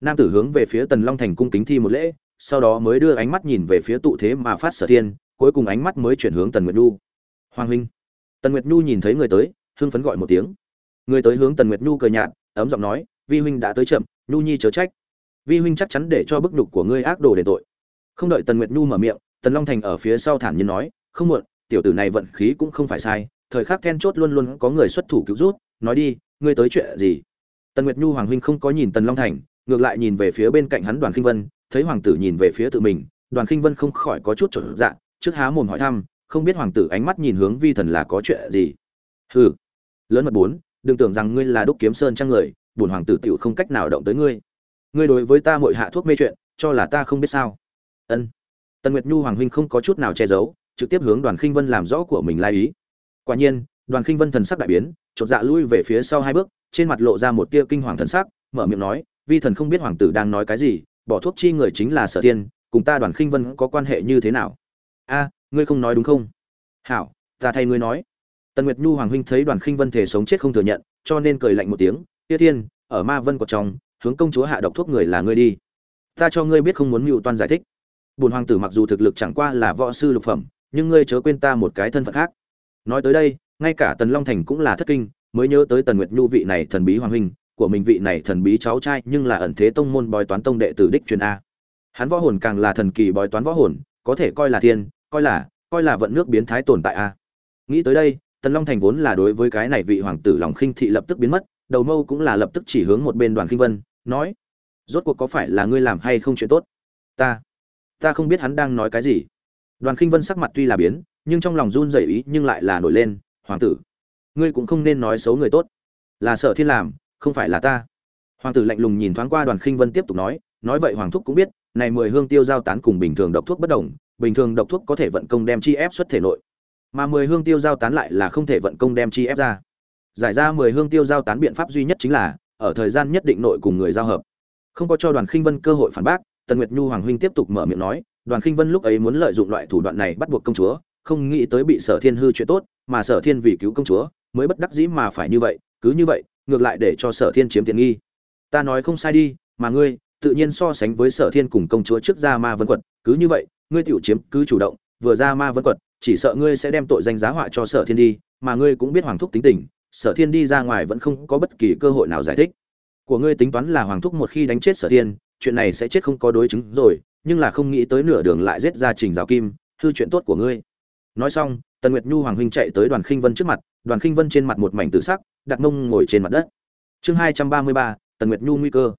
nam tử hướng về phía tần long thành cung kính thi một lễ, sau đó mới đưa ánh mắt nhìn về phía tụ thế mà phát sở thiên, cuối cùng ánh mắt mới chuyển hướng tần nguyệt nhu. Hoàng huynh. Tần nguyệt nhu nhìn thấy người tới, hưng phấn gọi một tiếng. Người tới hướng tần nguyệt nhu cười nhạt, ấm giọng nói, vi huynh đã tới chậm, nhu nhi chớ trách. Vi huynh chắc chắn để cho bức nhục của ngươi ác đồ để tội. Không đợi tần nguyệt nhu mở miệng, tần long thành ở phía sau thản nhiên nói, không muộn, tiểu tử này vận khí cũng không phải sai, thời khắc then chốt luôn luôn có người xuất thủ cứu rút, nói đi, ngươi tới chuyện gì? Tần nguyệt nhu hoàng huynh không có nhìn tần long thành ngược lại nhìn về phía bên cạnh hắn đoàn khinh vân, thấy hoàng tử nhìn về phía tự mình, đoàn khinh vân không khỏi có chút trở dạ trước há mồm hỏi thăm, không biết hoàng tử ánh mắt nhìn hướng vi thần là có chuyện gì? Hừ, lớn mật bốn, đừng tưởng rằng ngươi là đúc kiếm sơn trang người, bổn hoàng tử tiểu không cách nào động tới ngươi. Ngươi đối với ta muội hạ thuốc mê chuyện, cho là ta không biết sao? Ân. Tần nguyệt nhu hoàng huynh không có chút nào che giấu, trực tiếp hướng đoàn khinh vân làm rõ của mình lai ý. Quả nhiên, đoàn khinh vân thần sắc đại biến, chột dạ lui về phía sau hai bước, trên mặt lộ ra một tia kinh hoàng thần sắc, mở miệng nói vi thần không biết hoàng tử đang nói cái gì, bỏ thuốc chi người chính là sở tiên cùng ta đoàn khinh vân có quan hệ như thế nào? A, ngươi không nói đúng không? Hảo, ta thay ngươi nói. Tần nguyệt nhu hoàng huynh thấy đoàn khinh vân thể sống chết không thừa nhận, cho nên cười lạnh một tiếng, Tiết tiên ở ma vân của trong, hướng công chúa hạ độc thuốc người là ngươi đi. Ta cho ngươi biết không muốn mưu toan giải thích. Bùn hoàng tử mặc dù thực lực chẳng qua là võ sư lục phẩm, nhưng ngươi chớ quên ta một cái thân phận khác. Nói tới đây, ngay cả tần long thành cũng là thất kinh, mới nhớ tới tần nguyệt nhu vị này thần bí hoàng huynh của mình vị này thần bí cháu trai, nhưng là ẩn thế tông môn bói toán tông đệ tử đích truyền a. Hắn võ hồn càng là thần kỳ bói toán võ hồn, có thể coi là thiên, coi là coi là vận nước biến thái tồn tại a. Nghĩ tới đây, tần long thành vốn là đối với cái này vị hoàng tử lòng khinh thị lập tức biến mất, đầu mâu cũng là lập tức chỉ hướng một bên đoàn khinh vân, nói, rốt cuộc có phải là ngươi làm hay không chuyện tốt? Ta ta không biết hắn đang nói cái gì. Đoàn khinh vân sắc mặt tuy là biến, nhưng trong lòng run rẩy ý nhưng lại là nổi lên, hoàng tử, ngươi cũng không nên nói xấu người tốt. Là sở thiên làm không phải là ta. Hoàng tử lạnh lùng nhìn thoáng qua đoàn khinh vân tiếp tục nói nói vậy hoàng thúc cũng biết, này mười hương tiêu giao tán cùng bình thường độc thuốc bất đồng, bình thường độc thuốc có thể vận công đem chi ép xuất thể nội, mà mười hương tiêu giao tán lại là không thể vận công đem chi ép ra. Giải ra mười hương tiêu giao tán biện pháp duy nhất chính là, ở thời gian nhất định nội cùng người giao hợp. Không có cho đoàn khinh vân cơ hội phản bác, tần nguyệt nhu hoàng huynh tiếp tục mở miệng nói, đoàn khinh vân lúc ấy muốn lợi dụng loại thủ đoạn này bắt buộc công chúa, không nghĩ tới bị sở thiên hư chuyện tốt, mà sở thiên vì cứu công chúa, mới bất đắc dĩ mà phải như vậy, cứ như vậy ngược lại để cho sở thiên chiếm tiện nghi. Ta nói không sai đi, mà ngươi, tự nhiên so sánh với sở thiên cùng công chúa trước ra ma vân quật, cứ như vậy, ngươi tiểu chiếm cứ chủ động, vừa ra ma vân quật, chỉ sợ ngươi sẽ đem tội danh giá họa cho sở thiên đi, mà ngươi cũng biết hoàng thúc tính tình, sở thiên đi ra ngoài vẫn không có bất kỳ cơ hội nào giải thích. Của ngươi tính toán là hoàng thúc một khi đánh chết sở thiên, chuyện này sẽ chết không có đối chứng rồi, nhưng là không nghĩ tới nửa đường lại giết ra trình giáo kim, hư chuyện tốt của ngươi. Nói xong tần nguyệt nhu, hoàng huynh chạy tới đoàn khinh vân trước mặt, đoàn khinh vân trên mặt một mảnh tự sắc, đặt mông ngồi trên mặt đất. Chương hai trăm ba mươi ba, tần nguyệt nhu nguy cơ.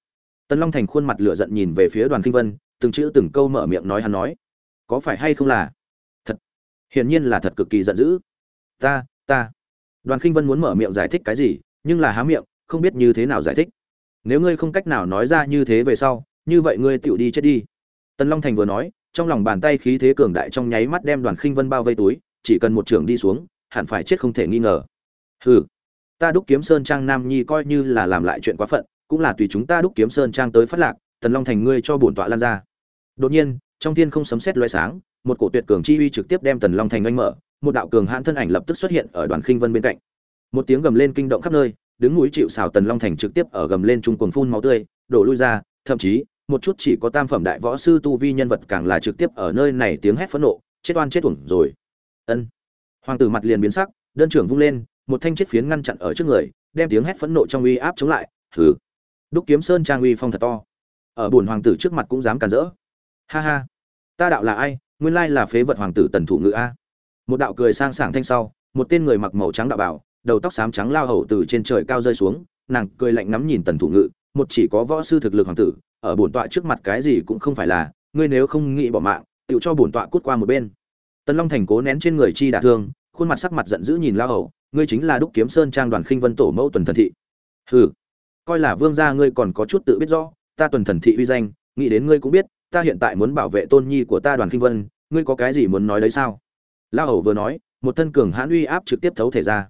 Tần long thành khuôn mặt lửa giận nhìn về phía đoàn khinh vân, từng chữ từng câu mở miệng nói hắn nói, có phải hay không là? Thật, hiển nhiên là thật cực kỳ giận dữ. Ta ta. Đoàn khinh vân muốn mở miệng giải thích cái gì, nhưng là há miệng, không biết như thế nào giải thích. Nếu ngươi không cách nào nói ra như thế về sau, như vậy ngươi tựu đi chết đi. Tần long thành vừa nói, trong lòng bàn tay khí thế cường đại trong nháy mắt đem đoàn khinh vân bao vây túi chỉ cần một trưởng đi xuống, hẳn phải chết không thể nghi ngờ. Hừ, ta đúc kiếm sơn trang nam nhi coi như là làm lại chuyện quá phận, cũng là tùy chúng ta đúc kiếm sơn trang tới phát lạc, tần long thành ngươi cho bổn tọa lan ra. Đột nhiên, trong thiên không sấm sét loé sáng, một cổ tuyệt cường chi uy trực tiếp đem tần long thành anh mở, một đạo cường hãn thân ảnh lập tức xuất hiện ở đoàn khinh vân bên cạnh. Một tiếng gầm lên kinh động khắp nơi, đứng núi chịu xào tần long thành trực tiếp ở gầm lên trung cuồng phun máu tươi, đổ lui ra, thậm chí, một chút chỉ có tam phẩm đại võ sư tu vi nhân vật càng là trực tiếp ở nơi này tiếng hét phẫn nộ, chết oan chết uổng rồi ân. Hoàng tử mặt liền biến sắc, đơn trưởng vung lên, một thanh chiết phiến ngăn chặn ở trước người, đem tiếng hét phẫn nộ trong uy áp chống lại thử đúc kiếm sơn trang uy phong thật to. Ở bổn hoàng tử trước mặt cũng dám cản rỡ. Ha ha. Ta đạo là ai? Nguyên lai là phế vật hoàng tử tần thủ ngự a. Một đạo cười sang sảng thanh sau, một tên người mặc màu trắng đạo bảo, đầu tóc xám trắng lao hầu từ trên trời cao rơi xuống, nàng cười lạnh ngắm nhìn tần thủ ngự, một chỉ có võ sư thực lực hoàng tử, ở bổn tọa trước mặt cái gì cũng không phải là, ngươi nếu không nghĩ bỏ mạng tự cho bổn tọa cút qua một bên tần long thành cố nén trên người chi đả thương, khuôn mặt sắc mặt giận dữ nhìn La hầu, ngươi chính là đúc kiếm sơn trang đoàn khinh vân tổ mẫu tuần thần thị. Hừ, coi là vương gia ngươi còn có chút tự biết rõ, ta tuần thần thị uy danh, nghĩ đến ngươi cũng biết, ta hiện tại muốn bảo vệ tôn nhi của ta đoàn khinh vân, ngươi có cái gì muốn nói đấy sao? La hầu vừa nói, một thân cường hãn uy áp trực tiếp thấu thể ra.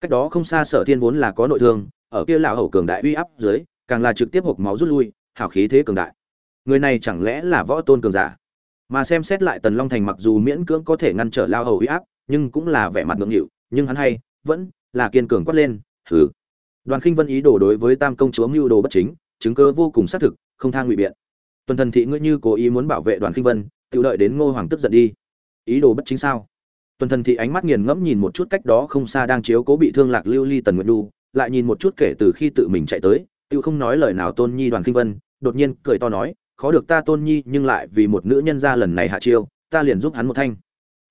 Cách đó không xa sở thiên vốn là có nội thương, ở kia lão hầu cường đại uy áp dưới, càng là trực tiếp hộc máu rút lui, hào khí thế cường đại. Người này chẳng lẽ là võ tôn cường giả? Mà xem xét lại tần long thành mặc dù miễn cưỡng có thể ngăn trở lao hầu uy áp, nhưng cũng là vẻ mặt ngượng nghịu, nhưng hắn hay, vẫn là kiên cường quát lên, hừ. Đoàn khinh vân ý đồ đối với tam công chúa mưu đồ bất chính, chứng cơ vô cùng xác thực, không thang ngụy biện. Tuần thần thị ngươi như cố ý muốn bảo vệ đoàn kinh vân tự đợi đến ngô hoàng tức giận đi. Ý đồ bất chính sao? Tuần thần thị ánh mắt nghiền ngẫm nhìn một chút cách đó không xa đang chiếu cố bị thương lạc lưu ly tần nguyệt đu lại nhìn một chút kể từ khi tự mình chạy tới tự không nói lời nào tôn nhi đoàn kinh vân, đột nhiên cười to nói khó được ta tôn nhi, nhưng lại vì một nữ nhân ra lần này hạ chiêu, ta liền giúp hắn một thanh.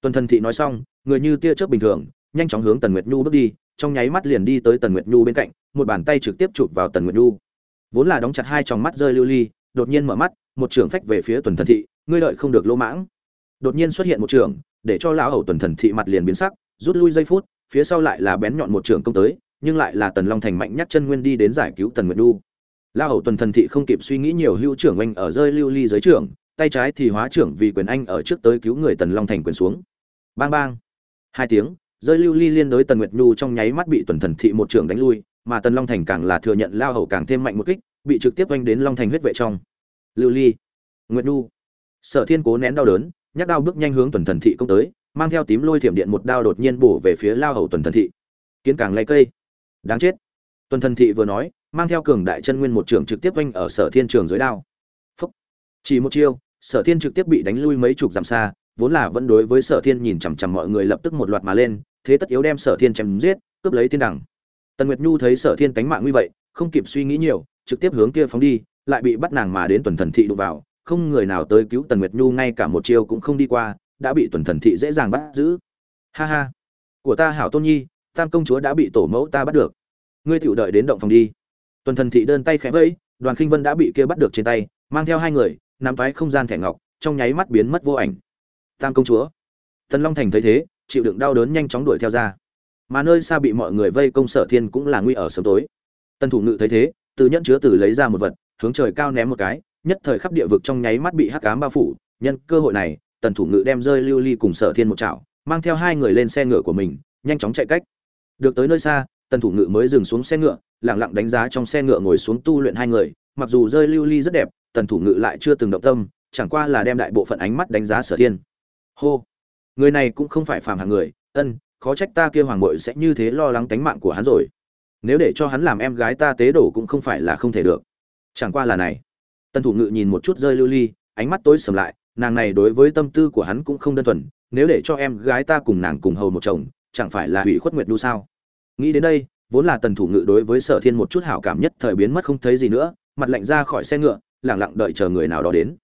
Tuần thần thị nói xong, người như tia chớp bình thường, nhanh chóng hướng tần nguyệt nhu bước đi, trong nháy mắt liền đi tới tần nguyệt nhu bên cạnh, một bàn tay trực tiếp chụp vào tần nguyệt nhu. Vốn là đóng chặt hai tròng mắt rơi lưu ly, đột nhiên mở mắt, một trưởng phách về phía tuần thần thị, ngươi lợi không được lỗ mãng. Đột nhiên xuất hiện một trưởng, để cho lão hầu tuần thần thị mặt liền biến sắc, rút lui giây phút, phía sau lại là bén nhọn một trưởng công tới, nhưng lại là tần long thành mạnh nhắc chân nguyên đi đến giải cứu tần nguyệt nhu lão hầu tuần thần thị không kịp suy nghĩ nhiều, hữu trưởng anh ở rơi lưu ly dưới trưởng, tay trái thì hóa trưởng vì quyền anh ở trước tới cứu người tần long thành quyền xuống. Bang bang. Hai tiếng, rơi lưu ly liên đối tần nguyệt nhu trong nháy mắt bị tuần thần thị một trưởng đánh lui, mà tần long thành càng là thừa nhận lao hầu càng thêm mạnh một kích, bị trực tiếp oanh đến long thành huyết vệ trong. Lưu ly. Nguyệt nhu. Sở thiên cố nén đau đớn, nhắc đao bước nhanh hướng tuần thần thị công tới, mang theo tím lôi thiểm điện một đao đột nhiên bổ về phía lao hầu tuần thần thị. Kiến càng lấy cây. Đáng chết. Tuần thần thị vừa nói mang theo cường đại chân nguyên một trường trực tiếp oanh ở sở thiên trường dưới đao. Phúc. chỉ một chiêu, sở thiên trực tiếp bị đánh lui mấy chục dặm xa, vốn là vẫn đối với sở thiên nhìn chằm chằm mọi người lập tức một loạt mà lên, thế tất yếu đem sở thiên chém giết, cướp lấy tiên đẳng. Tần nguyệt nhu thấy sở thiên tánh mạng như vậy, không kịp suy nghĩ nhiều, trực tiếp hướng kia phóng đi, lại bị bắt nàng mà đến tuần thần thị đụng vào, không người nào tới cứu tần nguyệt nhu, ngay cả một chiêu cũng không đi qua, đã bị tuần thần thị dễ dàng bắt giữ. Ha ha. Của ta hảo tôn nhi, tam công chúa đã bị tổ mẫu ta bắt được. Ngươi tiểu đợi đến động phòng đi tuần thần thị đơn tay khẽ vẫy, đoàn khinh vân đã bị kia bắt được trên tay, mang theo hai người, nắm toái không gian thẻ ngọc, trong nháy mắt biến mất vô ảnh. Tam công chúa. Tần long thành thấy thế, chịu đựng đau đớn nhanh chóng đuổi theo ra. Mà nơi xa bị mọi người vây công sở thiên cũng là nguy ở sớm tối. Tần thủ ngự thấy thế, từ nhẫn chứa từ lấy ra một vật, hướng trời cao ném một cái, nhất thời khắp địa vực trong nháy mắt bị hắc cám bao phủ. Nhân cơ hội này, tần thủ ngự đem rơi lưu ly cùng sở thiên một chảo, mang theo hai người lên xe ngựa của mình, nhanh chóng chạy cách. Được tới nơi xa, tần thủ ngự mới dừng xuống xe ngựa lặng lặng đánh giá trong xe ngựa ngồi xuống tu luyện hai người, mặc dù rơi lưu ly rất đẹp, tần thủ ngự lại chưa từng động tâm, chẳng qua là đem đại bộ phận ánh mắt đánh giá sở thiên. Hô! Người này cũng không phải phàm hạng người, ân, khó trách ta kia hoàng bội sẽ như thế lo lắng tánh mạng của hắn rồi. Nếu để cho hắn làm em gái ta tế đổ cũng không phải là không thể được. Chẳng qua là này. Tần thủ ngự nhìn một chút rơi lưu ly, ánh mắt tối sầm lại, nàng này đối với tâm tư của hắn cũng không đơn thuần, nếu để cho em gái ta cùng nàng cùng hầu một chồng, chẳng phải là hủy khuất nguyệt đu sao? Nghĩ đến đây vốn là tần thủ ngự đối với sở thiên một chút hảo cảm nhất thời biến mất không thấy gì nữa, mặt lạnh ra khỏi xe ngựa, lẳng lặng đợi chờ người nào đó đến.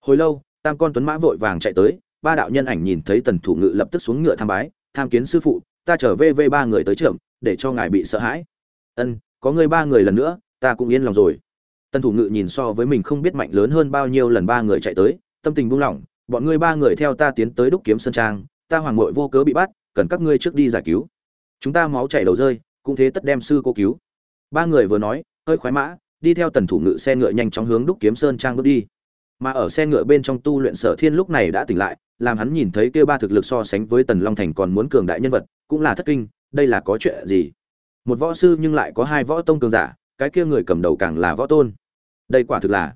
Hồi lâu, tam con tuấn mã vội vàng chạy tới, ba đạo nhân ảnh nhìn thấy tần thủ ngự lập tức xuống ngựa tham bái, tham kiến sư phụ, ta trở về vê ba người tới trưởng, để cho ngài bị sợ hãi. Ân, có người ba người lần nữa, ta cũng yên lòng rồi. Tần thủ ngự nhìn so với mình không biết mạnh lớn hơn bao nhiêu lần ba người chạy tới, tâm tình buông lỏng, bọn ngươi ba người theo ta tiến tới đúc kiếm sơn trang, ta hoàng mội vô cớ bị bắt, cần các ngươi trước đi giải cứu. Chúng ta máu chảy đầu rơi cũng thế tất đem sư cô cứu. Ba người vừa nói, hơi khoái mã, đi theo tần thủ ngự xe ngựa nhanh chóng hướng đúc kiếm sơn trang bước đi. Mà ở xe ngựa bên trong tu luyện sở thiên lúc này đã tỉnh lại, làm hắn nhìn thấy kêu ba thực lực so sánh với tần long thành còn muốn cường đại nhân vật, cũng là thất kinh, đây là có chuyện gì? Một võ sư nhưng lại có hai võ tông cường giả, cái kia người cầm đầu càng là võ tôn. Đây quả thực là,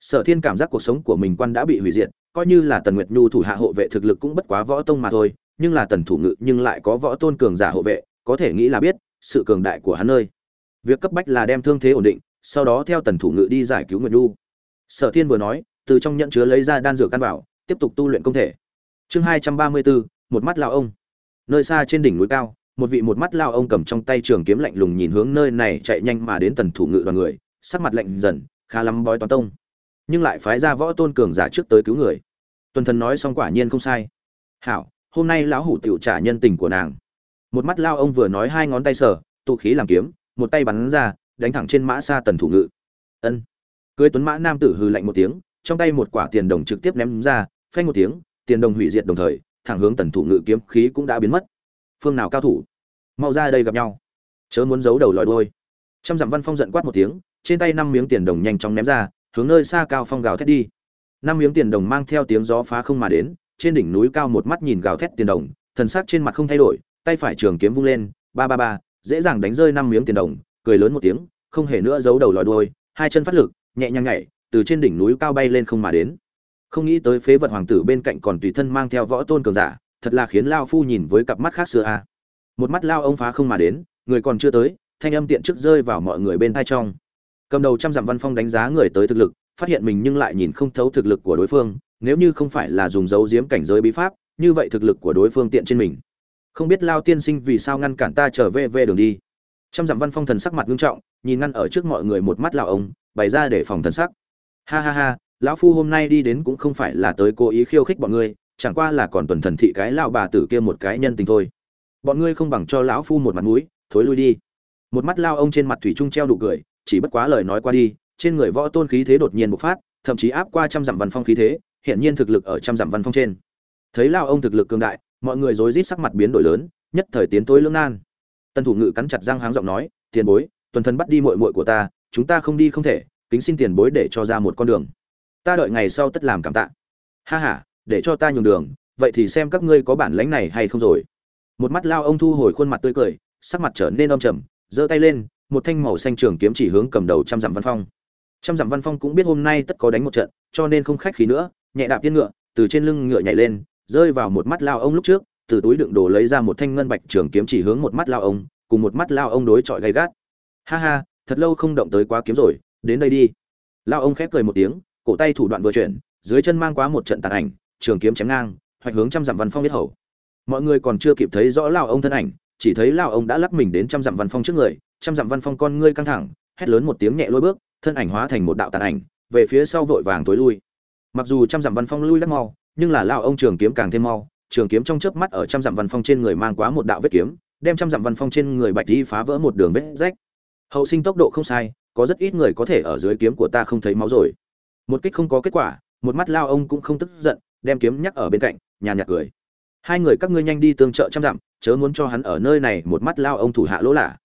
sở thiên cảm giác cuộc sống của mình quan đã bị hủy diệt, coi như là tần nguyệt nhu thủ hạ hộ vệ thực lực cũng bất quá võ tông mà thôi, nhưng là tần thủ ngự nhưng lại có võ tôn cường giả hộ vệ, có thể nghĩ là biết sự cường đại của hắn nơi. Việc cấp bách là đem thương thế ổn định, sau đó theo tần thủ ngự đi giải cứu nguyệt nhu. Sở thiên vừa nói, từ trong nhận chứa lấy ra đan dược căn bảo, tiếp tục tu luyện công thể. Chương hai trăm ba mươi bốn một mắt lao ông. Nơi xa trên đỉnh núi cao, một vị một mắt lao ông cầm trong tay trường kiếm lạnh lùng nhìn hướng nơi này chạy nhanh mà đến tần thủ ngự đoàn người, sắc mặt lạnh dần, khá lắm bói toán tông. Nhưng lại phái ra võ tôn cường giả trước tới cứu người. Tuần thần nói xong quả nhiên không sai. Hảo, hôm nay lão hủ tiểu trả nhân tình của nàng một mắt lao ông vừa nói hai ngón tay sờ, tụ khí làm kiếm, một tay bắn ra, đánh thẳng trên mã xa tần thủ ngự. Ân. Cưới tuấn mã nam tử hừ lạnh một tiếng, trong tay một quả tiền đồng trực tiếp ném ra, phanh một tiếng, tiền đồng hủy diệt đồng thời, thẳng hướng tần thủ ngự kiếm khí cũng đã biến mất. Phương nào cao thủ? Mau ra đây gặp nhau. Chớ muốn giấu đầu lòi đôi trăm dặm văn phong giận quát một tiếng, trên tay năm miếng tiền đồng nhanh chóng ném ra, hướng nơi xa cao phong gào thét đi. Năm miếng tiền đồng mang theo tiếng gió phá không mà đến, trên đỉnh núi cao một mắt nhìn gào thét tiền đồng, thần sắc trên mặt không thay đổi tay phải trường kiếm vung lên, ba ba ba, dễ dàng đánh rơi năm miếng tiền đồng, cười lớn một tiếng, không hề nữa giấu đầu lòi đuôi, hai chân phát lực, nhẹ nhàng nhảy, từ trên đỉnh núi cao bay lên không mà đến. Không nghĩ tới phế vật hoàng tử bên cạnh còn tùy thân mang theo võ tôn cường giả, thật là khiến lao phu nhìn với cặp mắt khác xưa a. Một mắt lao ông phá không mà đến, người còn chưa tới, thanh âm tiện trước rơi vào mọi người bên thai trong. Cầm đầu trăm dặm văn phong đánh giá người tới thực lực, phát hiện mình nhưng lại nhìn không thấu thực lực của đối phương, nếu như không phải là dùng dấu diếm cảnh giới bí pháp, như vậy thực lực của đối phương tiện trên mình không biết lao tiên sinh vì sao ngăn cản ta trở về về đường đi. Trăm dặm văn phong thần sắc mặt nghiêm trọng, nhìn ngăn ở trước mọi người một mắt lão ông, bày ra để phòng thần sắc. Ha ha ha, lão phu hôm nay đi đến cũng không phải là tới cố ý khiêu khích bọn ngươi, chẳng qua là còn tuần thần thị cái lão bà tử kia một cái nhân tình thôi. Bọn ngươi không bằng cho lão phu một mặt mũi, thối lui đi. Một mắt lao ông trên mặt thủy trung treo đủ cười, chỉ bất quá lời nói qua đi, trên người võ tôn khí thế đột nhiên bộc phát, thậm chí áp qua trăm dặm văn phong khí thế, hiện nhiên thực lực ở trăm dặm văn phong trên. Thấy lao ông thực lực cường đại mọi người rối rít sắc mặt biến đổi lớn, nhất thời tiến tối lưỡng nan. Tân thủ ngự cắn chặt răng háng giọng nói, tiền bối, tuần thân bắt đi muội muội của ta, chúng ta không đi không thể, kính xin tiền bối để cho ra một con đường. Ta đợi ngày sau tất làm cảm tạ. Ha ha, để cho ta nhường đường, vậy thì xem các ngươi có bản lãnh này hay không rồi. Một mắt lao ông thu hồi khuôn mặt tươi cười, sắc mặt trở nên âm trầm, giơ tay lên, một thanh màu xanh trường kiếm chỉ hướng cầm đầu trăm dặm văn phong. Trăm dặm văn phong cũng biết hôm nay tất có đánh một trận, cho nên không khách khí nữa, nhẹ đạp tiên ngựa, từ trên lưng ngựa nhảy lên rơi vào một mắt lao ông lúc trước, từ túi đựng đồ lấy ra một thanh ngân bạch trường kiếm chỉ hướng một mắt lao ông, cùng một mắt lao ông đối chọi gay gắt. Ha ha, thật lâu không động tới quá kiếm rồi, đến đây đi. Lao ông khép cười một tiếng, cổ tay thủ đoạn vừa chuyển, dưới chân mang quá một trận tàn ảnh, trường kiếm chém ngang, hoạch hướng trăm dặm văn phong biết hầu. Mọi người còn chưa kịp thấy rõ lao ông thân ảnh, chỉ thấy lao ông đã lắc mình đến trăm dặm văn phong trước người, trăm dặm văn phong con ngươi căng thẳng, hét lớn một tiếng nhẹ lôi bước, thân ảnh hóa thành một đạo tàn ảnh, về phía sau vội vàng tối lui. Mặc dù trăm dặm văn phong lui lắc mau nhưng là lao ông trường kiếm càng thêm mau, trường kiếm trong chớp mắt ở trăm dặm văn phong trên người mang quá một đạo vết kiếm, đem trăm dặm văn phong trên người bạch đi phá vỡ một đường vết rách. Hậu sinh tốc độ không sai, có rất ít người có thể ở dưới kiếm của ta không thấy máu rồi. Một kích không có kết quả, một mắt lao ông cũng không tức giận, đem kiếm nhắc ở bên cạnh, nhàn nhạt cười. Hai người các ngươi nhanh đi tương trợ trăm dặm, chớ muốn cho hắn ở nơi này một mắt lao ông thủ hạ lỗ lạ.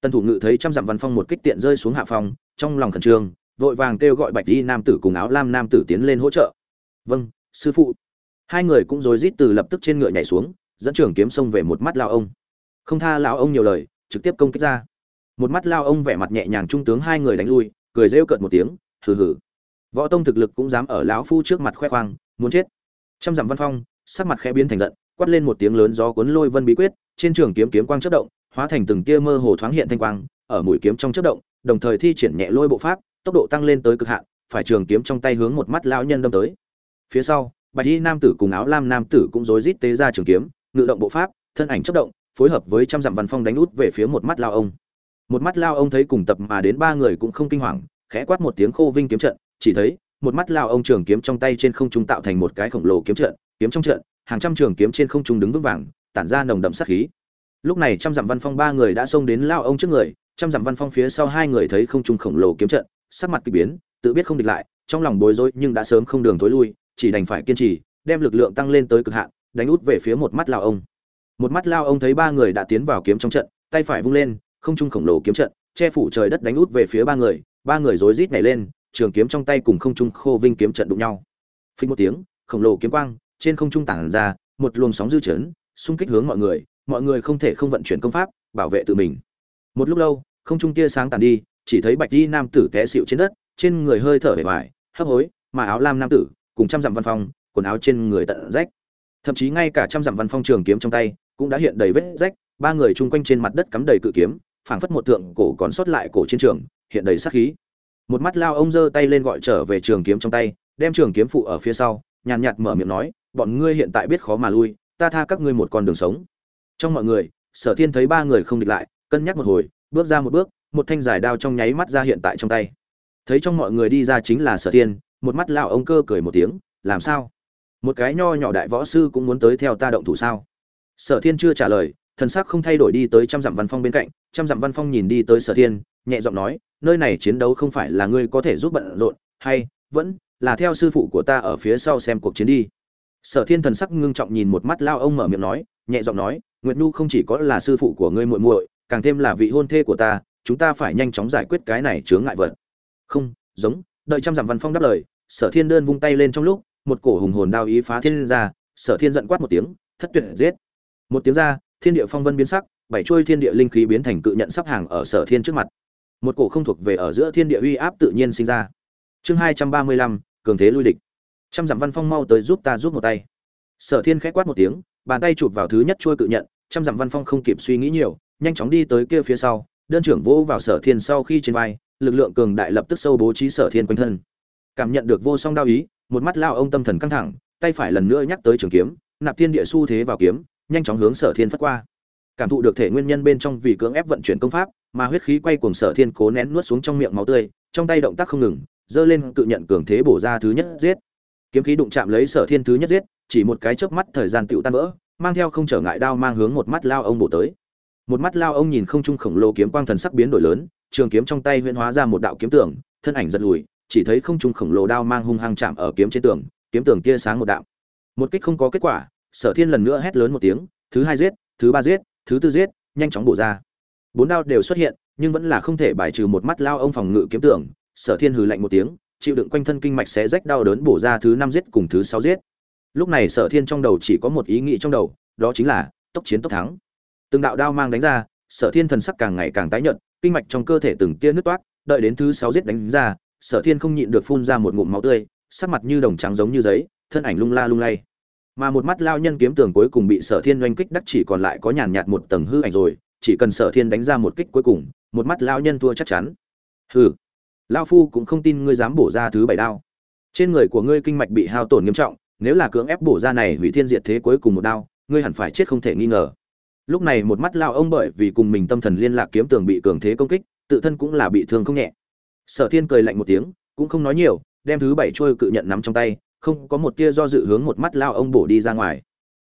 Tần thủ ngự thấy trăm dặm văn phong một kích tiện rơi xuống hạ phong, trong lòng khẩn trương, vội vàng kêu gọi bạch y nam tử cùng áo lam nam tử tiến lên hỗ trợ. Vâng sư phụ. Hai người cũng rối rít từ lập tức trên ngựa nhảy xuống, dẫn trưởng kiếm xông về một mắt lao ông. Không tha lão ông nhiều lời, trực tiếp công kích ra. Một mắt lao ông vẻ mặt nhẹ nhàng trung tướng hai người đánh lui, cười rêu cợt một tiếng, hừ hừ. Võ tông thực lực cũng dám ở lão phu trước mặt khoe khoang, muốn chết. Trăm dặm văn phong, sắc mặt khẽ biến thành giận, quát lên một tiếng lớn gió cuốn lôi vân bí quyết, trên trường kiếm kiếm quang chất động, hóa thành từng tia mơ hồ thoáng hiện thanh quang, ở mũi kiếm trong chất động, đồng thời thi triển nhẹ lôi bộ pháp, tốc độ tăng lên tới cực hạn, phải trường kiếm trong tay hướng một mắt lão nhân đâm tới phía sau, bạch y nam tử cùng áo lam nam tử cũng rối rít tế ra trường kiếm, ngự động bộ pháp, thân ảnh chất động, phối hợp với trăm dặm văn phong đánh út về phía một mắt lao ông. Một mắt lao ông thấy cùng tập mà đến ba người cũng không kinh hoàng, khẽ quát một tiếng khô vinh kiếm trận, chỉ thấy, một mắt lao ông trường kiếm trong tay trên không trung tạo thành một cái khổng lồ kiếm trận, kiếm trong trận, hàng trăm trường kiếm trên không trung đứng vững vàng, tản ra nồng đậm sát khí. Lúc này trăm dặm văn phong ba người đã xông đến lao ông trước người, trăm dặm văn phong phía sau hai người thấy không trung khổng lồ kiếm trận, sắc mặt kỳ biến, tự biết không địch lại, trong lòng bối rối nhưng đã sớm không đường thối lui chỉ đành phải kiên trì đem lực lượng tăng lên tới cực hạn đánh út về phía một mắt lao ông. Một mắt lao ông thấy ba người đã tiến vào kiếm trong trận tay phải vung lên không trung khổng lồ kiếm trận che phủ trời đất đánh út về phía ba người ba người rối rít nhảy lên trường kiếm trong tay cùng không trung khô vinh kiếm trận đụng nhau. Phình một tiếng khổng lồ kiếm quang trên không trung tản ra một luồng sóng dư chấn xung kích hướng mọi người mọi người không thể không vận chuyển công pháp bảo vệ tự mình. Một lúc lâu không trung tia sáng tàn đi chỉ thấy bạch di nam tử té xịu trên đất trên người hơi thở bề bài, hấp hối mà áo lam nam tử cùng trăm dặm văn phong, quần áo trên người tận rách. Thậm chí ngay cả trăm dặm văn phong trường kiếm trong tay cũng đã hiện đầy vết rách, ba người chung quanh trên mặt đất cắm đầy cự kiếm, phảng phất một tượng cổ còn sót lại cổ chiến trường, hiện đầy sát khí. Một mắt lao ông giơ tay lên gọi trở về trường kiếm trong tay, đem trường kiếm phụ ở phía sau, nhàn nhạt mở miệng nói, bọn ngươi hiện tại biết khó mà lui, ta tha các ngươi một con đường sống. Trong mọi người, sở thiên thấy ba người không địch lại, cân nhắc một hồi, bước ra một bước, một thanh giải đao trong nháy mắt ra hiện tại trong tay. Thấy trong mọi người đi ra chính là sở thiên một mắt lão ông cơ cười một tiếng, làm sao? Một cái nho nhỏ đại võ sư cũng muốn tới theo ta động thủ sao? Sở thiên chưa trả lời, thần sắc không thay đổi đi tới trăm dặm văn phong bên cạnh, trăm dặm văn phong nhìn đi tới sở thiên, nhẹ giọng nói, nơi này chiến đấu không phải là ngươi có thể giúp bận rộn, hay vẫn là theo sư phụ của ta ở phía sau xem cuộc chiến đi. Sở thiên thần sắc ngưng trọng nhìn một mắt lao ông mở miệng nói, nhẹ giọng nói, nguyệt nhu không chỉ có là sư phụ của ngươi muội muội, càng thêm là vị hôn thê của ta, chúng ta phải nhanh chóng giải quyết cái này chướng ngại vật. Không, giống, đợi trăm dặm văn phong đáp lời sở thiên đơn vung tay lên trong lúc, một cổ hùng hồn đao ý phá thiên ra, sở thiên giận quát một tiếng, thất tuyệt giết. Một tiếng ra, thiên địa phong vân biến sắc, bảy trôi thiên địa linh khí biến thành cự nhận sắp hàng ở sở thiên trước mặt. Một cổ không thuộc về ở giữa thiên địa uy áp tự nhiên sinh ra. Chương hai trăm ba mươi lăm, cường thế lui địch. Trăm dặm văn phong mau tới giúp ta giúp một tay. Sở thiên khẽ quát một tiếng, bàn tay chụp vào thứ nhất trôi cự nhận, trăm dặm văn phong không kịp suy nghĩ nhiều, nhanh chóng đi tới kia phía sau, đơn trưởng vỗ vào sở thiên sau khi trên vai, lực lượng cường đại lập tức sâu bố trí sở thiên quanh thân cảm nhận được vô song đao ý, một mắt lao ông tâm thần căng thẳng, tay phải lần nữa nhắc tới trường kiếm, nạp thiên địa xu thế vào kiếm, nhanh chóng hướng sở thiên phất qua. Cảm thụ được thể nguyên nhân bên trong vì cưỡng ép vận chuyển công pháp, mà huyết khí quay cuồng sở thiên cố nén nuốt xuống trong miệng máu tươi, trong tay động tác không ngừng dơ lên cự nhận cường thế bổ ra thứ nhất giết. Kiếm khí đụng chạm lấy sở thiên thứ nhất giết, chỉ một cái chớp mắt thời gian tựu tan vỡ, mang theo không trở ngại đao mang hướng một mắt lao ông bổ tới. Một mắt lao ông nhìn không trung khổng lồ kiếm quang thần sắc biến đổi lớn, trường kiếm trong tay huyễn hóa ra một đạo kiếm tưởng thân ảnh giật lùi chỉ thấy không trung khổng lồ đao mang hung hăng chạm ở kiếm trên tường, kiếm tường tia sáng một đạo một kích không có kết quả, sở thiên lần nữa hét lớn một tiếng, thứ hai giết, thứ ba giết, thứ tư giết, nhanh chóng bổ ra. Bốn đao đều xuất hiện, nhưng vẫn là không thể bài trừ một mắt lao ông phòng ngự kiếm tường, sở thiên hừ lạnh một tiếng, chịu đựng quanh thân kinh mạch sẽ rách đau đớn bổ ra thứ năm giết cùng thứ sáu giết. Lúc này sở thiên trong đầu chỉ có một ý nghĩ trong đầu, đó chính là tốc chiến tốc thắng. Từng đạo đao mang đánh ra, sở thiên thần sắc càng ngày càng tái nhợt, kinh mạch trong cơ thể từng tia nứt toát đợi đến thứ sáu giết đánh ra sở thiên không nhịn được phun ra một ngụm máu tươi, sắc mặt như đồng trắng giống như giấy, thân ảnh lung la lung lay. Mà một mắt lao nhân kiếm tường cuối cùng bị sở thiên oanh kích đắc chỉ còn lại có nhàn nhạt một tầng hư ảnh rồi, chỉ cần sở thiên đánh ra một kích cuối cùng, một mắt lao nhân thua chắc chắn. Hừ, lao phu cũng không tin ngươi dám bổ ra thứ bảy đao. Trên người của ngươi kinh mạch bị hao tổn nghiêm trọng, nếu là cưỡng ép bổ ra này hủy thiên diệt thế cuối cùng một đao, ngươi hẳn phải chết không thể nghi ngờ. Lúc này một mắt lao ông bởi vì cùng mình tâm thần liên lạc kiếm tường bị cường thế công kích, tự thân cũng là bị thương không nhẹ sở thiên cười lạnh một tiếng, cũng không nói nhiều, đem thứ bảy trôi cự nhận nắm trong tay, không có một tia do dự hướng một mắt lao ông bổ đi ra ngoài.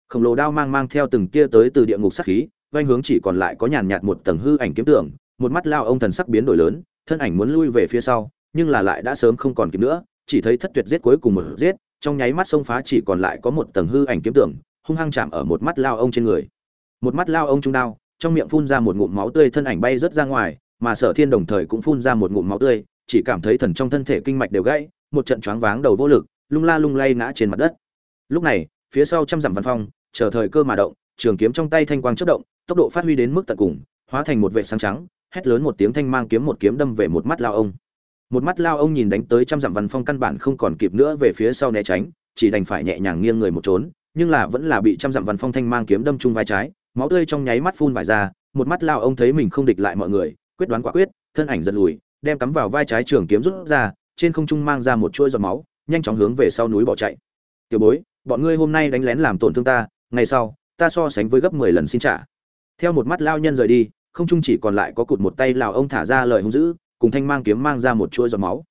Khổng lồ đao mang mang theo từng tia tới từ địa ngục sát khí vanh hướng chỉ còn lại có nhàn nhạt một tầng hư ảnh kiếm tưởng một mắt lao ông thần sắc biến đổi lớn, thân ảnh muốn lui về phía sau, nhưng là lại đã sớm không còn kịp nữa, chỉ thấy thất tuyệt giết cuối cùng một giết, trong nháy mắt sông phá chỉ còn lại có một tầng hư ảnh kiếm tưởng hung hăng chạm ở một mắt lao ông trên người. Một mắt lao ông trung đao, trong miệng phun ra một ngụm máu tươi thân ảnh bay rớt ra ngoài mà sở thiên đồng thời cũng phun ra một ngụm máu tươi, chỉ cảm thấy thần trong thân thể kinh mạch đều gãy, một trận choáng váng đầu vô lực, lung la lung lay ngã trên mặt đất. Lúc này, phía sau trăm dặm văn phong, chờ thời cơ mà động, trường kiếm trong tay thanh quang chớp động, tốc độ phát huy đến mức tận cùng, hóa thành một vệ sáng trắng, hét lớn một tiếng thanh mang kiếm một kiếm đâm về một mắt lao ông. Một mắt lao ông nhìn đánh tới trăm dặm văn phong căn bản không còn kịp nữa về phía sau né tránh, chỉ đành phải nhẹ nhàng nghiêng người một trốn, nhưng là vẫn là bị trăm dặm văn phong thanh mang kiếm đâm trúng vai trái, máu tươi trong nháy mắt phun vải ra, một mắt lao ông thấy mình không địch lại mọi người quyết đoán quả quyết, thân ảnh giật lùi, đem cắm vào vai trái trường kiếm rút ra, trên không trung mang ra một chuỗi giọt máu, nhanh chóng hướng về sau núi bỏ chạy. Tiểu bối, bọn ngươi hôm nay đánh lén làm tổn thương ta, ngày sau, ta so sánh với gấp mười lần xin trả. Theo một mắt lao nhân rời đi, không trung chỉ còn lại có cụt một tay lào ông thả ra lời hung dữ, cùng thanh mang kiếm mang ra một chuỗi giọt máu.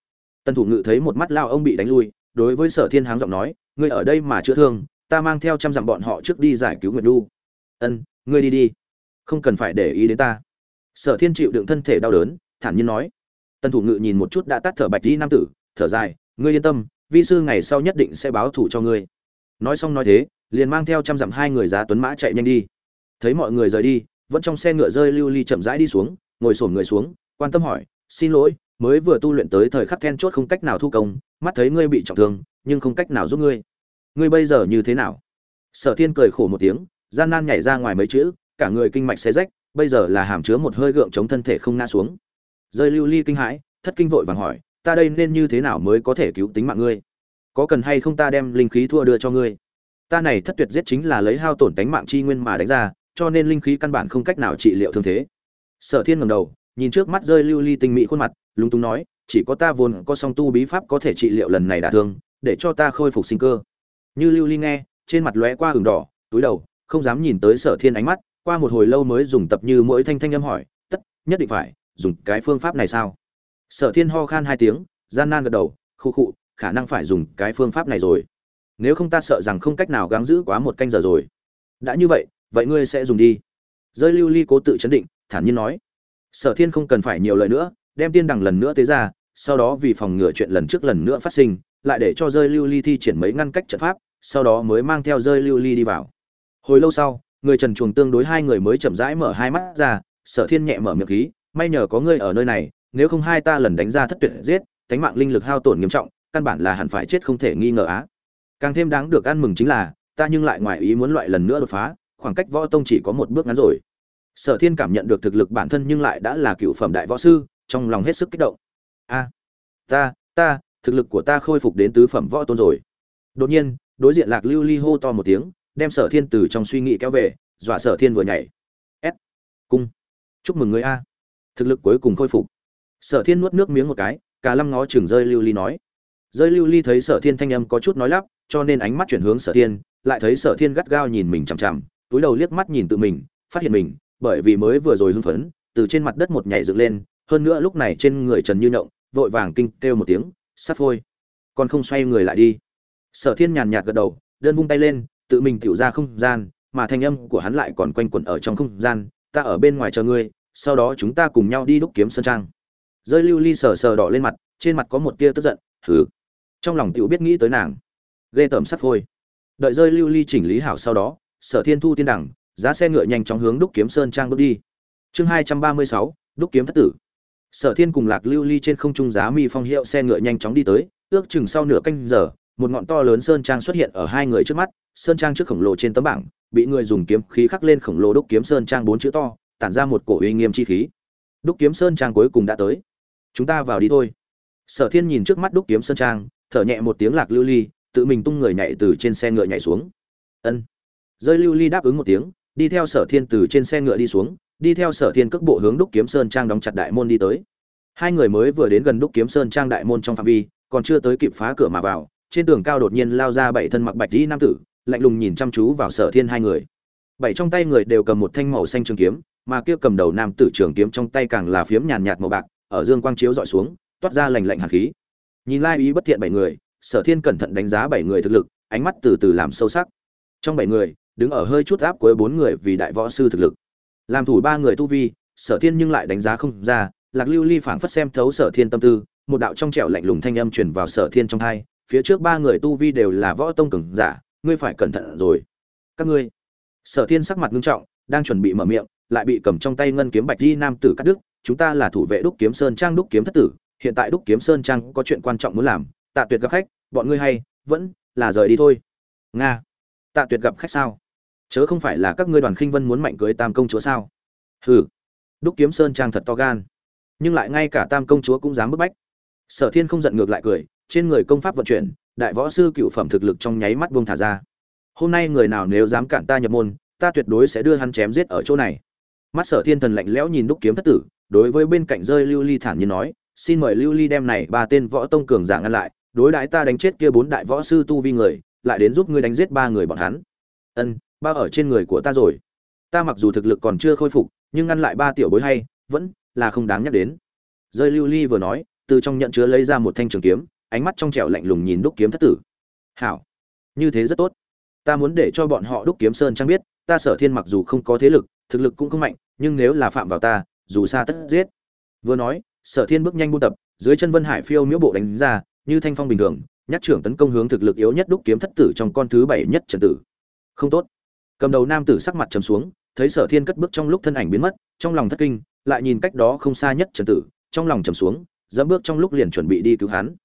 Tần thủ ngự thấy một mắt lao ông bị đánh lui, đối với sở thiên háng giọng nói, ngươi ở đây mà chữa thương, ta mang theo trăm dặm bọn họ trước đi giải cứu nguyệt đu ân, ngươi đi đi, không cần phải để ý đến ta sở thiên chịu đựng thân thể đau đớn, thản nhiên nói. Tần thủ ngự nhìn một chút đã tắt thở bạch di nam tử, thở dài, ngươi yên tâm, vi sư ngày sau nhất định sẽ báo thủ cho ngươi. Nói xong nói thế, liền mang theo trăm dặm hai người giá tuấn mã chạy nhanh đi. Thấy mọi người rời đi, vẫn trong xe ngựa rơi lưu ly chậm rãi đi xuống, ngồi xổm người xuống, quan tâm hỏi, xin lỗi, mới vừa tu luyện tới thời khắc then chốt không cách nào thu công, mắt thấy ngươi bị trọng thương, nhưng không cách nào giúp ngươi. Ngươi bây giờ như thế nào? Sở thiên cười khổ một tiếng, gian nan nhảy ra ngoài mấy chữ, cả người kinh mạch xé rách bây giờ là hàm chứa một hơi gượng chống thân thể không ngã xuống. Rơi lưu ly kinh hãi, thất kinh vội vàng hỏi, ta đây nên như thế nào mới có thể cứu tính mạng ngươi? Có cần hay không ta đem linh khí thua đưa cho ngươi? Ta này thất tuyệt giết chính là lấy hao tổn tánh mạng chi nguyên mà đánh ra, cho nên linh khí căn bản không cách nào trị liệu thương thế. Sở thiên ngầm đầu, nhìn trước mắt rơi lưu ly tinh mỹ khuôn mặt, lúng túng nói, chỉ có ta vốn có song tu bí pháp có thể trị liệu lần này đả thương, để cho ta khôi phục sinh cơ. Như lưu ly nghe, trên mặt lóe qua hừng đỏ, túi đầu, không dám nhìn tới sở thiên ánh mắt qua một hồi lâu mới dùng tập như mỗi thanh thanh âm hỏi, tất, nhất định phải dùng cái phương pháp này sao? Sở thiên ho khan hai tiếng, gian nan gật đầu khu khụ, khả năng phải dùng cái phương pháp này rồi. Nếu không ta sợ rằng không cách nào gắng giữ quá một canh giờ rồi. Đã như vậy vậy ngươi sẽ dùng đi. Rơi lưu ly cố tự chấn định, thản nhiên nói. Sở thiên không cần phải nhiều lời nữa, đem tiên đằng lần nữa tế ra, sau đó vì phòng ngừa chuyện lần trước lần nữa phát sinh, lại để cho rơi lưu ly thi triển mấy ngăn cách trận pháp, sau đó mới mang theo rơi lưu ly đi vào. Hồi lâu sau người trần chuồng tương đối hai người mới chậm rãi mở hai mắt ra, sở thiên nhẹ mở miệng khí, may nhờ có ngươi ở nơi này, nếu không hai ta lần đánh ra thất tuyệt giết, tánh mạng linh lực hao tổn nghiêm trọng, căn bản là hẳn phải chết không thể nghi ngờ á. Càng thêm đáng được ăn mừng chính là, ta nhưng lại ngoài ý muốn loại lần nữa đột phá, khoảng cách võ tông chỉ có một bước ngắn rồi. Sở thiên cảm nhận được thực lực bản thân nhưng lại đã là cựu phẩm đại võ sư, trong lòng hết sức kích động. A, ta ta, thực lực của ta khôi phục đến tứ phẩm võ tôn rồi. Đột nhiên, đối diện lạc lưu ly hô to một tiếng đem sở thiên từ trong suy nghĩ kéo về, dọa sở thiên vừa nhảy. S. Cung. Chúc mừng người a. Thực lực cuối cùng khôi phục. Sở thiên nuốt nước miếng một cái, cả lăm ngó chừng rơi lưu ly nói. Rơi lưu ly thấy sở thiên thanh âm có chút nói lắp, cho nên ánh mắt chuyển hướng sở thiên, lại thấy sở thiên gắt gao nhìn mình chằm chằm, túi đầu liếc mắt nhìn tự mình, phát hiện mình, bởi vì mới vừa rồi hưng phấn, từ trên mặt đất một nhảy dựng lên, hơn nữa lúc này trên người trần như nhộng, vội vàng kinh kêu một tiếng, sắp phôi. Còn không xoay người lại đi. Sở thiên nhàn nhạt gật đầu, đơn vung tay lên tự mình tiểu ra không gian, mà thanh âm của hắn lại còn quanh quẩn ở trong không gian, ta ở bên ngoài chờ ngươi, sau đó chúng ta cùng nhau đi đúc kiếm sơn trang. Rơi lưu ly sờ sờ đỏ lên mặt, trên mặt có một tia tức giận, hừ. Trong lòng tiểu biết nghĩ tới nàng. Ghê tởm sắp phôi. Đợi rơi lưu ly chỉnh lý hảo sau đó, sở thiên thu tiên đẳng, giá xe ngựa nhanh chóng hướng đúc kiếm sơn trang bước đi. Chương hai trăm ba mươi sáu, đúc kiếm thất tử. Sở thiên cùng lạc lưu ly trên không trung giá mi phong hiệu xe ngựa nhanh chóng đi tới, ước chừng sau nửa canh giờ, một ngọn to lớn sơn trang xuất hiện ở hai người trước mắt sơn trang trước khổng lồ trên tấm bảng, bị người dùng kiếm khí khắc lên khổng lồ đúc kiếm sơn trang bốn chữ to, tản ra một cổ uy nghiêm chi khí. Đúc kiếm sơn trang cuối cùng đã tới. Chúng ta vào đi thôi. Sở thiên nhìn trước mắt đúc kiếm sơn trang, thở nhẹ một tiếng lạc lưu ly, tự mình tung người nhảy từ trên xe ngựa nhảy xuống. Ân. Rơi lưu ly đáp ứng một tiếng, đi theo sở thiên từ trên xe ngựa đi xuống, đi theo sở thiên cước bộ hướng đúc kiếm sơn trang đóng chặt đại môn đi tới. Hai người mới vừa đến gần đúc kiếm sơn trang đại môn trong phạm vi, còn chưa tới kịp phá cửa mà vào, trên tường cao đột nhiên lao ra bảy thân mặc bạch y nam tử lạnh lùng nhìn chăm chú vào sở thiên hai người. Bảy trong tay người đều cầm một thanh màu xanh trường kiếm, mà kia cầm đầu nam tử trường kiếm trong tay càng là phiếm nhàn nhạt màu bạc, ở dương quang chiếu dọi xuống, toát ra lành lạnh hàn khí. Nhìn lai ý bất thiện bảy người, sở thiên cẩn thận đánh giá bảy người thực lực, ánh mắt từ từ làm sâu sắc. Trong bảy người, đứng ở hơi chút áp cuối bốn người vì đại võ sư thực lực. Làm thủ ba người tu vi, sở thiên nhưng lại đánh giá không ra, lạc lưu ly phảng phất xem thấu sở thiên tâm tư, một đạo trong trẻo lạnh lùng thanh âm truyền vào sở thiên trong hai, phía trước ba người tu vi đều là võ tông cường giả ngươi phải cẩn thận rồi. Các ngươi. Sở thiên sắc mặt nghiêm trọng, đang chuẩn bị mở miệng, lại bị cầm trong tay ngân kiếm bạch di nam tử cắt đứt. Chúng ta là thủ vệ đúc kiếm sơn trang, đúc kiếm thất tử. Hiện tại đúc kiếm sơn trang có chuyện quan trọng muốn làm. Tạ tuyệt gặp khách, bọn ngươi hay vẫn là rời đi thôi. Nga, tạ tuyệt gặp khách sao? Chớ không phải là các ngươi đoàn khinh vân muốn mạnh cưới tam công chúa sao? Hừ. Đúc kiếm sơn trang thật to gan, nhưng lại ngay cả tam công chúa cũng dám bức bách. Sở thiên không giận ngược lại cười, trên người công pháp vận chuyển đại võ sư cựu phẩm thực lực trong nháy mắt buông thả ra. Hôm nay người nào nếu dám cản ta nhập môn, ta tuyệt đối sẽ đưa hắn chém giết ở chỗ này. Mắt sở thiên thần lạnh lẽo nhìn đúc kiếm thất tử, đối với bên cạnh rơi lưu ly thản nhiên nói, xin mời lưu ly đem này ba tên võ tông cường giả ngăn lại, đối đãi ta đánh chết kia bốn đại võ sư tu vi người, lại đến giúp ngươi đánh giết ba người bọn hắn. Ân, ba ở trên người của ta rồi. Ta mặc dù thực lực còn chưa khôi phục, nhưng ngăn lại ba tiểu bối hay, vẫn là không đáng nhắc đến. Rơi lưu ly vừa nói, từ trong nhận chứa lấy ra một thanh trường kiếm ánh mắt trong trẻo lạnh lùng nhìn đúc kiếm thất tử. Hảo, như thế rất tốt. Ta muốn để cho bọn họ đúc kiếm sơn trang biết, ta sở thiên mặc dù không có thế lực, thực lực cũng không mạnh, nhưng nếu là phạm vào ta, dù xa tất giết. Vừa nói, sở thiên bước nhanh buôn tập, dưới chân vân hải phiêu miễu bộ đánh ra, như thanh phong bình thường, nhắc trưởng tấn công hướng thực lực yếu nhất đúc kiếm thất tử trong con thứ bảy nhất trần tử. Không tốt. Cầm đầu nam tử sắc mặt trầm xuống, thấy sở thiên cất bước trong lúc thân ảnh biến mất, trong lòng thất kinh, lại nhìn cách đó không xa nhất trần tử, trong lòng trầm xuống, dẫm bước trong lúc liền chuẩn bị đi cứu hắn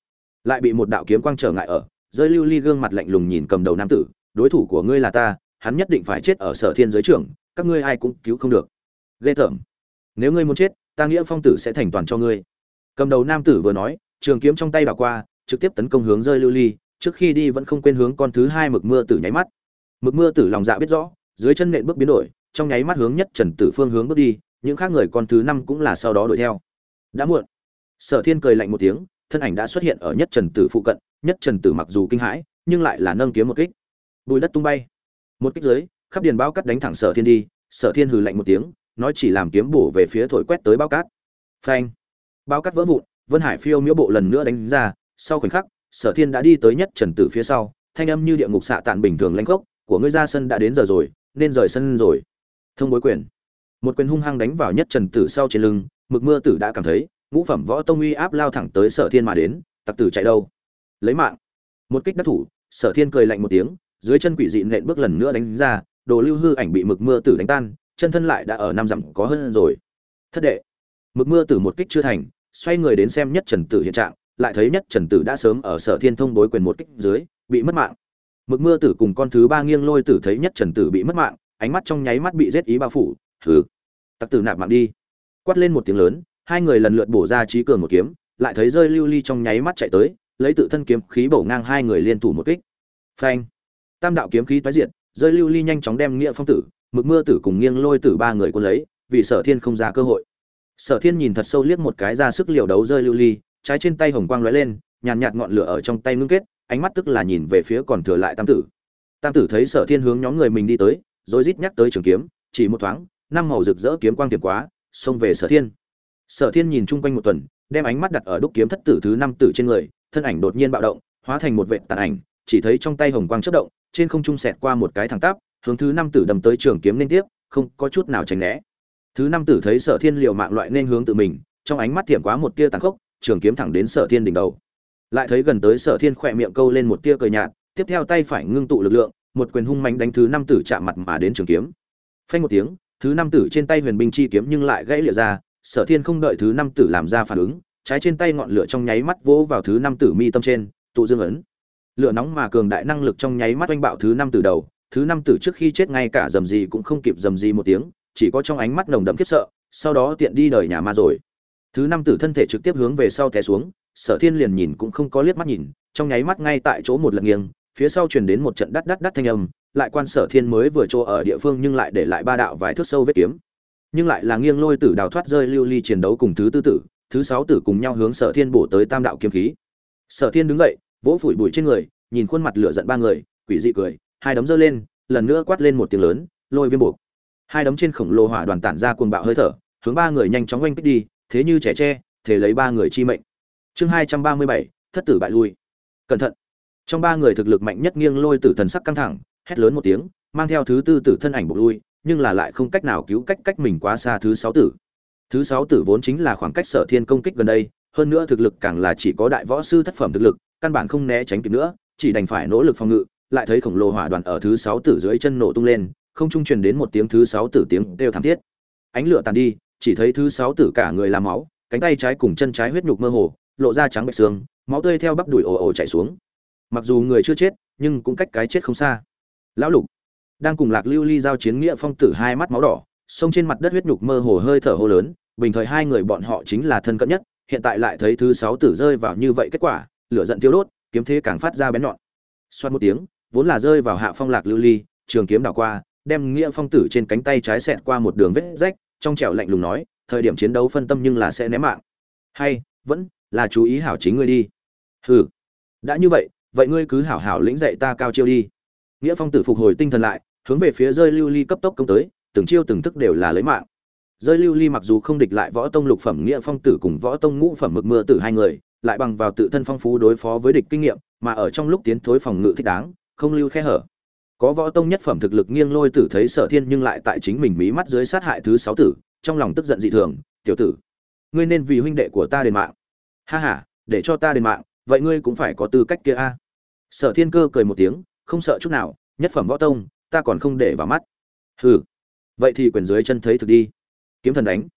lại bị một đạo kiếm quang trở ngại ở, rơi lưu ly gương mặt lạnh lùng nhìn cầm đầu nam tử, đối thủ của ngươi là ta, hắn nhất định phải chết ở sở thiên giới trưởng, các ngươi ai cũng cứu không được. Ghê tởm. Nếu ngươi muốn chết, ta nghĩa phong tử sẽ thành toàn cho ngươi. Cầm đầu nam tử vừa nói, trường kiếm trong tay đảo qua, trực tiếp tấn công hướng rơi lưu ly, trước khi đi vẫn không quên hướng con thứ hai mực mưa tử nháy mắt. Mực mưa tử lòng dạ biết rõ, dưới chân nện bước biến đổi, trong nháy mắt hướng nhất trần tử phương hướng bước đi, những khác người con thứ năm cũng là sau đó đuổi theo. Đã muộn. Sở thiên cười lạnh một tiếng thân ảnh đã xuất hiện ở nhất trần tử phụ cận, nhất trần tử mặc dù kinh hãi, nhưng lại là nâng kiếm một kích. Bùi đất tung bay. Một kích dưới, khắp điền bao cắt đánh thẳng sở thiên đi, sở thiên hừ lạnh một tiếng, nói chỉ làm kiếm bổ về phía thổi quét tới bao cát. Phanh. Bao cát vỡ vụn, vân hải phiêu miễu bộ lần nữa đánh ra, sau khoảnh khắc, sở thiên đã đi tới nhất trần tử phía sau, thanh âm như địa ngục xạ tạn bình thường lanh gốc, của ngươi ra sân đã đến giờ rồi, nên rời sân rồi. Thông bối quyền. Một quyền hung hăng đánh vào nhất trần tử sau trên lưng, mực mưa tử đã cảm thấy ngũ phẩm võ tông uy áp lao thẳng tới sở thiên mà đến, tặc tử chạy đâu? Lấy mạng. Một kích đắc thủ, sở thiên cười lạnh một tiếng, dưới chân quỷ dị nện bước lần nữa đánh ra, đồ lưu hư ảnh bị mực mưa tử đánh tan, chân thân lại đã ở năm dặm có hơn rồi. Thất đệ. Mực mưa tử một kích chưa thành, xoay người đến xem nhất trần tử hiện trạng, lại thấy nhất trần tử đã sớm ở sở thiên thông bối quyền một kích dưới, bị mất mạng. Mực mưa tử cùng con thứ ba nghiêng lôi tử thấy nhất trần tử bị mất mạng, ánh mắt trong nháy mắt bị giết ý bao phủ thử tặc tử nạp mạng đi. Quát lên một tiếng lớn hai người lần lượt bổ ra trí cường một kiếm, lại thấy rơi lưu ly trong nháy mắt chạy tới, lấy tự thân kiếm khí bổ ngang hai người liên thủ một kích. Phanh! Tam đạo kiếm khí tái diện rơi lưu ly nhanh chóng đem nghĩa phong tử, mực mưa tử cùng nghiêng lôi tử ba người quân lấy, vì sở thiên không ra cơ hội. Sở thiên nhìn thật sâu liếc một cái ra sức liều đấu rơi lưu ly, trái trên tay hồng quang lóe lên, nhàn nhạt ngọn lửa ở trong tay ngưng kết, ánh mắt tức là nhìn về phía còn thừa lại tam tử. Tam tử thấy sở thiên hướng nhóm người mình đi tới, rồi rít nhắc tới trường kiếm, chỉ một thoáng, năm màu rực rỡ kiếm quang tiềm quá, xông về sở thiên sở thiên nhìn chung quanh một tuần, đem ánh mắt đặt ở đúc kiếm thất tử thứ năm tử trên người, thân ảnh đột nhiên bạo động, hóa thành một vệ tàn ảnh, chỉ thấy trong tay hồng quang chất động, trên không trung xẹt qua một cái thẳng tắp, hướng thứ năm tử đâm tới trường kiếm liên tiếp, không có chút nào tránh né. Thứ năm tử thấy sở thiên liều mạng loại nên hướng tự mình, trong ánh mắt thiểm quá một tia tàn khốc, trường kiếm thẳng đến sở thiên đỉnh đầu. Lại thấy gần tới sở thiên khỏe miệng câu lên một tia cười nhạt, tiếp theo tay phải ngưng tụ lực lượng, một quyền hung mạnh đánh thứ năm tử chạm mặt mà đến trường kiếm. Phanh một tiếng, thứ năm tử trên tay huyền binh chi kiếm nhưng lại gãy lìa ra sở thiên không đợi thứ năm tử làm ra phản ứng, trái trên tay ngọn lửa trong nháy mắt vỗ vào thứ năm tử mi tâm trên, tụ dương ấn. Lửa nóng mà cường đại năng lực trong nháy mắt oanh bạo thứ năm tử đầu, thứ năm tử trước khi chết ngay cả dầm gì cũng không kịp dầm gì một tiếng, chỉ có trong ánh mắt nồng đậm khiếp sợ, sau đó tiện đi đời nhà ma rồi. Thứ năm tử thân thể trực tiếp hướng về sau té xuống, sở thiên liền nhìn cũng không có liếc mắt nhìn, trong nháy mắt ngay tại chỗ một lần nghiêng, phía sau truyền đến một trận đắt đắt đắt thanh âm, lại quan sở thiên mới vừa chỗ ở địa phương nhưng lại để lại ba đạo vài thước sâu vết kiếm nhưng lại là nghiêng lôi tử đào thoát rơi lưu ly chiến đấu cùng thứ tư tử, thứ sáu tử cùng nhau hướng sở thiên bổ tới tam đạo kiếm khí. Sở thiên đứng dậy, vỗ phủi bụi trên người, nhìn khuôn mặt lửa giận ba người, quỷ dị cười, hai đấm giơ lên, lần nữa quát lên một tiếng lớn, lôi viêm buộc. Hai đấm trên khổng lồ hỏa đoàn tản ra cuồng bạo hơi thở, hướng ba người nhanh chóng oanh kích đi, thế như trẻ tre, thể lấy ba người chi mệnh. Chương hai trăm ba mươi bảy, thất tử bại lui. Cẩn thận. Trong ba người thực lực mạnh nhất nghiêng lôi tử thần sắc căng thẳng, hét lớn một tiếng, mang theo thứ tư tử thân ảnh bộc lui nhưng là lại không cách nào cứu cách cách mình quá xa thứ sáu tử. Thứ sáu tử vốn chính là khoảng cách sở thiên công kích gần đây, hơn nữa thực lực càng là chỉ có đại võ sư thất phẩm thực lực, căn bản không né tránh kịp nữa, chỉ đành phải nỗ lực phòng ngự, lại thấy khổng lồ hỏa đoàn ở thứ sáu tử dưới chân nổ tung lên, không trung truyền đến một tiếng thứ sáu tử tiếng đều thảm thiết. Ánh lửa tàn đi, chỉ thấy thứ sáu tử cả người làm máu, cánh tay trái cùng chân trái huyết nhục mơ hồ, lộ ra trắng bạch xương, máu tươi theo bắp đùi ồ ồ chảy xuống. Mặc dù người chưa chết, nhưng cũng cách cái chết không xa. Lão lục đang cùng lạc lưu ly giao chiến nghĩa phong tử hai mắt máu đỏ, sông trên mặt đất huyết nhục mơ hồ hơi thở hô lớn, bình thời hai người bọn họ chính là thân cận nhất, hiện tại lại thấy thứ sáu tử rơi vào như vậy kết quả, lửa giận tiêu đốt, kiếm thế càng phát ra bén nhọn. Xoát một tiếng, vốn là rơi vào hạ phong lạc lưu ly, trường kiếm đảo qua, đem nghĩa phong tử trên cánh tay trái xẹt qua một đường vết rách, trong trẻo lạnh lùng nói, thời điểm chiến đấu phân tâm nhưng là sẽ ném mạng. Hay, vẫn là chú ý hảo chính ngươi đi. Hừ, đã như vậy vậy ngươi cứ hảo hảo lĩnh dạy ta cao chiêu đi. Nghĩa phong tử phục hồi tinh thần lại hướng về phía rơi lưu ly cấp tốc công tới, từng chiêu từng thức đều là lấy mạng. Rơi lưu ly mặc dù không địch lại võ tông lục phẩm nghĩa phong tử cùng võ tông ngũ phẩm mực mưa tử hai người, lại bằng vào tự thân phong phú đối phó với địch kinh nghiệm, mà ở trong lúc tiến thối phòng ngự thích đáng, không lưu khe hở. Có võ tông nhất phẩm thực lực nghiêng lôi tử thấy sở thiên nhưng lại tại chính mình mí mắt dưới sát hại thứ sáu tử, trong lòng tức giận dị thường, tiểu tử, ngươi nên vì huynh đệ của ta đền mạng. Ha ha, để cho ta đền mạng, vậy ngươi cũng phải có tư cách kia a. Sở thiên cơ cười một tiếng, không sợ chút nào, nhất phẩm võ tông ta còn không để vào mắt. Hừ. Vậy thì quyền dưới chân thấy thực đi. Kiếm thần đánh.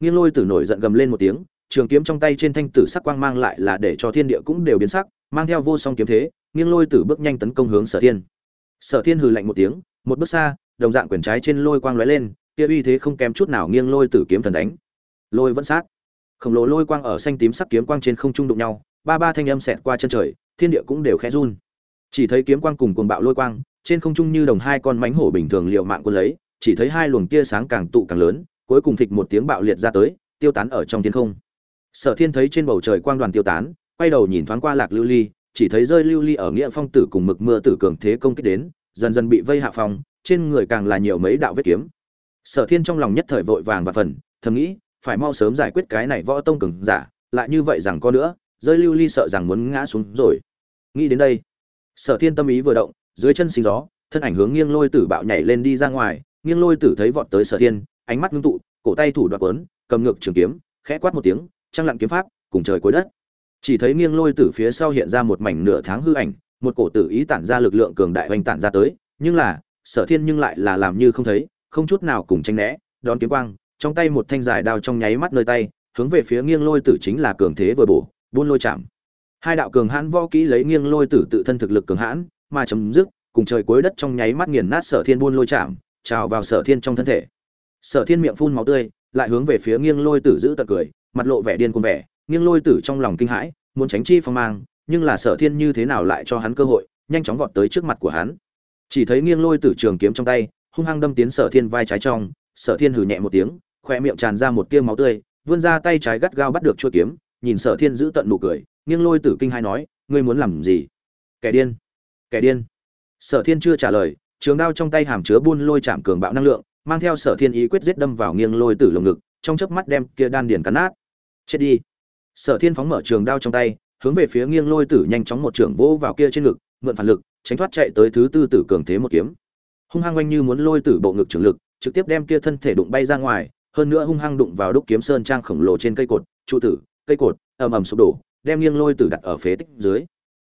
Nghiêng lôi tử nổi giận gầm lên một tiếng, trường kiếm trong tay trên thanh tử sắc quang mang lại là để cho thiên địa cũng đều biến sắc, mang theo vô song kiếm thế nghiêng lôi tử bước nhanh tấn công hướng sở thiên. Sở thiên hừ lạnh một tiếng, một bước xa, đồng dạng quyền trái trên lôi quang lóe lên, kia uy thế không kém chút nào nghiêng lôi tử kiếm thần đánh. Lôi vẫn sát. Khổng lồ lôi quang ở xanh tím sắc kiếm quang trên không trung đụng nhau, ba ba thanh âm xẹt qua chân trời, thiên địa cũng đều khẽ run. Chỉ thấy kiếm quang cùng cuồng bạo lôi quang trên không trung như đồng hai con mánh hổ bình thường liều mạng quân lấy, chỉ thấy hai luồng tia sáng càng tụ càng lớn, cuối cùng phịch một tiếng bạo liệt ra tới, tiêu tán ở trong thiên không. Sở thiên thấy trên bầu trời quang đoàn tiêu tán, quay đầu nhìn thoáng qua lạc lưu ly, chỉ thấy rơi lưu ly ở nghĩa phong tử cùng mực mưa tử cường thế công kích đến, dần dần bị vây hạ phòng trên người càng là nhiều mấy đạo vết kiếm. Sở thiên trong lòng nhất thời vội vàng và phần thầm nghĩ, phải mau sớm giải quyết cái này võ tông cường giả, lại như vậy rằng có nữa, rơi lưu ly sợ rằng muốn ngã xuống rồi. Nghĩ đến đây, sở thiên tâm ý vừa động dưới chân sinh gió, thân ảnh hướng nghiêng lôi tử bạo nhảy lên đi ra ngoài, nghiêng lôi tử thấy vọt tới sở thiên, ánh mắt ngưng tụ, cổ tay thủ đoạt quấn cầm ngược trường kiếm, khẽ quát một tiếng, trăng lặn kiếm pháp, cùng trời cuối đất. Chỉ thấy nghiêng lôi tử phía sau hiện ra một mảnh nửa tháng hư ảnh, một cổ tử ý tản ra lực lượng cường đại hoành tản ra tới, nhưng là, sở thiên nhưng lại là làm như không thấy, không chút nào cùng tranh né, đón kiếm quang, trong tay một thanh dài đao trong nháy mắt nơi tay, hướng về phía nghiêng lôi tử chính là cường thế vừa bổ, buôn lôi chạm. Hai đạo cường hãn võ kỹ lấy nghiêng lôi tử tự thân thực lực cường hãn mà chấm dứt, cùng trời cuối đất trong nháy mắt nghiền nát sở thiên buôn lôi chạm, trào vào sở thiên trong thân thể. Sở thiên miệng phun máu tươi, lại hướng về phía nghiêng lôi tử giữ tật cười, mặt lộ vẻ điên cuồng vẻ. Nghiêng lôi tử trong lòng kinh hãi, muốn tránh chi phong mang, nhưng là sở thiên như thế nào lại cho hắn cơ hội, nhanh chóng vọt tới trước mặt của hắn. Chỉ thấy nghiêng lôi tử trường kiếm trong tay, hung hăng đâm tiến sở thiên vai trái trong, sở thiên hừ nhẹ một tiếng, khoe miệng tràn ra một tia máu tươi, vươn ra tay trái gắt gao bắt được chuôi kiếm, nhìn sở thiên giữ tận nụ cười, nghiêng lôi tử kinh hai nói, ngươi muốn làm gì? Kẻ điên kẻ điên. Sở thiên chưa trả lời, trường đao trong tay hàm chứa buôn lôi chạm cường bạo năng lượng, mang theo sở thiên ý quyết giết đâm vào nghiêng lôi tử lồng ngực, trong chớp mắt đem kia đan điền cắn nát. Chết đi. Sở thiên phóng mở trường đao trong tay, hướng về phía nghiêng lôi tử nhanh chóng một trường vỗ vào kia trên ngực, mượn phản lực, tránh thoát chạy tới thứ tư tử cường thế một kiếm. Hung hăng quanh như muốn lôi tử bộ ngực trường lực, trực tiếp đem kia thân thể đụng bay ra ngoài, hơn nữa hung hăng đụng vào đúc kiếm sơn trang khổng lồ trên cây cột, trụ tử, cây cột, ầm ầm sụp đổ, đem nghiêng lôi tử đặt ở phế tích dưới.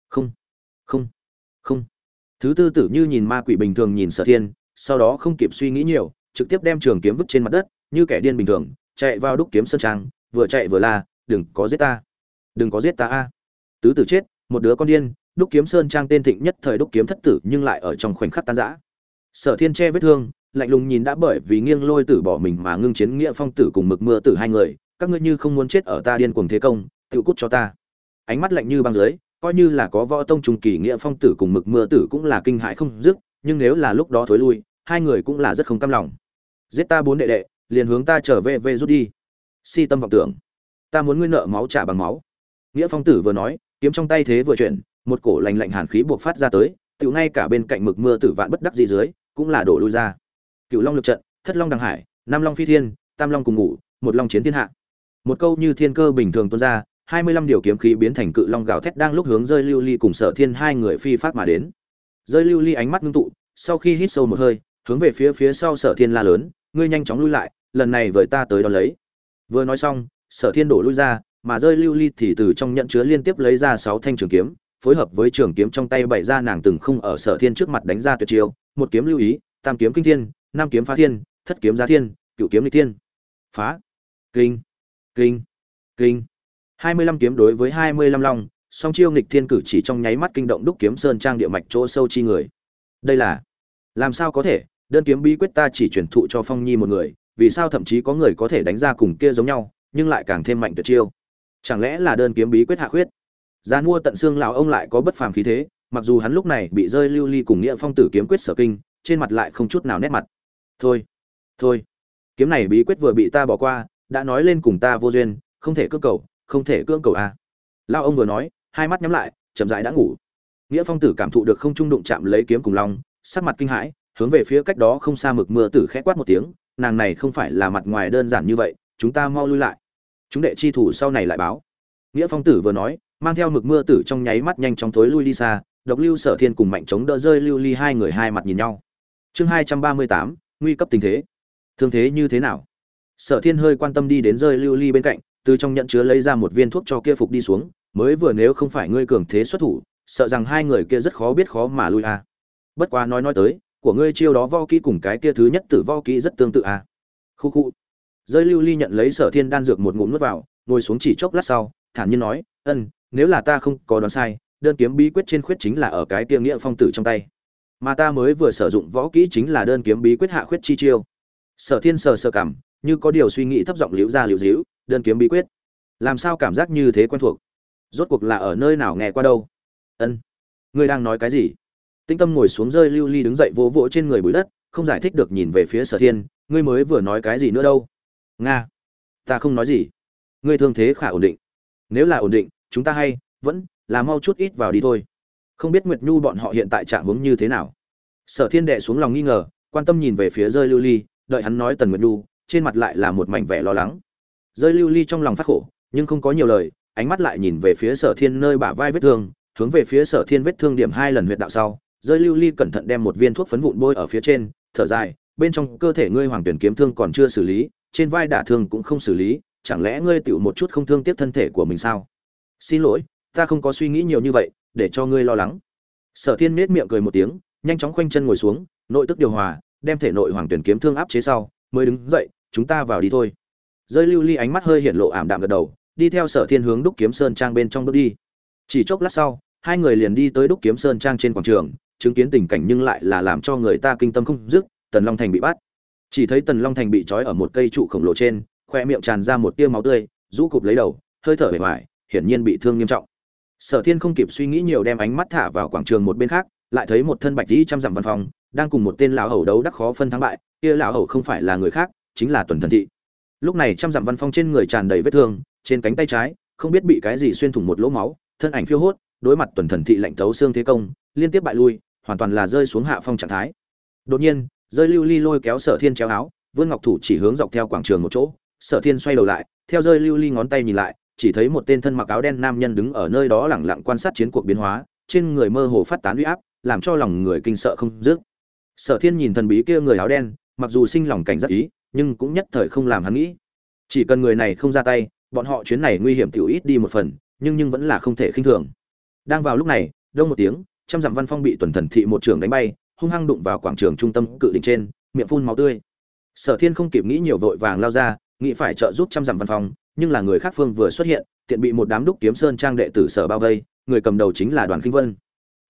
Không. Không không. Thứ tư tử như nhìn ma quỷ bình thường nhìn sở thiên, sau đó không kịp suy nghĩ nhiều, trực tiếp đem trường kiếm vứt trên mặt đất, như kẻ điên bình thường, chạy vào đúc kiếm sơn trang, vừa chạy vừa la, đừng có giết ta. Đừng có giết ta a. Tứ tử chết, một đứa con điên, đúc kiếm sơn trang tên thịnh nhất thời đúc kiếm thất tử nhưng lại ở trong khoảnh khắc tan rã. Sở thiên che vết thương, lạnh lùng nhìn đã bởi vì nghiêng lôi tử bỏ mình mà ngưng chiến nghĩa phong tử cùng mực mưa tử hai người, các ngươi như không muốn chết ở ta điên cuồng thế công, tự cút cho ta. Ánh mắt lạnh như băng dưới coi như là có võ tông trùng kỳ nghĩa phong tử cùng mực mưa tử cũng là kinh hại không dứt, nhưng nếu là lúc đó thối lui, hai người cũng là rất không cam lòng. Giết ta bốn đệ đệ, liền hướng ta trở về về rút đi. Si tâm vọng tưởng. Ta muốn nguyên nợ máu trả bằng máu. Nghĩa phong tử vừa nói, kiếm trong tay thế vừa chuyển, một cổ lạnh lạnh hàn khí buộc phát ra tới tự ngay cả bên cạnh mực mưa tử vạn bất đắc gì dưới, cũng là đổ lui ra. Cựu long lực trận, thất long đằng hải, nam long phi thiên, tam long cùng ngủ, một long chiến thiên hạ. Một câu như thiên cơ bình thường tuôn ra hai mươi lăm điều kiếm khí biến thành cự long gào thét đang lúc hướng rơi lưu ly cùng sở thiên hai người phi phát mà đến. Rơi lưu ly ánh mắt ngưng tụ, sau khi hít sâu một hơi, hướng về phía phía sau sở thiên la lớn, ngươi nhanh chóng lui lại, lần này với ta tới đón lấy. Vừa nói xong, sở thiên đổ lui ra, mà rơi lưu ly thì từ trong nhận chứa liên tiếp lấy ra sáu thanh trường kiếm, phối hợp với trường kiếm trong tay bày ra nàng từng không ở sở thiên trước mặt đánh ra tuyệt chiêu, một kiếm lưu ý, tam kiếm kinh thiên, năm kiếm phá thiên, thất kiếm giá thiên, cựu kiếm lịch thiên. Phá. Kinh. Kinh. Kinh hai mươi lăm kiếm đối với hai mươi lăm long, song chiêu nghịch thiên cử chỉ trong nháy mắt kinh động đúc kiếm sơn trang địa mạch chỗ sâu chi người. Đây là, làm sao có thể? Đơn kiếm bí quyết ta chỉ truyền thụ cho phong nhi một người, vì sao thậm chí có người có thể đánh ra cùng kia giống nhau, nhưng lại càng thêm mạnh tuyệt chiêu? Chẳng lẽ là đơn kiếm bí quyết hạ khuyết? Gian mua tận xương lão ông lại có bất phàm khí thế, mặc dù hắn lúc này bị rơi lưu ly cùng nghĩa phong tử kiếm quyết sở kinh, trên mặt lại không chút nào nét mặt. Thôi thôi, kiếm này bí quyết vừa bị ta bỏ qua, đã nói lên cùng ta vô duyên, không thể cưỡng cầu không thể cưỡng cầu à. lao ông vừa nói, hai mắt nhắm lại, chậm rãi đã ngủ. Nghĩa phong tử cảm thụ được không trung đụng chạm lấy kiếm cùng long, sắc mặt kinh hãi, hướng về phía cách đó không xa mực mưa tử khẽ quát một tiếng, nàng này không phải là mặt ngoài đơn giản như vậy, chúng ta mau lui lại. Chúng đệ chi thủ sau này lại báo. Nghĩa phong tử vừa nói, mang theo mực mưa tử trong nháy mắt nhanh chóng thối lui đi xa, độc lưu sở thiên cùng mạnh chống đỡ rơi lưu ly hai người hai mặt nhìn nhau. Chương hai trăm ba mươi tám, nguy cấp tình thế. Thương thế như thế nào? Sở thiên hơi quan tâm đi đến rơi lưu ly bên cạnh từ trong nhận chứa lấy ra một viên thuốc cho kia phục đi xuống, mới vừa nếu không phải ngươi cường thế xuất thủ, sợ rằng hai người kia rất khó biết khó mà lui a à. bất quá nói nói tới, của ngươi chiêu đó vo kỹ cùng cái kia thứ nhất tử vo kỹ rất tương tự a à. khu khu rơi lưu ly nhận lấy sở thiên đan dược một ngụm nuốt vào, ngồi xuống chỉ chốc lát sau, thản nhiên nói, ân, nếu là ta không có đoán sai, đơn kiếm bí quyết trên khuyết chính là ở cái kia nghĩa phong tử trong tay mà ta mới vừa sử dụng võ kỹ chính là đơn kiếm bí quyết hạ khuyết chi chiêu sở thiên sờ sờ cảm, như có điều suy nghĩ thấp giọng liễu ra liễu díu đơn kiếm bí quyết. Làm sao cảm giác như thế quen thuộc? Rốt cuộc là ở nơi nào nghe qua đâu? Ân, ngươi đang nói cái gì? Tinh tâm ngồi xuống rơi lưu ly đứng dậy vỗ vỗ trên người bụi đất, không giải thích được nhìn về phía sở thiên, ngươi mới vừa nói cái gì nữa đâu? Nga, ta không nói gì. Ngươi thương thế khả ổn định. Nếu là ổn định, chúng ta hay vẫn là mau chút ít vào đi thôi. Không biết nguyệt nhu bọn họ hiện tại trạng hướng như thế nào? Sở thiên đệ xuống lòng nghi ngờ, quan tâm nhìn về phía rơi lưu ly, đợi hắn nói tần nguyệt nhu, trên mặt lại là một mảnh vẻ lo lắng rơi lưu ly trong lòng phát khổ, nhưng không có nhiều lời, ánh mắt lại nhìn về phía sở thiên nơi bả vai vết thương, hướng về phía sở thiên vết thương điểm hai lần huyệt đạo sau, rơi lưu ly cẩn thận đem một viên thuốc phấn vụn bôi ở phía trên, thở dài, bên trong cơ thể ngươi hoàng tuyển kiếm thương còn chưa xử lý, trên vai đả thương cũng không xử lý, chẳng lẽ ngươi tựu một chút không thương tiếc thân thể của mình sao? Xin lỗi, ta không có suy nghĩ nhiều như vậy, để cho ngươi lo lắng. Sở thiên nết miệng cười một tiếng, nhanh chóng khoanh chân ngồi xuống, nội tức điều hòa, đem thể nội hoàng tuyển kiếm thương áp chế sau, mới đứng dậy, chúng ta vào đi thôi rơi lưu ly ánh mắt hơi hiện lộ ảm đạm gật đầu, đi theo sở thiên hướng đúc kiếm sơn trang bên trong bước đi. Chỉ chốc lát sau, hai người liền đi tới đúc kiếm sơn trang trên quảng trường, chứng kiến tình cảnh nhưng lại là làm cho người ta kinh tâm không dứt, tần long thành bị bắt. Chỉ thấy tần long thành bị trói ở một cây trụ khổng lồ trên, khoe miệng tràn ra một tia máu tươi, rũ cụp lấy đầu, hơi thở bề ngoài, hiển nhiên bị thương nghiêm trọng. Sở thiên không kịp suy nghĩ nhiều đem ánh mắt thả vào quảng trường một bên khác, lại thấy một thân bạch dĩ trăm dặm văn phòng, đang cùng một tên lão hầu đấu đắc khó phân thắng bại, kia lão hầu không phải là người khác, chính là tuần thần thị lúc này trăm dặm văn phong trên người tràn đầy vết thương, trên cánh tay trái, không biết bị cái gì xuyên thủng một lỗ máu, thân ảnh phiêu hốt, đối mặt tuần thần thị lạnh tấu xương thế công, liên tiếp bại lui, hoàn toàn là rơi xuống hạ phong trạng thái. Đột nhiên, rơi lưu ly lôi kéo sở thiên chéo áo, vương ngọc thủ chỉ hướng dọc theo quảng trường một chỗ, sở thiên xoay đầu lại, theo rơi lưu ly ngón tay nhìn lại, chỉ thấy một tên thân mặc áo đen nam nhân đứng ở nơi đó lẳng lặng quan sát chiến cuộc biến hóa, trên người mơ hồ phát tán uy áp, làm cho lòng người kinh sợ không dứt. Sở thiên nhìn thần bí kia người áo đen, mặc dù sinh lòng cảnh giác ý nhưng cũng nhất thời không làm hắn nghĩ. Chỉ cần người này không ra tay, bọn họ chuyến này nguy hiểm tiểu ít đi một phần, nhưng nhưng vẫn là không thể khinh thường. Đang vào lúc này, đông một tiếng, trăm dặm văn phong bị tuần thần thị một trường đánh bay, hung hăng đụng vào quảng trường trung tâm cự đỉnh trên, miệng phun máu tươi. Sở thiên không kịp nghĩ nhiều vội vàng lao ra, nghĩ phải trợ giúp trăm dặm văn phong, nhưng là người khác phương vừa xuất hiện, tiện bị một đám đúc kiếm sơn trang đệ tử sở bao vây, người cầm đầu chính là đoàn kinh vân.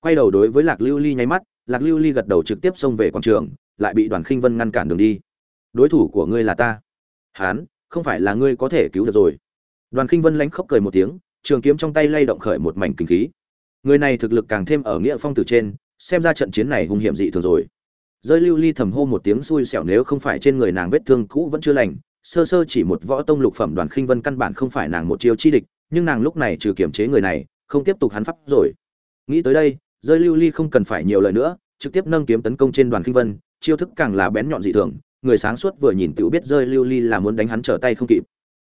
Quay đầu đối với lạc lưu ly nháy mắt, lạc lưu ly gật đầu trực tiếp xông về quảng trường, lại bị đoàn khinh vân ngăn cản đường đi đối thủ của ngươi là ta. Hán, không phải là ngươi có thể cứu được rồi. Đoàn khinh vân lánh khóc cười một tiếng, trường kiếm trong tay lay động khởi một mảnh kinh khí. Người này thực lực càng thêm ở nghĩa phong tử trên, xem ra trận chiến này hung hiểm dị thường rồi. Rơi lưu ly thầm hô một tiếng xui xẻo nếu không phải trên người nàng vết thương cũ vẫn chưa lành, sơ sơ chỉ một võ tông lục phẩm đoàn khinh vân căn bản không phải nàng một chiêu chi địch, nhưng nàng lúc này trừ kiểm chế người này, không tiếp tục hắn pháp rồi. Nghĩ tới đây, rơi lưu ly không cần phải nhiều lời nữa, trực tiếp nâng kiếm tấn công trên đoàn khinh vân, chiêu thức càng là bén nhọn dị thường người sáng suốt vừa nhìn tiểu biết rơi lưu ly là muốn đánh hắn trở tay không kịp.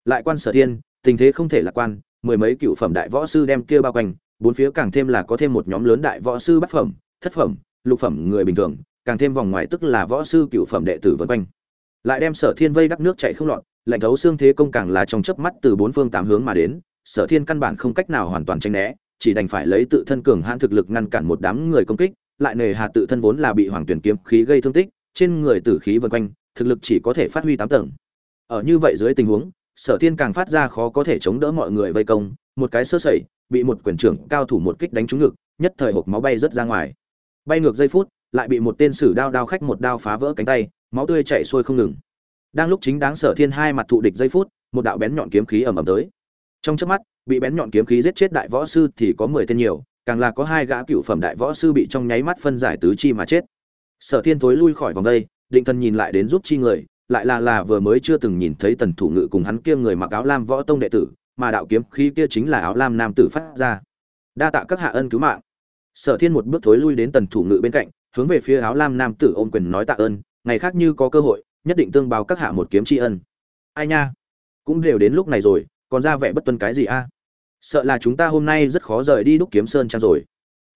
Lại quan sở thiên, tình thế không thể lạc quan, mười mấy cựu phẩm đại võ sư đem kia bao quanh, bốn phía càng thêm là có thêm một nhóm lớn đại võ sư bát phẩm, thất phẩm, lục phẩm người bình thường, càng thêm vòng ngoài tức là võ sư cựu phẩm đệ tử vân quanh. Lại đem sở thiên vây đắp nước chạy không lọt, lạnh thấu xương thế công càng là trong chớp mắt từ bốn phương tám hướng mà đến, sở thiên căn bản không cách nào hoàn toàn tranh né, chỉ đành phải lấy tự thân cường hãn thực lực ngăn cản một đám người công kích, lại nề hà tự thân vốn là bị hoàng tuyển kiếm khí gây thương tích trên người tử khí vần quanh, thực lực chỉ có thể phát huy tám tầng. Ở như vậy dưới tình huống, sở thiên càng phát ra khó có thể chống đỡ mọi người vây công, một cái sơ sẩy, bị một quyền trưởng cao thủ một kích đánh trúng ngực, nhất thời hộp máu bay rớt ra ngoài. Bay ngược giây phút, lại bị một tên sử đao đao khách một đao phá vỡ cánh tay, máu tươi chảy xuôi không ngừng. Đang lúc chính đáng sở thiên hai mặt thụ địch giây phút, một đạo bén nhọn kiếm khí ầm ầm tới. Trong chớp mắt, bị bén nhọn kiếm khí giết chết đại võ sư thì có mười tên nhiều, càng là có hai gã cựu phẩm đại võ sư bị trong nháy mắt phân giải tứ chi mà chết sở thiên thối lui khỏi vòng đây, định thần nhìn lại đến giúp chi người, lại là là vừa mới chưa từng nhìn thấy tần thủ ngự cùng hắn kia người mặc áo lam võ tông đệ tử, mà đạo kiếm khí kia chính là áo lam nam tử phát ra. Đa tạ các hạ ân cứu mạng. Sở thiên một bước thối lui đến tần thủ ngự bên cạnh, hướng về phía áo lam nam tử ôm quyền nói tạ ơn, ngày khác như có cơ hội, nhất định tương báo các hạ một kiếm tri ân. Ai nha? Cũng đều đến lúc này rồi, còn ra vẻ bất tuân cái gì a? Sợ là chúng ta hôm nay rất khó rời đi đúc kiếm sơn trang rồi.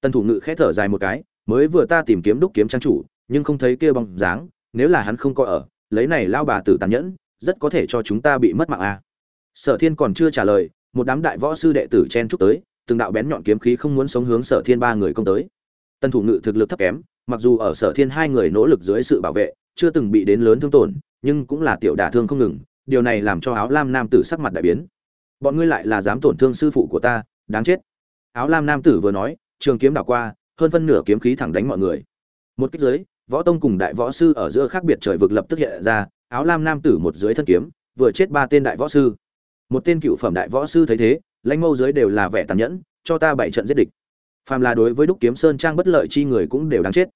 Tần thủ ngự khẽ thở dài một cái mới vừa ta tìm kiếm đúc kiếm trang chủ, nhưng không thấy kia bóng dáng, nếu là hắn không có ở, lấy này lao bà tử tàn nhẫn, rất có thể cho chúng ta bị mất mạng a sở thiên còn chưa trả lời, một đám đại võ sư đệ tử chen chúc tới, từng đạo bén nhọn kiếm khí không muốn sống hướng sở thiên ba người công tới. Tân thủ ngự thực lực thấp kém, mặc dù ở sở thiên hai người nỗ lực dưới sự bảo vệ, chưa từng bị đến lớn thương tổn, nhưng cũng là tiểu đả thương không ngừng, điều này làm cho áo lam nam tử sắc mặt đại biến. Bọn ngươi lại là dám tổn thương sư phụ của ta, đáng chết. Áo lam nam tử vừa nói, trường kiếm đảo qua hơn phân nửa kiếm khí thẳng đánh mọi người. Một kích dưới, võ tông cùng đại võ sư ở giữa khác biệt trời vực lập tức hiện ra, áo lam nam tử một dưới thân kiếm, vừa chết ba tên đại võ sư. Một tên cựu phẩm đại võ sư thấy thế, lãnh mâu dưới đều là vẻ tàn nhẫn, cho ta bảy trận giết địch. Phàm là đối với đúc kiếm sơn trang bất lợi chi người cũng đều đáng chết.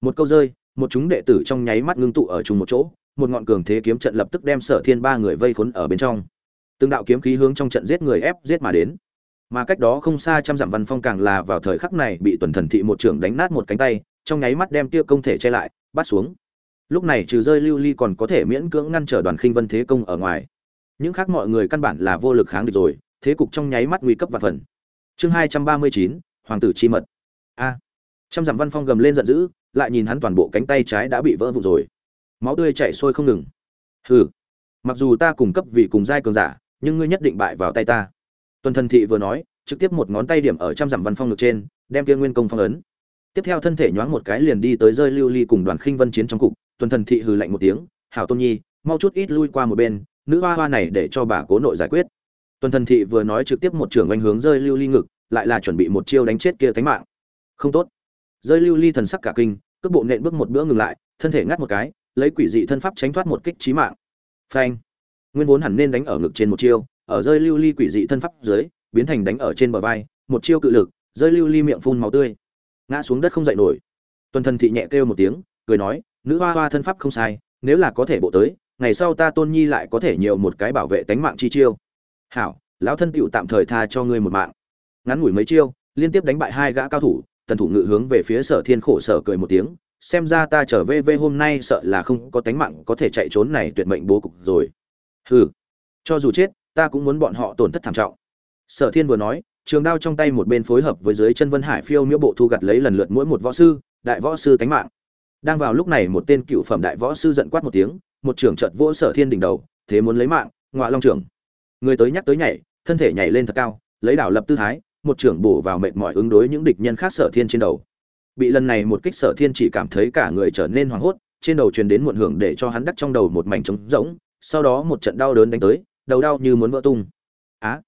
Một câu rơi, một chúng đệ tử trong nháy mắt ngưng tụ ở chung một chỗ, một ngọn cường thế kiếm trận lập tức đem sở thiên ba người vây khốn ở bên trong. Từng đạo kiếm khí hướng trong trận giết người ép giết mà đến mà cách đó không xa trăm dặm văn phong càng là vào thời khắc này bị tuần thần thị một trưởng đánh nát một cánh tay, trong nháy mắt đem tiêu công thể che lại, bắt xuống. Lúc này trừ rơi lưu ly còn có thể miễn cưỡng ngăn trở đoàn khinh vân thế công ở ngoài. Những khác mọi người căn bản là vô lực kháng địch rồi, thế cục trong nháy mắt nguy cấp và phần. Chương hai trăm ba mươi chín, hoàng tử chi mật. A. Trăm dặm văn phong gầm lên giận dữ, lại nhìn hắn toàn bộ cánh tay trái đã bị vỡ vụn rồi. Máu tươi chảy sôi không ngừng. Hừ. Mặc dù ta cùng cấp vì cùng giai cường giả, nhưng ngươi nhất định bại vào tay ta tuần thần thị vừa nói, trực tiếp một ngón tay điểm ở trăm dặm văn phong ngực trên, đem kia nguyên công phong ấn. Tiếp theo thân thể nhoáng một cái liền đi tới rơi lưu ly cùng đoàn khinh vân chiến trong cục, tuần thần thị hừ lạnh một tiếng, hảo tôn nhi, mau chút ít lui qua một bên, nữ hoa hoa này để cho bà cố nội giải quyết. Tuần thần thị vừa nói trực tiếp một trưởng oanh hướng rơi lưu ly ngực, lại là chuẩn bị một chiêu đánh chết kia tánh mạng. Không tốt. Rơi lưu ly thần sắc cả kinh, cước bộ nện bước một bữa ngừng lại, thân thể ngắt một cái, lấy quỷ dị thân pháp tránh thoát một kích trí mạng. Phanh. Nguyên vốn hẳn nên đánh ở ngực trên một chiêu ở rơi lưu ly quỷ dị thân pháp dưới, biến thành đánh ở trên bờ vai, một chiêu cự lực, rơi lưu ly miệng phun máu tươi. Ngã xuống đất không dậy nổi. Tuần thần thị nhẹ kêu một tiếng, cười nói, nữ hoa hoa thân pháp không sai, nếu là có thể bộ tới, ngày sau ta tôn nhi lại có thể nhiều một cái bảo vệ tánh mạng chi chiêu. Hảo, lão thân tựu tạm thời tha cho ngươi một mạng. Ngắn ngủi mấy chiêu, liên tiếp đánh bại hai gã cao thủ, tần thủ ngự hướng về phía sở thiên khổ sở cười một tiếng, xem ra ta trở về về hôm nay sợ là không có tánh mạng có thể chạy trốn này tuyệt mệnh bố cục rồi. Hừ, cho dù chết ta cũng muốn bọn họ tổn thất thảm trọng. Sở thiên vừa nói, trường đao trong tay một bên phối hợp với dưới chân vân hải phiêu miễu bộ thu gặt lấy lần lượt mỗi một võ sư, đại võ sư tánh mạng. Đang vào lúc này một tên cựu phẩm đại võ sư giận quát một tiếng, một trưởng chợt vỗ sở thiên đỉnh đầu, thế muốn lấy mạng, ngọa long trưởng. Người tới nhắc tới nhảy, thân thể nhảy lên thật cao, lấy đảo lập tư thái, một trưởng bổ vào mệt mỏi ứng đối những địch nhân khác sở thiên trên đầu. Bị lần này một kích sở thiên chỉ cảm thấy cả người trở nên hoảng hốt, trên đầu truyền đến muộn hưởng để cho hắn đắc trong đầu một mảnh trống rỗng, sau đó một trận đau đớn đánh tới đầu đau như muốn vỡ tung. Á,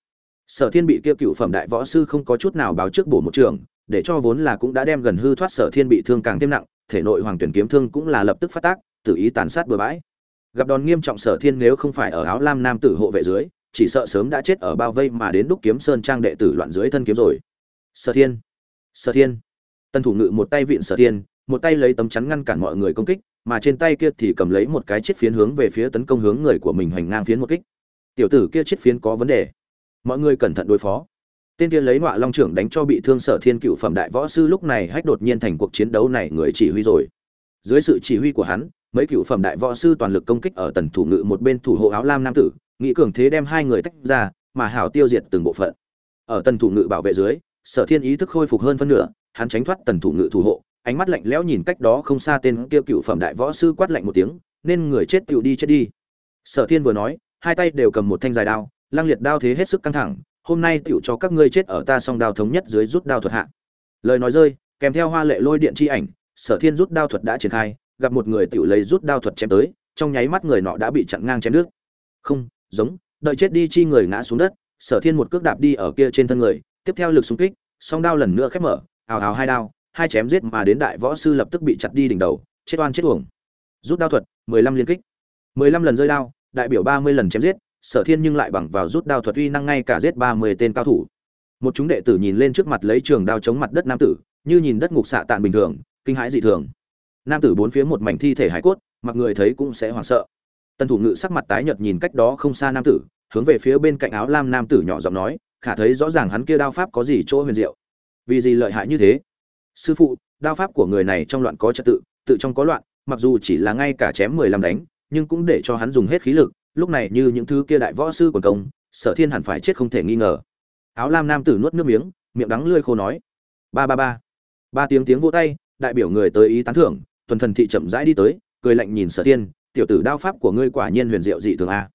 sở thiên bị kia cựu phẩm đại võ sư không có chút nào báo trước bổ một trường, để cho vốn là cũng đã đem gần hư thoát sở thiên bị thương càng thêm nặng, thể nội hoàng tuyển kiếm thương cũng là lập tức phát tác, tự ý tàn sát bừa bãi. Gặp đòn nghiêm trọng sở thiên nếu không phải ở áo lam nam tử hộ vệ dưới, chỉ sợ sớm đã chết ở bao vây mà đến đúc kiếm sơn trang đệ tử loạn dưới thân kiếm rồi. Sở thiên sở thiên. Tân thủ ngự một tay vịn sở thiên, một tay lấy tấm chắn ngăn cản mọi người công kích, mà trên tay kia thì cầm lấy một cái chiếc phiến hướng về phía tấn công hướng người của mình hoành ngang phiến một kích tiểu tử kia chết phiến có vấn đề. Mọi người cẩn thận đối phó. Tên kia lấy nọa long trưởng đánh cho bị thương sở thiên cựu phẩm đại võ sư lúc này hách đột nhiên thành cuộc chiến đấu này người chỉ huy rồi. Dưới sự chỉ huy của hắn, mấy cựu phẩm đại võ sư toàn lực công kích ở tần thủ ngự một bên thủ hộ áo lam nam tử, nghĩ cường thế đem hai người tách ra, mà hảo tiêu diệt từng bộ phận. Ở tần thủ ngự bảo vệ dưới, sở thiên ý thức khôi phục hơn phân nửa, hắn tránh thoát tần thủ ngự thủ hộ, ánh mắt lạnh lẽo nhìn cách đó không xa tên kia cựu phẩm đại võ sư quát lạnh một tiếng, nên người chết tựu đi, chết đi. Sở thiên vừa nói hai tay đều cầm một thanh dài đao, lang liệt đao thế hết sức căng thẳng, hôm nay tựu cho các ngươi chết ở ta song đao thống nhất dưới rút đao thuật hạ. Lời nói rơi, kèm theo hoa lệ lôi điện chi ảnh, sở thiên rút đao thuật đã triển khai, gặp một người tựu lấy rút đao thuật chém tới, trong nháy mắt người nọ đã bị chặn ngang chém nước. Không, giống, đợi chết đi chi người ngã xuống đất, sở thiên một cước đạp đi ở kia trên thân người, tiếp theo lực xung kích, song đao lần nữa khép mở, ào ào hai đao, hai chém giết mà đến đại võ sư lập tức bị chặt đi đỉnh đầu, chết oan chết uổng. Rút đao thuật, mười lăm liên kích. Mười lăm lần rơi đao đại biểu ba mươi lần chém giết, sở thiên nhưng lại bằng vào rút đao thuật uy năng ngay cả giết ba mươi tên cao thủ. Một chúng đệ tử nhìn lên trước mặt lấy trường đao chống mặt đất nam tử, như nhìn đất ngục xạ tạn bình thường, kinh hãi dị thường. Nam tử bốn phía một mảnh thi thể hải cốt, mặc người thấy cũng sẽ hoảng sợ. Tần thủ ngự sắc mặt tái nhợt nhìn cách đó không xa nam tử, hướng về phía bên cạnh áo lam nam tử nhỏ giọng nói, khả thấy rõ ràng hắn kia đao pháp có gì chỗ huyền diệu. Vì gì lợi hại như thế? Sư phụ, đao pháp của người này trong loạn có trật tự tự trong có loạn, mặc dù chỉ là ngay cả chém mười lăm đánh nhưng cũng để cho hắn dùng hết khí lực, lúc này như những thứ kia đại võ sư quần công, sở thiên hẳn phải chết không thể nghi ngờ. Áo lam nam tử nuốt nước miếng, miệng đắng lươi khô nói, ba ba ba. Ba tiếng tiếng vỗ tay, đại biểu người tới ý tán thưởng, tuần thần thị chậm rãi đi tới, cười lạnh nhìn sở thiên, tiểu tử đao pháp của ngươi quả nhiên huyền diệu dị thường a.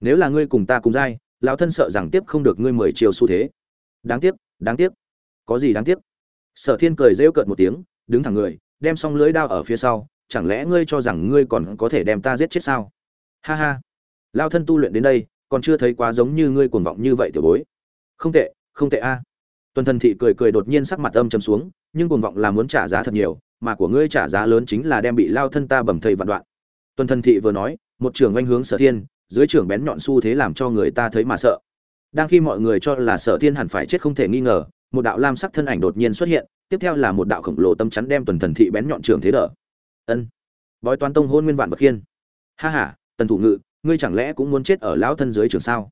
Nếu là ngươi cùng ta cùng giai, lão thân sợ rằng tiếp không được ngươi mười chiều xu thế. Đáng tiếc đáng tiếc. Có gì đáng tiếc? Sở thiên cười rêu cợt một tiếng, đứng thẳng người, đem xong lưới đao ở phía sau chẳng lẽ ngươi cho rằng ngươi còn có thể đem ta giết chết sao? Ha ha. Lao thân tu luyện đến đây, còn chưa thấy quá giống như ngươi cuồng vọng như vậy tiểu bối. Không tệ không tệ a. À. Tuần thần thị cười cười đột nhiên sắc mặt âm chấm xuống, nhưng cuồng vọng là muốn trả giá thật nhiều, mà của ngươi trả giá lớn chính là đem bị lao thân ta bầm thây vạn đoạn. Tuần thần thị vừa nói, một trưởng oanh hướng sở thiên, dưới trưởng bén nhọn xu thế làm cho người ta thấy mà sợ. Đang khi mọi người cho là sở thiên hẳn phải chết không thể nghi ngờ, một đạo lam sắc thân ảnh đột nhiên xuất hiện, tiếp theo là một đạo khổng lồ tâm chắn đem tuần thần thị bén nhọn trường thế đỡ ân. Bói toán tông hôn nguyên vạn bậc khiên. Ha ha, tần thủ ngự, ngươi chẳng lẽ cũng muốn chết ở lão thân dưới trường sao?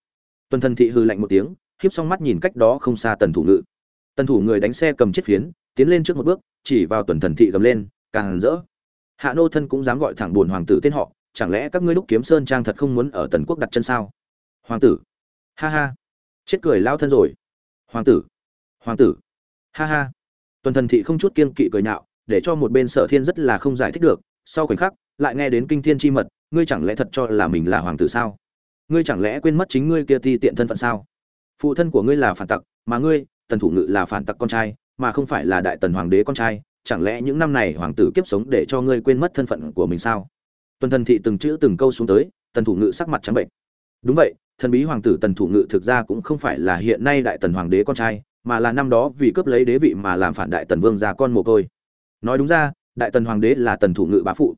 Tuần thần thị hư lạnh một tiếng, khiếp xong mắt nhìn cách đó không xa tần thủ ngự. Tần thủ người đánh xe cầm chiếc phiến, tiến lên trước một bước, chỉ vào tuần thần thị gầm lên, càng rỡ. Hạ nô thân cũng dám gọi thẳng buồn hoàng tử tên họ, chẳng lẽ các ngươi lúc kiếm sơn trang thật không muốn ở tần quốc đặt chân sao? Hoàng tử. Ha ha. Chết cười lao thân rồi. Hoàng tử. Hoàng tử. Ha ha. Tuần thần thị không chút kiên kỵ cười nhạo để cho một bên sở thiên rất là không giải thích được, sau khoảnh khắc, lại nghe đến kinh thiên chi mật, ngươi chẳng lẽ thật cho là mình là hoàng tử sao? Ngươi chẳng lẽ quên mất chính ngươi kia ti tiện thân phận sao? Phụ thân của ngươi là phản tặc, mà ngươi, tần thủ ngự là phản tặc con trai, mà không phải là đại tần hoàng đế con trai, chẳng lẽ những năm này hoàng tử kiếp sống để cho ngươi quên mất thân phận của mình sao? Tuần thần thị từng chữ từng câu xuống tới, tần thủ ngự sắc mặt trắng bệnh. Đúng vậy, thần bí hoàng tử tần thủ ngự thực ra cũng không phải là hiện nay đại tần hoàng đế con trai, mà là năm đó vì cướp lấy đế vị mà làm phản đại tần vương ra con mồ côi nói đúng ra, đại tần hoàng đế là tần thủ ngự bá phụ.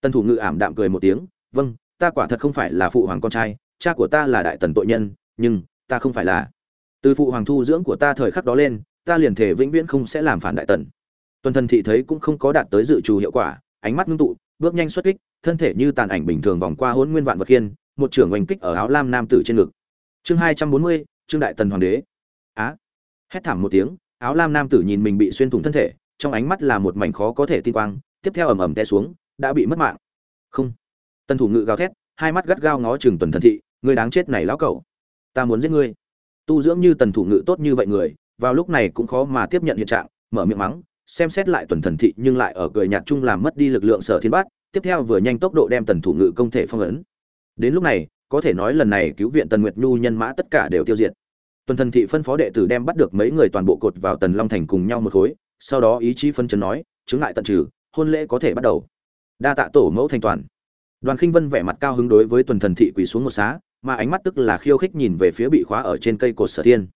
Tần thủ ngự ảm đạm cười một tiếng vâng ta quả thật không phải là phụ hoàng con trai, cha của ta là đại tần tội nhân, nhưng ta không phải là. Từ phụ hoàng thu dưỡng của ta thời khắc đó lên, ta liền thể vĩnh viễn không sẽ làm phản đại tần. Tuần thần thị thấy cũng không có đạt tới dự trù hiệu quả, ánh mắt ngưng tụ, bước nhanh xuất kích, thân thể như tàn ảnh bình thường vòng qua hôn nguyên vạn vật khiên, một trưởng oanh kích ở áo lam nam tử trên ngực. Chương hai trăm bốn mươi, trương đại tần hoàng đế. Á. Hét thảm một tiếng, áo lam nam tử nhìn mình bị xuyên thủng thân thể trong ánh mắt là một mảnh khó có thể tin quang, tiếp theo ầm ầm té xuống, đã bị mất mạng. Không. Tần thủ ngự gào thét, hai mắt gắt gao ngó chừng tuần thần thị, người đáng chết này lão cẩu. Ta muốn giết ngươi. Tu dưỡng như tần thủ ngự tốt như vậy người, vào lúc này cũng khó mà tiếp nhận hiện trạng, mở miệng mắng, xem xét lại tuần thần thị nhưng lại ở cười nhạt chung làm mất đi lực lượng sở thiên bát, tiếp theo vừa nhanh tốc độ đem tần thủ ngự công thể phong ấn. Đến lúc này, có thể nói lần này cứu viện tần nguyệt nhu nhân mã tất cả đều tiêu diệt. Tuần thần thị phân phó đệ tử đem bắt được mấy người toàn bộ cột vào tần long thành cùng nhau một khối sau đó ý chí phân chấn nói chứng ngại tận trừ, hôn lễ có thể bắt đầu. Đa tạ tổ mẫu thành toàn. Đoàn khinh vân vẻ mặt cao hứng đối với tuần thần thị quỳ xuống một xá, mà ánh mắt tức là khiêu khích nhìn về phía bị khóa ở trên cây cột sở thiên.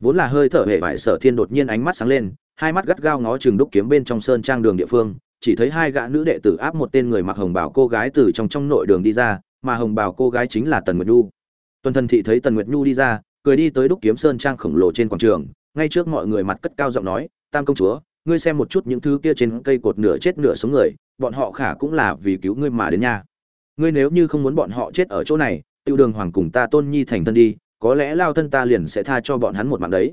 Vốn là hơi thở hệ vải sở thiên đột nhiên ánh mắt sáng lên, hai mắt gắt gao ngó chừng đúc kiếm bên trong sơn trang đường địa phương, chỉ thấy hai gã nữ đệ tử áp một tên người mặc hồng bào cô gái từ trong trong nội đường đi ra, mà hồng bào cô gái chính là tần nguyệt nhu. Tuần thần thị thấy tần nguyệt nhu đi ra, cười đi tới đúc kiếm sơn trang khổng lồ trên quảng trường, ngay trước mọi người mặt cất cao giọng nói tam công chúa, ngươi xem một chút những thứ kia trên cây cột nửa chết nửa sống người, bọn họ khả cũng là vì cứu ngươi mà đến nhà ngươi nếu như không muốn bọn họ chết ở chỗ này tiêu đường hoàng cùng ta tôn nhi thành thân đi, có lẽ lao thân ta liền sẽ tha cho bọn hắn một mạng đấy.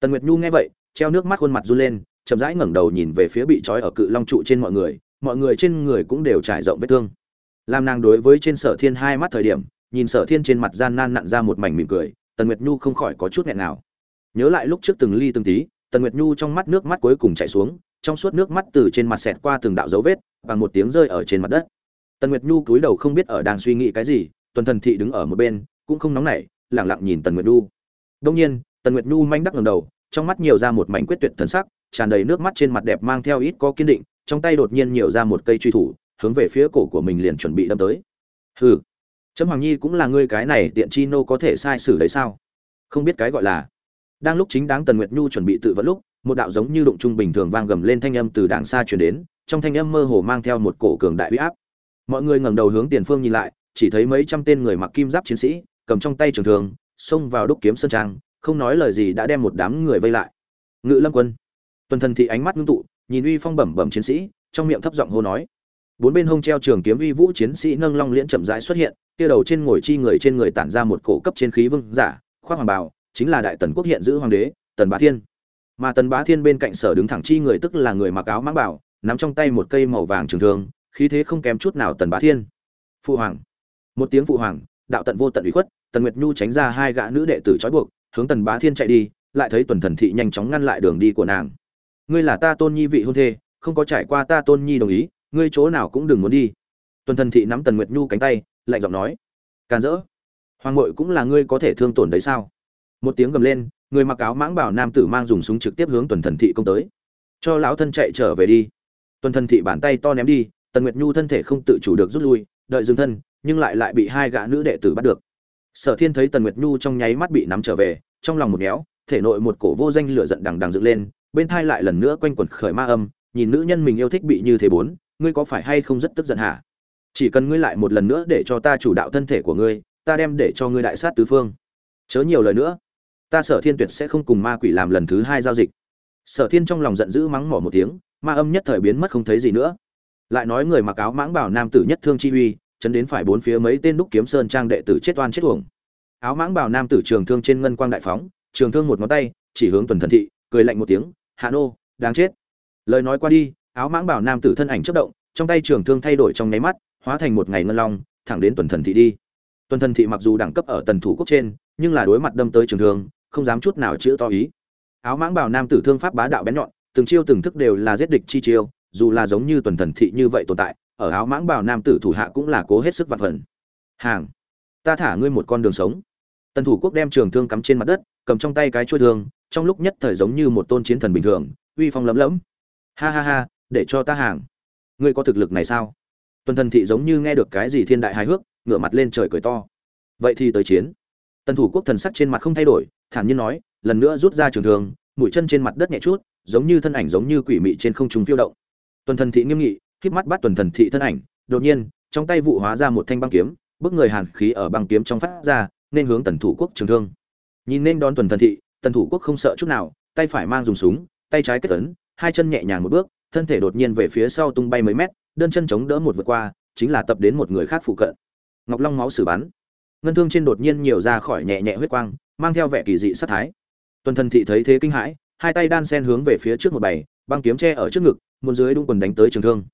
Tần nguyệt nhu nghe vậy, treo nước mắt khuôn mặt run lên, chậm rãi ngẩng đầu nhìn về phía bị trói ở cự long trụ trên mọi người mọi người trên người cũng đều trải rộng vết thương. Làm nàng đối với trên sở thiên hai mắt thời điểm, nhìn sở thiên trên mặt gian nan nặn ra một mảnh mỉm cười, tần nguyệt nhu không khỏi có chút nghẹn nào. Nhớ lại lúc trước từng ly từng tí tần nguyệt nhu trong mắt nước mắt cuối cùng chảy xuống, trong suốt nước mắt từ trên mặt xẹt qua từng đạo dấu vết, bằng một tiếng rơi ở trên mặt đất. Tần nguyệt nhu cúi đầu không biết ở đang suy nghĩ cái gì, tuần thần thị đứng ở một bên, cũng không nóng nảy lẳng lặng nhìn tần nguyệt nhu. Đông nhiên, tần nguyệt nhu manh đắc ngầm đầu, trong mắt nhiều ra một mảnh quyết tuyệt thần sắc, tràn đầy nước mắt trên mặt đẹp mang theo ít có kiên định, trong tay đột nhiên nhiều ra một cây truy thủ, hướng về phía cổ của mình liền chuẩn bị đâm tới. Hừ, trâm hoàng nhi cũng là ngươi cái này tiện chi nô có thể sai sử đấy sao? Không biết cái gọi là đang lúc chính đáng tần nguyệt nhu chuẩn bị tự vẫn lúc, một đạo giống như đụng trung bình thường vang gầm lên thanh âm từ đàng xa truyền đến, trong thanh âm mơ hồ mang theo một cổ cường đại uy áp. Mọi người ngẩng đầu hướng tiền phương nhìn lại, chỉ thấy mấy trăm tên người mặc kim giáp chiến sĩ, cầm trong tay trường thường xông vào đúc kiếm sơn trang, không nói lời gì đã đem một đám người vây lại. Ngự lâm quân. Tuần thần thị ánh mắt ngưng tụ, nhìn uy phong bẩm bẩm chiến sĩ, trong miệng thấp giọng hô nói. Bốn bên hông treo trường kiếm uy vũ chiến sĩ nâng long liễn chậm rãi xuất hiện, kia đầu trên ngồi chi người trên người tản ra một cổ cấp trên khí vương giả, khoác hoàng bào chính là đại tần quốc hiện giữ hoàng đế, tần bá thiên. Mà tần bá thiên bên cạnh sở đứng thẳng chi người tức là người mặc áo mãng bảo, nắm trong tay một cây màu vàng trường thương, khí thế không kém chút nào tần bá thiên. Phụ hoàng. Một tiếng phụ hoàng, đạo tận vô tận ủy khuất, tần nguyệt nhu tránh ra hai gã nữ đệ tử trói buộc, hướng tần bá thiên chạy đi, lại thấy tuần thần thị nhanh chóng ngăn lại đường đi của nàng. Ngươi là ta tôn nhi vị hôn thê, không có trải qua ta tôn nhi đồng ý, ngươi chỗ nào cũng đừng muốn đi. Tuần thần thị nắm tần nguyệt nhu cánh tay, lạnh giọng nói. Càn rỡ. Hoàng mội cũng là ngươi có thể thương tổn đấy sao? Một tiếng gầm lên, người mặc áo mãng bảo nam tử mang dùng súng trực tiếp hướng tuần thần thị công tới. Cho lão thân chạy trở về đi. Tuần thần thị bàn tay to ném đi, tần nguyệt nhu thân thể không tự chủ được rút lui, đợi dừng thân, nhưng lại lại bị hai gã nữ đệ tử bắt được. Sở thiên thấy tần nguyệt nhu trong nháy mắt bị nắm trở về, trong lòng một méo thể nội một cổ vô danh lửa giận đằng đằng dựng lên, bên thai lại lần nữa quanh quẩn khởi ma âm, nhìn nữ nhân mình yêu thích bị như thế bốn, ngươi có phải hay không rất tức giận hả? Chỉ cần ngươi lại một lần nữa để cho ta chủ đạo thân thể của ngươi, ta đem để cho ngươi đại sát tứ phương. Chớ nhiều lời nữa ta sở thiên tuyệt sẽ không cùng ma quỷ làm lần thứ hai giao dịch. Sở thiên trong lòng giận dữ mắng mỏ một tiếng, ma âm nhất thời biến mất không thấy gì nữa. Lại nói người mặc áo mãng bảo nam tử nhất thương chi uy, chấn đến phải bốn phía mấy tên đúc kiếm sơn trang đệ tử chết oan chết uổng. Áo mãng bảo nam tử trường thương trên ngân quang đại phóng, trường thương một ngón tay, chỉ hướng tuần thần thị, cười lạnh một tiếng, hạ nô, đáng chết. Lời nói qua đi, áo mãng bảo nam tử thân ảnh chất động, trong tay trường thương thay đổi trong nháy mắt, hóa thành một ngày ngân long, thẳng đến tuần thần thị đi. Tuần thần thị mặc dù đẳng cấp ở tần thủ quốc trên, nhưng là đối mặt đâm tới trường thương không dám chút nào chữ to ý. Áo mãng bảo nam tử thương pháp bá đạo bén nhọn, từng chiêu từng thức đều là giết địch chi chiêu, dù là giống như tuần thần thị như vậy tồn tại, ở áo mãng bảo nam tử thủ hạ cũng là cố hết sức vặt phần. Hàng, ta thả ngươi một con đường sống. Tần thủ quốc đem trường thương cắm trên mặt đất, cầm trong tay cái chuôi thương, trong lúc nhất thời giống như một tôn chiến thần bình thường, uy phong lấm lẫm ha ha ha, để cho ta hàng. Ngươi có thực lực này sao? Tuần thần thị giống như nghe được cái gì thiên đại hài hước, ngửa mặt lên trời cười to. Vậy thì tới chiến tần thủ quốc thần sắc trên mặt không thay đổi, thản nhiên nói, lần nữa rút ra trường thương, mũi chân trên mặt đất nhẹ chút, giống như thân ảnh giống như quỷ mị trên không trung phiêu động. Tuần thần thị nghiêm nghị híp mắt bắt tuần thần thị thân ảnh, đột nhiên, trong tay vụ hóa ra một thanh băng kiếm, bức người hàn khí ở băng kiếm trong phát ra, nên hướng tần thủ quốc trường thương. Nhìn nên đón tuần thần thị, tần thủ quốc không sợ chút nào, tay phải mang dùng súng, tay trái kết tấn hai chân nhẹ nhàng một bước, thân thể đột nhiên về phía sau tung bay mấy mét, đơn chân chống đỡ một vượt qua, chính là tập đến một người khác phụ cận. Ngọc long máu xử bắn ngân thương trên đột nhiên nhiều ra khỏi nhẹ nhẹ huyết quang, mang theo vẻ kỳ dị sát thái. Tuần thần thị thấy thế kinh hãi, hai tay đan sen hướng về phía trước một bầy, băng kiếm tre ở trước ngực, muốn dưới đung quần đánh tới trường thương.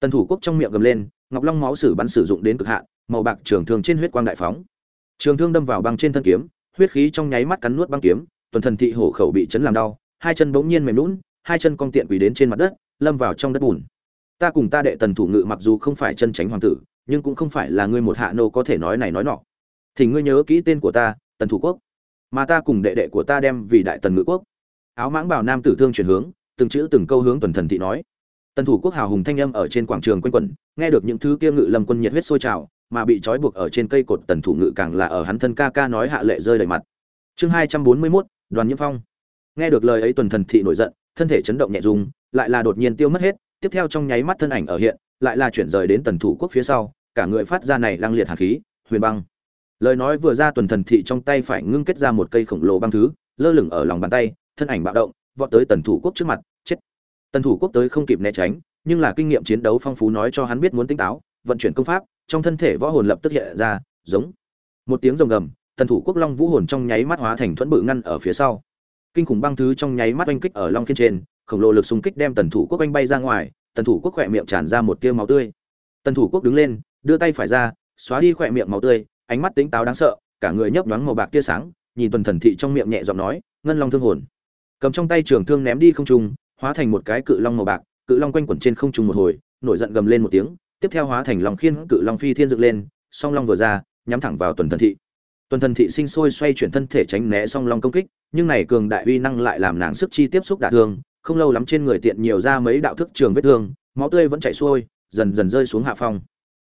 Tần thủ quốc trong miệng gầm lên, ngọc long máu sử bắn sử dụng đến cực hạn, màu bạc trường thương trên huyết quang đại phóng. Trường thương đâm vào băng trên thân kiếm, huyết khí trong nháy mắt cắn nuốt băng kiếm, tuần thần thị hổ khẩu bị chấn làm đau, hai chân bỗng nhiên mềm lún hai chân cong tiện quỳ đến trên mặt đất, lâm vào trong đất bùn. Ta cùng ta đệ tần thủ ngự mặc dù không phải chân tránh hoàng tử, nhưng cũng không phải là ngươi một hạ nô có thể nói này nói nọ thì ngươi nhớ kỹ tên của ta tần thủ quốc. Mà ta cùng đệ đệ của ta đem vì đại tần ngự quốc. Áo mãng bảo nam tử thương chuyển hướng từng chữ từng câu hướng tuần thần thị nói. Tần thủ quốc hào hùng thanh âm ở trên quảng trường quanh quẩn nghe được những thứ kia ngự lâm quân nhiệt huyết sôi trào mà bị trói buộc ở trên cây cột tần thủ ngự càng là ở hắn thân ca ca nói hạ lệ rơi đầy mặt. Chương hai trăm bốn mươi 241, đoàn nhiễm phong. Nghe được lời ấy tuần thần thị nổi giận thân thể chấn động nhẹ dùng lại là đột nhiên tiêu mất hết tiếp theo trong nháy mắt thân ảnh ở hiện lại là chuyển rời đến tần thủ quốc phía sau cả người phát ra này lăng liệt hàn khí huyền băng lời nói vừa ra tuần thần thị trong tay phải ngưng kết ra một cây khổng lồ băng thứ, lơ lửng ở lòng bàn tay, thân ảnh bạo động, vọt tới tần thủ quốc trước mặt, chết. Tần thủ quốc tới không kịp né tránh, nhưng là kinh nghiệm chiến đấu phong phú nói cho hắn biết muốn tinh táo, vận chuyển công pháp, trong thân thể võ hồn lập tức hiện ra, giống. Một tiếng rồng gầm, tần thủ quốc long vũ hồn trong nháy mắt hóa thành thuẫn bự ngăn ở phía sau. Kinh khủng băng thứ trong nháy mắt oanh kích ở long kiên trên, khổng lồ lực xung kích đem tần thủ quốc oanh bay ra ngoài, tần thủ quốc khỏe miệng tràn ra một tia máu tươi. Tần thủ quốc đứng lên, đưa tay phải ra, xóa đi khỏe miệng máu tươi ánh mắt tính táo đáng sợ, cả người nhấp nhoáng màu bạc tia sáng, nhìn tuần thần thị trong miệng nhẹ giọng nói, ngân long thương hồn. Cầm trong tay trường thương ném đi không trung, hóa thành một cái cự long màu bạc, cự long quanh quẩn trên không trung một hồi, nổi giận gầm lên một tiếng, tiếp theo hóa thành long khiên cự long phi thiên dựng lên, song long vừa ra, nhắm thẳng vào tuần thần thị. Tuần thần thị sinh sôi xoay chuyển thân thể tránh né song long công kích, nhưng này cường đại uy năng lại làm nàng sức chi tiếp xúc đả thương, không lâu lắm trên người tiện nhiều ra mấy đạo thức trường vết thương, máu tươi vẫn chảy xuôi, dần dần rơi xuống hạ phong.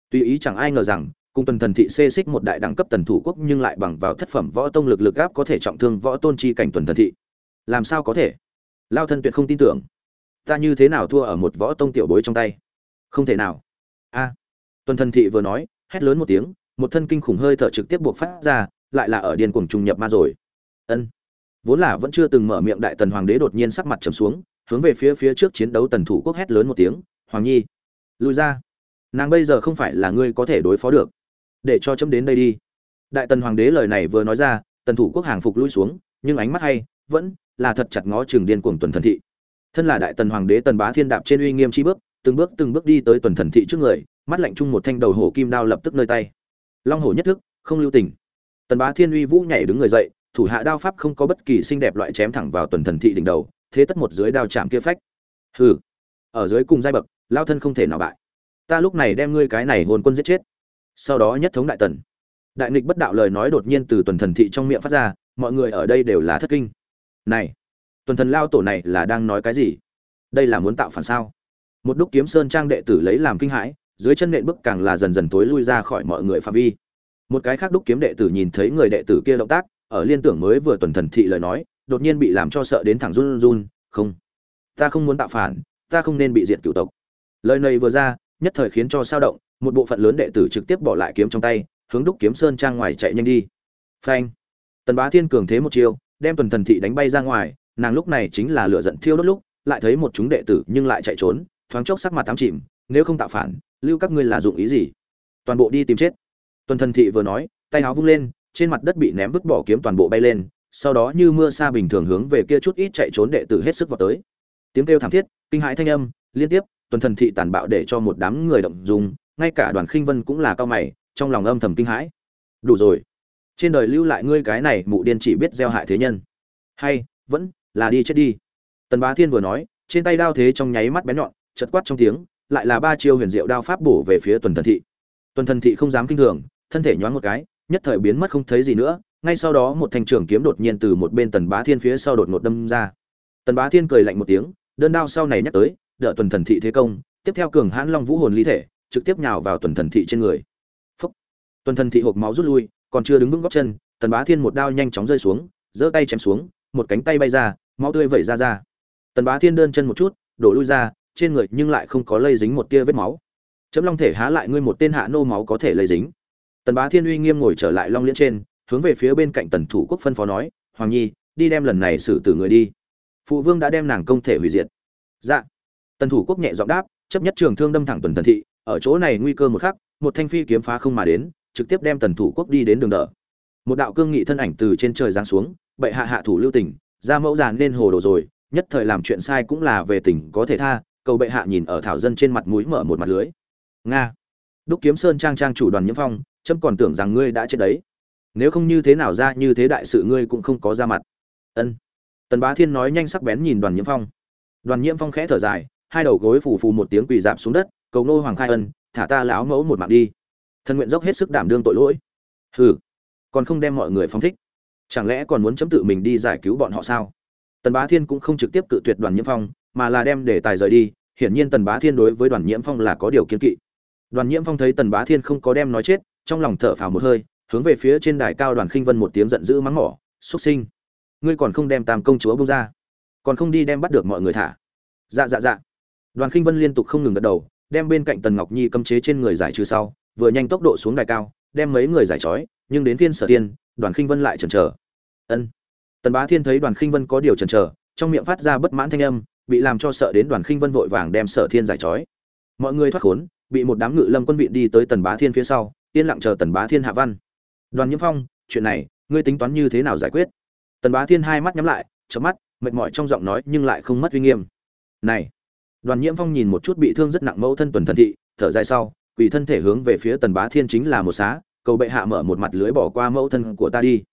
Tuy ý chẳng ai ngờ rằng cùng tuần thần thị xê xích một đại đẳng cấp tần thủ quốc nhưng lại bằng vào thất phẩm võ tông lực lực áp có thể trọng thương võ tôn chi cảnh tuần thần thị. Làm sao có thể? Lao thân tuyệt không tin tưởng. Ta như thế nào thua ở một võ tông tiểu bối trong tay? Không thể nào. A. Tuần thần thị vừa nói, hét lớn một tiếng, một thân kinh khủng hơi thở trực tiếp buộc phát ra, lại là ở điền cuồng trùng nhập ma rồi. Ân. Vốn là vẫn chưa từng mở miệng đại tần hoàng đế đột nhiên sắc mặt trầm xuống, hướng về phía phía trước chiến đấu tần thủ quốc hét lớn một tiếng, hoàng nhi lùi ra. Nàng bây giờ không phải là ngươi có thể đối phó được để cho chấm đến đây đi. Đại tần hoàng đế lời này vừa nói ra, tần thủ quốc hàng phục lui xuống, nhưng ánh mắt hay, vẫn là thật chặt ngó trường điên cuồng tuần thần thị. Thân là đại tần hoàng đế tần bá thiên đạp trên uy nghiêm chi bước, từng bước từng bước đi tới tuần thần thị trước người, mắt lạnh chung một thanh đầu hổ kim đao lập tức nơi tay. Long hổ nhất thức, không lưu tình. Tần bá thiên uy vũ nhảy đứng người dậy, thủ hạ đao pháp không có bất kỳ xinh đẹp loại chém thẳng vào tuần thần thị đỉnh đầu, thế tất một dưới đao chạm kia phách. Hừ, ở dưới cùng giai bậc, lao thân không thể nào bại. Ta lúc này đem ngươi cái này hồn quân giết chết sau đó nhất thống đại tần. Đại nghịch bất đạo lời nói đột nhiên từ tuần thần thị trong miệng phát ra, mọi người ở đây đều là thất kinh. Này, tuần thần lao tổ này là đang nói cái gì? Đây là muốn tạo phản sao? Một đúc kiếm sơn trang đệ tử lấy làm kinh hãi, dưới chân nện bức càng là dần dần tối lui ra khỏi mọi người phạm vi. Một cái khác đúc kiếm đệ tử nhìn thấy người đệ tử kia động tác, ở liên tưởng mới vừa tuần thần thị lời nói, đột nhiên bị làm cho sợ đến thẳng run run, không, ta không muốn tạo phản, ta không nên bị diệt cửu tộc. Lời này vừa ra, nhất thời khiến cho sao động một bộ phận lớn đệ tử trực tiếp bỏ lại kiếm trong tay, hướng đúc kiếm sơn trang ngoài chạy nhanh đi. Phanh. Tần bá thiên cường thế một chiêu, đem tuần thần thị đánh bay ra ngoài, nàng lúc này chính là lửa giận thiêu đốt lúc, lại thấy một chúng đệ tử nhưng lại chạy trốn, thoáng chốc sắc mặt tám chìm, nếu không tạo phản, lưu các ngươi là dụng ý gì? Toàn bộ đi tìm chết. Tuần thần thị vừa nói, tay áo vung lên, trên mặt đất bị ném vứt bỏ kiếm toàn bộ bay lên, sau đó như mưa xa bình thường hướng về kia chút ít chạy trốn đệ tử hết sức vào tới. Tiếng kêu thảm thiết, kinh hãi thanh âm, liên tiếp, tuần thần thị tàn bạo để cho một đám người động dùng ngay cả đoàn khinh vân cũng là cao mày, trong lòng âm thầm kinh hãi. Đủ rồi. Trên đời lưu lại ngươi cái này mụ điên chỉ biết gieo hại thế nhân. Hay, vẫn là đi chết đi. Tần bá thiên vừa nói, trên tay đao thế trong nháy mắt bén nhọn, chật quát trong tiếng, lại là ba chiêu huyền diệu đao pháp bổ về phía tuần thần thị. Tuần thần thị không dám kinh thường, thân thể nhoáng một cái, nhất thời biến mất không thấy gì nữa. Ngay sau đó một thanh trưởng kiếm đột nhiên từ một bên tần bá thiên phía sau đột ngột đâm ra. Tần bá thiên cười lạnh một tiếng, đơn đao sau này nhắc tới, đỡ tuần thần thị thế công, tiếp theo cường hãn long vũ hồn ly thể trực tiếp nhào vào tuần thần thị trên người. Phúc. tuần thần thị hộp máu rút lui, còn chưa đứng vững góc chân, tần bá thiên một đao nhanh chóng rơi xuống, giơ tay chém xuống, một cánh tay bay ra, máu tươi vẩy ra ra. Tần bá thiên đơn chân một chút, đổ lui ra, trên người nhưng lại không có lây dính một tia vết máu. Chấm long thể há lại ngươi một tên hạ nô máu có thể lây dính. Tần bá thiên uy nghiêm ngồi trở lại long liễn trên, hướng về phía bên cạnh tần thủ quốc phân phó nói, hoàng nhi, đi đem lần này xử tử người đi. Phụ vương đã đem nàng công thể hủy diệt. Dạ. Tần thủ quốc nhẹ giọng đáp, chấp nhất trường thương đâm thẳng tuần thần thị ở chỗ này nguy cơ một khắc, một thanh phi kiếm phá không mà đến, trực tiếp đem tần thủ quốc đi đến đường đỡ. Một đạo cương nghị thân ảnh từ trên trời giáng xuống, bệ hạ hạ thủ lưu tình gia mẫu già nên hồ đồ rồi, nhất thời làm chuyện sai cũng là về tình có thể tha, cầu bệ hạ nhìn ở thảo dân trên mặt mũi mở một mặt lưới. Nga. Đúc kiếm sơn trang trang chủ đoàn nhiễm phong trâm còn tưởng rằng ngươi đã chết đấy. Nếu không như thế nào ra, như thế đại sự ngươi cũng không có ra mặt. Ân. Tần bá thiên nói nhanh sắc bén nhìn đoàn nhiễm phong. Đoàn nhiễm phong khẽ thở dài, hai đầu gối phủ phù một tiếng quỳ dạp xuống đất cầu nô hoàng khai ân, thả ta lão mẫu một mạng đi. Thần nguyện dốc hết sức đảm đương tội lỗi. Hừ, còn không đem mọi người phong thích. Chẳng lẽ còn muốn chấm tự mình đi giải cứu bọn họ sao? Tần bá thiên cũng không trực tiếp cự tuyệt đoàn nhiễm phong, mà là đem để tài rời đi. Hiển nhiên tần bá thiên đối với đoàn nhiễm phong là có điều kiên kỵ. Đoàn nhiễm phong thấy tần bá thiên không có đem nói chết, trong lòng thở phào một hơi, hướng về phía trên đài cao đoàn khinh vân một tiếng giận dữ mắng mỏ xuất sinh, ngươi còn không đem tam công chúa bông ra, còn không đi đem bắt được mọi người thả. Dạ dạ dạ. Đoàn khinh vân liên tục không ngừng gật đầu đem bên cạnh tần ngọc nhi cấm chế trên người giải trừ sau, vừa nhanh tốc độ xuống đài cao, đem mấy người giải trói, nhưng đến phiên sở tiên đoàn khinh vân lại chần chờ. Ân. Tần bá thiên thấy đoàn khinh vân có điều chần chờ, trong miệng phát ra bất mãn thanh âm, bị làm cho sợ đến đoàn khinh vân vội vàng đem sở thiên giải trói. Mọi người thoát khốn, bị một đám ngự lâm quân vị đi tới tần bá thiên phía sau, yên lặng chờ tần bá thiên hạ văn. Đoàn nhiễm phong, chuyện này, ngươi tính toán như thế nào giải quyết? Tần bá thiên hai mắt nhắm lại, chớp mắt, mệt mỏi trong giọng nói nhưng lại không mất uy nghiêm. Này! Đoàn nhiễm phong nhìn một chút bị thương rất nặng mẫu thân tuần thần thị, thở dài sau, quỳ thân thể hướng về phía tần bá thiên chính là một xá, cầu bệ hạ mở một mặt lưới bỏ qua mẫu thân của ta đi.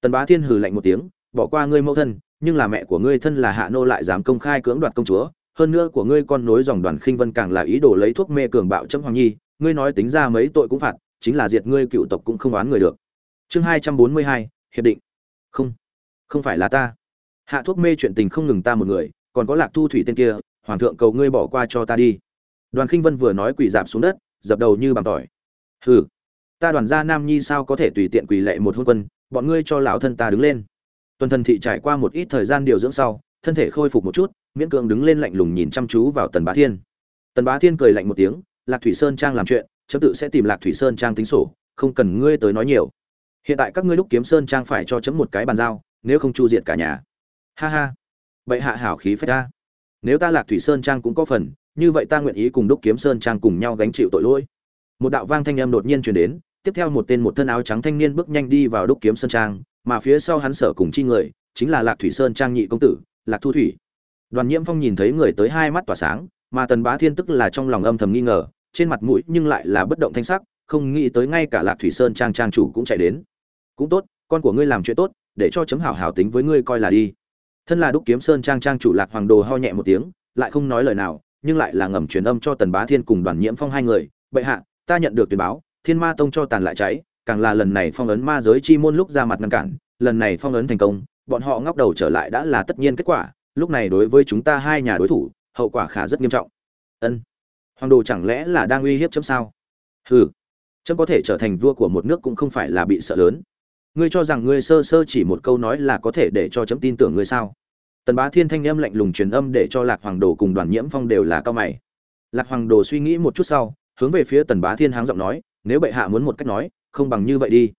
Tần bá thiên hừ lạnh một tiếng, bỏ qua ngươi mẫu thân, nhưng là mẹ của ngươi thân là hạ nô lại dám công khai cưỡng đoạt công chúa, hơn nữa của ngươi con nối dòng đoàn khinh vân càng là ý đồ lấy thuốc mê cường bạo chấm hoàng nhi, ngươi nói tính ra mấy tội cũng phạt, chính là diệt ngươi cựu tộc cũng không oán người được. Chương hai trăm bốn mươi hai, hiệp định. Không không phải là ta. Hạ thuốc mê chuyện tình không ngừng ta một người, còn có lạc thu thủy tên kia hoàng thượng cầu ngươi bỏ qua cho ta đi. Đoàn khinh vân vừa nói quỳ dạp xuống đất, dập đầu như bằng tỏi. Hừ, ta đoàn gia nam nhi sao có thể tùy tiện quỳ lệ một hôn quân, bọn ngươi cho lão thân ta đứng lên. Tuần thần thị trải qua một ít thời gian điều dưỡng sau, thân thể khôi phục một chút, miễn cưỡng đứng lên lạnh lùng nhìn chăm chú vào tần bá thiên. Tần bá thiên cười lạnh một tiếng, lạc thủy sơn trang làm chuyện, chấm tự sẽ tìm lạc thủy sơn trang tính sổ, không cần ngươi tới nói nhiều. Hiện tại các ngươi lúc kiếm sơn trang phải cho chấm một cái bàn giao, nếu không chu diệt cả nhà. Ha ha. Bệ hạ hảo khí phách ta nếu ta lạc thủy sơn trang cũng có phần, như vậy ta nguyện ý cùng đúc kiếm sơn trang cùng nhau gánh chịu tội lỗi. Một đạo vang thanh âm đột nhiên truyền đến, tiếp theo một tên một thân áo trắng thanh niên bước nhanh đi vào đúc kiếm sơn trang, mà phía sau hắn sở cùng chi người, chính là lạc thủy sơn trang nhị công tử, lạc thu thủy. Đoàn nhiễm phong nhìn thấy người tới hai mắt tỏa sáng, mà tần bá thiên tức là trong lòng âm thầm nghi ngờ, trên mặt mũi nhưng lại là bất động thanh sắc, không nghĩ tới ngay cả lạc thủy sơn trang trang chủ cũng chạy đến. Cũng tốt, con của ngươi làm chuyện tốt, để cho chấm hảo hảo tính với ngươi coi là đi thân là đúc kiếm sơn trang trang chủ lạc hoàng đồ ho nhẹ một tiếng, lại không nói lời nào, nhưng lại là ngầm truyền âm cho tần bá thiên cùng đoàn nhiễm phong hai người, bệ hạ, ta nhận được tuyên báo, thiên ma tông cho tàn lại cháy, càng là lần này phong ấn ma giới chi môn lúc ra mặt ngăn cản, lần này phong ấn thành công, bọn họ ngóc đầu trở lại đã là tất nhiên kết quả, lúc này đối với chúng ta hai nhà đối thủ, hậu quả khả rất nghiêm trọng. Ân, hoàng đồ chẳng lẽ là đang uy hiếp chấm sao? Hừ, chấm có thể trở thành vua của một nước cũng không phải là bị sợ lớn. Ngươi cho rằng ngươi sơ sơ chỉ một câu nói là có thể để cho chấm tin tưởng ngươi sao? Tần bá thiên thanh âm lạnh lùng truyền âm để cho lạc hoàng đồ cùng đoàn nhiễm phong đều là cao mày. Lạc hoàng đồ suy nghĩ một chút sau, hướng về phía tần bá thiên háng giọng nói, nếu bệ hạ muốn một cách nói, không bằng như vậy đi.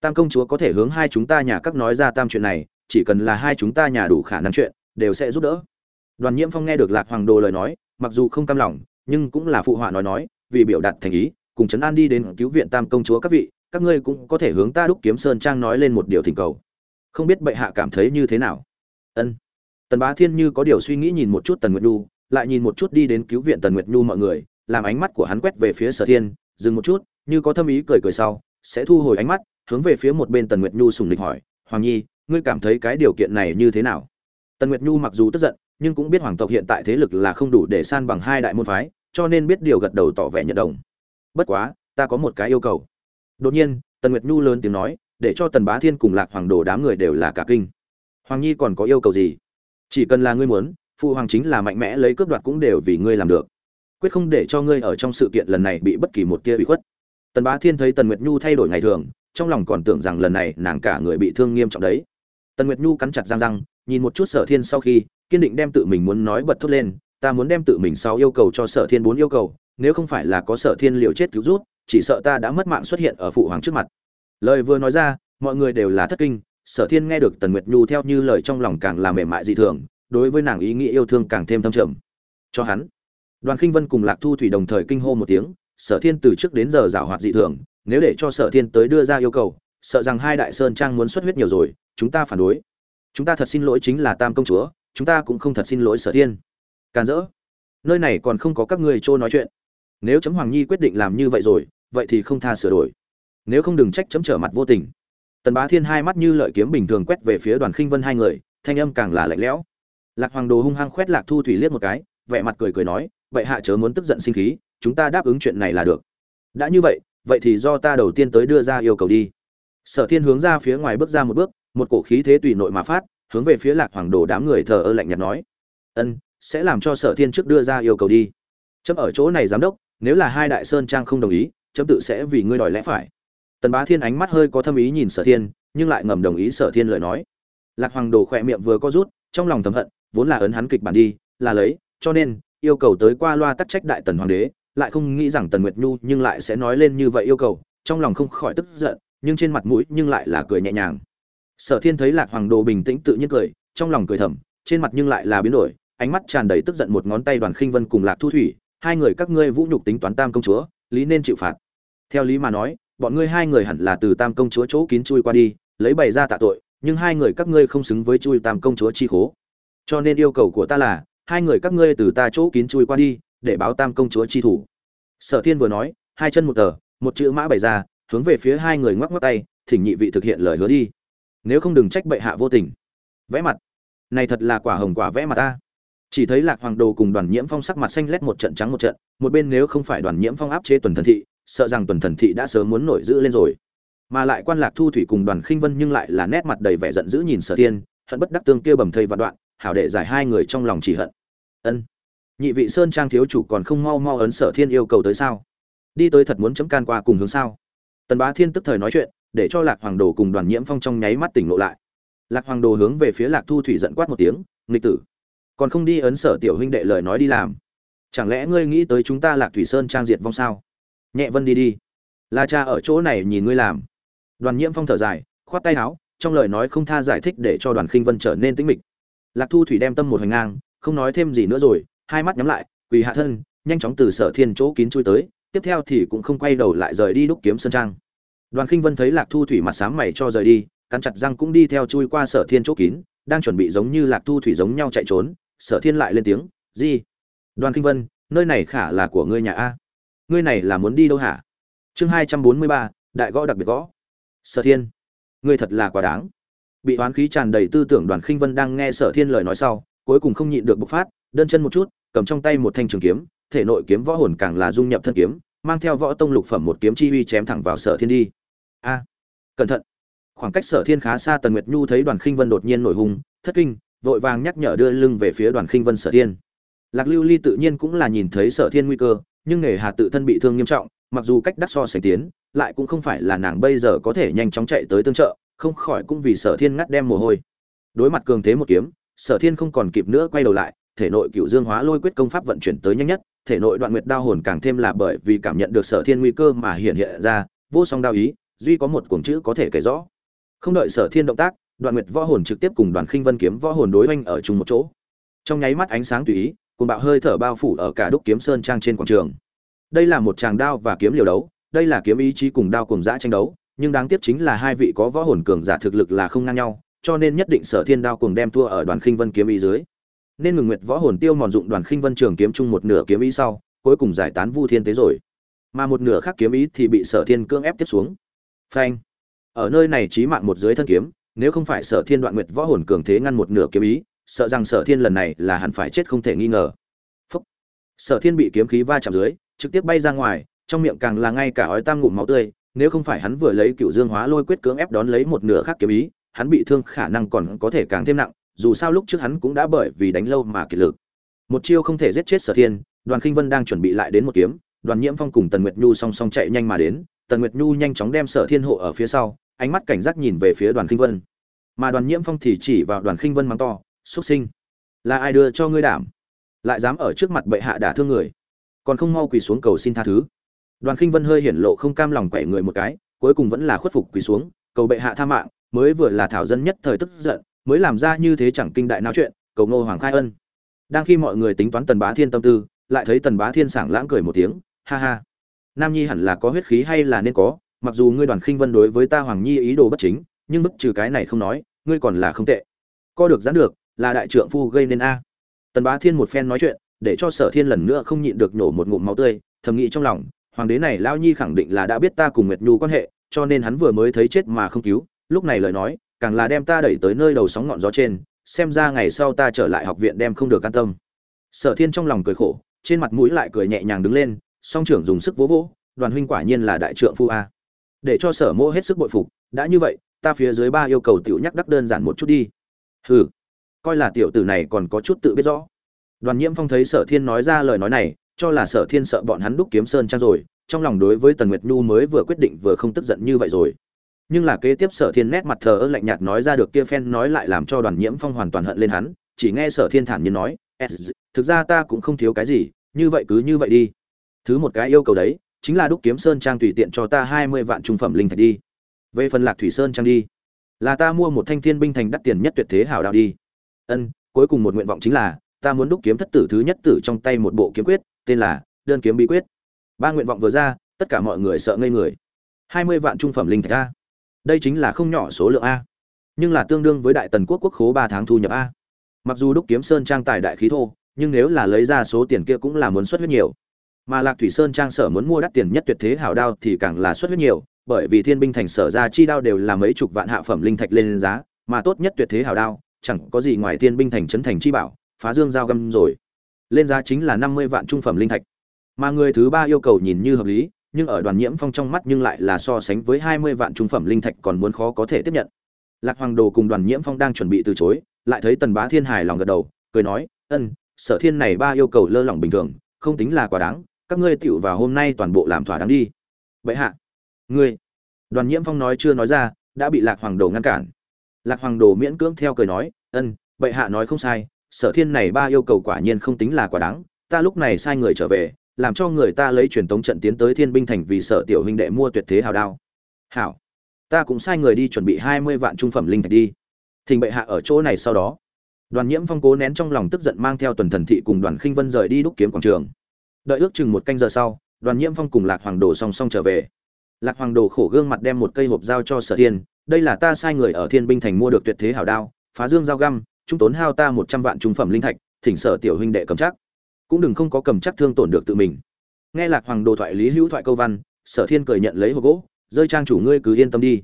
Tam công chúa có thể hướng hai chúng ta nhà các nói ra tam chuyện này, chỉ cần là hai chúng ta nhà đủ khả năng chuyện, đều sẽ giúp đỡ. Đoàn nhiễm phong nghe được lạc hoàng đồ lời nói, mặc dù không cam lòng, nhưng cũng là phụ họa nói nói, vì biểu đạt thành ý, cùng trấn an đi đến cứu viện tam công chúa các vị, các ngươi cũng có thể hướng ta đúc kiếm sơn trang nói lên một điều thỉnh cầu. Không biết bệ hạ cảm thấy như thế nào? Ân tần bá thiên như có điều suy nghĩ nhìn một chút tần nguyệt nhu, lại nhìn một chút đi đến cứu viện tần nguyệt nhu mọi người, làm ánh mắt của hắn quét về phía sở thiên, dừng một chút, như có thâm ý cười cười sau, sẽ thu hồi ánh mắt, hướng về phía một bên tần nguyệt nhu sùng lịch hỏi, hoàng nhi, ngươi cảm thấy cái điều kiện này như thế nào? Tần nguyệt nhu mặc dù tức giận, nhưng cũng biết hoàng tộc hiện tại thế lực là không đủ để san bằng hai đại môn phái, cho nên biết điều gật đầu tỏ vẻ nhận đồng. Bất quá, ta có một cái yêu cầu. Đột nhiên, tần nguyệt nhu lớn tiếng nói, để cho tần bá thiên cùng lạc hoàng đồ đám người đều là cả kinh. Hoàng nhi còn có yêu cầu gì? Chỉ cần là ngươi muốn, phụ hoàng chính là mạnh mẽ lấy cướp đoạt cũng đều vì ngươi làm được. Quyết không để cho ngươi ở trong sự kiện lần này bị bất kỳ một tia bị khuất. Tần bá thiên thấy tần nguyệt nhu thay đổi ngày thường, trong lòng còn tưởng rằng lần này nàng cả người bị thương nghiêm trọng đấy. Tần nguyệt nhu cắn chặt răng răng, nhìn một chút sở thiên sau khi, kiên định đem tự mình muốn nói bật thốt lên, ta muốn đem tự mình sau yêu cầu cho sở thiên bốn yêu cầu, nếu không phải là có sở thiên liều chết cứu rút chỉ sợ ta đã mất mạng xuất hiện ở phụ hoàng trước mặt. Lời vừa nói ra, mọi người đều là thất kinh sở thiên nghe được tần nguyệt nhu theo như lời trong lòng càng là mềm mại dị thường, đối với nàng ý nghĩa yêu thương càng thêm thâm trầm. Cho hắn. Đoàn khinh vân cùng lạc thu thủy đồng thời kinh hô một tiếng, sở thiên từ trước đến giờ giảo hoạt dị thường, nếu để cho sở thiên tới đưa ra yêu cầu, sợ rằng hai đại sơn trang muốn xuất huyết nhiều rồi, chúng ta phản đối. Chúng ta thật xin lỗi chính là tam công chúa, chúng ta cũng không thật xin lỗi sở thiên. Càn rỡ. Nơi này còn không có các ngươi trô nói chuyện. Nếu chấm hoàng nhi quyết định làm như vậy rồi, vậy thì không tha sửa đổi. Nếu không đừng trách chấm trở mặt vô tình tần bá thiên hai mắt như lợi kiếm bình thường quét về phía đoàn khinh vân hai người, thanh âm càng là lạnh lẽo. Lạc hoàng đồ hung hăng quét lạc thu thủy liếc một cái, vẻ mặt cười cười nói, vậy hạ chớ muốn tức giận sinh khí, chúng ta đáp ứng chuyện này là được. Đã như vậy vậy thì do ta đầu tiên tới đưa ra yêu cầu đi. Sở thiên hướng ra phía ngoài bước ra một bước, một cổ khí thế tùy nội mà phát, hướng về phía lạc hoàng đồ đám người thờ ơ lạnh nhạt nói, ân, sẽ làm cho sở thiên trước đưa ra yêu cầu đi. Chấm ở chỗ này giám đốc, nếu là hai đại sơn trang không đồng ý, chấm tự sẽ vì ngươi đòi lẽ phải tần bá thiên ánh mắt hơi có thâm ý nhìn sở thiên, nhưng lại ngầm đồng ý sở thiên lời nói. Lạc hoàng đồ khỏe miệng vừa có rút, trong lòng thầm hận, vốn là ấn hắn kịch bản đi, là lấy, cho nên, yêu cầu tới qua loa tắc trách đại tần hoàng đế, lại không nghĩ rằng tần nguyệt nhu nhưng lại sẽ nói lên như vậy yêu cầu, trong lòng không khỏi tức giận, nhưng trên mặt mũi nhưng lại là cười nhẹ nhàng. Sở thiên thấy lạc hoàng đồ bình tĩnh tự nhiên cười, trong lòng cười thầm, trên mặt nhưng lại là biến đổi, ánh mắt tràn đầy tức giận một ngón tay đoàn khinh vân cùng lạc thu thủy, hai người các ngươi vũ nhục tính toán tam công chúa, lý nên chịu phạt. Theo lý mà nói bọn ngươi hai người hẳn là từ tam công chúa chỗ kín chui qua đi, lấy bày ra tạ tội, nhưng hai người các ngươi không xứng với chui tam công chúa chi khố. Cho nên yêu cầu của ta là, hai người các ngươi từ ta chỗ kín chui qua đi, để báo tam công chúa chi thủ. Sở thiên vừa nói, hai chân một tờ, một chữ mã bày ra, hướng về phía hai người ngoắc ngoắc tay, thỉnh nhị vị thực hiện lời hứa đi. Nếu không đừng trách bệ hạ vô tình. Vẽ mặt. Này thật là quả hồng quả vẽ mặt ta. Chỉ thấy lạc hoàng đồ cùng đoàn nhiễm phong sắc mặt xanh lét một trận trắng một trận, một bên nếu không phải đoàn nhiễm phong áp chế tuần thần thị sợ rằng tuần thần thị đã sớm muốn nổi giữ lên rồi. Mà lại quan lạc thu thủy cùng đoàn khinh vân nhưng lại là nét mặt đầy vẻ giận dữ nhìn sở tiên hận bất đắc tương kia bầm thây vạn đoạn, hảo để giải hai người trong lòng chỉ hận. Ân. Nhị vị sơn trang thiếu chủ còn không mau mau ấn sở thiên yêu cầu tới sao? Đi tới thật muốn chấm can qua cùng hướng sao? Tần bá thiên tức thời nói chuyện, để cho lạc hoàng đồ cùng đoàn nhiễm phong trong nháy mắt tỉnh lộ lại. Lạc hoàng đồ hướng về phía lạc thu thủy giận quát một tiếng, nghịch tử, còn không đi ấn sở tiểu huynh đệ lời nói đi làm. Chẳng lẽ ngươi nghĩ tới chúng ta lạc thủy sơn trang diệt vong sao? Nhẹ vân đi đi. La cha ở chỗ này nhìn ngươi làm. Đoàn nhiễm phong thở dài, khoát tay áo, trong lời nói không tha giải thích để cho đoàn khinh vân trở nên tĩnh mịch. Lạc thu thủy đem tâm một hành ngang, không nói thêm gì nữa rồi, hai mắt nhắm lại, quỳ hạ thân, nhanh chóng từ sở thiên chỗ kín chui tới, tiếp theo thì cũng không quay đầu lại rời đi đúc kiếm sơn trang. Đoàn khinh vân thấy lạc thu thủy mặt sáng mày cho rời đi, cắn chặt răng cũng đi theo chui qua sở thiên chỗ kín, đang chuẩn bị giống như lạc thu thủy giống nhau chạy trốn, sở thiên lại lên tiếng gì đoàn kinh vân, nơi này khả là của ngươi nhà a? Ngươi này là muốn đi đâu hả? Chương hai trăm bốn mươi ba đại gõ đặc biệt gõ. Sở thiên ngươi thật là quá đáng. Bị oán khí tràn đầy tư tưởng đoàn khinh vân đang nghe sở thiên lời nói sau cuối cùng không nhịn được bộc phát đơn chân một chút cầm trong tay một thanh trường kiếm thể nội kiếm võ hồn càng là dung nhập thân kiếm mang theo võ tông lục phẩm một kiếm chi uy chém thẳng vào sở thiên đi. A cẩn thận. Khoảng cách sở thiên khá xa tần nguyệt nhu thấy đoàn khinh vân đột nhiên nổi hùng, thất kinh vội vàng nhắc nhở đưa lưng về phía đoàn khinh vân sở thiên lạc lưu ly tự nhiên cũng là nhìn thấy sở thiên nguy cơ, nhưng nghề hà tự thân bị thương nghiêm trọng, mặc dù cách đắc so sánh tiến, lại cũng không phải là nàng bây giờ có thể nhanh chóng chạy tới tương trợ, không khỏi cũng vì sở thiên ngắt đem mồ hôi. Đối mặt cường thế một kiếm, sở thiên không còn kịp nữa quay đầu lại, thể nội cựu dương hóa lôi quyết công pháp vận chuyển tới nhanh nhất, thể nội đoạn nguyệt đao hồn càng thêm là bởi vì cảm nhận được sở thiên nguy cơ mà hiện hiện ra, vô song đao ý, duy có một cuồng chữ có thể kể rõ. Không đợi sở thiên động tác, đoạn nguyệt võ hồn trực tiếp cùng đoàn khinh vân kiếm võ hồn đối oanh ở chung một chỗ. Trong nháy mắt ánh sáng tùy ý cùng bạo hơi thở bao phủ ở cả đúc kiếm sơn trang trên quảng trường. Đây là một tràng đao và kiếm liều đấu, đây là kiếm ý chí cùng đao cùng dã tranh đấu, nhưng đáng tiếc chính là hai vị có võ hồn cường giả thực lực là không ngang nhau, cho nên nhất định sở thiên đao cùng đem thua ở đoàn khinh vân kiếm ý dưới. Nên ngừng nguyệt võ hồn tiêu mòn dụng đoàn khinh vân trường kiếm chung một nửa kiếm ý sau, cuối cùng giải tán vu thiên tế rồi. Mà một nửa khác kiếm ý thì bị sở thiên cưỡng ép tiếp xuống. Phanh. Ở nơi này chí mạng một dưới thân kiếm, nếu không phải sở thiên đoạn nguyệt võ hồn cường thế ngăn một nửa kiếm ý sợ rằng sở thiên lần này là hẳn phải chết không thể nghi ngờ. Phúc. sở thiên bị kiếm khí va chạm dưới, trực tiếp bay ra ngoài, trong miệng càng là ngay cả ói tam ngụm máu tươi, nếu không phải hắn vừa lấy cựu dương hóa lôi quyết cưỡng ép đón lấy một nửa khác kiếm ý, hắn bị thương khả năng còn có thể càng thêm nặng, dù sao lúc trước hắn cũng đã bởi vì đánh lâu mà kiệt lực. Một chiêu không thể giết chết sở thiên, đoàn khinh vân đang chuẩn bị lại đến một kiếm, đoàn nhiễm phong cùng tần nguyệt nhu song song chạy nhanh mà đến, tần nguyệt nhu nhanh chóng đem sở thiên hộ ở phía sau, ánh mắt cảnh giác nhìn về phía đoàn khinh vân. Mà đoàn nhiễm phong thì chỉ vào đoàn khinh vân mắng to xuất sinh. Là ai đưa cho ngươi đảm? Lại dám ở trước mặt bệ hạ đả thương người. Còn không mau quỳ xuống cầu xin tha thứ. Đoàn khinh vân hơi hiển lộ không cam lòng quẩy người một cái, cuối cùng vẫn là khuất phục quỳ xuống, cầu bệ hạ tha mạng, mới vừa là thảo dân nhất thời tức giận, mới làm ra như thế chẳng kinh đại nào chuyện, cầu ngô hoàng khai ân. Đang khi mọi người tính toán tần bá thiên tâm tư, lại thấy tần bá thiên sảng lãng cười một tiếng, ha ha. Nam nhi hẳn là có huyết khí hay là nên có, mặc dù ngươi đoàn khinh vân đối với ta hoàng nhi ý đồ bất chính, nhưng bức trừ cái này không nói, ngươi còn là không tệ. Co được giãn được là đại trượng phu gây nên a. Tần bá thiên một phen nói chuyện, để cho sở thiên lần nữa không nhịn được nổ một ngụm máu tươi, thầm nghĩ trong lòng, hoàng đế này lao nhi khẳng định là đã biết ta cùng nguyệt nhu quan hệ, cho nên hắn vừa mới thấy chết mà không cứu, lúc này lời nói, càng là đem ta đẩy tới nơi đầu sóng ngọn gió trên, xem ra ngày sau ta trở lại học viện đem không được an tâm. Sở thiên trong lòng cười khổ, trên mặt mũi lại cười nhẹ nhàng đứng lên, song trưởng dùng sức vỗ vỗ, đoàn huynh quả nhiên là đại trượng phu a. Để cho sở mô hết sức bội phục, đã như vậy, ta phía dưới ba yêu cầu tiểu nhắc đắc đơn giản một chút đi. Hừ coi là tiểu tử này còn có chút tự biết rõ. Đoàn nhiễm phong thấy sở thiên nói ra lời nói này, cho là sở thiên sợ bọn hắn đúc kiếm sơn trang rồi, trong lòng đối với tần nguyệt nhu mới vừa quyết định vừa không tức giận như vậy rồi. Nhưng là kế tiếp sở thiên nét mặt thờ ơ lạnh nhạt nói ra được kia phen nói lại làm cho đoàn nhiễm phong hoàn toàn hận lên hắn, chỉ nghe sở thiên thản nhiên nói thực ra ta cũng không thiếu cái gì, như vậy cứ như vậy đi. Thứ một cái yêu cầu đấy, chính là đúc kiếm sơn trang tùy tiện cho ta hai mươi vạn trung phẩm linh thạch đi. Về phần lạc thủy sơn trang đi, là ta mua một thanh thiên binh thành đắt tiền nhất tuyệt thế hảo đạo đi ân, cuối cùng một nguyện vọng chính là, ta muốn đúc kiếm thất tử thứ nhất tử trong tay một bộ kiếm quyết, tên là đơn kiếm bí quyết. Ba nguyện vọng vừa ra, tất cả mọi người sợ ngây người. Hai mươi vạn trung phẩm linh thạch a. Đây chính là không nhỏ số lượng a. Nhưng là tương đương với đại tần quốc quốc khố ba tháng thu nhập a. Mặc dù đúc kiếm sơn trang tài đại khí thô, nhưng nếu là lấy ra số tiền kia cũng là muốn xuất huyết nhiều. Mà lạc thủy sơn trang sở muốn mua đắt tiền nhất tuyệt thế hảo đao thì càng là xuất huyết nhiều, bởi vì thiên binh thành sở ra chi đao đều là mấy chục vạn hạ phẩm linh thạch lên giá, mà tốt nhất tuyệt thế hảo đao chẳng có gì ngoài tiên binh thành trấn thành chi bảo, phá dương giao găm rồi. Lên giá chính là năm mươi vạn trung phẩm linh thạch. Mà người thứ ba yêu cầu nhìn như hợp lý, nhưng ở đoàn nhiễm phong trong mắt nhưng lại là so sánh với hai mươi vạn trung phẩm linh thạch còn muốn khó có thể tiếp nhận. Lạc hoàng đồ cùng đoàn nhiễm phong đang chuẩn bị từ chối, lại thấy tần bá thiên hài lòng gật đầu, cười nói, ân, sở thiên này ba yêu cầu lơ lỏng bình thường, không tính là quá đáng, các ngươi tựu vào hôm nay toàn bộ làm thỏa đáng đi. Vậy hạ. Ngươi. Đoàn nhiễm phong nói chưa nói ra, đã bị lạc hoàng đồ ngăn cản lạc hoàng đồ miễn cưỡng theo cười nói, ân, bệ hạ nói không sai, sở thiên này ba yêu cầu quả nhiên không tính là quả đáng, ta lúc này sai người trở về, làm cho người ta lấy truyền tống trận tiến tới thiên binh thành vì sở tiểu huynh đệ mua tuyệt thế hào đao. Hảo, ta cũng sai người đi chuẩn bị hai mươi vạn trung phẩm linh thạch đi. Thình bệ hạ ở chỗ này sau đó. Đoàn nhiễm phong cố nén trong lòng tức giận mang theo tuần thần thị cùng đoàn khinh vân rời đi đúc kiếm quảng trường. Đợi ước chừng một canh giờ sau, đoàn nhiễm phong cùng lạc hoàng đồ song song trở về. Lạc hoàng đồ khổ gương mặt đem một cây hộp dao cho sở thiên đây là ta sai người ở thiên binh thành mua được tuyệt thế hảo đao, phá dương dao găm chúng tốn hao ta một trăm vạn trung phẩm linh thạch, thỉnh sở tiểu huynh đệ cầm chắc. Cũng đừng không có cầm chắc thương tổn được tự mình. Nghe lạc hoàng đồ thoại lý hữu thoại câu văn, sở thiên cười nhận lấy hộp gỗ, rơi trang chủ ngươi cứ yên tâm đi.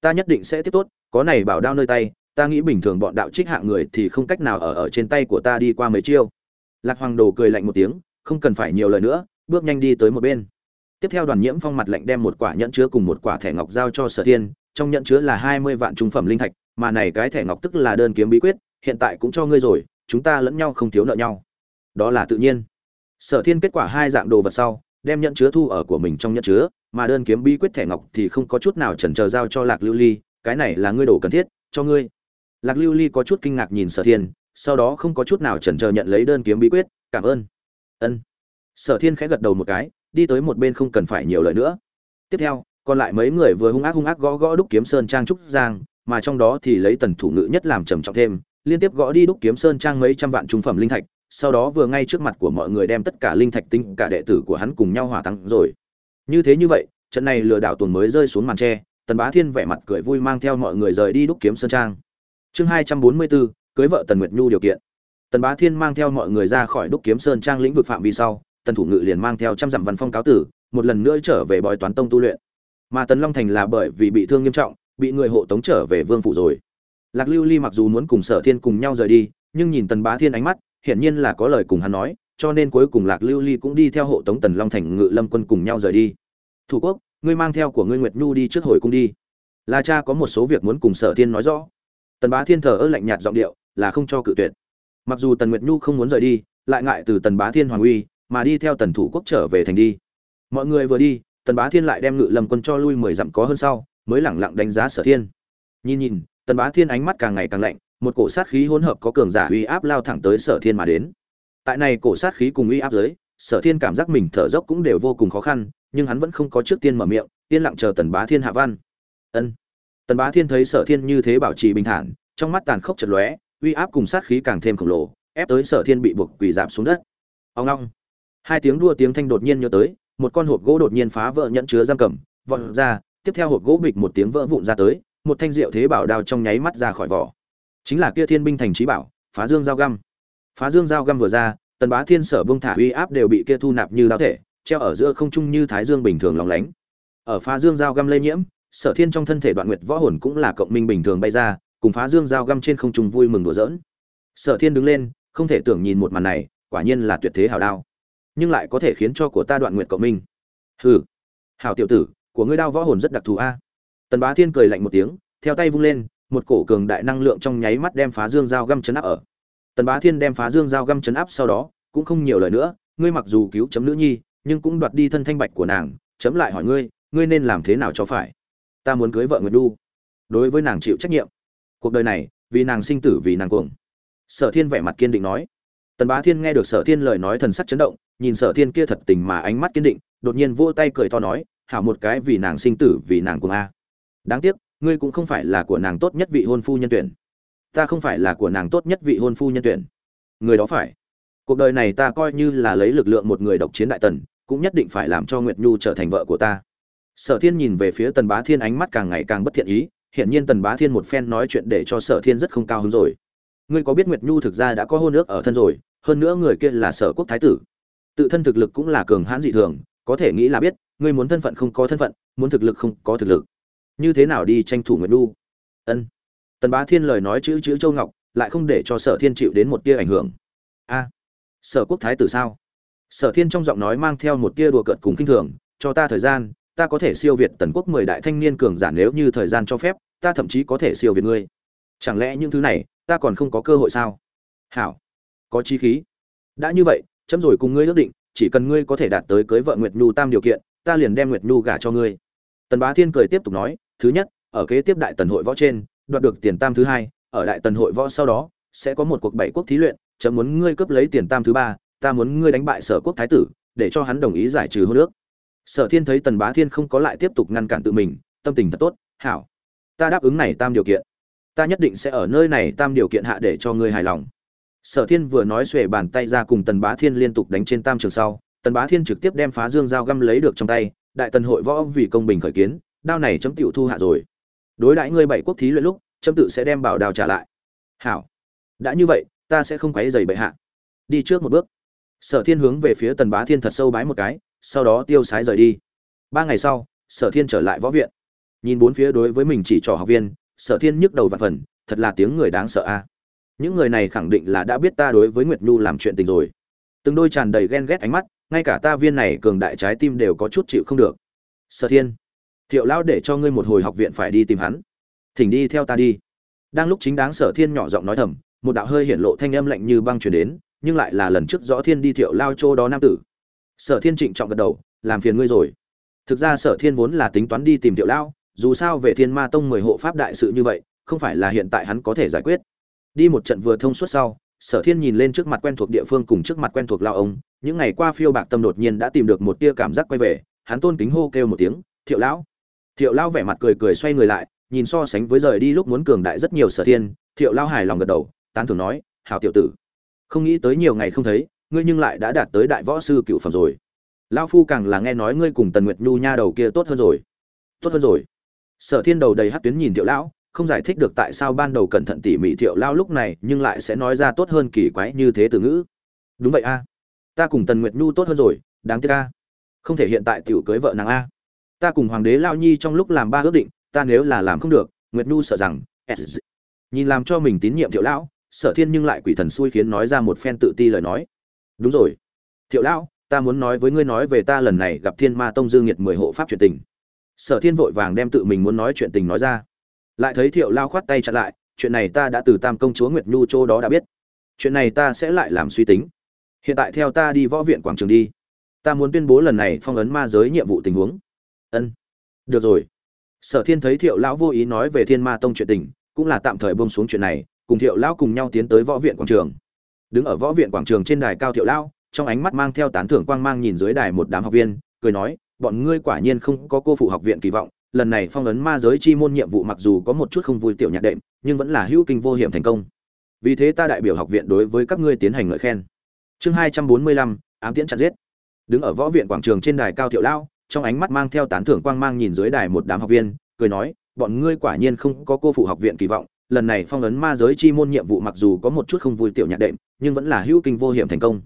Ta nhất định sẽ tiếp tốt, có này bảo đao nơi tay, ta nghĩ bình thường bọn đạo trích hạng người thì không cách nào ở ở trên tay của ta đi qua mấy chiêu. Lạc hoàng đồ cười lạnh một tiếng, không cần phải nhiều lời nữa, bước nhanh đi tới một bên. Tiếp theo đoàn nhiễm phong mặt lạnh đem một quả nhẫn chứa cùng một quả thẻ ngọc giao cho sở thiên trong nhẫn chứa là hai mươi vạn trung phẩm linh thạch, mà này cái thẻ ngọc tức là đơn kiếm bí quyết, hiện tại cũng cho ngươi rồi, chúng ta lẫn nhau không thiếu nợ nhau. Đó là tự nhiên. Sở thiên kết quả hai dạng đồ vật sau, đem nhẫn chứa thu ở của mình trong nhẫn chứa, mà đơn kiếm bí quyết thẻ ngọc thì không có chút nào chần chờ giao cho lạc lưu ly, cái này là ngươi đồ cần thiết, cho ngươi. Lạc lưu ly có chút kinh ngạc nhìn sở thiên, sau đó không có chút nào chần chờ nhận lấy đơn kiếm bí quyết, cảm ơn. Ân. Sở thiên khẽ gật đầu một cái, đi tới một bên không cần phải nhiều lời nữa. Tiếp theo còn lại mấy người vừa hung ác hung ác gõ gõ đúc kiếm sơn trang trúc giang, mà trong đó thì lấy tần thủ ngữ nhất làm trầm trọng thêm, liên tiếp gõ đi đúc kiếm sơn trang mấy trăm vạn trung phẩm linh thạch, sau đó vừa ngay trước mặt của mọi người đem tất cả linh thạch tinh cả đệ tử của hắn cùng nhau hỏa tăng rồi. Như thế như vậy, trận này lừa đảo tuần mới rơi xuống màn tre, tần bá thiên vẻ mặt cười vui mang theo mọi người rời đi đúc kiếm sơn trang. Chương hai trăm bốn mươi bốn, cưới vợ tần nguyệt nhu điều kiện. Tần bá thiên mang theo mọi người ra khỏi đúc kiếm sơn trang lĩnh vực phạm vi sau, tần thủ ngự liền mang theo trăm dặm văn phong cáo tử, một lần nữa trở về bói toán tông tu luyện mà tần long thành là bởi vì bị thương nghiêm trọng, bị người hộ tống trở về vương phủ rồi. Lạc lưu ly mặc dù muốn cùng sở thiên cùng nhau rời đi, nhưng nhìn tần bá thiên ánh mắt, hiển nhiên là có lời cùng hắn nói, cho nên cuối cùng lạc lưu ly cũng đi theo hộ tống tần long thành ngự lâm quân cùng nhau rời đi. Thủ quốc, ngươi mang theo của ngươi nguyệt nhu đi trước hồi cung đi. Là cha có một số việc muốn cùng sở thiên nói rõ. Tần bá thiên thờ ơ lạnh nhạt giọng điệu, là không cho cự tuyệt. Mặc dù tần nguyệt nhu không muốn rời đi, lại ngại từ tần bá thiên hoàng uy, mà đi theo tần thủ quốc trở về thành đi. Mọi người vừa đi tần bá thiên lại đem ngự lâm quân cho lui mười dặm có hơn sau, mới lẳng lặng đánh giá sở thiên. Nhìn nhìn, tần bá thiên ánh mắt càng ngày càng lạnh, một cổ sát khí hỗn hợp có cường giả uy áp lao thẳng tới sở thiên mà đến. Tại này cổ sát khí cùng uy áp dưới sở thiên cảm giác mình thở dốc cũng đều vô cùng khó khăn, nhưng hắn vẫn không có trước tiên mở miệng, yên lặng chờ tần bá thiên hạ văn. Ân. Tần bá thiên thấy sở thiên như thế bảo trì bình thản, trong mắt tàn khốc chật lóe, uy áp cùng sát khí càng thêm khổng lồ, ép tới sở thiên bị buộc quỳ giảm xuống đất. Ông long. Hai tiếng đua tiếng thanh đột nhiên nhớ tới một con hộp gỗ đột nhiên phá vỡ nhẫn chứa giam cầm, vọt ra, tiếp theo hộp gỗ bịch một tiếng vỡ vụn ra tới, một thanh rượu thế bảo đao trong nháy mắt ra khỏi vỏ. Chính là kia thiên binh thành trí bảo, phá dương dao găm. Phá dương dao găm vừa ra, tần bá thiên sở bông thả uy áp đều bị kia thu nạp như đáo thể, treo ở giữa không trung như thái dương bình thường lóng lánh. Ở phá dương dao găm lây nhiễm, sở thiên trong thân thể đoạn nguyệt võ hồn cũng là cộng minh bình thường bay ra, cùng phá dương dao găm trên không trung vui mừng đùa giỡn. Sở thiên đứng lên, không thể tưởng nhìn một màn này, quả nhiên là tuyệt thế hào đao nhưng lại có thể khiến cho của ta đoạn nguyện cộng minh. Hừ hào tiểu tử, của ngươi đao võ hồn rất đặc thù a. Tần bá thiên cười lạnh một tiếng, theo tay vung lên, một cổ cường đại năng lượng trong nháy mắt đem phá dương giao găm chấn áp ở. Tần bá thiên đem phá dương giao găm chấn áp sau đó, cũng không nhiều lời nữa, ngươi mặc dù cứu chấm nữ nhi, nhưng cũng đoạt đi thân thanh bạch của nàng, chấm lại hỏi ngươi ngươi nên làm thế nào cho phải? Ta muốn cưới vợ nguyệt đu. Đối với nàng chịu trách nhiệm. Cuộc đời này, vì nàng sinh tử vì nàng cuồng. Sở thiên vẻ mặt kiên định nói tần bá thiên nghe được sở thiên lời nói thần sắc chấn động, nhìn sở thiên kia thật tình mà ánh mắt kiên định, đột nhiên vỗ tay cười to nói, hảo một cái vì nàng sinh tử, vì nàng cùng a. Đáng tiếc, ngươi cũng không phải là của nàng tốt nhất vị hôn phu nhân tuyển. Ta không phải là của nàng tốt nhất vị hôn phu nhân tuyển. Người đó phải. Cuộc đời này ta coi như là lấy lực lượng một người độc chiến đại tần, cũng nhất định phải làm cho nguyệt nhu trở thành vợ của ta. Sở thiên nhìn về phía tần bá thiên ánh mắt càng ngày càng bất thiện ý, hiển nhiên tần bá thiên một phen nói chuyện để cho sở thiên rất không cao hứng rồi ngươi có biết nguyệt nhu thực ra đã có hôn ước ở thân rồi, hơn nữa người kia là sở quốc thái tử. Tự thân thực lực cũng là cường hãn dị thường, có thể nghĩ là biết, ngươi muốn thân phận không có thân phận, muốn thực lực không có thực lực. Như thế nào đi tranh thủ nguyệt nhu? Ân. Tần bá thiên lời nói chữ chữ châu ngọc, lại không để cho sở thiên chịu đến một tia ảnh hưởng. A, sở quốc thái tử sao? Sở thiên trong giọng nói mang theo một tia đùa cợt cùng kinh thường, cho ta thời gian, ta có thể siêu việt tần quốc mười đại thanh niên cường giả nếu như thời gian cho phép, ta thậm chí có thể siêu việt ngươi. Chẳng lẽ những thứ này ta còn không có cơ hội sao? Hảo. Có chi khí. Đã như vậy, chấm rồi cùng ngươi ước định, chỉ cần ngươi có thể đạt tới cưới vợ nguyệt nhu tam điều kiện, ta liền đem nguyệt nhu gả cho ngươi. Tần bá thiên cười tiếp tục nói, thứ nhất, ở kế tiếp đại tần hội võ trên, đoạt được tiền tam thứ hai, ở đại tần hội võ sau đó, sẽ có một cuộc bảy quốc thí luyện, chấm muốn ngươi cướp lấy tiền tam thứ ba, ta muốn ngươi đánh bại sở quốc thái tử, để cho hắn đồng ý giải trừ hôn nước sở thiên thấy tần bá thiên không có lại tiếp tục ngăn cản tự mình, tâm tình thật tốt, hảo, ta đáp ứng này tam điều kiện ta nhất định sẽ ở nơi này tam điều kiện hạ để cho ngươi hài lòng. Sở thiên vừa nói xuề bàn tay ra cùng tần bá thiên liên tục đánh trên tam trường sau, tần bá thiên trực tiếp đem phá dương dao găm lấy được trong tay, đại tần hội võ vì công bình khởi kiến, đao này chấm tựu thu hạ rồi. Đối đãi ngươi bảy quốc thí luyện lúc, chấm tự sẽ đem bảo đào trả lại. Hảo. Đã như vậy, ta sẽ không quấy dày bệ hạ. Đi trước một bước. Sở thiên hướng về phía tần bá thiên thật sâu bái một cái, sau đó tiêu sái rời đi. Ba ngày sau, sở thiên trở lại võ viện. Nhìn bốn phía đối với mình chỉ trỏ học viên sở thiên nhức đầu và phần, thật là tiếng người đáng sợ a. Những người này khẳng định là đã biết ta đối với nguyệt nhu làm chuyện tình rồi. Từng đôi tràn đầy ghen ghét ánh mắt, ngay cả ta viên này cường đại trái tim đều có chút chịu không được. Sở thiên, thiệu lão để cho ngươi một hồi học viện phải đi tìm hắn. Thỉnh đi theo ta đi. Đang lúc chính đáng sở thiên nhỏ giọng nói thầm, một đạo hơi hiển lộ thanh âm lạnh như băng truyền đến, nhưng lại là lần trước rõ thiên đi thiệu lao chỗ đó nam tử. Sở thiên trịnh trọng gật đầu, làm phiền ngươi rồi. Thực ra sở thiên vốn là tính toán đi tìm thiệu lao dù sao về thiên ma tông mười hộ pháp đại sự như vậy, không phải là hiện tại hắn có thể giải quyết. Đi một trận vừa thông suốt sau, sở thiên nhìn lên trước mặt quen thuộc địa phương cùng trước mặt quen thuộc lao ông, những ngày qua phiêu bạc tâm đột nhiên đã tìm được một tia cảm giác quay về, hắn tôn kính hô kêu một tiếng, thiệu lão! Thiệu lão vẻ mặt cười cười xoay người lại, nhìn so sánh với rời đi lúc muốn cường đại rất nhiều sở thiên, thiệu lão hài lòng gật đầu, tán thưởng nói hào tiểu tử, không nghĩ tới nhiều ngày không thấy, ngươi nhưng lại đã đạt tới đại võ sư cựu phẩm rồi. Lão phu càng là nghe nói ngươi cùng tần nguyệt nhu nha đầu kia tốt hơn rồi. Tốt hơn rồi sở thiên đầu đầy hát tuyến nhìn thiệu lão, không giải thích được tại sao ban đầu cẩn thận tỉ mỉ thiệu lao lúc này, nhưng lại sẽ nói ra tốt hơn kỳ quái như thế từ ngữ. Đúng vậy a. Ta cùng tần nguyệt nhu tốt hơn rồi, đáng tiếc a. Không thể hiện tại tiểu cưới vợ nàng a. Ta cùng hoàng đế lao nhi trong lúc làm ba ước định, ta nếu là làm không được, nguyệt nhu sợ rằng nhìn làm cho mình tín nhiệm thiệu lão, sở thiên nhưng lại quỷ thần xui khiến nói ra một phen tự ti lời nói. Đúng rồi. Thiệu lão, ta muốn nói với ngươi nói về ta lần này gặp thiên ma tông dương nhiệt mười hộ pháp chuyện tình sở thiên vội vàng đem tự mình muốn nói chuyện tình nói ra. Lại thấy thiệu lao khoát tay chặn lại, chuyện này ta đã từ tam công chúa nguyệt nhu châu đó đã biết. Chuyện này ta sẽ lại làm suy tính. Hiện tại theo ta đi võ viện quảng trường đi. Ta muốn tuyên bố lần này phong ấn ma giới nhiệm vụ tình huống. Ân. Được rồi. Sở thiên thấy thiệu lão vô ý nói về thiên ma tông chuyện tình, cũng là tạm thời bông xuống chuyện này, cùng thiệu lão cùng nhau tiến tới võ viện quảng trường. Đứng ở võ viện quảng trường trên đài cao thiệu lão, trong ánh mắt mang theo tán thưởng quang mang nhìn dưới đài một đám học viên, cười nói bọn ngươi quả nhiên không có cô phụ học viện kỳ vọng lần này phong ấn ma giới chi môn nhiệm vụ mặc dù có một chút không vui tiểu nhạc đệm nhưng vẫn là hữu kinh vô hiểm thành công. Vì thế ta đại biểu học viện đối với các ngươi tiến hành ngợi khen. Chương hai trăm bốn mươi lăm ám tiễn chặt giết. Đứng ở võ viện quảng trường trên đài cao thiệu lao, trong ánh mắt mang theo tán thưởng quang mang nhìn dưới đài một đám học viên cười nói bọn ngươi quả nhiên không có cô phụ học viện kỳ vọng lần này phong ấn ma giới chi môn nhiệm vụ mặc dù có một chút không vui tiểu nhạc đệm nhưng vẫn là hữu kinh vô hiểm thành công.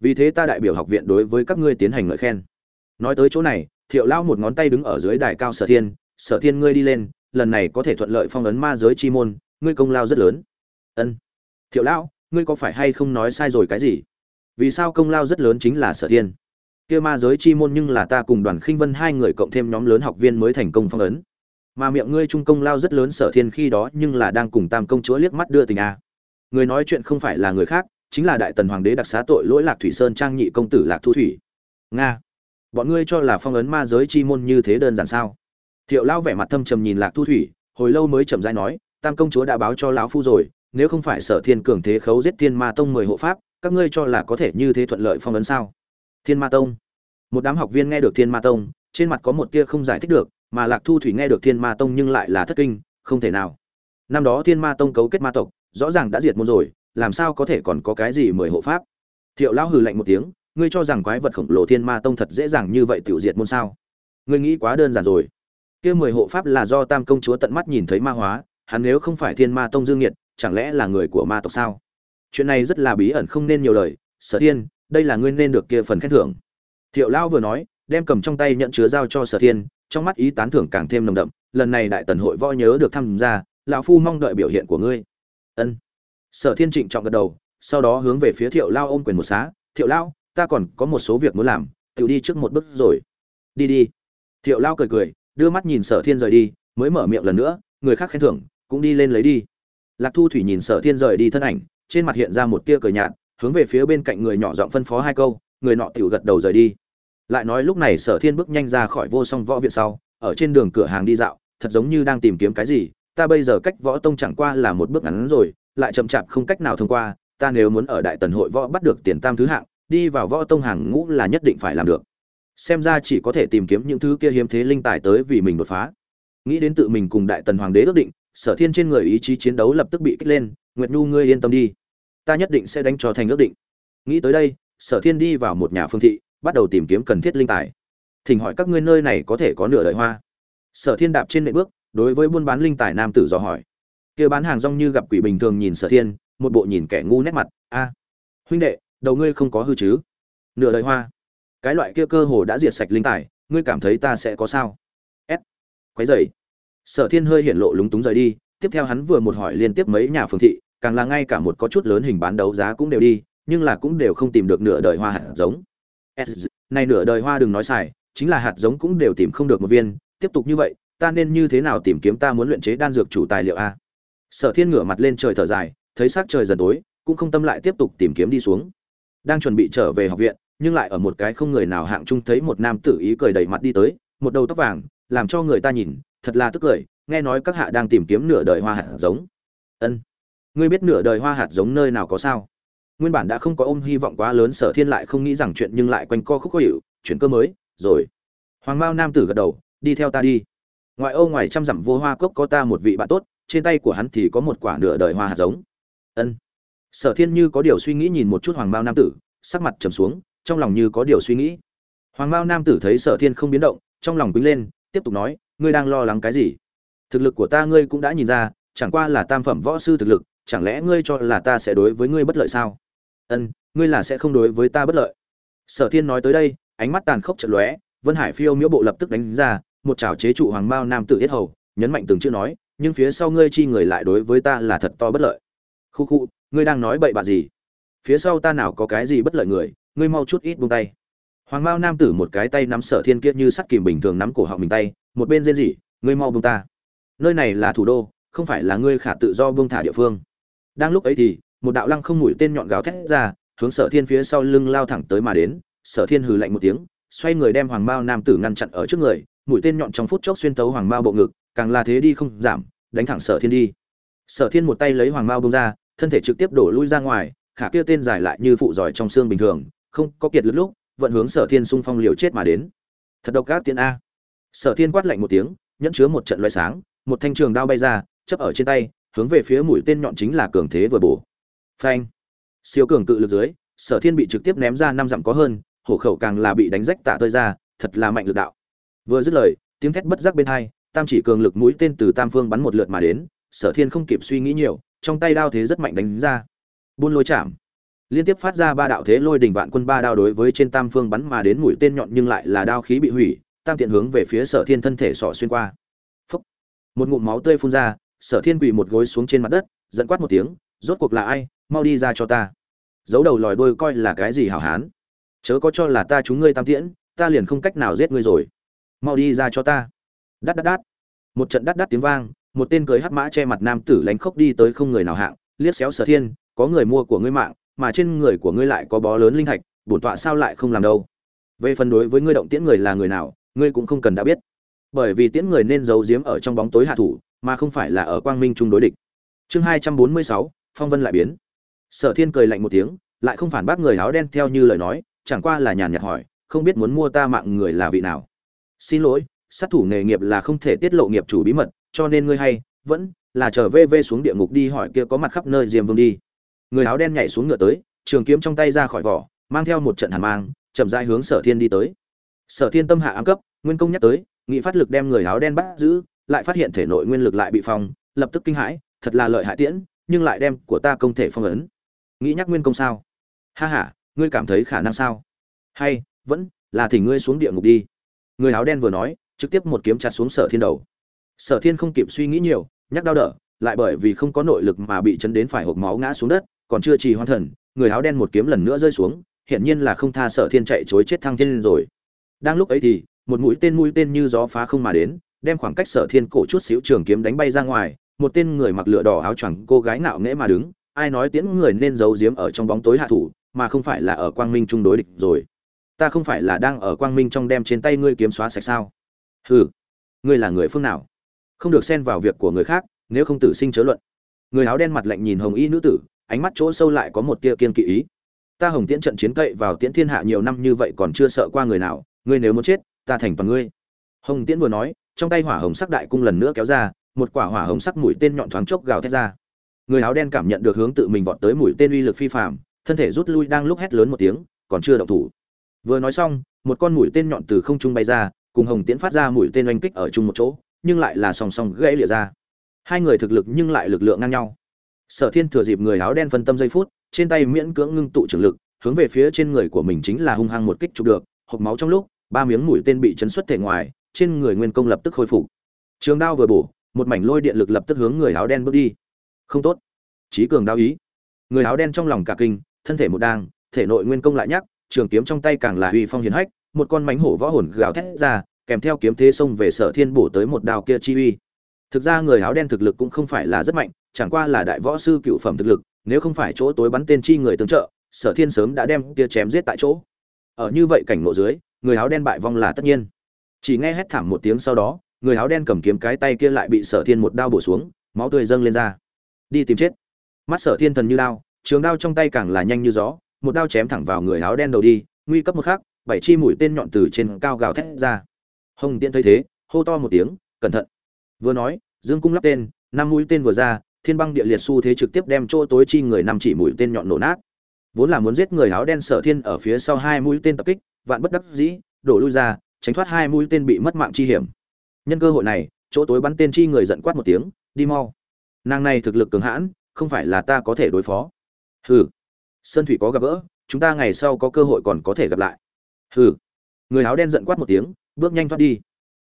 Vì thế ta đại biểu học viện đối với các ngươi tiến hành ngợi khen nói tới chỗ này, thiệu lao một ngón tay đứng ở dưới đài cao sở thiên sở thiên ngươi đi lên, lần này có thể thuận lợi phong ấn ma giới chi môn, ngươi công lao rất lớn. Ân. Thiệu lão, ngươi có phải hay không nói sai rồi cái gì? Vì sao công lao rất lớn chính là sở thiên? Kia ma giới chi môn nhưng là ta cùng đoàn khinh vân hai người cộng thêm nhóm lớn học viên mới thành công phong ấn. Mà miệng ngươi trung công lao rất lớn sở thiên khi đó nhưng là đang cùng tam công chúa liếc mắt đưa tình a. Người nói chuyện không phải là người khác, chính là đại tần hoàng đế đặc xá tội lỗi lạc thủy sơn trang nhị công tử lạc thu thủy. Nga bọn ngươi cho là phong ấn ma giới chi môn như thế đơn giản sao? Thiệu Lão vẻ mặt thâm trầm nhìn lạc thu thủy, hồi lâu mới chậm rãi nói, tam công chúa đã báo cho lão phu rồi, nếu không phải sở thiên cường thế khấu giết thiên ma tông mười hộ pháp, các ngươi cho là có thể như thế thuận lợi phong ấn sao? Thiên ma tông. Một đám học viên nghe được thiên ma tông, trên mặt có một tia không giải thích được, mà lạc thu thủy nghe được thiên ma tông nhưng lại là thất kinh, không thể nào. Năm đó thiên ma tông cấu kết ma tộc, rõ ràng đã diệt môn rồi, làm sao có thể còn có cái gì mười hộ pháp? Thiệu lão hừ lạnh một tiếng ngươi cho rằng quái vật khổng lồ thiên ma tông thật dễ dàng như vậy tiểu diệt môn sao? Ngươi nghĩ quá đơn giản rồi. Kia mười hộ pháp là do tam công chúa tận mắt nhìn thấy ma hóa, hắn nếu không phải thiên ma tông dương nhiệt chẳng lẽ là người của ma tộc sao? Chuyện này rất là bí ẩn, không nên nhiều lời. Sở thiên, đây là ngươi nên được kia phần khen thưởng. Thiệu lão vừa nói, đem cầm trong tay nhận chứa giao cho sở thiên, trong mắt ý tán thưởng càng thêm nồng đậm. Lần này đại tần hội võ nhớ được tham gia, lão phu mong đợi biểu hiện của ngươi. Ân. Sở thiên trịnh trọng gật đầu, sau đó hướng về phía thiệu lao ôm quyền một xá. Thiệu lao ta còn có một số việc muốn làm tự đi trước một bước rồi. Đi đi. Thiệu lao cười cười, đưa mắt nhìn sở thiên rời đi, mới mở miệng lần nữa, người khác khen thưởng, cũng đi lên lấy đi. Lạc thu thủy nhìn sở thiên rời đi thân ảnh, trên mặt hiện ra một tia cười nhạt, hướng về phía bên cạnh người nhỏ giọng phân phó hai câu, người nọ tiểu gật đầu rời đi. Lại nói lúc này sở thiên bước nhanh ra khỏi vô song võ viện sau, ở trên đường cửa hàng đi dạo, thật giống như đang tìm kiếm cái gì, ta bây giờ cách võ tông chẳng qua là một bước ngắn rồi, lại chậm chạp không cách nào thông qua, ta nếu muốn ở đại tần hội võ bắt được tiền tam thứ hạng đi vào võ tông hàng ngũ là nhất định phải làm được. Xem ra chỉ có thể tìm kiếm những thứ kia hiếm thế linh tài tới vì mình đột phá. Nghĩ đến tự mình cùng đại tần hoàng đế ước định, sở thiên trên người ý chí chiến đấu lập tức bị kích lên, nguyệt nhu ngươi yên tâm đi, ta nhất định sẽ đánh cho thành ước định. Nghĩ tới đây, sở thiên đi vào một nhà phương thị, bắt đầu tìm kiếm cần thiết linh tài. Thỉnh hỏi các ngươi nơi này có thể có nửa đời hoa? Sở thiên đạp trên nệm bước, đối với buôn bán linh tài nam tử dò hỏi. Kia bán hàng rong như gặp quỷ bình thường nhìn sở thiên, một bộ nhìn kẻ ngu nét mặt, a, huynh đệ đầu ngươi không có hư chứ? Nửa đời hoa. Cái loại kia cơ hồ đã diệt sạch linh tài, ngươi cảm thấy ta sẽ có sao? S. Quấy dày sở thiên hơi hiện lộ lúng túng rời đi, tiếp theo hắn vừa một hỏi liên tiếp mấy nhà phương thị, càng là ngay cả một có chút lớn hình bán đấu giá cũng đều đi, nhưng là cũng đều không tìm được nửa đời hoa hạt giống. S. Này nửa đời hoa đừng nói xài, chính là hạt giống cũng đều tìm không được một viên, tiếp tục như vậy, ta nên như thế nào tìm kiếm ta muốn luyện chế đan dược chủ tài liệu a? Sở thiên ngửa mặt lên trời thở dài, thấy sắc trời dần tối, cũng không tâm lại tiếp tục tìm kiếm đi xuống đang chuẩn bị trở về học viện, nhưng lại ở một cái không người nào hạng chung thấy một nam tử ý cười đầy mặt đi tới, một đầu tóc vàng, làm cho người ta nhìn, thật là tức cười, nghe nói các hạ đang tìm kiếm nửa đời hoa hạt giống. Ân, ngươi biết nửa đời hoa hạt giống nơi nào có sao? Nguyên bản đã không có ôm hy vọng quá lớn, sở thiên lại không nghĩ rằng chuyện nhưng lại quanh co khúc khó hiệu chuyển cơ mới, rồi. Hoàng mao nam tử gật đầu, đi theo ta đi. Ngoại ô ngoài trăm dặm vô hoa cốc có ta một vị bạn tốt, trên tay của hắn thì có một quả nửa đời hoa hạt giống. Ân sở thiên như có điều suy nghĩ nhìn một chút hoàng mao nam tử, sắc mặt trầm xuống, trong lòng như có điều suy nghĩ. Hoàng mao nam tử thấy sở thiên không biến động, trong lòng quýnh lên, tiếp tục nói, ngươi đang lo lắng cái gì? Thực lực của ta ngươi cũng đã nhìn ra, chẳng qua là tam phẩm võ sư thực lực, chẳng lẽ ngươi cho là ta sẽ đối với ngươi bất lợi sao? Ân, ngươi là sẽ không đối với ta bất lợi. Sở thiên nói tới đây, ánh mắt tàn khốc chật lóe, vân hải phiêu miễu bộ lập tức đánh ra, một chảo chế trụ hoàng mao nam tử yết hầu, nhấn mạnh từng chữ nói, nhưng phía sau ngươi chi người lại đối với ta là thật to bất lợi. Khu khu ngươi đang nói bậy bạ gì? Phía sau ta nào có cái gì bất lợi người, ngươi mau chút ít buông tay. Hoàng mao nam tử một cái tay nắm sở thiên kiết như sắt kìm bình thường nắm cổ họng mình tay, một bên rên rỉ, ngươi mau buông ta. Nơi này là thủ đô, không phải là ngươi khả tự do buông thả địa phương. Đang lúc ấy thì, một đạo lăng không mũi tên nhọn gáo thét ra, hướng sở thiên phía sau lưng lao thẳng tới mà đến. Sở thiên hừ lạnh một tiếng, xoay người đem hoàng mao nam tử ngăn chặn ở trước người, mũi tên nhọn trong phút chốc xuyên tấu hoàng mao bộ ngực, càng là thế đi không giảm, đánh thẳng sở thiên đi. Sở thiên một tay lấy hoàng mao bông ra thân thể trực tiếp đổ lui ra ngoài, khả kia tên dài lại như phụ giỏi trong xương bình thường, không có kiệt lực lúc, vận hướng sở thiên xung phong liều chết mà đến. Thật độc ác tiên a. Sở thiên quát lạnh một tiếng, nhẫn chứa một trận loại sáng, một thanh trường đao bay ra chấp ở trên tay, hướng về phía mũi tên nhọn chính là cường thế vừa bổ. Phanh. Siêu cường cự lực dưới, sở thiên bị trực tiếp ném ra năm dặm có hơn, hổ khẩu càng là bị đánh rách tạ tơi ra, thật là mạnh lực đạo. Vừa dứt lời, tiếng thét bất giác bên hai, tam chỉ cường lực mũi tên từ tam phương bắn một lượt mà đến, sở thiên không kịp suy nghĩ nhiều trong tay đao thế rất mạnh đánh ra. Buôn lôi chạm. Liên tiếp phát ra ba đạo thế lôi đình vạn quân ba đao đối với trên tam phương bắn mà đến mũi tên nhọn nhưng lại là đao khí bị hủy, tam tiện hướng về phía sở thiên thân thể sỏ xuyên qua. Phúc. một ngụm máu tươi phun ra, sở thiên quỳ một gối xuống trên mặt đất dẫn quát một tiếng, rốt cuộc là ai? Mau đi ra cho ta. Giấu đầu lòi đôi coi là cái gì hảo hán? Chớ có cho là ta chúng ngươi tam tiễn, ta liền không cách nào giết ngươi rồi. Mau đi ra cho ta. Đắt đắt đắt. Một trận đắt đắt tiếng vang một tên cưới hắc mã che mặt nam tử lánh khốc đi tới không người nào hạng, liếc xéo sở thiên, có người mua của ngươi mạng, mà trên người của ngươi lại có bó lớn linh thạch, bổn tọa sao lại không làm đâu? Về phần đối với ngươi động tiễn người là người nào, ngươi cũng không cần đã biết, bởi vì tiễn người nên giấu giếm ở trong bóng tối hạ thủ, mà không phải là ở quang minh chung đối địch. Chương hai trăm bốn mươi sáu, phong vân lại biến. Sở thiên cười lạnh một tiếng, lại không phản bác người áo đen theo như lời nói, chẳng qua là nhàn nhạt hỏi, không biết muốn mua ta mạng người là vị nào? Xin lỗi, sát thủ nghề nghiệp là không thể tiết lộ nghiệp chủ bí mật cho nên ngươi hay, vẫn là trở về về xuống địa ngục đi hỏi kia có mặt khắp nơi diêm vương đi. Người áo đen nhảy xuống ngựa tới, trường kiếm trong tay ra khỏi vỏ, mang theo một trận hàn mang, chậm rãi hướng sở thiên đi tới. Sở thiên tâm hạ ám cấp, nguyên công nhắc tới, nghị phát lực đem người áo đen bắt giữ, lại phát hiện thể nội nguyên lực lại bị phong, lập tức kinh hãi, thật là lợi hại tiễn, nhưng lại đem của ta công thể phong ấn. Nghĩ nhắc nguyên công sao? Ha ha, ngươi cảm thấy khả năng sao? Hay, vẫn là thỉnh ngươi xuống địa ngục đi. Người áo đen vừa nói, trực tiếp một kiếm chặt xuống sở thiên đầu sở thiên không kịp suy nghĩ nhiều, nhắc đau đỡ, lại bởi vì không có nội lực mà bị chấn đến phải hộp máu ngã xuống đất, còn chưa trì hoan thần, người áo đen một kiếm lần nữa rơi xuống, hiển nhiên là không tha sở thiên chạy chối chết thăng thiên lên rồi. Đang lúc ấy thì, một mũi tên mũi tên như gió phá không mà đến, đem khoảng cách sở thiên cổ chút xíu trường kiếm đánh bay ra ngoài, một tên người mặc lửa đỏ áo choàng cô gái nạo nghễ mà đứng, ai nói tiễn người nên giấu giếm ở trong bóng tối hạ thủ, mà không phải là ở quang minh chung đối địch rồi. Ta không phải là đang ở quang minh trong đem trên tay ngươi kiếm xóa sạch sao? Hừ, ngươi là người phương nào? Không được xen vào việc của người khác, nếu không tử sinh chớ luận. Người áo đen mặt lạnh nhìn hồng y nữ tử, ánh mắt chỗ sâu lại có một tia kiên kỵ ý. Ta hồng tiễn trận chiến cậy vào tiễn thiên hạ nhiều năm như vậy còn chưa sợ qua người nào, ngươi nếu muốn chết, ta thành toàn ngươi. Hồng tiễn vừa nói, trong tay hỏa hồng sắc đại cung lần nữa kéo ra, một quả hỏa hồng sắc mũi tên nhọn thoáng chốc gào thét ra. Người áo đen cảm nhận được hướng tự mình vọt tới mũi tên uy lực phi phàm, thân thể rút lui đang lúc hét lớn một tiếng, còn chưa động thủ. Vừa nói xong, một con mũi tên nhọn từ không trung bay ra, cùng hồng tiễn phát ra mũi tên oanh kích ở chung một chỗ nhưng lại là song song gãy lìa ra. Hai người thực lực nhưng lại lực lượng ngang nhau. Sở thiên thừa dịp người áo đen phân tâm giây phút, trên tay miễn cưỡng ngưng tụ trường lực, hướng về phía trên người của mình chính là hung hăng một kích chụp được, hộc máu trong lúc, ba miếng mũi tên bị chấn xuất thể ngoài, trên người nguyên công lập tức khôi phục. Trường đao vừa bổ, một mảnh lôi điện lực lập tức hướng người áo đen bước đi. Không tốt. Trí cường đao ý. Người áo đen trong lòng cả kinh, thân thể một đang, thể nội nguyên công lại nhắc, trường kiếm trong tay càng là uy phong hiền hách, một con mánh hổ võ hồn gào thét ra kèm theo kiếm thế xông về sở thiên bổ tới một đao kia chi uy. Thực ra người áo đen thực lực cũng không phải là rất mạnh, chẳng qua là đại võ sư cựu phẩm thực lực, nếu không phải chỗ tối bắn tên chi người tương trợ, sở thiên sớm đã đem kia chém giết tại chỗ. Ở như vậy cảnh ngộ dưới, người áo đen bại vong là tất nhiên. Chỉ nghe hét thảm một tiếng sau đó, người áo đen cầm kiếm cái tay kia lại bị sở thiên một đao bổ xuống, máu tươi dâng lên ra. Đi tìm chết. Mắt sở thiên thần như đao trường đao trong tay càng là nhanh như gió, một đao chém thẳng vào người áo đen đầu đi, nguy cấp một khắc, bảy chi mũi tên nhọn từ trên cao gào thét ra hồng tiễn thấy thế, hô to một tiếng, cẩn thận! Vừa nói, dương cung lắp tên, năm mũi tên vừa ra, thiên băng địa liệt xu thế trực tiếp đem chỗ tối chi người năm chỉ mũi tên nhọn nổ nát. Vốn là muốn giết người áo đen sở thiên ở phía sau hai mũi tên tập kích, vạn bất đắc dĩ, đổ lui ra, tránh thoát hai mũi tên bị mất mạng chi hiểm. Nhân cơ hội này, chỗ tối bắn tên chi người giận quát một tiếng, đi mau! Nàng này thực lực cường hãn, không phải là ta có thể đối phó. Hừ! Sơn thủy có gặp gỡ, chúng ta ngày sau có cơ hội còn có thể gặp lại. Hừ! Người áo đen giận quát một tiếng bước nhanh thoát đi.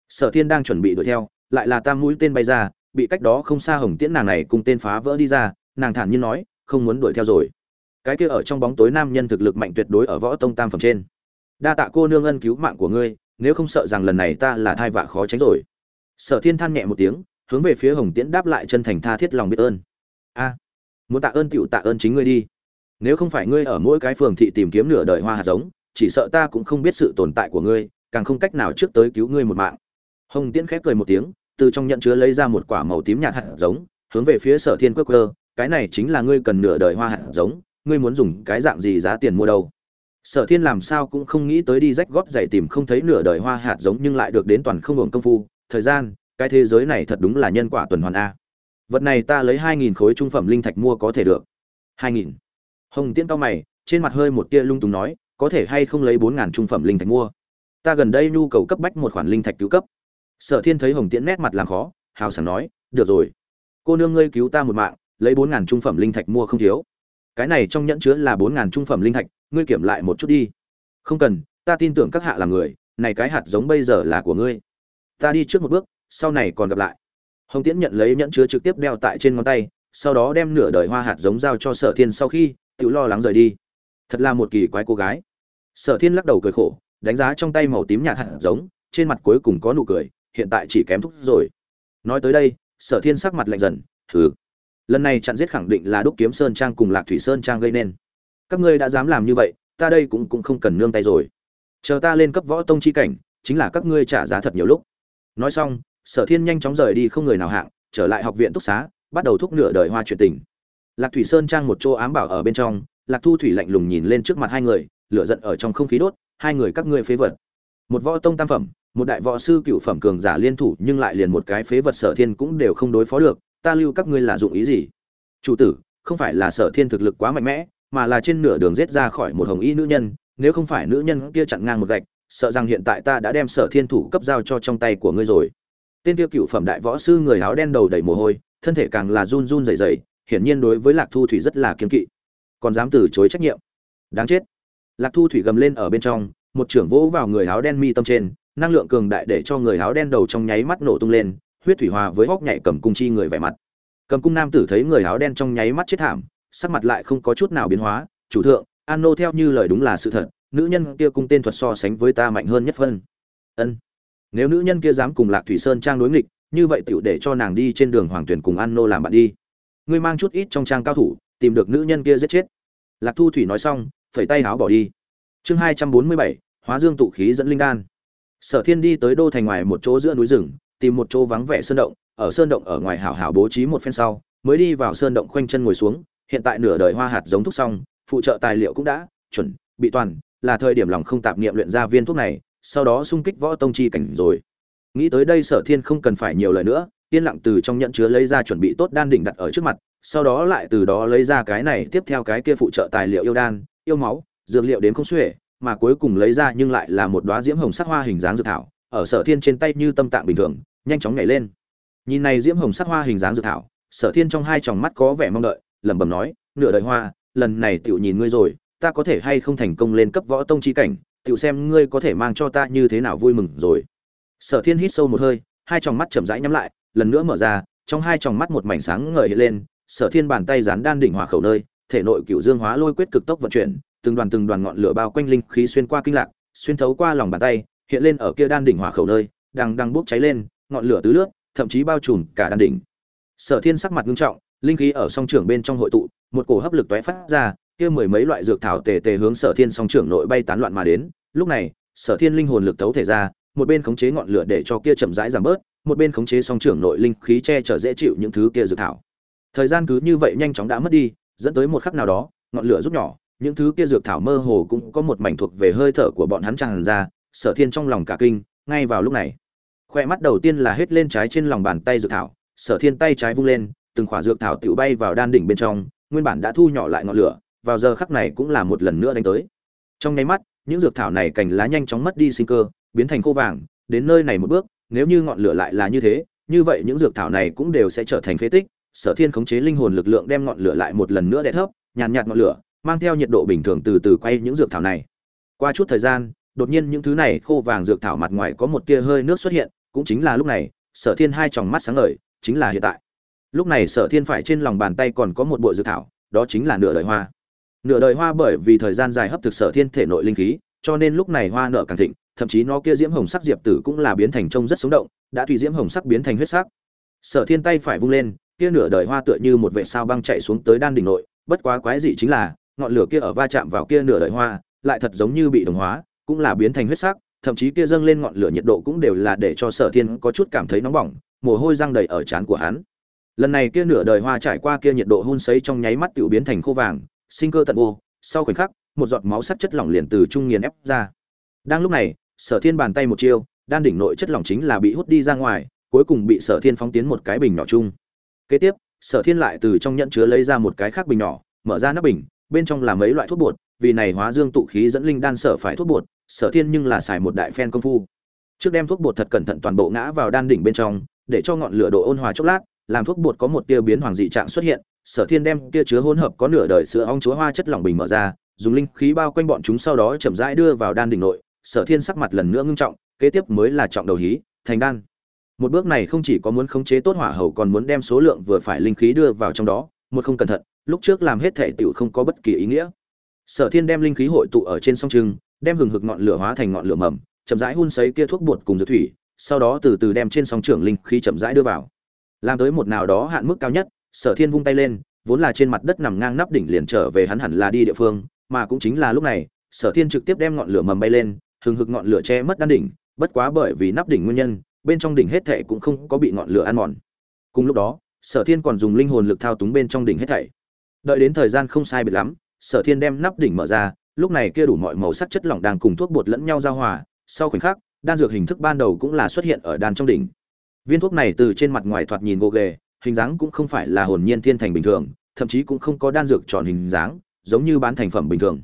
Sở thiên đang chuẩn bị đuổi theo, lại là tam mũi tên bay ra, bị cách đó không xa hồng tiễn nàng này cùng tên phá vỡ đi ra, nàng thản nhiên nói, không muốn đuổi theo rồi. Cái kia ở trong bóng tối nam nhân thực lực mạnh tuyệt đối ở võ tông tam phẩm trên. Đa tạ cô nương ân cứu mạng của ngươi, nếu không sợ rằng lần này ta là thai vạ khó tránh rồi. Sở thiên than nhẹ một tiếng, hướng về phía hồng tiễn đáp lại chân thành tha thiết lòng biết ơn. A, muốn tạ ơn tựu tạ ơn chính ngươi đi. Nếu không phải ngươi ở mỗi cái phường thị tìm kiếm nửa đời hoa hạt giống, chỉ sợ ta cũng không biết sự tồn tại của ngươi càng không cách nào trước tới cứu ngươi một mạng. Hồng tiễn khép cười một tiếng, từ trong nhận chứa lấy ra một quả màu tím nhạt hạt giống, hướng về phía sở thiên quốc cơ cái này chính là ngươi cần nửa đời hoa hạt giống, ngươi muốn dùng cái dạng gì giá tiền mua đâu? Sở thiên làm sao cũng không nghĩ tới đi rách gót giày tìm không thấy nửa đời hoa hạt giống nhưng lại được đến toàn không hưởng công phu. Thời gian, cái thế giới này thật đúng là nhân quả tuần hoàn a. Vật này ta lấy hai nghìn khối trung phẩm linh thạch mua có thể được. hai nghìn. Hồng tiễn cao mày, trên mặt hơi một tia lung túng nói, có thể hay không lấy bốn ngàn trung phẩm linh thạch mua? Ta gần đây nhu cầu cấp bách một khoản linh thạch cứu cấp. Sở thiên thấy hồng tiễn nét mặt làm khó, hào sảng nói, được rồi. Cô nương ngươi cứu ta một mạng, lấy bốn ngàn trung phẩm linh thạch mua không thiếu. Cái này trong nhẫn chứa là bốn ngàn trung phẩm linh thạch, ngươi kiểm lại một chút đi. Không cần, ta tin tưởng các hạ là người, này cái hạt giống bây giờ là của ngươi. Ta đi trước một bước, sau này còn gặp lại. Hồng tiễn nhận lấy nhẫn chứa trực tiếp đeo tại trên ngón tay, sau đó đem nửa đời hoa hạt giống giao cho sở thiên sau khi, tự lo lắng rời đi. Thật là một kỳ quái cô gái. Sở thiên lắc đầu cười khổ đánh giá trong tay màu tím nhạt hạt giống, trên mặt cuối cùng có nụ cười, hiện tại chỉ kém thúc rồi. Nói tới đây, sở thiên sắc mặt lạnh dần thử lần này chặn giết khẳng định là đúc kiếm sơn trang cùng lạc thủy sơn trang gây nên. Các ngươi đã dám làm như vậy, ta đây cũng cũng không cần nương tay rồi. Chờ ta lên cấp võ tông chi cảnh, chính là các ngươi trả giá thật nhiều lúc. Nói xong, sở thiên nhanh chóng rời đi không người nào hạng, trở lại học viện túc xá, bắt đầu thúc nửa đời hoa chuyện tình. Lạc thủy sơn trang một chỗ ám bảo ở bên trong, lạc thu thủy lạnh lùng nhìn lên trước mặt hai người, lửa giận ở trong không khí đốt hai người các ngươi phế vật. Một võ tông tam phẩm, một đại võ sư cựu phẩm cường giả liên thủ, nhưng lại liền một cái phế vật sở thiên cũng đều không đối phó được, ta lưu các ngươi là dụng ý gì? Chủ tử, không phải là sở thiên thực lực quá mạnh mẽ, mà là trên nửa đường giết ra khỏi một hồng y nữ nhân, nếu không phải nữ nhân kia chặn ngang một gạch, sợ rằng hiện tại ta đã đem sở thiên thủ cấp giao cho trong tay của ngươi rồi. Tên tiêu cựu phẩm đại võ sư người áo đen đầu đầy mồ hôi, thân thể càng là run run rẩy rẩy, hiển nhiên đối với lạc thu thủy rất là kiên kỵ, còn dám từ chối trách nhiệm. Đáng chết lạc thu thủy gầm lên ở bên trong, một trưởng vỗ vào người áo đen mi tâm trên, năng lượng cường đại để cho người áo đen đầu trong nháy mắt nổ tung lên, huyết thủy hòa với hốc nhảy cầm cung chi người vẻ mặt. Cầm cung nam tử thấy người áo đen trong nháy mắt chết thảm, sắc mặt lại không có chút nào biến hóa, chủ thượng, an nô theo như lời đúng là sự thật, nữ nhân kia cung tên thuật so sánh với ta mạnh hơn nhất phân. Ân, nếu nữ nhân kia dám cùng lạc thủy sơn trang đối nghịch, như vậy tựu để cho nàng đi trên đường hoàng tuyển cùng an nô làm bạn đi. Ngươi mang chút ít trong trang cao thủ, tìm được nữ nhân kia giết chết. Lạc thu thủy nói xong phẩy tay háo bỏ đi. Chương hai trăm bốn mươi bảy, hóa dương tụ khí dẫn linh đan. Sở thiên đi tới đô thành ngoài một chỗ giữa núi rừng, tìm một chỗ vắng vẻ sơn động, ở sơn động ở ngoài hảo hảo bố trí một phen sau, mới đi vào sơn động khoanh chân ngồi xuống, hiện tại nửa đời hoa hạt giống thuốc xong, phụ trợ tài liệu cũng đã, chuẩn, bị toàn, là thời điểm lòng không tạp niệm luyện ra viên thuốc này, sau đó xung kích võ tông chi cảnh rồi. Nghĩ tới đây sở thiên không cần phải nhiều lời nữa, yên lặng từ trong nhận chứa lấy ra chuẩn bị tốt đan đỉnh đặt ở trước mặt, sau đó lại từ đó lấy ra cái này, tiếp theo cái kia phụ trợ tài liệu yêu đan yêu máu, dược liệu đến không xuể, mà cuối cùng lấy ra nhưng lại là một đóa diễm hồng sắc hoa hình dáng dược thảo, ở sở thiên trên tay như tâm tạng bình thường, nhanh chóng nhảy lên. Nhìn này diễm hồng sắc hoa hình dáng dược thảo, sở thiên trong hai tròng mắt có vẻ mong đợi, lẩm bẩm nói, nửa đời hoa, lần này tiểu nhìn ngươi rồi, ta có thể hay không thành công lên cấp võ tông chi cảnh, tiểu xem ngươi có thể mang cho ta như thế nào vui mừng rồi. Sở thiên hít sâu một hơi, hai tròng mắt chậm rãi nhắm lại, lần nữa mở ra, trong hai tròng mắt một mảnh sáng ngời hiện lên, sở thiên bàn tay dán đan đỉnh hòa khẩu nơi thể nội cựu dương hóa lôi quyết cực tốc vận chuyển, từng đoàn từng đoàn ngọn lửa bao quanh linh khí xuyên qua kinh lạc, xuyên thấu qua lòng bàn tay, hiện lên ở kia đan đỉnh hỏa khẩu nơi, đang đang bốc cháy lên, ngọn lửa tứ lướt, thậm chí bao trùm cả đan đỉnh. Sở thiên sắc mặt nghiêm trọng, linh khí ở song trưởng bên trong hội tụ, một cổ hấp lực tóe phát ra, kia mười mấy loại dược thảo tề tề hướng sở thiên song trưởng nội bay tán loạn mà đến. Lúc này, sở thiên linh hồn lực tấu thể ra, một bên khống chế ngọn lửa để cho kia chậm rãi giảm bớt, một bên khống chế song trưởng nội linh khí che chở dễ chịu những thứ kia dược thảo. Thời gian cứ như vậy nhanh chóng đã mất đi dẫn tới một khắc nào đó, ngọn lửa rút nhỏ, những thứ kia dược thảo mơ hồ cũng có một mảnh thuộc về hơi thở của bọn hắn tràn ra, sở thiên trong lòng cả kinh, ngay vào lúc này, khoe mắt đầu tiên là hết lên trái trên lòng bàn tay dược thảo, sở thiên tay trái vung lên, từng khỏa dược thảo tự bay vào đan đỉnh bên trong, nguyên bản đã thu nhỏ lại ngọn lửa, vào giờ khắc này cũng là một lần nữa đánh tới. Trong nháy mắt, những dược thảo này cành lá nhanh chóng mất đi sinh cơ, biến thành khô vàng, đến nơi này một bước, nếu như ngọn lửa lại là như thế, như vậy những dược thảo này cũng đều sẽ trở thành phế tích sở thiên khống chế linh hồn lực lượng đem ngọn lửa lại một lần nữa đè thấp, nhàn nhạt ngọn lửa, mang theo nhiệt độ bình thường từ từ quay những dược thảo này. Qua chút thời gian, đột nhiên những thứ này khô vàng dược thảo mặt ngoài có một tia hơi nước xuất hiện, cũng chính là lúc này, sở thiên hai tròng mắt sáng ngời, chính là hiện tại. Lúc này sở thiên phải trên lòng bàn tay còn có một bộ dược thảo, đó chính là nửa đời hoa. Nửa đời hoa bởi vì thời gian dài hấp thực sở thiên thể nội linh khí, cho nên lúc này hoa nở càng thịnh, thậm chí nó kia diễm hồng sắc diệp tử cũng là biến thành trông rất sống động, đã tùy diễm hồng sắc biến thành huyết sắc. Sở thiên tay phải vung lên kia nửa đời hoa tựa như một vệ sao băng chạy xuống tới đan đỉnh nội, bất quá quái dị chính là, ngọn lửa kia ở va chạm vào kia nửa đời hoa, lại thật giống như bị đồng hóa, cũng là biến thành huyết sắc, thậm chí kia dâng lên ngọn lửa nhiệt độ cũng đều là để cho sở thiên có chút cảm thấy nóng bỏng, mồ hôi răng đầy ở trán của hắn. Lần này kia nửa đời hoa trải qua kia nhiệt độ hun sấy trong nháy mắt tự biến thành khô vàng, sinh cơ tận vô, sau khoảnh khắc, một giọt máu sắc chất lỏng liền từ trung nghiền ép ra. Đang lúc này, sở thiên bàn tay một chiêu, đan đỉnh nội chất lỏng chính là bị hút đi ra ngoài, cuối cùng bị sở thiên phóng tiến một cái bình nhỏ chung kế tiếp, sở thiên lại từ trong nhẫn chứa lấy ra một cái khác bình nhỏ, mở ra nắp bình, bên trong là mấy loại thuốc bột, vì này hóa dương tụ khí dẫn linh đan sở phải thuốc bột, sở thiên nhưng là xài một đại phen công phu. Trước đem thuốc bột thật cẩn thận toàn bộ ngã vào đan đỉnh bên trong, để cho ngọn lửa độ ôn hòa chốc lát, làm thuốc bột có một tia biến hoàng dị trạng xuất hiện, sở thiên đem tia chứa hỗn hợp có nửa đời sữa ong chúa hoa chất lỏng bình mở ra, dùng linh khí bao quanh bọn chúng sau đó chậm rãi đưa vào đan đỉnh nội, sở thiên sắc mặt lần nữa ngưng trọng, kế tiếp mới là trọng đầu hí, thành đan một bước này không chỉ có muốn khống chế tốt hỏa hầu còn muốn đem số lượng vừa phải linh khí đưa vào trong đó, một không cẩn thận, lúc trước làm hết thể tiểu không có bất kỳ ý nghĩa. Sở thiên đem linh khí hội tụ ở trên sông trưng, đem hừng hực ngọn lửa hóa thành ngọn lửa mầm, chậm rãi hun sấy kia thuốc bột cùng dược thủy, sau đó từ từ đem trên sông trưởng linh khí chậm rãi đưa vào. Làm tới một nào đó hạn mức cao nhất, sở thiên vung tay lên, vốn là trên mặt đất nằm ngang nắp đỉnh liền trở về hắn hẳn là đi địa phương, mà cũng chính là lúc này, sở thiên trực tiếp đem ngọn lửa mầm bay lên, hừng hực ngọn lửa che mất đan đỉnh, bất quá bởi vì nắp đỉnh nguyên nhân bên trong đỉnh hết thảy cũng không có bị ngọn lửa ăn mòn. Cùng lúc đó, sở thiên còn dùng linh hồn lực thao túng bên trong đỉnh hết thảy. Đợi đến thời gian không sai biệt lắm, sở thiên đem nắp đỉnh mở ra, lúc này kia đủ mọi màu sắc chất lỏng đang cùng thuốc bột lẫn nhau giao hòa. Sau khoảnh khắc, đan dược hình thức ban đầu cũng là xuất hiện ở đan trong đỉnh. Viên thuốc này từ trên mặt ngoài thoạt nhìn gồ ghề, hình dáng cũng không phải là hồn nhiên thiên thành bình thường, thậm chí cũng không có đan dược tròn hình dáng, giống như bán thành phẩm bình thường.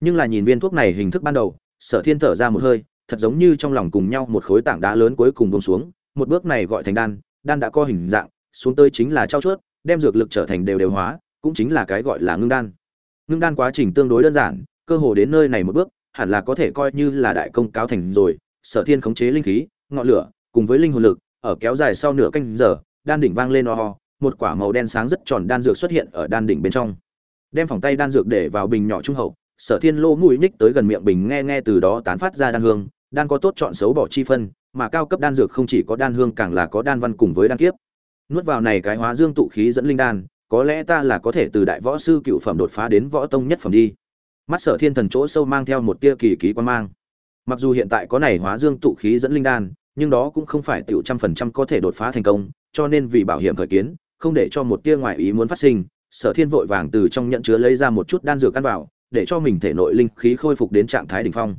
Nhưng là nhìn viên thuốc này hình thức ban đầu, sở thiên thở ra một hơi thật giống như trong lòng cùng nhau một khối tảng đá lớn cuối cùng buông xuống, một bước này gọi thành đan đan đã có hình dạng, xuống tới chính là trao chuốt, đem dược lực trở thành đều đều hóa, cũng chính là cái gọi là ngưng đan. Ngưng đan quá trình tương đối đơn giản, cơ hồ đến nơi này một bước, hẳn là có thể coi như là đại công cáo thành rồi, sở thiên khống chế linh khí, ngọn lửa, cùng với linh hồn lực, ở kéo dài sau nửa canh giờ, đan đỉnh vang lên o ho, một quả màu đen sáng rất tròn đan dược xuất hiện ở đan đỉnh bên trong. Đem phòng tay đan dược để vào bình nhỏ trung hậu, sở thiên lô mũi nhích tới gần miệng bình nghe nghe từ đó tán phát ra đan hương đan có tốt chọn xấu bỏ chi phân, mà cao cấp đan dược không chỉ có đan hương càng là có đan văn cùng với đan kiếp. Nuốt vào này cái hóa dương tụ khí dẫn linh đan, có lẽ ta là có thể từ đại võ sư cựu phẩm đột phá đến võ tông nhất phẩm đi. Mắt sở thiên thần chỗ sâu mang theo một tia kỳ ký quan mang. Mặc dù hiện tại có này hóa dương tụ khí dẫn linh đan, nhưng đó cũng không phải tiểu trăm phần trăm có thể đột phá thành công, cho nên vì bảo hiểm khởi kiến, không để cho một tia ngoại ý muốn phát sinh, sở thiên vội vàng từ trong nhận chứa lấy ra một chút đan dược căn vào, để cho mình thể nội linh khí khôi phục đến trạng thái đỉnh phong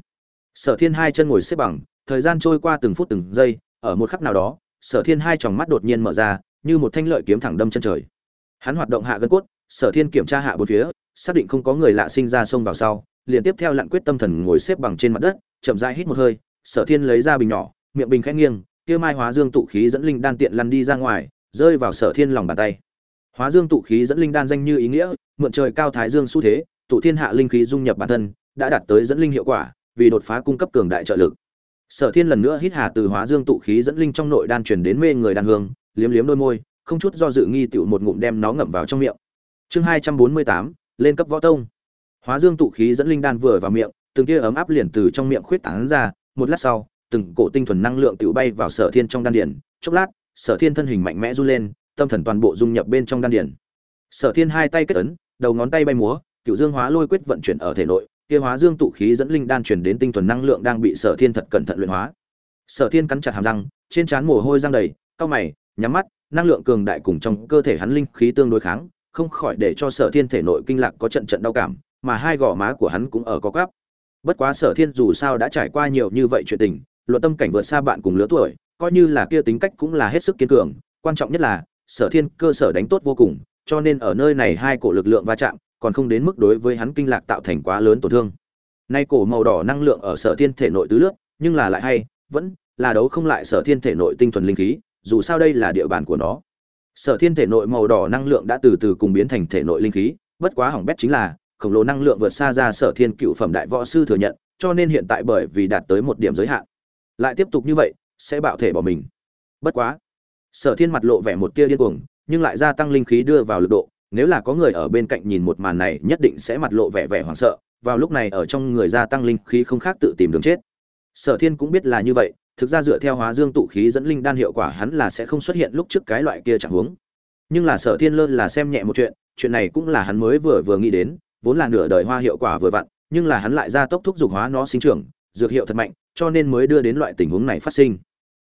sở thiên hai chân ngồi xếp bằng, thời gian trôi qua từng phút từng giây, ở một khắc nào đó, sở thiên hai tròng mắt đột nhiên mở ra, như một thanh lợi kiếm thẳng đâm chân trời. Hắn hoạt động hạ gân cốt, sở thiên kiểm tra hạ bốn phía, xác định không có người lạ sinh ra xông vào sau, liền tiếp theo lặn quyết tâm thần ngồi xếp bằng trên mặt đất, chậm rãi hít một hơi, sở thiên lấy ra bình nhỏ, miệng bình khẽ nghiêng, kia mai hóa dương tụ khí dẫn linh đan tiện lăn đi ra ngoài, rơi vào sở thiên lòng bàn tay. Hóa dương tụ khí dẫn linh đan danh như ý nghĩa, mượn trời cao thái dương xu thế, tụ thiên hạ linh khí dung nhập bản thân, đã đạt tới dẫn linh hiệu quả vì đột phá cung cấp cường đại trợ lực. Sở thiên lần nữa hít hà từ hóa dương tụ khí dẫn linh trong nội đan truyền đến mê người đan hương, liếm liếm đôi môi, không chút do dự nghi tựu một ngụm đem nó ngậm vào trong miệng. Chương hai trăm bốn mươi tám, lên cấp võ tông. Hóa dương tụ khí dẫn linh đan vừa vào miệng, từng tia ấm áp liền từ trong miệng khuyết tán ra, một lát sau, từng cổ tinh thuần năng lượng tựu bay vào sở thiên trong đan điển chốc lát, sở thiên thân hình mạnh mẽ run lên, tâm thần toàn bộ dung nhập bên trong đan điển sở thiên hai tay kết ấn, đầu ngón tay bay múa, cựu dương hóa lôi quyết vận chuyển ở thể nội kia hóa dương tụ khí dẫn linh đan truyền đến tinh thuần năng lượng đang bị sở thiên thật cẩn thận luyện hóa. Sở thiên cắn chặt hàm răng, trên trán mồ hôi răng đầy, cau mày, nhắm mắt, năng lượng cường đại cùng trong cơ thể hắn linh khí tương đối kháng, không khỏi để cho sở thiên thể nội kinh lạc có trận trận đau cảm, mà hai gò má của hắn cũng ở có gắp bất quá sở thiên dù sao đã trải qua nhiều như vậy chuyện tình, luận tâm cảnh vượt xa bạn cùng lứa tuổi, coi như là kia tính cách cũng là hết sức kiên cường, quan trọng nhất là, sở thiên cơ sở đánh tốt vô cùng, cho nên ở nơi này hai cổ lực lượng va chạm còn không đến mức đối với hắn kinh lạc tạo thành quá lớn tổn thương. Nay cổ màu đỏ năng lượng ở sở thiên thể nội tứ lướt nhưng là lại hay, vẫn là đấu không lại sở thiên thể nội tinh thuần linh khí, dù sao đây là địa bàn của nó. Sở thiên thể nội màu đỏ năng lượng đã từ từ cùng biến thành thể nội linh khí, bất quá hỏng bét chính là, khổng lồ năng lượng vượt xa ra sở thiên cựu phẩm đại võ sư thừa nhận, cho nên hiện tại bởi vì đạt tới một điểm giới hạn, lại tiếp tục như vậy, sẽ bạo thể bỏ mình. Bất quá, sở thiên mặt lộ vẻ một tia điên cuồng, nhưng lại gia tăng linh khí đưa vào lực độ nếu là có người ở bên cạnh nhìn một màn này, nhất định sẽ mặt lộ vẻ vẻ hoảng sợ. Vào lúc này ở trong người gia tăng linh khí không khác tự tìm đường chết. Sở thiên cũng biết là như vậy, thực ra dựa theo hóa dương tụ khí dẫn linh đan hiệu quả hắn là sẽ không xuất hiện lúc trước cái loại kia chẳng huống. Nhưng là sở thiên lơ là xem nhẹ một chuyện chuyện này cũng là hắn mới vừa vừa nghĩ đến, vốn là nửa đời hoa hiệu quả vừa vặn, nhưng là hắn lại ra tốc thúc dục hóa nó sinh trưởng, dược hiệu thật mạnh, cho nên mới đưa đến loại tình huống này phát sinh.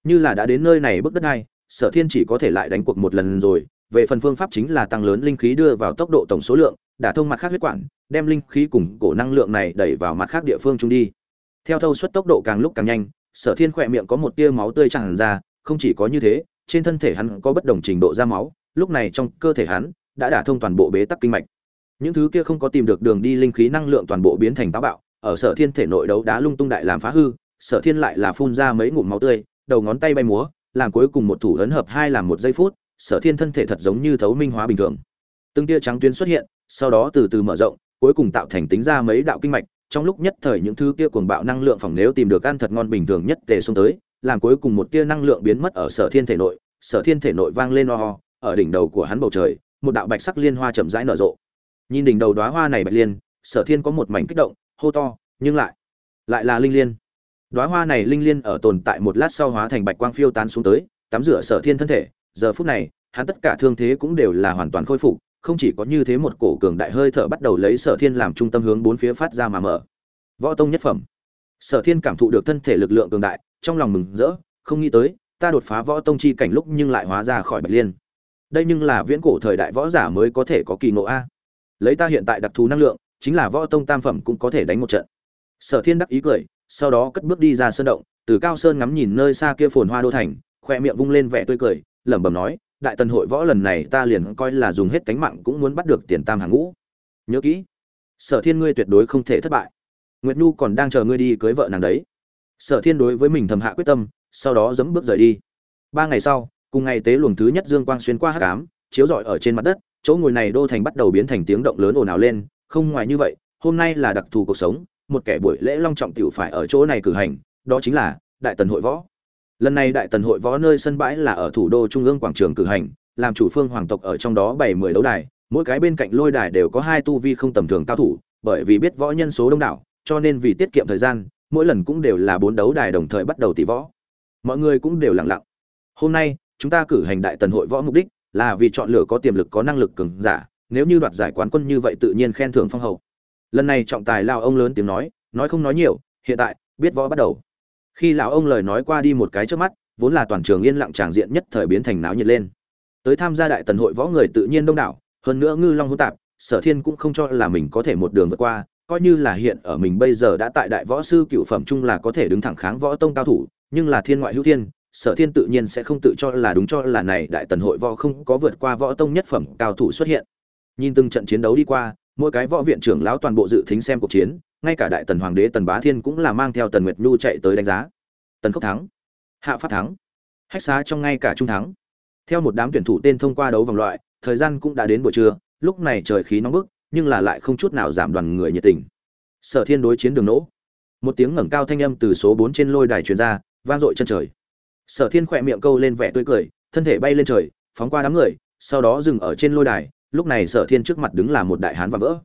Như là đã đến nơi này bước đất này, sở thiên chỉ có thể lại đánh cuộc một lần rồi về phần phương pháp chính là tăng lớn linh khí đưa vào tốc độ tổng số lượng, đả thông mặt khác huyết quản, đem linh khí cùng cổ năng lượng này đẩy vào mặt khác địa phương chung đi. Theo thâu suất tốc độ càng lúc càng nhanh, sở thiên khỏe miệng có một tia máu tươi tràn ra, không chỉ có như thế, trên thân thể hắn có bất đồng trình độ ra máu, lúc này trong cơ thể hắn đã đả thông toàn bộ bế tắc kinh mạch. Những thứ kia không có tìm được đường đi linh khí năng lượng toàn bộ biến thành táo bạo, ở sở thiên thể nội đấu đá lung tung đại làm phá hư, sở thiên lại là phun ra mấy ngụm máu tươi, đầu ngón tay bay múa, làm cuối cùng một thủ ấn hợp hai làm một giây phút sở thiên thân thể thật giống như thấu minh hóa bình thường. Từng tia trắng tuyến xuất hiện, sau đó từ từ mở rộng, cuối cùng tạo thành tính ra mấy đạo kinh mạch, trong lúc nhất thời những thứ kia cuồng bạo năng lượng phòng nếu tìm được ăn thật ngon bình thường nhất tề xông tới, làm cuối cùng một tia năng lượng biến mất ở sở thiên thể nội, sở thiên thể nội vang lên o ho ở đỉnh đầu của hắn bầu trời, một đạo bạch sắc liên hoa chậm rãi nở rộ. Nhìn đỉnh đầu đóa hoa này bạch liên, sở thiên có một mảnh kích động, hô to, nhưng lại lại là linh liên. Đóa hoa này linh liên ở tồn tại một lát sau hóa thành bạch quang phiêu tán xuống tới, tắm rửa sở thiên thân thể giờ phút này, hắn tất cả thương thế cũng đều là hoàn toàn khôi phục, không chỉ có như thế một cổ cường đại hơi thở bắt đầu lấy sở thiên làm trung tâm hướng bốn phía phát ra mà mở. Võ tông nhất phẩm. Sở thiên cảm thụ được thân thể lực lượng cường đại, trong lòng mừng rỡ, không nghĩ tới, ta đột phá võ tông chi cảnh lúc nhưng lại hóa ra khỏi bạch liên. Đây nhưng là viễn cổ thời đại võ giả mới có thể có kỳ ngộ a. Lấy ta hiện tại đặc thù năng lượng, chính là võ tông tam phẩm cũng có thể đánh một trận. Sở thiên đắc ý cười, sau đó cất bước đi ra sơn động, từ cao sơn ngắm nhìn nơi xa kia phồn hoa đô thành, khoe miệng vung lên vẻ tươi cười lẩm bẩm nói, đại tần hội võ lần này ta liền coi là dùng hết cánh mạng cũng muốn bắt được tiền tam hàng ngũ. Nhớ kỹ, sở thiên ngươi tuyệt đối không thể thất bại. Nguyệt nhu còn đang chờ ngươi đi cưới vợ nàng đấy. Sở thiên đối với mình thầm hạ quyết tâm, sau đó dẫm bước rời đi. Ba ngày sau, cùng ngày tế luồng thứ nhất dương quang xuyên qua hát cám chiếu rọi ở trên mặt đất, chỗ ngồi này đô thành bắt đầu biến thành tiếng động lớn ồn ào lên. Không ngoài như vậy, hôm nay là đặc thù cuộc sống, một kẻ buổi lễ long trọng tiểu phải ở chỗ này cử hành, đó chính là đại tần hội võ lần này đại tần hội võ nơi sân bãi là ở thủ đô trung ương quảng trường cử hành, làm chủ phương hoàng tộc ở trong đó bảy mười đấu đài, mỗi cái bên cạnh lôi đài đều có hai tu vi không tầm thường cao thủ, bởi vì biết võ nhân số đông đảo, cho nên vì tiết kiệm thời gian, mỗi lần cũng đều là bốn đấu đài đồng thời bắt đầu tỷ võ. Mọi người cũng đều lặng lặng. Hôm nay, chúng ta cử hành đại tần hội võ mục đích là vì chọn lựa có tiềm lực, có năng lực cường giả, nếu như đoạt giải quán quân như vậy tự nhiên khen thưởng phong hậu. Lần này trọng tài lao ông lớn tiếng nói nói không nói nhiều, hiện tại, biết võ bắt đầu khi lão ông lời nói qua đi một cái trước mắt, vốn là toàn trường yên lặng tràng diện nhất thời biến thành náo nhiệt lên. Tới tham gia đại tần hội võ người tự nhiên đông đảo, hơn nữa ngư long hỗn tạp, sở thiên cũng không cho là mình có thể một đường vượt qua, coi như là hiện ở mình bây giờ đã tại đại võ sư cựu phẩm chung là có thể đứng thẳng kháng võ tông cao thủ, nhưng là thiên ngoại hữu thiên, sở thiên tự nhiên sẽ không tự cho là đúng cho là này đại tần hội võ không có vượt qua võ tông nhất phẩm cao thủ xuất hiện. Nhìn từng trận chiến đấu đi qua, mỗi cái võ viện trưởng lão toàn bộ dự thính xem cuộc chiến ngay cả đại tần hoàng đế tần bá thiên cũng là mang theo tần nguyệt nhu chạy tới đánh giá. Tần khốc thắng, hạ phát thắng, hách xá trong ngay cả trung thắng. Theo một đám tuyển thủ tên thông qua đấu vòng loại, thời gian cũng đã đến buổi trưa, lúc này trời khí nóng bức, nhưng là lại không chút nào giảm đoàn người nhiệt tình. Sở thiên đối chiến đường nỗ một tiếng ngẩng cao thanh âm từ số bốn trên lôi đài truyền ra, vang dội chân trời. Sở thiên khỏe miệng câu lên vẻ tươi cười, thân thể bay lên trời, phóng qua đám người, sau đó dừng ở trên lôi đài, lúc này sở thiên trước mặt đứng là một đại hán và vỡ.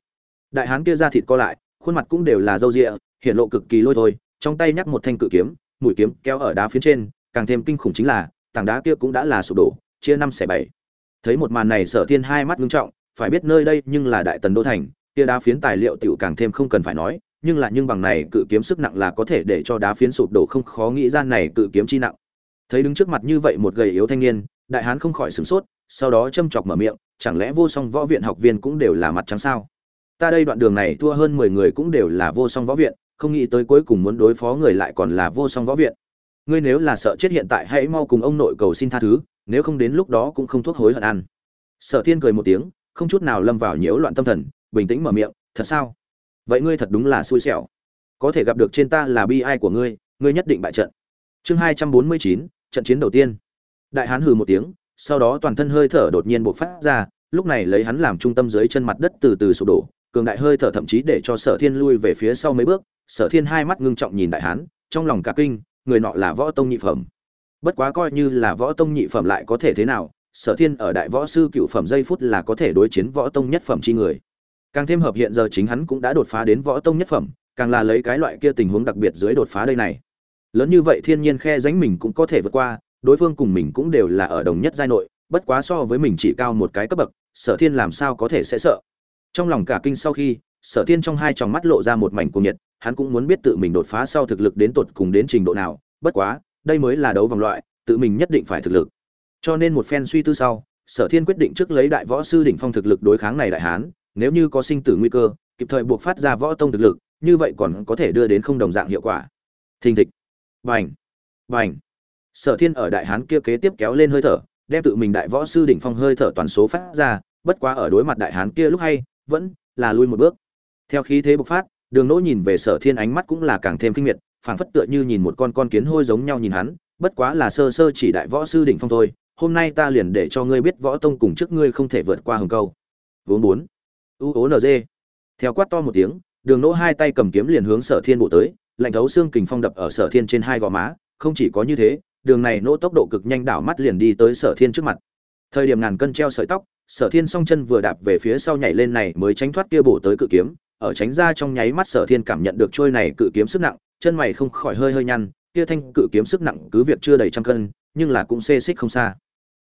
Đại hán kia ra thịt co lại khuôn mặt cũng đều là râu ria, hiện lộ cực kỳ lôi thôi trong tay nhắc một thanh cự kiếm mũi kiếm kéo ở đá phía trên càng thêm kinh khủng chính là tảng đá kia cũng đã là sụp đổ chia năm xẻ bảy. Thấy một màn này sở thiên hai mắt ngưng trọng phải biết nơi đây nhưng là đại tần đô thành kia đá phiến tài liệu tiểu càng thêm không cần phải nói nhưng là nhưng bằng này cự kiếm sức nặng là có thể để cho đá phiến sụp đổ không khó nghĩ ra này cự kiếm chi nặng. Thấy đứng trước mặt như vậy một gầy yếu thanh niên đại hán không khỏi sửng sốt sau đó châm chọc mở miệng chẳng lẽ vô song võ viện học viên cũng đều là mặt trắng sao? Ta đây đoạn đường này thua hơn mười người cũng đều là vô song võ viện, không nghĩ tới cuối cùng muốn đối phó người lại còn là vô song võ viện. Ngươi nếu là sợ chết hiện tại hãy mau cùng ông nội cầu xin tha thứ, nếu không đến lúc đó cũng không thuốc hối hận ăn. Sở thiên cười một tiếng, không chút nào lâm vào nhiễu loạn tâm thần, bình tĩnh mở miệng, thật sao? Vậy ngươi thật đúng là xui xẻo. Có thể gặp được trên ta là bi ai của ngươi ngươi nhất định bại trận. Chương hai trăm bốn mươi chín, trận chiến đầu tiên. Đại hán hừ một tiếng, sau đó toàn thân hơi thở đột nhiên bộc phát ra, lúc này lấy hắn làm trung tâm dưới chân mặt đất từ từ sụp đổ cường đại hơi thở thậm chí để cho sở thiên lui về phía sau mấy bước, sở thiên hai mắt ngưng trọng nhìn đại hán, trong lòng cả kinh, người nọ là võ tông nhị phẩm. Bất quá coi như là võ tông nhị phẩm lại có thể thế nào, sở thiên ở đại võ sư cựu phẩm giây phút là có thể đối chiến võ tông nhất phẩm chi người. Càng thêm hợp hiện giờ chính hắn cũng đã đột phá đến võ tông nhất phẩm, càng là lấy cái loại kia tình huống đặc biệt dưới đột phá đây này. Lớn như vậy thiên nhiên khe ránh mình cũng có thể vượt qua, đối phương cùng mình cũng đều là ở đồng nhất giai nội, bất quá so với mình chỉ cao một cái cấp bậc, sở thiên làm sao có thể sẽ sợ trong lòng cả kinh sau khi, sở thiên trong hai tròng mắt lộ ra một mảnh cuồng nhiệt, hắn cũng muốn biết tự mình đột phá sau thực lực đến tột cùng đến trình độ nào, bất quá, đây mới là đấu vòng loại, tự mình nhất định phải thực lực. Cho nên một phen suy tư sau, sở thiên quyết định trước lấy đại võ sư đỉnh phong thực lực đối kháng này đại hán, nếu như có sinh tử nguy cơ, kịp thời buộc phát ra võ tông thực lực, như vậy còn có thể đưa đến không đồng dạng hiệu quả. Thình thịch. Vành vành sở thiên ở đại hán kia kế tiếp kéo lên hơi thở, đem tự mình đại võ sư đỉnh phong hơi thở toàn số phát ra, bất quá ở đối mặt đại hán kia lúc hay vẫn là lui một bước. Theo khí thế bộc phát, đường nỗ nhìn về sở thiên ánh mắt cũng là càng thêm kinh miệt, phảng phất tựa như nhìn một con con kiến hôi giống nhau nhìn hắn, bất quá là sơ sơ chỉ đại võ sư đỉnh phong thôi, hôm nay ta liền để cho ngươi biết võ tông cùng trước ngươi không thể vượt qua hừng câu. Vốn bốn, u ố nd theo quát to một tiếng, đường nỗ hai tay cầm kiếm liền hướng sở thiên bộ tới, lạnh thấu xương kình phong đập ở sở thiên trên hai gò má, không chỉ có như thế, đường này nỗ tốc độ cực nhanh đảo mắt liền đi tới sở thiên trước mặt. Thời điểm ngàn cân treo sợi tóc sở thiên song chân vừa đạp về phía sau nhảy lên này mới tránh thoát kia bổ tới cự kiếm, ở tránh ra trong nháy mắt sở thiên cảm nhận được trôi này cự kiếm sức nặng, chân mày không khỏi hơi hơi nhăn, kia thanh cự kiếm sức nặng cứ việc chưa đầy trăm cân, nhưng là cũng xê xích không xa.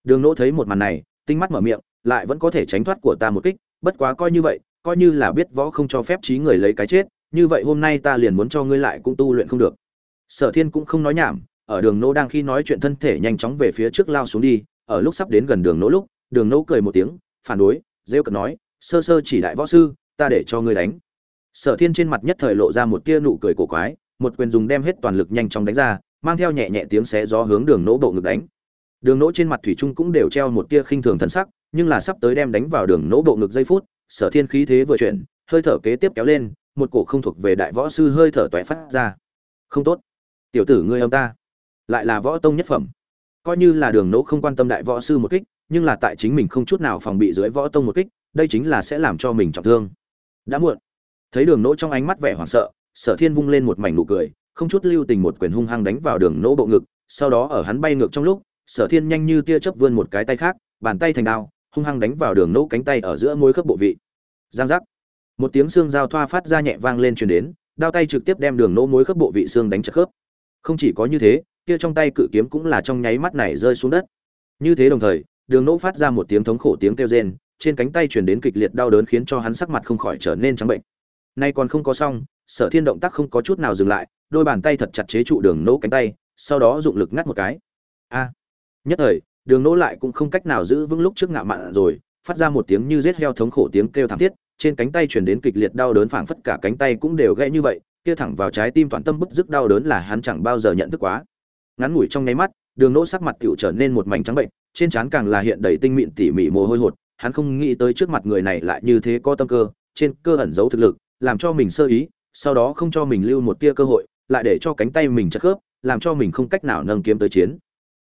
Đường nỗ thấy một màn này, tinh mắt mở miệng, lại vẫn có thể tránh thoát của ta một kích, bất quá coi như vậy, coi như là biết võ không cho phép trí người lấy cái chết, như vậy hôm nay ta liền muốn cho ngươi lại cũng tu luyện không được. Sở thiên cũng không nói nhảm, ở đường nỗ đang khi nói chuyện thân thể nhanh chóng về phía trước lao xuống đi, ở lúc sắp đến gần đường nỗ lúc đường nỗ cười một tiếng, phản đối, rêu cận nói, sơ sơ chỉ đại võ sư, ta để cho ngươi đánh. Sở thiên trên mặt nhất thời lộ ra một tia nụ cười cổ quái, một quyền dùng đem hết toàn lực nhanh chóng đánh ra, mang theo nhẹ nhẹ tiếng xé gió hướng đường nỗ bộ ngực đánh. Đường nỗ trên mặt thủy trung cũng đều treo một tia khinh thường thân sắc, nhưng là sắp tới đem đánh vào đường nỗ bộ ngực giây phút, sở thiên khí thế vừa chuyển, hơi thở kế tiếp kéo lên, một cổ không thuộc về đại võ sư hơi thở toé phát ra. Không tốt. Tiểu tử ngươi ông ta. Lại là võ tông nhất phẩm. Coi như là đường nỗ không quan tâm đại võ sư một kích nhưng là tại chính mình không chút nào phòng bị dưới võ tông một kích, đây chính là sẽ làm cho mình trọng thương. Đã muộn. Thấy đường nỗ trong ánh mắt vẻ hoảng sợ, sở thiên vung lên một mảnh nụ cười, không chút lưu tình một quyền hung hăng đánh vào đường nỗ bộ ngực, sau đó ở hắn bay ngược trong lúc, sở thiên nhanh như tia chớp vươn một cái tay khác, bàn tay thành đao, hung hăng đánh vào đường nỗ cánh tay ở giữa môi khớp bộ vị. Giang giác. Một tiếng xương giao thoa phát ra nhẹ vang lên truyền đến, đao tay trực tiếp đem đường nỗ mối khớp bộ vị xương đánh chật khớp. Không chỉ có như thế, kia trong tay cự kiếm cũng là trong nháy mắt này rơi xuống đất. Như thế đồng thời đường nỗ phát ra một tiếng thống khổ tiếng kêu rên, trên cánh tay truyền đến kịch liệt đau đớn khiến cho hắn sắc mặt không khỏi trở nên trắng bệnh. Nay còn không có xong, sở thiên động tác không có chút nào dừng lại, đôi bàn tay thật chặt chế trụ đường nỗ cánh tay, sau đó dụng lực ngắt một cái. A! Nhất thời, đường nỗ lại cũng không cách nào giữ vững lúc trước ngạo mạn rồi, phát ra một tiếng như rết heo thống khổ tiếng kêu thảm thiết, trên cánh tay truyền đến kịch liệt đau đớn phảng phất cả cánh tay cũng đều gãy như vậy, kia thẳng vào trái tim toàn tâm bức dứt đau đớn là hắn chẳng bao giờ nhận thức quá. Ngắn ngủi trong nháy mắt đường nỗ sắc mặt tựu trở nên một mảnh trắng bệnh, trên trán càng là hiện đầy tinh mịn tỉ mỉ mồ hôi hột, hắn không nghĩ tới trước mặt người này lại như thế có tâm cơ, trên cơ ẩn giấu thực lực, làm cho mình sơ ý, sau đó không cho mình lưu một tia cơ hội, lại để cho cánh tay mình chất khớp, làm cho mình không cách nào nâng kiếm tới chiến.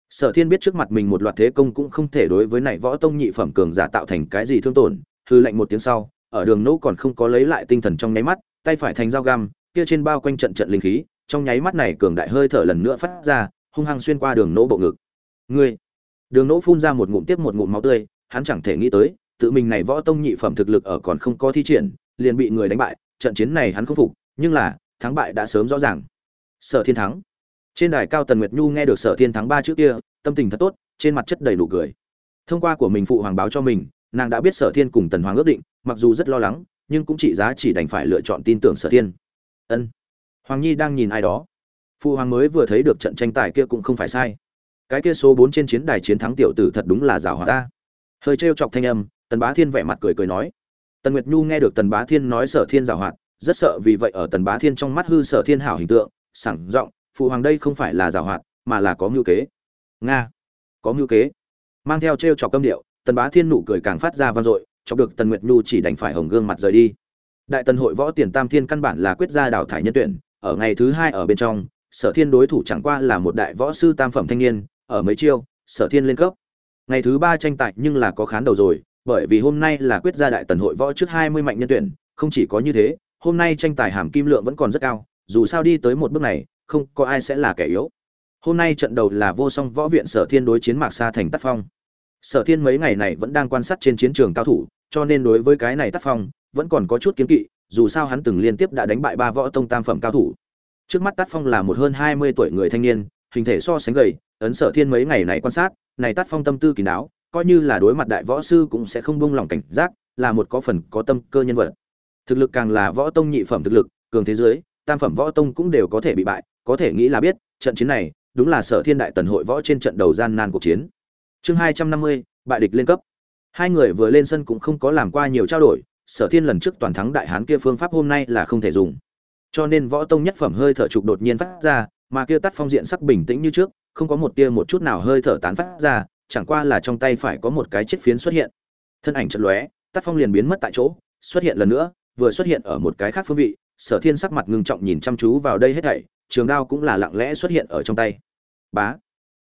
Sở thiên biết trước mặt mình một loạt thế công cũng không thể đối với này võ tông nhị phẩm cường giả tạo thành cái gì thương tổn, hư lệnh một tiếng sau, ở đường nỗ còn không có lấy lại tinh thần trong nháy mắt, tay phải thành dao găm, kia trên bao quanh trận trận linh khí, trong nháy mắt này cường đại hơi thở lần nữa phát ra hung hăng xuyên qua đường nỗ bộ ngực. Ngươi, đường nỗ phun ra một ngụm tiếp một ngụm máu tươi, hắn chẳng thể nghĩ tới, tự mình này võ tông nhị phẩm thực lực ở còn không có thi triển, liền bị người đánh bại, trận chiến này hắn không phục, nhưng là, thắng bại đã sớm rõ ràng. Sở thiên thắng. Trên đài cao tần nguyệt nhu nghe được sở thiên thắng ba chữ kia, tâm tình thật tốt, trên mặt chất đầy nụ cười. Thông qua của mình phụ hoàng báo cho mình, nàng đã biết sở thiên cùng tần hoàng ước định, mặc dù rất lo lắng, nhưng cũng chỉ giá chỉ đành phải lựa chọn tin tưởng sở thiên. Ân. Hoàng nhi đang nhìn ai đó phụ hoàng mới vừa thấy được trận tranh tài kia cũng không phải sai. Cái kia số bốn trên chiến đài chiến thắng tiểu tử thật đúng là rào hòa ta. Hơi trêu chọc thanh âm, tần bá thiên vẻ mặt cười cười nói. Tần nguyệt nhu nghe được tần bá thiên nói sở thiên rào hoạt, rất sợ vì vậy ở tần bá thiên trong mắt hư sở thiên hảo hình tượng, sảng giọng phụ hoàng đây không phải là rào hoạt, mà là có mưu kế. Nga, có mưu kế. Mang theo trêu chọc câm điệu, tần bá thiên nụ cười càng phát ra vang dội, chọc được tần nguyệt nhu chỉ đành phải hồng gương mặt rời đi. Đại tần hội võ tiền tam thiên căn bản là quyết gia đào thải nhân tuyển, ở ngày thứ hai ở bên trong sở thiên đối thủ chẳng qua là một đại võ sư tam phẩm thanh niên, ở mấy chiêu, sở thiên lên cấp. Ngày thứ ba tranh tài nhưng là có khán đầu rồi, bởi vì hôm nay là quyết gia đại tần hội võ trước hai mươi mạnh nhân tuyển, không chỉ có như thế, hôm nay tranh tài hàm kim lượng vẫn còn rất cao, dù sao đi tới một bước này, không có ai sẽ là kẻ yếu. Hôm nay trận đầu là vô song võ viện sở thiên đối chiến mạc sa thành tác phong. Sở thiên mấy ngày này vẫn đang quan sát trên chiến trường cao thủ, cho nên đối với cái này tác phong vẫn còn có chút kiến kỵ, dù sao hắn từng liên tiếp đã đánh bại ba võ tông tam phẩm cao thủ trước mắt Tát phong là một hơn hai mươi tuổi người thanh niên, hình thể so sánh gầy, ấn sở thiên mấy ngày này quan sát, này Tát phong tâm tư kỳ đáo, coi như là đối mặt đại võ sư cũng sẽ không buông lỏng cảnh giác, là một có phần có tâm cơ nhân vật. Thực lực càng là võ tông nhị phẩm thực lực, cường thế giới tam phẩm võ tông cũng đều có thể bị bại, có thể nghĩ là biết, trận chiến này, đúng là sở thiên đại tần hội võ trên trận đầu gian nan cuộc chiến. Chương hai trăm năm mươi, bại địch lên cấp. Hai người vừa lên sân cũng không có làm qua nhiều trao đổi, sở thiên lần trước toàn thắng đại hán kia phương pháp hôm nay là không thể dùng cho nên võ tông nhất phẩm hơi thở trục đột nhiên phát ra mà kia tắt phong diện sắc bình tĩnh như trước không có một tia một chút nào hơi thở tán phát ra chẳng qua là trong tay phải có một cái chiếc phiến xuất hiện. Thân ảnh chật lóe tắt phong liền biến mất tại chỗ xuất hiện lần nữa vừa xuất hiện ở một cái khác phương vị sở thiên sắc mặt ngưng trọng nhìn chăm chú vào đây hết thảy trường đao cũng là lặng lẽ xuất hiện ở trong tay. Bá!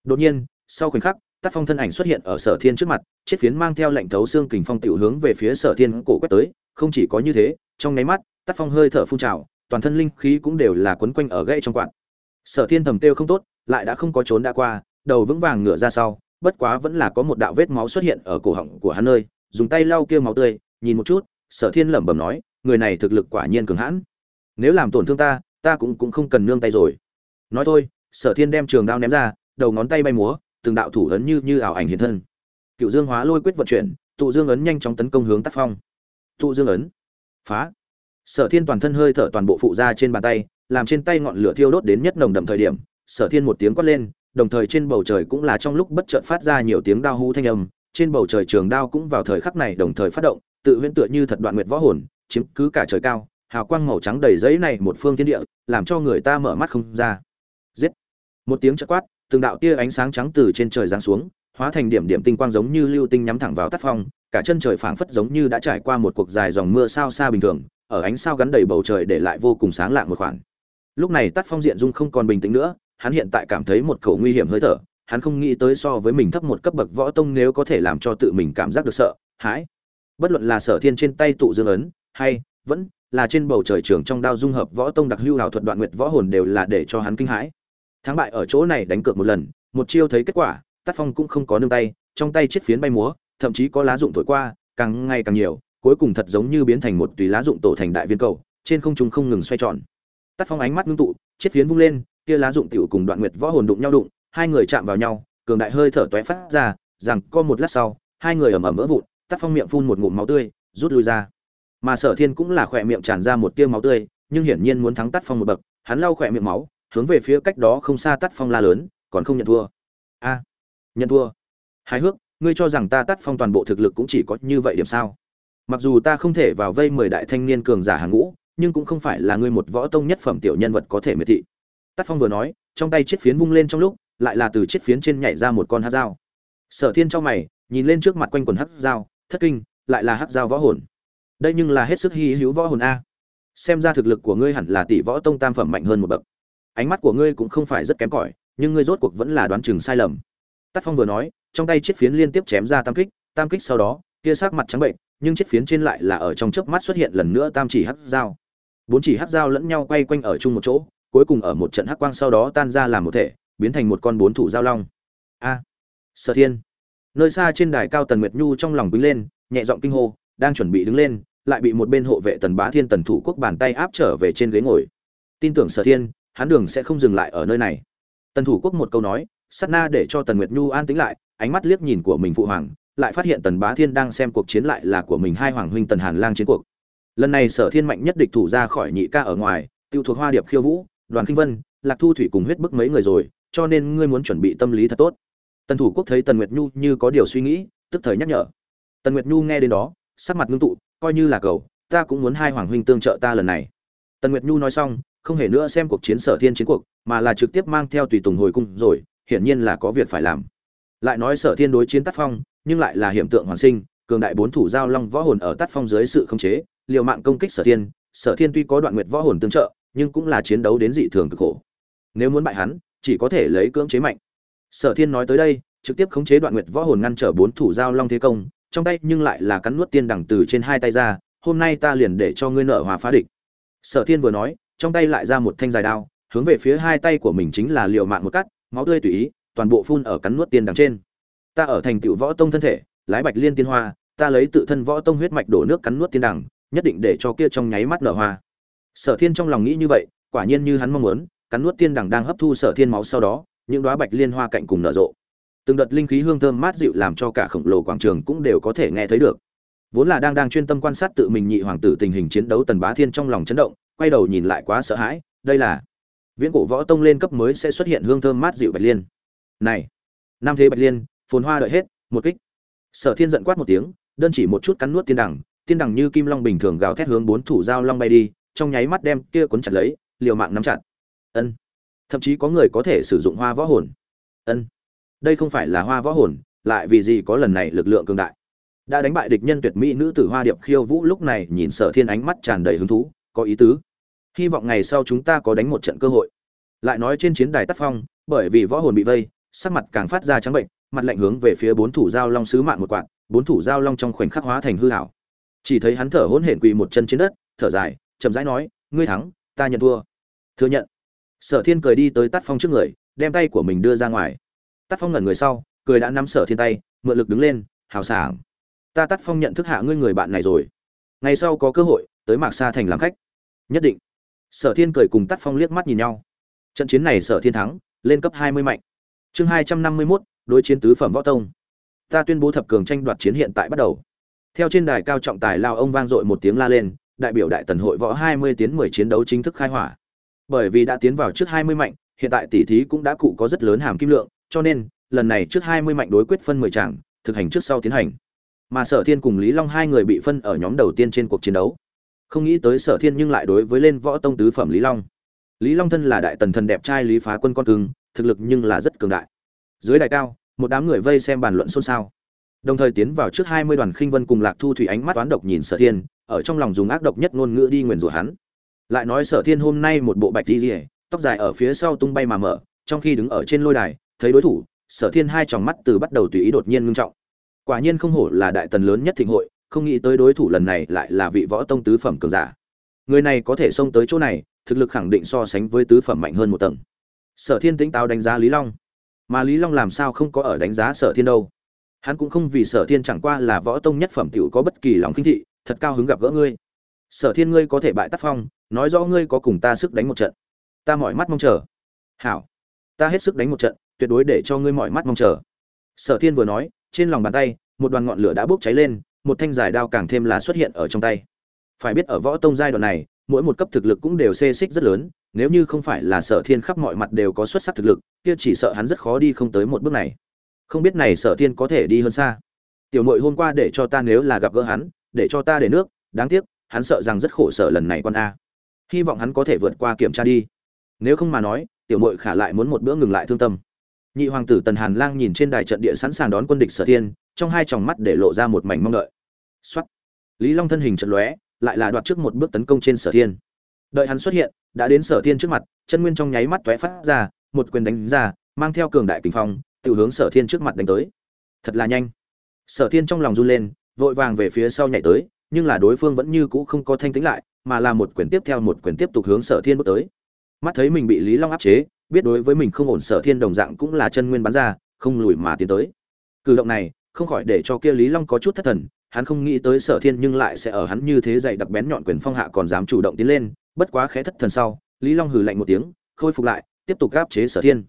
Đột nhiên sau khoảnh khắc Tát Phong thân ảnh xuất hiện ở Sở Thiên trước mặt, chiếc phiến mang theo lệnh thấu xương kình phong tiểu hướng về phía Sở Thiên cổ quét tới, không chỉ có như thế, trong nháy mắt, Tát Phong hơi thở phun trào, toàn thân linh khí cũng đều là quấn quanh ở gãy trong quạt. Sở Thiên thầm tiêu không tốt, lại đã không có trốn đã qua, đầu vững vàng ngửa ra sau, bất quá vẫn là có một đạo vết máu xuất hiện ở cổ họng của hắn nơi, dùng tay lau kia máu tươi, nhìn một chút, Sở Thiên lẩm bẩm nói, người này thực lực quả nhiên cường hãn. Nếu làm tổn thương ta, ta cũng cũng không cần nương tay rồi. Nói thôi, Sở Thiên đem trường đao ném ra, đầu ngón tay bay múa, từng đạo thủ ấn như như ảo ảnh hiện thân. Cựu Dương Hóa Lôi quyết vận chuyển, tụ dương ấn nhanh chóng tấn công hướng Tác Phong. Tụ dương ấn, phá. Sở Thiên toàn thân hơi thở toàn bộ phụ ra trên bàn tay, làm trên tay ngọn lửa thiêu đốt đến nhất nồng đậm thời điểm, Sở Thiên một tiếng quát lên, đồng thời trên bầu trời cũng là trong lúc bất chợt phát ra nhiều tiếng đao hú thanh âm, trên bầu trời trường đao cũng vào thời khắc này đồng thời phát động, tự huyễn tựa như thật đoạn nguyệt võ hồn, chiếm cứ cả trời cao, hào quang màu trắng đầy giấy này một phương thiên địa, làm cho người ta mở mắt không ra. Giết! Một tiếng chợt quát, từng đạo tia ánh sáng trắng từ trên trời giáng xuống, hóa thành điểm điểm tinh quang giống như lưu tinh nhắm thẳng vào Tát Phong, cả chân trời phảng phất giống như đã trải qua một cuộc dài dòng mưa sao xa bình thường, ở ánh sao gắn đầy bầu trời để lại vô cùng sáng lạng một khoảng. Lúc này Tát Phong diện dung không còn bình tĩnh nữa, hắn hiện tại cảm thấy một khẩu nguy hiểm hơi thở, hắn không nghĩ tới so với mình thấp một cấp bậc võ tông nếu có thể làm cho tự mình cảm giác được sợ, hãi. Bất luận là Sở Thiên trên tay tụ dương ấn, hay vẫn là trên bầu trời trường trong đao dung hợp võ tông đặc lưu hào thuật đoạn nguyệt võ hồn đều là để cho hắn kinh hãi. Thắng bại ở chỗ này đánh cược một lần, một chiêu thấy kết quả, Tát Phong cũng không có nương tay, trong tay chiếc phiến bay múa, thậm chí có lá dụng thổi qua, càng ngày càng nhiều, cuối cùng thật giống như biến thành một tùy lá dụng tổ thành đại viên cầu, trên không trung không ngừng xoay tròn. Tát Phong ánh mắt ngưng tụ, chiếc phiến vung lên, kia lá dụng tiểu cùng đoạn nguyệt võ hồn đụng nhau đụng, hai người chạm vào nhau, cường đại hơi thở tóe phát ra, rằng co một lát sau, hai người ầm ầm vỡ vụn, Tát Phong miệng phun một ngụm máu tươi, rút lui ra. Mà Sở Thiên cũng là khỏe miệng tràn ra một tia máu tươi, nhưng hiển nhiên muốn thắng Tát Phong một bậc, hắn lau khỏe miệng máu, hướng về phía cách đó không xa Tát Phong la lớn, còn không nhận thua. A, nhận thua. Hài hước, ngươi cho rằng ta Tát Phong toàn bộ thực lực cũng chỉ có như vậy điểm sao? Mặc dù ta không thể vào vây mười đại thanh niên cường giả hàng ngũ, nhưng cũng không phải là ngươi một võ tông nhất phẩm tiểu nhân vật có thể miệt thị. Tát Phong vừa nói, trong tay chiếc phiến vung lên trong lúc, lại là từ chiếc phiến trên nhảy ra một con hắc dao. Sở Thiên trong mày, nhìn lên trước mặt quanh quần hắc dao, thất kinh, lại là hắc dao võ hồn. Đây nhưng là hết sức hi hữu võ hồn a. Xem ra thực lực của ngươi hẳn là tỷ võ tông tam phẩm mạnh hơn một bậc. Ánh mắt của ngươi cũng không phải rất kém cỏi, nhưng ngươi rốt cuộc vẫn là đoán chừng sai lầm. Tát Phong vừa nói, trong tay chiếc phiến liên tiếp chém ra tam kích, tam kích sau đó, kia sắc mặt trắng bệnh, nhưng chiếc phiến trên lại là ở trong chớp mắt xuất hiện lần nữa tam chỉ hắc dao. Bốn chỉ hắc dao lẫn nhau quay quanh ở chung một chỗ, cuối cùng ở một trận hắc quang sau đó tan ra làm một thể, biến thành một con bốn thủ giao long. A, Sở Thiên. Nơi xa trên đài cao Tần Nguyệt Nhu trong lòng bừng lên, nhẹ giọng kinh hô, đang chuẩn bị đứng lên, lại bị một bên hộ vệ Tần Bá Thiên Tần thủ quốc bàn tay áp trở về trên ghế ngồi. Tin tưởng Sở Thiên, hắn đường sẽ không dừng lại ở nơi này. Tần thủ quốc một câu nói, sát na để cho Tần Nguyệt Nhu an tĩnh lại, ánh mắt liếc nhìn của mình phụ hoàng, lại phát hiện Tần Bá Thiên đang xem cuộc chiến lại là của mình hai hoàng huynh Tần Hàn Lang chiến cuộc. Lần này Sở Thiên mạnh nhất địch thủ ra khỏi nhị ca ở ngoài, tiêu thuộc Hoa Điệp Khiêu Vũ, Đoàn Kinh Vân, Lạc Thu Thủy cùng huyết bức mấy người rồi, cho nên ngươi muốn chuẩn bị tâm lý thật tốt. Tần Thủ Quốc thấy Tần Nguyệt Nhu như có điều suy nghĩ, tức thời nhắc nhở. Tần Nguyệt Nhu nghe đến đó, sắc mặt ngưng tụ, coi như là cầu, ta cũng muốn hai hoàng huynh tương trợ ta lần này. Tần Nguyệt Nhu nói xong, không hề nữa xem cuộc chiến Sở Thiên chiến cuộc, mà là trực tiếp mang theo tùy tùng hồi cung rồi, hiển nhiên là có việc phải làm. Lại nói Sở Thiên đối chiến Tát Phong, nhưng lại là hiểm tượng hoàn sinh, cường đại bốn thủ giao long võ hồn ở Tát Phong dưới sự khống chế, liều mạng công kích Sở Thiên, Sở Thiên tuy có đoạn nguyệt võ hồn tương trợ, nhưng cũng là chiến đấu đến dị thường cực khổ. Nếu muốn bại hắn, chỉ có thể lấy cưỡng chế mạnh. Sở Thiên nói tới đây, trực tiếp khống chế đoạn nguyệt võ hồn ngăn trở bốn thủ giao long thế công, trong tay nhưng lại là cắn nuốt tiên đẳng từ trên hai tay ra, hôm nay ta liền để cho ngươi nợ hòa phá địch. Sở Thiên vừa nói, trong tay lại ra một thanh dài đao, hướng về phía hai tay của mình chính là liều mạng một cắt, máu tươi tùy ý, toàn bộ phun ở cắn nuốt tiên đằng trên. Ta ở thành tựu võ tông thân thể, lái bạch liên tiên hoa, ta lấy tự thân võ tông huyết mạch đổ nước cắn nuốt tiên đằng, nhất định để cho kia trong nháy mắt nở hoa. Sở Thiên trong lòng nghĩ như vậy, quả nhiên như hắn mong muốn, cắn nuốt tiên đằng đang hấp thu Sở Thiên máu sau đó, những đóa bạch liên hoa cạnh cùng nở rộ. Từng đợt linh khí hương thơm mát dịu làm cho cả khổng lồ quảng trường cũng đều có thể nghe thấy được. Vốn là đang đang chuyên tâm quan sát tự mình nhị hoàng tử tình hình chiến đấu Tần Bá Thiên trong lòng chấn động, quay đầu nhìn lại quá sợ hãi, đây là Viễn cổ võ tông lên cấp mới sẽ xuất hiện hương thơm mát dịu bạch liên. Này, Nam Thế Bạch Liên, phồn hoa đợi hết, một kích. Sở Thiên giận quát một tiếng, đơn chỉ một chút cắn nuốt tiên đằng, tiên đằng như kim long bình thường gào thét hướng bốn thủ giao long bay đi, trong nháy mắt đem kia cuốn chặt lấy, liều mạng nắm chặt. Ân. Thậm chí có người có thể sử dụng hoa võ hồn. Ân. Đây không phải là hoa võ hồn, lại vì gì có lần này lực lượng cường đại. Đã đánh bại địch nhân tuyệt mỹ nữ tử Hoa Điệp Khiêu Vũ lúc này nhìn Sở Thiên ánh mắt tràn đầy hứng thú, có ý tứ. Hy vọng ngày sau chúng ta có đánh một trận cơ hội. Lại nói trên chiến đài Tát Phong, bởi vì võ hồn bị vây, sắc mặt càng phát ra trắng bệnh, mặt lạnh hướng về phía bốn thủ giao long sứ mạng một quạt, bốn thủ giao long trong khoảnh khắc hóa thành hư ảo. Chỉ thấy hắn thở hổn hển quỳ một chân trên đất, thở dài, chậm rãi nói, ngươi thắng, ta nhận thua. Thừa nhận. Sở Thiên cười đi tới Tát Phong trước người, đem tay của mình đưa ra ngoài. Tát Phong ngẩn người sau, cười đã nắm Sở Thiên tay, mượn lực đứng lên, hào sảng. Ta Tát Phong nhận thức hạ ngươi người bạn này rồi. Ngày sau có cơ hội, tới Mạc Sa thành làm khách. Nhất định. Sở Thiên cười cùng Tát Phong liếc mắt nhìn nhau. Trận chiến này Sở Thiên thắng, lên cấp 20 mạnh. Chương 251, đối chiến tứ phẩm võ tông. Ta tuyên bố thập cường tranh đoạt chiến hiện tại bắt đầu. Theo trên đài cao trọng tài lao ông vang dội một tiếng la lên, đại biểu đại tần hội võ hai mươi tiến mười chiến đấu chính thức khai hỏa. Bởi vì đã tiến vào trước hai mươi mạnh, hiện tại tỷ thí cũng đã cụ có rất lớn hàm kim lượng, cho nên, lần này trước hai mươi mạnh đối quyết phân mười tràng thực hành trước sau tiến hành. Mà sở thiên cùng lý long hai người bị phân ở nhóm đầu tiên trên cuộc chiến đấu. Không nghĩ tới sở thiên nhưng lại đối với lên võ tông tứ phẩm lý long. Lý long thân là đại tần thần đẹp trai lý phá quân con cưng, thực lực nhưng là rất cường đại dưới đài cao, một đám người vây xem bàn luận xôn xao. Đồng thời tiến vào trước hai mươi đoàn khinh vân cùng lạc thu thủy ánh mắt toán độc nhìn sở thiên, ở trong lòng dùng ác độc nhất ngôn ngữ đi nguyền rủa hắn. Lại nói sở thiên hôm nay một bộ bạch đi rỉa tóc dài ở phía sau tung bay mà mở, trong khi đứng ở trên lôi đài, thấy đối thủ, sở thiên hai tròng mắt từ bắt đầu tùy ý đột nhiên ngưng trọng. Quả nhiên không hổ là đại tần lớn nhất thịnh hội, không nghĩ tới đối thủ lần này lại là vị võ tông tứ phẩm cường giả. Người này có thể xông tới chỗ này, thực lực khẳng định so sánh với tứ phẩm mạnh hơn một tầng. Sở thiên tính táo đánh giá lý long mà lý long làm sao không có ở đánh giá sở thiên đâu? Hắn cũng không vì sở thiên chẳng qua là võ tông nhất phẩm t i ể u có bất kỳ lòng khinh thị, thật cao hứng gặp gỡ ngươi. Sở thiên ngươi có thể bại tác phong, nói rõ ngươi có cùng ta sức đánh một trận. Ta mỏi mắt mong chờ. Hảo. Ta hết sức đánh một trận, tuyệt đối để cho ngươi mỏi mắt mong chờ. Sở thiên vừa nói, trên lòng bàn tay, một đoàn ngọn lửa đã bốc cháy lên, một thanh dài đao càng thêm là xuất hiện ở trong tay. Phải biết ở võ tông giai đoạn này, mỗi một cấp thực lực cũng đều xê xích rất lớn nếu như không phải là sở thiên khắp mọi mặt đều có xuất sắc thực lực, kia chỉ sợ hắn rất khó đi không tới một bước này. Không biết này sở thiên có thể đi hơn xa. Tiểu mội hôm qua để cho ta nếu là gặp gỡ hắn, để cho ta để nước, đáng tiếc, hắn sợ rằng rất khổ sở lần này con a. Hy vọng hắn có thể vượt qua kiểm tra đi. Nếu không mà nói, tiểu mội khả lại muốn một bữa ngừng lại thương tâm. Nhị hoàng tử tần hàn lang nhìn trên đài trận địa sẵn sàng đón quân địch sở thiên, trong hai tròng mắt để lộ ra một mảnh mong đợi. Xuất lý long thân hình trận lóe, lại là đoạt trước một bước tấn công trên sở thiên đợi hắn xuất hiện, đã đến sở thiên trước mặt, chân nguyên trong nháy mắt tóe phát ra, một quyền đánh ra, mang theo cường đại kinh phong tự hướng sở thiên trước mặt đánh tới. Thật là nhanh. Sở thiên trong lòng run lên, vội vàng về phía sau nhảy tới, nhưng là đối phương vẫn như cũ không có thanh tĩnh lại, mà là một quyền tiếp theo một quyền tiếp tục hướng sở thiên bước tới. Mắt thấy mình bị lý long áp chế, biết đối với mình không ổn sở thiên đồng dạng cũng là chân nguyên bắn ra, không lùi mà tiến tới. Cử động này, không khỏi để cho kia lý long có chút thất thần, hắn không nghĩ tới sở thiên nhưng lại sẽ ở hắn như thế dạy đặc bén nhọn quyền phong hạ còn dám chủ động tiến lên bất quá khẽ thất thần sau, lý long hừ lạnh một tiếng, khôi phục lại, tiếp tục gáp chế sở thiên.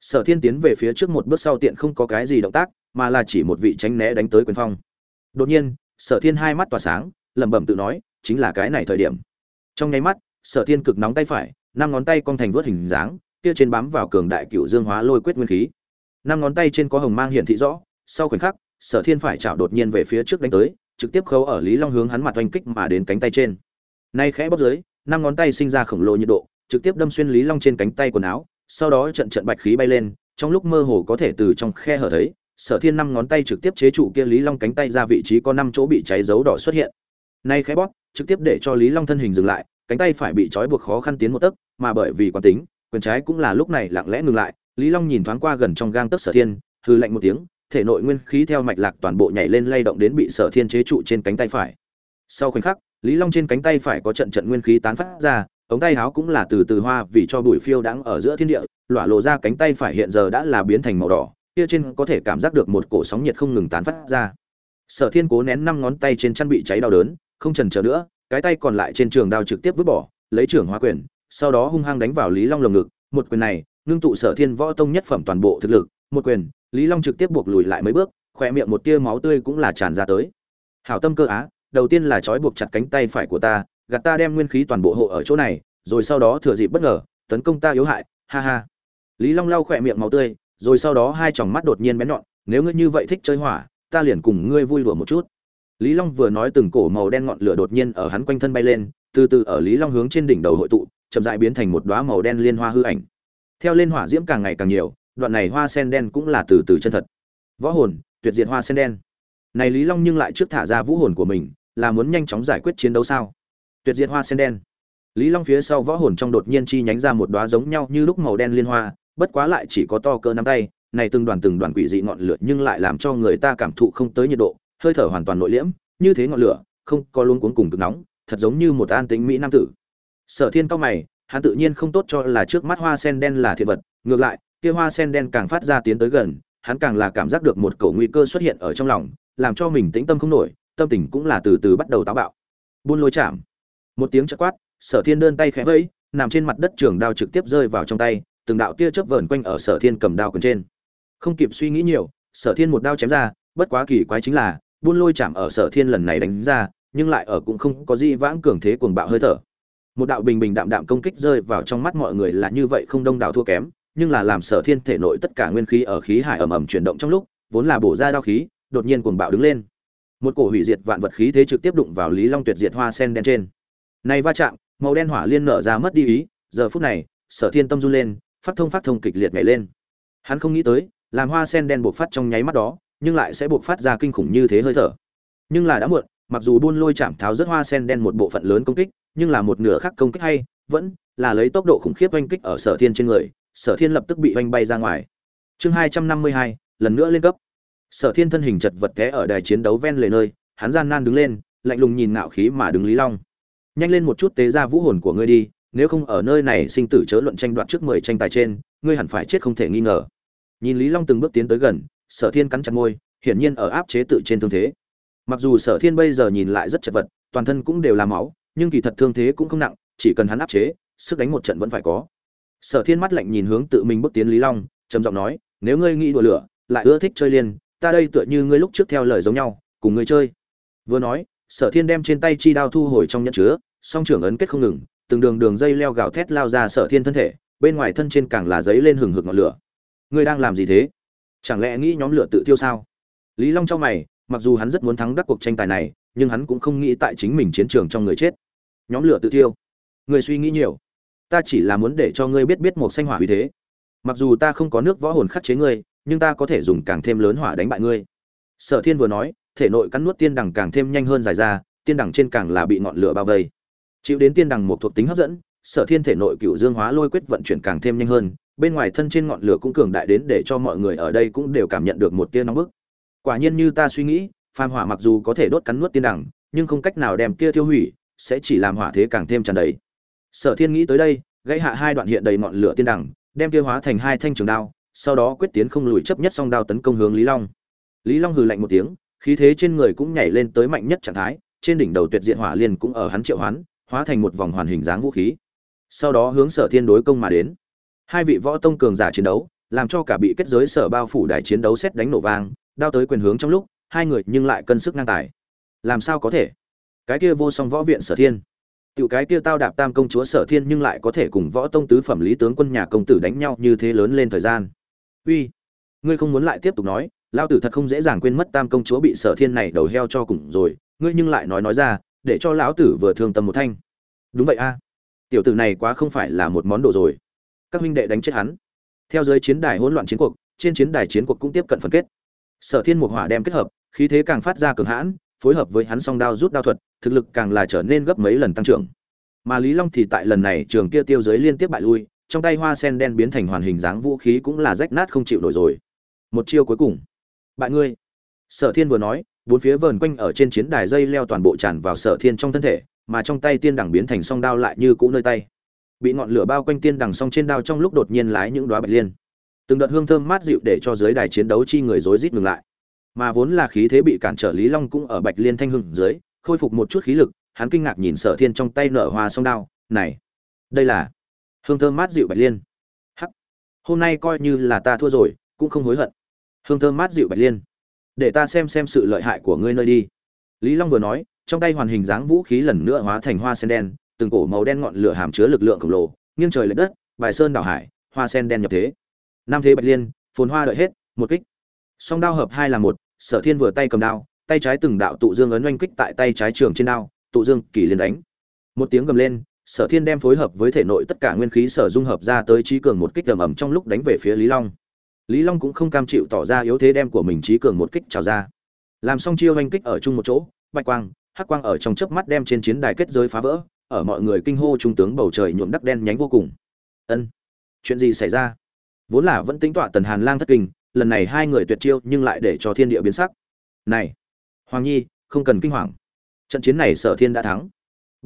Sở thiên tiến về phía trước một bước sau tiện không có cái gì động tác, mà là chỉ một vị tránh né đánh tới quyền phong. Đột nhiên, sở thiên hai mắt tỏa sáng, lẩm bẩm tự nói, chính là cái này thời điểm. Trong nháy mắt, sở thiên cực nóng tay phải, năm ngón tay cong thành vớt hình dáng, kia trên bám vào cường đại cựu dương hóa lôi quyết nguyên khí. Năm ngón tay trên có hồng mang hiển thị rõ, sau khoảnh khắc, sở thiên phải chảo đột nhiên về phía trước đánh tới, trực tiếp khấu ở lý long hướng hắn mặt oanh kích mà đến cánh tay trên. Nay khẽ bóp dưới năm ngón tay sinh ra khổng lồ nhiệt độ, trực tiếp đâm xuyên lý long trên cánh tay quần áo, sau đó trận trận bạch khí bay lên, trong lúc mơ hồ có thể từ trong khe hở thấy, sở thiên năm ngón tay trực tiếp chế trụ kia lý long cánh tay ra vị trí có năm chỗ bị cháy dấu đỏ xuất hiện. Nay khẽ bóp, trực tiếp để cho lý long thân hình dừng lại, cánh tay phải bị trói buộc khó khăn tiến một tấc, mà bởi vì quán tính, quyền trái cũng là lúc này lặng lẽ ngừng lại, lý long nhìn thoáng qua gần trong gang tấc sở thiên hư lạnh một tiếng, thể nội nguyên khí theo mạch lạc toàn bộ nhảy lên lay động đến bị sở thiên chế trụ trên cánh tay phải. Sau khoảnh khắc lý long trên cánh tay phải có trận trận nguyên khí tán phát ra, ống tay áo cũng là từ từ hoa vì cho bụi phiêu đãng ở giữa thiên địa, lỏa lộ ra cánh tay phải hiện giờ đã là biến thành màu đỏ, kia trên có thể cảm giác được một cổ sóng nhiệt không ngừng tán phát ra. Sở thiên cố nén năm ngón tay trên chăn bị cháy đau đớn, không trần chờ nữa, cái tay còn lại trên trường đao trực tiếp vứt bỏ, lấy trưởng hóa quyền, sau đó hung hăng đánh vào lý long lồng ngực, một quyền này, ngưng tụ sở thiên võ tông nhất phẩm toàn bộ thực lực, một quyền, lý long trực tiếp buộc lùi lại mấy bước khỏe miệng một tia máu tươi cũng là tràn ra tới. Hảo tâm cơ á đầu tiên là trói buộc chặt cánh tay phải của ta, gạt ta đem nguyên khí toàn bộ hộ ở chỗ này, rồi sau đó thừa dịp bất ngờ, tấn công ta yếu hại, ha ha. Lý long lau khỏe miệng máu tươi, rồi sau đó hai tròng mắt đột nhiên bén nhọn, nếu ngươi như vậy thích chơi hỏa, ta liền cùng ngươi vui đùa một chút. Lý long vừa nói từng cổ màu đen ngọn lửa đột nhiên ở hắn quanh thân bay lên, từ từ ở lý long hướng trên đỉnh đầu hội tụ, chậm rãi biến thành một đóa màu đen liên hoa hư ảnh. Theo lên hỏa diễm càng ngày càng nhiều, đoạn này hoa sen đen cũng là từ từ chân thật. Võ hồn, tuyệt diệt hoa sen đen này lý long nhưng lại trước thả ra vũ hồn của mình, là muốn nhanh chóng giải quyết chiến đấu sao? Tuyệt diệt hoa sen đen. Lý long phía sau võ hồn trong đột nhiên chi nhánh ra một đóa giống nhau như lúc màu đen liên hoa, bất quá lại chỉ có to cơ nắm tay, này từng đoàn từng đoàn quỷ dị ngọn lửa nhưng lại làm cho người ta cảm thụ không tới nhiệt độ, hơi thở hoàn toàn nội liễm, như thế ngọn lửa, không có luôn cuốn cùng cực nóng, thật giống như một an tính mỹ nam tử. Sở thiên cao mày, hắn tự nhiên không tốt cho là trước mắt hoa sen đen là thiệt vật, ngược lại, kia hoa sen đen càng phát ra tiến tới gần, hắn càng là cảm giác được một cổ nguy cơ xuất hiện ở trong lòng làm cho mình tĩnh tâm không nổi, tâm tình cũng là từ từ bắt đầu táo bạo. Buôn lôi chạm. Một tiếng chất quát, sở thiên đơn tay khẽ vẫy, nằm trên mặt đất trường đao trực tiếp rơi vào trong tay, từng đạo tia chớp vờn quanh ở sở thiên cầm đao cần trên. Không kịp suy nghĩ nhiều, sở thiên một đao chém ra, bất quá kỳ quái chính là, buôn lôi chạm ở sở thiên lần này đánh ra, nhưng lại ở cũng không có gì vãng cường thế cuồng bạo hơi thở. Một đạo bình bình đạm đạm công kích rơi vào trong mắt mọi người là như vậy không đông đảo thua kém, nhưng là làm sở thiên thể nội tất cả nguyên khí ở khí hải ầm ầm chuyển động trong lúc, vốn là bổ ra đao khí đột nhiên cuồng bạo đứng lên. Một cổ hủy diệt vạn vật khí thế trực tiếp đụng vào lý long tuyệt diệt hoa sen đen trên. Này va chạm, màu đen hỏa liên nở ra mất đi ý, giờ phút này, sở thiên tâm run lên, phát thông phát thông kịch liệt nhảy lên. Hắn không nghĩ tới, làm hoa sen đen buộc phát trong nháy mắt đó, nhưng lại sẽ buộc phát ra kinh khủng như thế hơi thở. Nhưng là đã muộn, mặc dù buôn lôi chạm tháo rất hoa sen đen một bộ phận lớn công kích, nhưng là một nửa khác công kích hay, vẫn là lấy tốc độ khủng khiếp oanh kích ở sở thiên trên người, sở thiên lập tức bị oanh bay ra ngoài. Chương hai trăm năm mươi hai, lần nữa lên cấp sở thiên thân hình chật vật té ở đài chiến đấu ven lề nơi, hắn gian nan đứng lên, lạnh lùng nhìn ngạo khí mà đứng lý long. Nhanh lên một chút tế ra vũ hồn của ngươi đi, nếu không ở nơi này sinh tử chớ luận tranh đoạt trước mười tranh tài trên, ngươi hẳn phải chết không thể nghi ngờ. Nhìn lý long từng bước tiến tới gần, sở thiên cắn chặt môi, hiển nhiên ở áp chế tự trên thương thế. Mặc dù sở thiên bây giờ nhìn lại rất chật vật, toàn thân cũng đều là máu, nhưng kỳ thật thương thế cũng không nặng, chỉ cần hắn áp chế, sức đánh một trận vẫn phải có. Sở thiên mắt lạnh nhìn hướng tự mình bước tiến lý long, trầm giọng nói, nếu ngươi nghĩ đùa lửa, lại ưa thích chơi liên ta đây tựa như ngươi lúc trước theo lời giống nhau, cùng ngươi chơi. Vừa nói, sở thiên đem trên tay chi đao thu hồi trong nhẫn chứa, song trưởng ấn kết không ngừng, từng đường đường dây leo gào thét lao ra sở thiên thân thể, bên ngoài thân trên càng là giấy lên hừng hực ngọn lửa. Ngươi đang làm gì thế? Chẳng lẽ nghĩ nhóm lửa tự tiêu sao? Lý long trong mày, mặc dù hắn rất muốn thắng đắc cuộc tranh tài này, nhưng hắn cũng không nghĩ tại chính mình chiến trường trong người chết. Nhóm lửa tự tiêu người suy nghĩ nhiều. Ta chỉ là muốn để cho ngươi biết biết một xanh hỏa uy thế. Mặc dù ta không có nước võ hồn khắc chế ngươi nhưng ta có thể dùng càng thêm lớn hỏa đánh bại ngươi. Sở thiên vừa nói, thể nội cắn nuốt tiên đằng càng thêm nhanh hơn dài ra, tiên đằng trên càng là bị ngọn lửa bao vây. Chịu đến tiên đằng một thuộc tính hấp dẫn, sở thiên thể nội cựu dương hóa lôi quyết vận chuyển càng thêm nhanh hơn, bên ngoài thân trên ngọn lửa cũng cường đại đến để cho mọi người ở đây cũng đều cảm nhận được một tia nóng bức. Quả nhiên như ta suy nghĩ, phàm hỏa mặc dù có thể đốt cắn nuốt tiên đằng, nhưng không cách nào đem kia tiêu hủy, sẽ chỉ làm hỏa thế càng thêm tràn đầy. Sở thiên nghĩ tới đây, gãy hạ hai đoạn hiện đầy ngọn lửa tiên đằng, đem kia hóa thành hai thanh trường đao sau đó quyết tiến không lùi chấp nhất song đao tấn công hướng lý long. Lý long hừ lạnh một tiếng, khí thế trên người cũng nhảy lên tới mạnh nhất trạng thái, trên đỉnh đầu tuyệt diện hỏa liên cũng ở hắn triệu hoán, hóa thành một vòng hoàn hình dáng vũ khí. Sau đó hướng sở thiên đối công mà đến. Hai vị võ tông cường giả chiến đấu, làm cho cả bị kết giới sở bao phủ đại chiến đấu xét đánh nổ vang, đao tới quyền hướng trong lúc, hai người nhưng lại cân sức ngang tài. Làm sao có thể? Cái kia vô song võ viện sở thiên. Tiểu cái kia tao đạp tam công chúa sở thiên nhưng lại có thể cùng võ tông tứ phẩm lý tướng quân nhà công tử đánh nhau như thế lớn lên thời gian uy, ngươi không muốn lại tiếp tục nói, lao tử thật không dễ dàng quên mất tam công chúa bị sở thiên này đầu heo cho cùng rồi, ngươi nhưng lại nói nói ra, để cho lão tử vừa thương tâm một thanh. Đúng vậy a, tiểu tử này quá không phải là một món đồ rồi. Các huynh đệ đánh chết hắn. Theo giới chiến đài hỗn loạn chiến cuộc, trên chiến đài chiến cuộc cũng tiếp cận phân kết. Sở thiên mục hỏa đem kết hợp, khí thế càng phát ra cường hãn, phối hợp với hắn song đao rút đao thuật, thực lực càng là trở nên gấp mấy lần tăng trưởng. Mà lý long thì tại lần này trường kia tiêu giới liên tiếp bại lui trong tay hoa sen đen biến thành hoàn hình dáng vũ khí cũng là rách nát không chịu nổi rồi. Một chiêu cuối cùng. Bại ngươi. Sở thiên vừa nói, bốn phía vờn quanh ở trên chiến đài dây leo toàn bộ tràn vào sở thiên trong thân thể, mà trong tay tiên đằng biến thành song đao lại như cũ nơi tay. Bị ngọn lửa bao quanh tiên đằng song trên đao trong lúc đột nhiên lái những đóa bạch liên. Từng đợt hương thơm mát dịu để cho dưới đài chiến đấu chi người rối rít ngừng lại. Mà vốn là khí thế bị cản trở lý long cũng ở bạch liên thanh hưng dưới, khôi phục một chút khí lực, hắn kinh ngạc nhìn sở thiên trong tay nở hoa song đao. Này, đây là hương thơm mát dịu bạch liên. Hắc. Hôm nay coi như là ta thua rồi, cũng không hối hận. Hương thơm mát dịu bạch liên. Để ta xem xem sự lợi hại của ngươi nơi đi. Lý long vừa nói, trong tay hoàn hình dáng vũ khí lần nữa hóa thành hoa sen đen, từng cổ màu đen ngọn lửa hàm chứa lực lượng khổng lồ, nghiêng trời lệch đất, bài sơn đảo hải, hoa sen đen nhập thế. Nam thế bạch liên, phồn hoa đợi hết, một kích. Song đao hợp hai là một, sở thiên vừa tay cầm đao, tay trái từng đạo tụ dương ấn oanh kích tại tay trái trường trên đao, tụ dương kỳ liền đánh. Một tiếng gầm lên sở thiên đem phối hợp với thể nội tất cả nguyên khí sở dung hợp ra tới trí cường một kích ầm ầm trong lúc đánh về phía lý long. Lý long cũng không cam chịu tỏ ra yếu thế đem của mình trí cường một kích trào ra. Làm xong chiêu hành kích ở chung một chỗ, bạch quang, hắc quang ở trong chớp mắt đem trên chiến đài kết giới phá vỡ, ở mọi người kinh hô trung tướng bầu trời nhuộm đắc đen nhánh vô cùng. Ân, chuyện gì xảy ra? Vốn là vẫn tính tọa tần hàn lang thất kinh, lần này hai người tuyệt chiêu nhưng lại để cho thiên địa biến sắc. Này, hoàng nhi, không cần kinh hoàng. Trận chiến này sở thiên đã thắng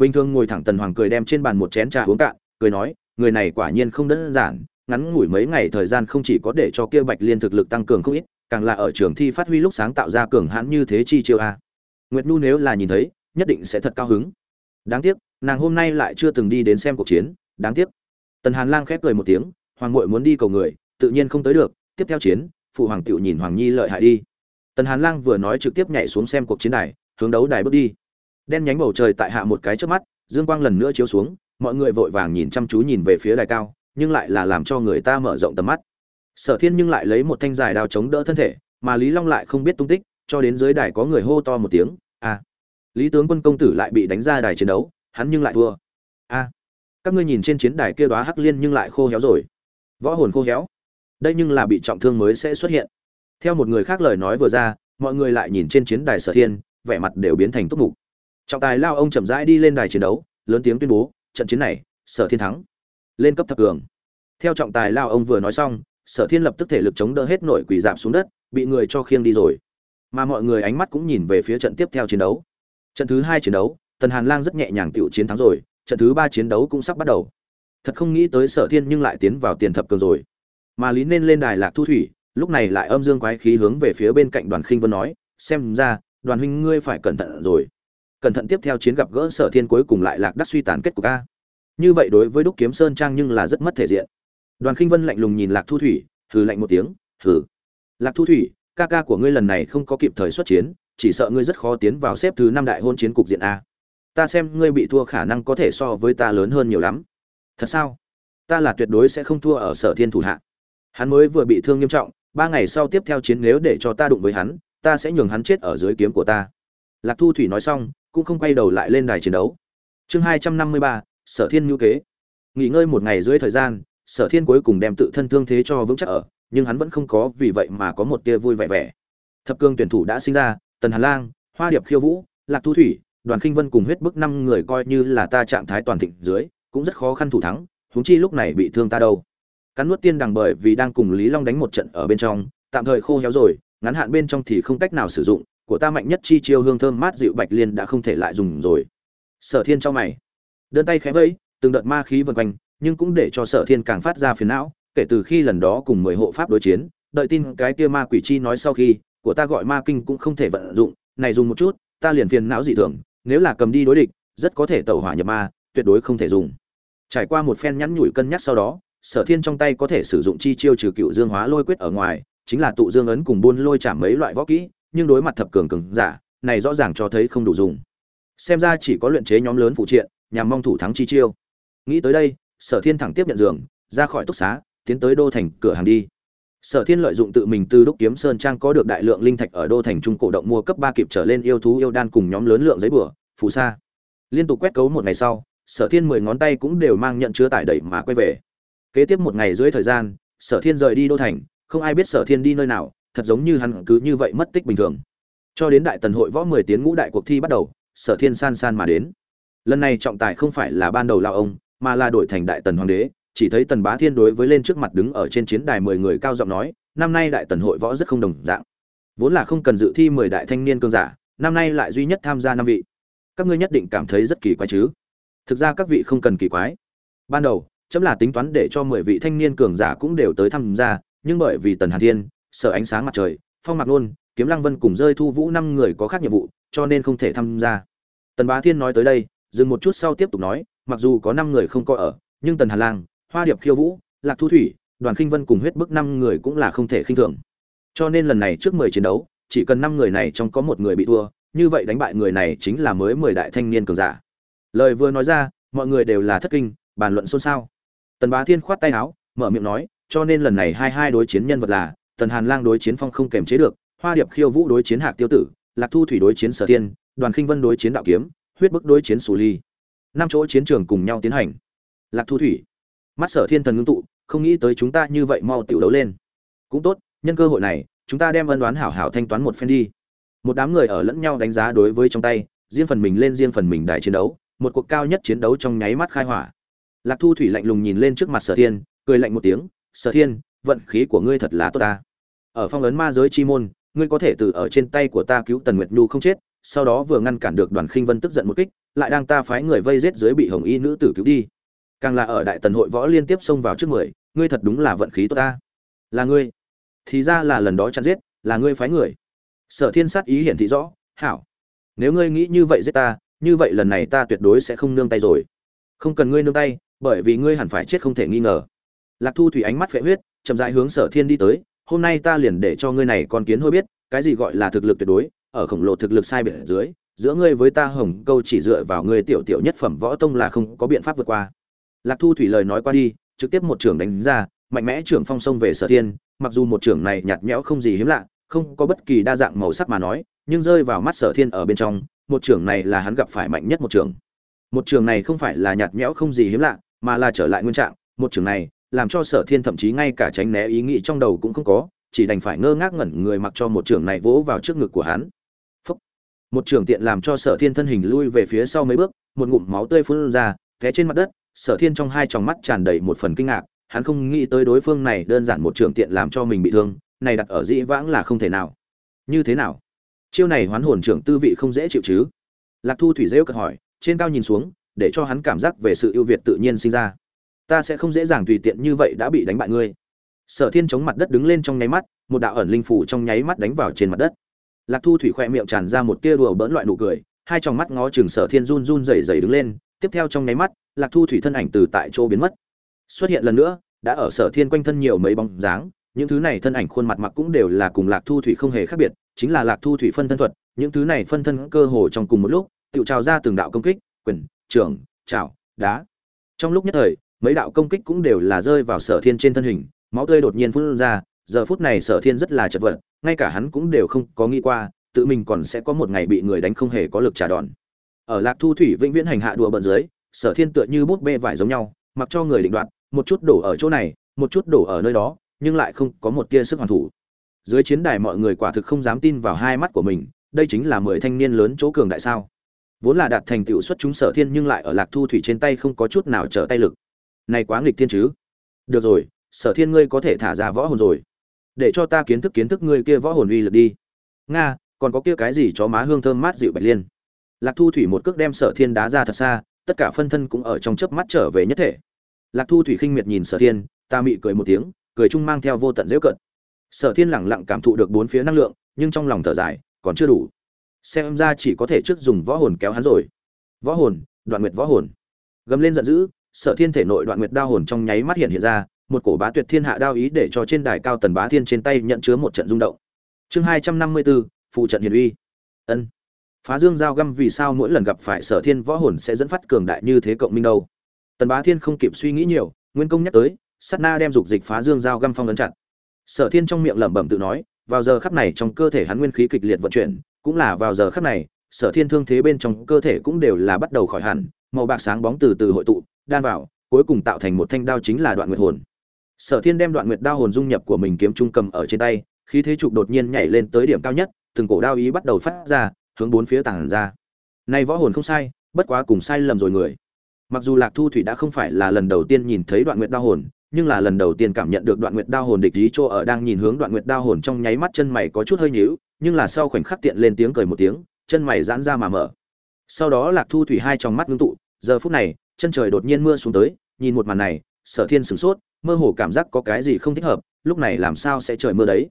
bình thường ngồi thẳng tần hoàng cười đem trên bàn một chén trà uống cạn, cười nói, người này quả nhiên không đơn giản, ngắn ngủi mấy ngày thời gian không chỉ có để cho kia bạch liên thực lực tăng cường không ít, càng là ở trường thi phát huy lúc sáng tạo ra cường hãn như thế chi chiêu a. Nguyệt nhu nếu là nhìn thấy, nhất định sẽ thật cao hứng. Đáng tiếc, nàng hôm nay lại chưa từng đi đến xem cuộc chiến, đáng tiếc. Tần hàn lang khép cười một tiếng, hoàng muội muốn đi cầu người, tự nhiên không tới được, tiếp theo chiến, phụ hoàng tựu nhìn hoàng nhi lợi hại đi. Tần hàn lang vừa nói trực tiếp nhảy xuống xem cuộc chiến đài, hướng đấu đài bước đi đen nhánh bầu trời tại hạ một cái trước mắt, dương quang lần nữa chiếu xuống, mọi người vội vàng nhìn chăm chú nhìn về phía đài cao, nhưng lại là làm cho người ta mở rộng tầm mắt. Sở thiên nhưng lại lấy một thanh dài đao chống đỡ thân thể, mà lý long lại không biết tung tích, cho đến dưới đài có người hô to một tiếng a lý tướng quân công tử lại bị đánh ra đài chiến đấu, hắn nhưng lại thua. A, các ngươi nhìn trên chiến đài kia đóa hắc liên nhưng lại khô héo rồi. Võ hồn khô héo. Đây nhưng là bị trọng thương mới sẽ xuất hiện. Theo một người khác lời nói vừa ra, mọi người lại nhìn trên chiến đài sở thiên, vẻ mặt đều biến thành túc mục trọng tài lao ông chậm rãi đi lên đài chiến đấu, lớn tiếng tuyên bố, trận chiến này, sở thiên thắng. Lên cấp thập cường. Theo trọng tài lao ông vừa nói xong, sở thiên lập tức thể lực chống đỡ hết nội quỷ giảm xuống đất, bị người cho khiêng đi rồi. Mà mọi người ánh mắt cũng nhìn về phía trận tiếp theo chiến đấu. Trận thứ hai chiến đấu, tần hàn lang rất nhẹ nhàng tựu chiến thắng rồi, trận thứ ba chiến đấu cũng sắp bắt đầu. Thật không nghĩ tới sở thiên nhưng lại tiến vào tiền thập cường rồi. Mà lý nên lên đài lạc thu thủy, lúc này lại âm dương quái khí hướng về phía bên cạnh đoàn khinh vân nói, xem ra, đoàn huynh ngươi phải cẩn thận rồi cẩn thận tiếp theo chiến gặp gỡ sở thiên cuối cùng lại lạc đắc suy tàn kết cục a. Như vậy đối với đúc kiếm sơn trang nhưng là rất mất thể diện. Đoàn khinh vân lạnh lùng nhìn lạc thu thủy, hừ lạnh một tiếng, hừ. Lạc thu thủy, ca ca của ngươi lần này không có kịp thời xuất chiến, chỉ sợ ngươi rất khó tiến vào xếp thứ năm đại hôn chiến cục diện a. Ta xem ngươi bị thua khả năng có thể so với ta lớn hơn nhiều lắm. Thật sao? Ta là tuyệt đối sẽ không thua ở sở thiên thủ hạ. Hắn mới vừa bị thương nghiêm trọng, ba ngày sau tiếp theo chiến nếu để cho ta đụng với hắn, ta sẽ nhường hắn chết ở dưới kiếm của ta. Lạc thu thủy nói xong cũng không quay đầu lại lên đài chiến đấu. Chương hai trăm năm mươi ba, sở thiên nhu kế. Nghỉ ngơi một ngày dưới thời gian, sở thiên cuối cùng đem tự thân thương thế cho vững chắc ở, nhưng hắn vẫn không có vì vậy mà có một tia vui vẻ vẻ. Thập cương tuyển thủ đã sinh ra, tần hàn lang, hoa điệp khiêu vũ, lạc thu thủy, đoàn khinh vân cùng huyết bức năm người coi như là ta trạng thái toàn thịnh dưới, cũng rất khó khăn thủ thắng, huống chi lúc này bị thương ta đâu. Cắn nuốt tiên đằng bởi vì đang cùng lý long đánh một trận ở bên trong, tạm thời khô héo rồi, ngắn hạn bên trong thì không cách nào sử dụng của ta mạnh nhất chi chiêu hương thơm mát dịu bạch liên đã không thể lại dùng rồi. Sở thiên cho mày. Đơn tay khẽ vẫy, từng đợt ma khí vần quanh, nhưng cũng để cho sở thiên càng phát ra phiền não, kể từ khi lần đó cùng mười hộ pháp đối chiến, đợi tin cái kia ma quỷ chi nói sau khi, của ta gọi ma kinh cũng không thể vận dụng, này dùng một chút, ta liền phiền não dị thường, nếu là cầm đi đối địch, rất có thể tẩu hỏa nhập ma, tuyệt đối không thể dùng. Trải qua một phen nhắn nhủi cân nhắc sau đó, sở thiên trong tay có thể sử dụng chi chiêu trừ cựu dương hóa lôi quyết ở ngoài, chính là tụ dương ấn cùng buôn lôi chạm mấy loại võ kỹ nhưng đối mặt thập cường cường giả, này rõ ràng cho thấy không đủ dùng. Xem ra chỉ có luyện chế nhóm lớn phụ triện, nhằm mong thủ thắng chi chiêu. Nghĩ tới đây, sở thiên thẳng tiếp nhận giường, ra khỏi túc xá, tiến tới đô thành cửa hàng đi. Sở thiên lợi dụng tự mình từ đúc kiếm sơn trang có được đại lượng linh thạch ở đô thành trung cổ động mua cấp ba kịp trở lên yêu thú yêu đan cùng nhóm lớn lượng giấy bửa phù sa. Liên tục quét cấu một ngày sau, sở thiên mười ngón tay cũng đều mang nhận chứa tải đẩy mà quay về. Kế tiếp một ngày dưới thời gian, sở thiên rời đi đô thành, không ai biết sở thiên đi nơi nào thật giống như hắn cứ như vậy mất tích bình thường. Cho đến đại tần hội võ mười tiếng ngũ đại cuộc thi bắt đầu, sở thiên san san mà đến. Lần này trọng tài không phải là ban đầu lao ông, mà là đổi thành đại tần hoàng đế, chỉ thấy tần bá thiên đối với lên trước mặt đứng ở trên chiến đài mười người cao giọng nói, năm nay đại tần hội võ rất không đồng dạng. Vốn là không cần dự thi mười đại thanh niên cương giả, năm nay lại duy nhất tham gia năm vị. Các ngươi nhất định cảm thấy rất kỳ quái chứ? Thực ra các vị không cần kỳ quái. Ban đầu, chấm là tính toán để cho mười vị thanh niên cường giả cũng đều tới tham gia, nhưng bởi vì tần hàn thiên sợ ánh sáng mặt trời, phong mạc nôn kiếm lăng vân cùng rơi thu vũ năm người có khác nhiệm vụ, cho nên không thể tham gia. Tần bá thiên nói tới đây, dừng một chút sau tiếp tục nói, mặc dù có năm người không có ở, nhưng tần hà lang, hoa điệp khiêu vũ, lạc thu thủy, đoàn khinh vân cùng huyết bức năm người cũng là không thể khinh thường. Cho nên lần này trước mười chiến đấu, chỉ cần năm người này trong có một người bị thua, như vậy đánh bại người này chính là mới mười đại thanh niên cường giả. Lời vừa nói ra, mọi người đều là thất kinh, bàn luận xôn xao. Tần bá thiên khoát tay áo, mở miệng nói, cho nên lần này hai hai đối chiến nhân vật là tần hàn lang đối chiến phong không kềm chế được, hoa điệp khiêu vũ đối chiến hạc tiêu tử, lạc thu thủy đối chiến sở thiên, đoàn khinh vân đối chiến đạo kiếm, huyết bức đối chiến sù ly. Năm chỗ chiến trường cùng nhau tiến hành. Lạc thu thủy. Mắt sở thiên thần ngưng tụ, không nghĩ tới chúng ta như vậy mau tiểu đấu lên. Cũng tốt, nhân cơ hội này, chúng ta đem ân đoán hảo hảo thanh toán một phen đi. Một đám người ở lẫn nhau đánh giá đối với trong tay, riêng phần mình lên riêng phần mình đại chiến đấu, một cuộc cao nhất chiến đấu trong nháy mắt khai hỏa. Lạc thu thủy lạnh lùng nhìn lên trước mặt sở thiên, cười lạnh một tiếng, sở thiên, vận khí của ngươi thật là tốt ta ở phong ấn ma giới chi môn, ngươi có thể từ ở trên tay của ta cứu tần nguyệt nhu không chết, sau đó vừa ngăn cản được đoàn khinh vân tức giận một kích, lại đang ta phái người vây giết dưới bị hồng y nữ tử cứu đi. Càng là ở đại tần hội võ liên tiếp xông vào trước mười, ngươi thật đúng là vận khí tốt ta. Là ngươi. Thì ra là lần đó chặn giết, là ngươi phái người. Sở thiên sát ý hiển thị rõ, hảo. Nếu ngươi nghĩ như vậy giết ta, như vậy lần này ta tuyệt đối sẽ không nương tay rồi. Không cần ngươi nương tay, bởi vì ngươi hẳn phải chết không thể nghi ngờ. Lạc thu thủy ánh mắt phệ huyết, chậm rãi hướng sở thiên đi tới hôm nay ta liền để cho ngươi này con kiến hôi biết, cái gì gọi là thực lực tuyệt đối, ở khổng lồ thực lực sai biệt dưới, giữa ngươi với ta hồng câu chỉ dựa vào ngươi tiểu tiểu nhất phẩm võ tông là không có biện pháp vượt qua. Lạc thu thủy lời nói qua đi, trực tiếp một trưởng đánh ra, mạnh mẽ trưởng phong sông về sở thiên, mặc dù một trưởng này nhạt nhẽo không gì hiếm lạ, không có bất kỳ đa dạng màu sắc mà nói, nhưng rơi vào mắt sở thiên ở bên trong, một trưởng này là hắn gặp phải mạnh nhất một trưởng. Một trưởng này không phải là nhạt nhẽo không gì hiếm lạ, mà là trở lại nguyên trạng, một trưởng này làm cho sở thiên thậm chí ngay cả tránh né ý nghĩ trong đầu cũng không có, chỉ đành phải ngơ ngác ngẩn người mặc cho một trưởng này vỗ vào trước ngực của hắn. Phúc. một trưởng tiện làm cho sở thiên thân hình lui về phía sau mấy bước, một ngụm máu tươi phun ra, té trên mặt đất, sở thiên trong hai tròng mắt tràn đầy một phần kinh ngạc, hắn không nghĩ tới đối phương này đơn giản một trưởng tiện làm cho mình bị thương, này đặt ở dĩ vãng là không thể nào. Như thế nào? Chiêu này hoán hồn trưởng tư vị không dễ chịu chứ? Lạc thu thủy rêu cật hỏi, trên cao nhìn xuống, để cho hắn cảm giác về sự ưu việt tự nhiên sinh ra ta sẽ không dễ dàng tùy tiện như vậy đã bị đánh bại ngươi. Sở thiên chống mặt đất đứng lên trong nháy mắt, một đạo ẩn linh phủ trong nháy mắt đánh vào trên mặt đất. Lạc thu thủy khoe miệng tràn ra một tia đùa bỡn loại nụ cười, hai tròng mắt ngó chừng sở thiên run run rẩy rẩy đứng lên, tiếp theo trong nháy mắt, lạc thu thủy thân ảnh từ tại chỗ biến mất. Xuất hiện lần nữa, đã ở sở thiên quanh thân nhiều mấy bóng dáng, những thứ này thân ảnh khuôn mặt mặc cũng đều là cùng lạc thu thủy không hề khác biệt, chính là lạc thu thủy phân thân thuật, những thứ này phân thân cơ hồ trong cùng một lúc, tự trào ra từng đạo công kích, quyền trưởng chảo đá. Trong lúc nhất thời mấy đạo công kích cũng đều là rơi vào sở thiên trên thân hình, máu tươi đột nhiên phun ra, giờ phút này sở thiên rất là chật vật, ngay cả hắn cũng đều không có nghĩ qua, tự mình còn sẽ có một ngày bị người đánh không hề có lực trả đòn. Ở lạc thu thủy vĩnh viễn hành hạ đùa bận dưới, sở thiên tựa như bút bê vải giống nhau, mặc cho người định đoạt, một chút đổ ở chỗ này, một chút đổ ở nơi đó, nhưng lại không có một tia sức hoàn thủ. Dưới chiến đài mọi người quả thực không dám tin vào hai mắt của mình, đây chính là mười thanh niên lớn chỗ cường đại sao. Vốn là đạt thành tựu xuất chúng sở thiên nhưng lại ở lạc thu thủy trên tay không có chút nào trở tay lực này quá nghịch thiên chứ. Được rồi, sở thiên ngươi có thể thả ra võ hồn rồi. Để cho ta kiến thức kiến thức ngươi kia võ hồn uy lực đi. Nga, còn có kia cái gì chó má hương thơm mát dịu bạch liên? Lạc thu thủy một cước đem sở thiên đá ra thật xa, tất cả phân thân cũng ở trong chớp mắt trở về nhất thể. Lạc thu thủy khinh miệt nhìn sở thiên, ta mị cười một tiếng, cười chung mang theo vô tận dễu cận. Sở thiên lẳng lặng cảm thụ được bốn phía năng lượng, nhưng trong lòng thở dài, còn chưa đủ. Xem ra chỉ có thể trước dùng võ hồn kéo hắn rồi. Võ hồn, đoạn nguyệt võ hồn. Gầm lên giận dữ sở thiên thể nội đoạn nguyệt đao hồn trong nháy mắt hiện hiện ra, một cổ bá tuyệt thiên hạ đao ý để cho trên đài cao tần bá thiên trên tay nhận chứa một trận rung động. Chương hai trăm năm mươi bốn phụ trận hiền uy. Ân. Phá dương giao găm vì sao mỗi lần gặp phải sở thiên võ hồn sẽ dẫn phát cường đại như thế cộng minh đâu? Tần bá thiên không kịp suy nghĩ nhiều, nguyên công nhắc tới, sát na đem dục dịch phá dương giao găm phong ấn chặt. Sở thiên trong miệng lẩm bẩm tự nói, vào giờ khắc này trong cơ thể hắn nguyên khí kịch liệt vận chuyển, cũng là vào giờ khắc này, sở thiên thương thế bên trong cơ thể cũng đều là bắt đầu khỏi hẳn, màu bạc sáng bóng từ từ hội tụ đan vào, cuối cùng tạo thành một thanh đao chính là đoạn nguyệt hồn. Sở thiên đem đoạn nguyệt đao hồn dung nhập của mình kiếm trung cầm ở trên tay, khí thế trục đột nhiên nhảy lên tới điểm cao nhất, từng cổ đao ý bắt đầu phát ra, hướng bốn phía tản ra. Nay võ hồn không sai, bất quá cùng sai lầm rồi người. Mặc dù lạc thu thủy đã không phải là lần đầu tiên nhìn thấy đoạn nguyệt đao hồn, nhưng là lần đầu tiên cảm nhận được đoạn nguyệt đao hồn địch ý cho ở đang nhìn hướng đoạn nguyệt đao hồn trong nháy mắt chân mày có chút hơi nhíu, nhưng là sau khoảnh khắc tiện lên tiếng cười một tiếng, chân mày giãn ra mà mở. Sau đó lạc thu thủy hai trong mắt ngưng tụ, giờ phút này chân trời đột nhiên mưa xuống tới, nhìn một màn này, sở thiên sửng sốt, mơ hồ cảm giác có cái gì không thích hợp, lúc này làm sao sẽ trời mưa đấy?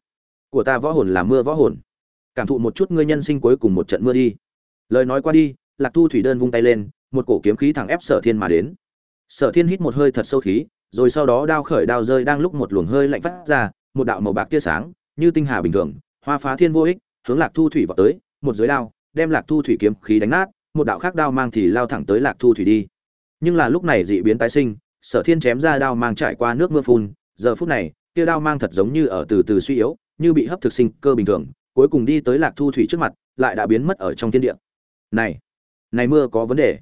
Của ta võ hồn là mưa võ hồn. Cảm thụ một chút ngươi nhân sinh cuối cùng một trận mưa đi. Lời nói qua đi, lạc thu thủy đơn vung tay lên, một cổ kiếm khí thẳng ép sở thiên mà đến. Sở thiên hít một hơi thật sâu khí, rồi sau đó đao khởi đao rơi đang lúc một luồng hơi lạnh phát ra, một đạo màu bạc tia sáng, như tinh hà bình thường, hoa phá thiên vô ích, hướng lạc thu thủy vào tới, một dưới đao, đem lạc thu thủy kiếm khí đánh nát, một đạo khác đao mang thì lao thẳng tới lạc thu thủy đi nhưng là lúc này dị biến tái sinh, sở thiên chém ra đao mang trải qua nước mưa phun, giờ phút này tia đao mang thật giống như ở từ từ suy yếu, như bị hấp thực sinh cơ bình thường, cuối cùng đi tới lạc thu thủy trước mặt, lại đã biến mất ở trong thiên địa. Này này mưa có vấn đề.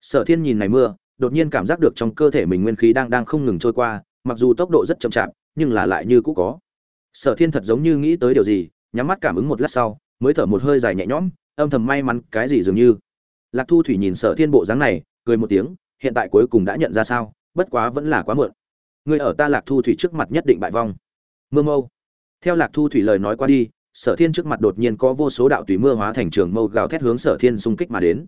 Sở thiên nhìn này mưa, đột nhiên cảm giác được trong cơ thể mình nguyên khí đang đang không ngừng trôi qua, mặc dù tốc độ rất chậm chạp, nhưng là lại như cũ có. Sở thiên thật giống như nghĩ tới điều gì, nhắm mắt cảm ứng một lát sau, mới thở một hơi dài nhẹ nhõm, âm thầm may mắn, cái gì dường như. Lạc thu thủy nhìn sở thiên bộ dáng này, cười một tiếng hiện tại cuối cùng đã nhận ra sao, bất quá vẫn là quá muộn. Người ở ta lạc thu thủy trước mặt nhất định bại vong. Mưa mâu. Theo lạc thu thủy lời nói qua đi, sở thiên trước mặt đột nhiên có vô số đạo tùy mưa hóa thành trường mâu gào thét hướng sở thiên xung kích mà đến.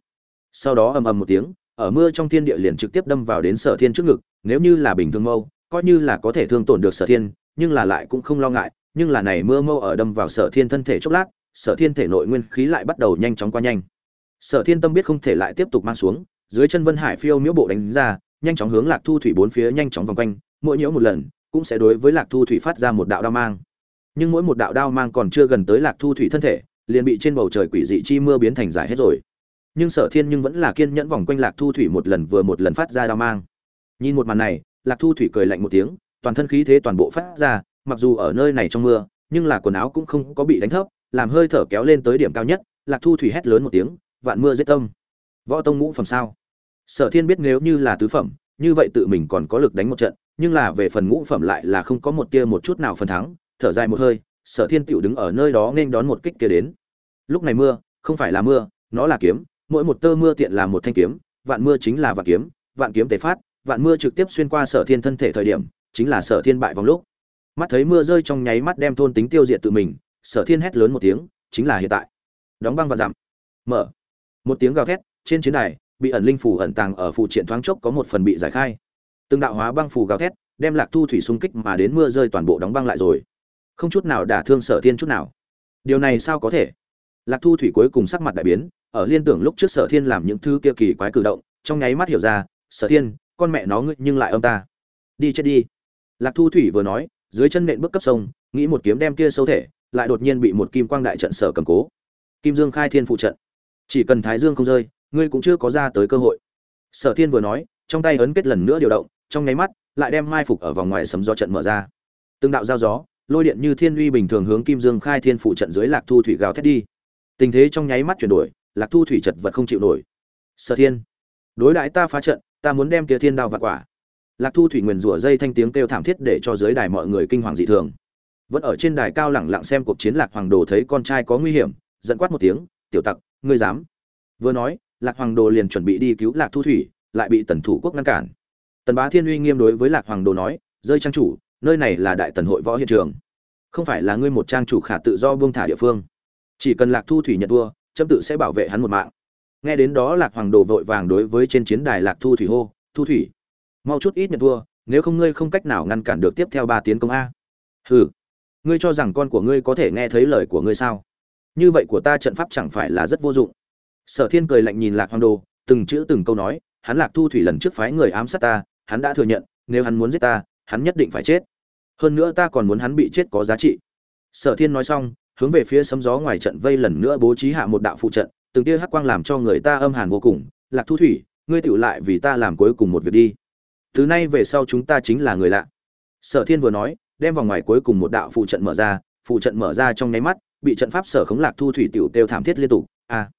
Sau đó ầm ầm một tiếng, ở mưa trong thiên địa liền trực tiếp đâm vào đến sở thiên trước ngực, nếu như là bình thường mâu, coi như là có thể thương tổn được sở thiên, nhưng là lại cũng không lo ngại, nhưng là này mưa mâu ở đâm vào sở thiên thân thể chốc lát, sở thiên thể nội nguyên khí lại bắt đầu nhanh chóng qua nhanh. Sở thiên tâm biết không thể lại tiếp tục mang xuống dưới chân vân hải phiêu miễu bộ đánh ra, nhanh chóng hướng lạc thu thủy bốn phía nhanh chóng vòng quanh, mỗi nhiễu một lần, cũng sẽ đối với lạc thu thủy phát ra một đạo đao mang. Nhưng mỗi một đạo đao mang còn chưa gần tới lạc thu thủy thân thể, liền bị trên bầu trời quỷ dị chi mưa biến thành giải hết rồi. Nhưng sở thiên nhưng vẫn là kiên nhẫn vòng quanh lạc thu thủy một lần vừa một lần phát ra đao mang. Nhìn một màn này, lạc thu thủy cười lạnh một tiếng, toàn thân khí thế toàn bộ phát ra, mặc dù ở nơi này trong mưa, nhưng là quần áo cũng không có bị đánh thấp, làm hơi thở kéo lên tới điểm cao nhất, lạc thu thủy hét lớn một tiếng, vạn mưa giết tâm võ tông ngũ phẩm sao? Sở thiên biết nếu như là tứ phẩm, như vậy tự mình còn có lực đánh một trận, nhưng là về phần ngũ phẩm lại là không có một tia một chút nào phần thắng. Thở dài một hơi, sở thiên tựu đứng ở nơi đó nên đón một kích kia đến. Lúc này mưa, không phải là mưa, nó là kiếm, mỗi một tơ mưa tiện là một thanh kiếm, vạn mưa chính là vạn kiếm vạn kiếm tề phát, vạn mưa trực tiếp xuyên qua sở thiên thân thể thời điểm, chính là sở thiên bại vòng lúc. Mắt thấy mưa rơi trong nháy mắt đem thôn tính tiêu diệt tự mình, sở thiên hét lớn một tiếng, chính là hiện tại. Đóng băng và giảm mở. Một tiếng gào thét trên chiến đài, bị ẩn linh phủ ẩn tàng ở phụ triện thoáng chốc có một phần bị giải khai. Từng đạo hóa băng phù gào thét, đem lạc thu thủy xung kích mà đến mưa rơi toàn bộ đóng băng lại rồi. Không chút nào đả thương sở thiên chút nào. Điều này sao có thể? Lạc thu thủy cuối cùng sắc mặt đại biến, ở liên tưởng lúc trước sở thiên làm những thứ kia kỳ quái cử động, trong nháy mắt hiểu ra, sở thiên, con mẹ nó ngươi nhưng lại ông ta. Đi chết đi. Lạc thu thủy vừa nói, dưới chân nện bước cấp sông, nghĩ một kiếm đem kia sâu thể, lại đột nhiên bị một kim quang đại trận sở cầm cố. Kim dương khai thiên phụ trận. Chỉ cần thái dương không rơi ngươi cũng chưa có ra tới cơ hội. Sở thiên vừa nói, trong tay ấn kết lần nữa điều động, trong nháy mắt, lại đem mai phục ở vòng ngoài sấm gió trận mở ra. Từng đạo giao gió, lôi điện như thiên uy bình thường hướng kim dương khai thiên phụ trận dưới lạc thu thủy gào thét đi. Tình thế trong nháy mắt chuyển đổi, lạc thu thủy chật vật không chịu nổi. Sở thiên, đối đãi ta phá trận, ta muốn đem kia thiên đao vặt quả. Lạc thu thủy nguyền rủa dây thanh tiếng kêu thảm thiết để cho dưới đài mọi người kinh hoàng dị thường. Vẫn ở trên đài cao lẳng lặng xem cuộc chiến lạc hoàng đồ thấy con trai có nguy hiểm, giận quát một tiếng, tiểu tặc, ngươi dám? Vừa nói lạc hoàng đồ liền chuẩn bị đi cứu lạc thu thủy, lại bị tần thủ quốc ngăn cản. Tần bá thiên uy nghiêm đối với lạc hoàng đồ nói, rơi trang chủ, nơi này là đại tần hội võ hiện trường. Không phải là ngươi một trang chủ khả tự do buông thả địa phương. Chỉ cần lạc thu thủy nhận vua, chấm tự sẽ bảo vệ hắn một mạng. Nghe đến đó lạc hoàng đồ vội vàng đối với trên chiến đài lạc thu thủy hô, thu thủy, mau chút ít nhận vua, nếu không ngươi không cách nào ngăn cản được tiếp theo ba tiến công a. Hừ, ngươi cho rằng con của ngươi có thể nghe thấy lời của ngươi sao? Như vậy của ta trận pháp chẳng phải là rất vô dụng sở thiên cười lạnh nhìn lạc hoàng đồ từng chữ từng câu nói hắn lạc thu thủy lần trước phái người ám sát ta hắn đã thừa nhận nếu hắn muốn giết ta hắn nhất định phải chết. Hơn nữa ta còn muốn hắn bị chết có giá trị. Sở thiên nói xong hướng về phía sấm gió ngoài trận vây lần nữa bố trí hạ một đạo phụ trận từng tia hắc quang làm cho người ta âm hàn vô cùng. Lạc thu thủy ngươi tựu lại vì ta làm cuối cùng một việc đi. Từ nay về sau chúng ta chính là người lạ. Sở thiên vừa nói đem vào ngoài cuối cùng một đạo phụ trận mở ra phụ trận mở ra trong nháy mắt bị trận pháp sở khống lạc thu thủy tiểu kêu thảm thiết liên tục. A à,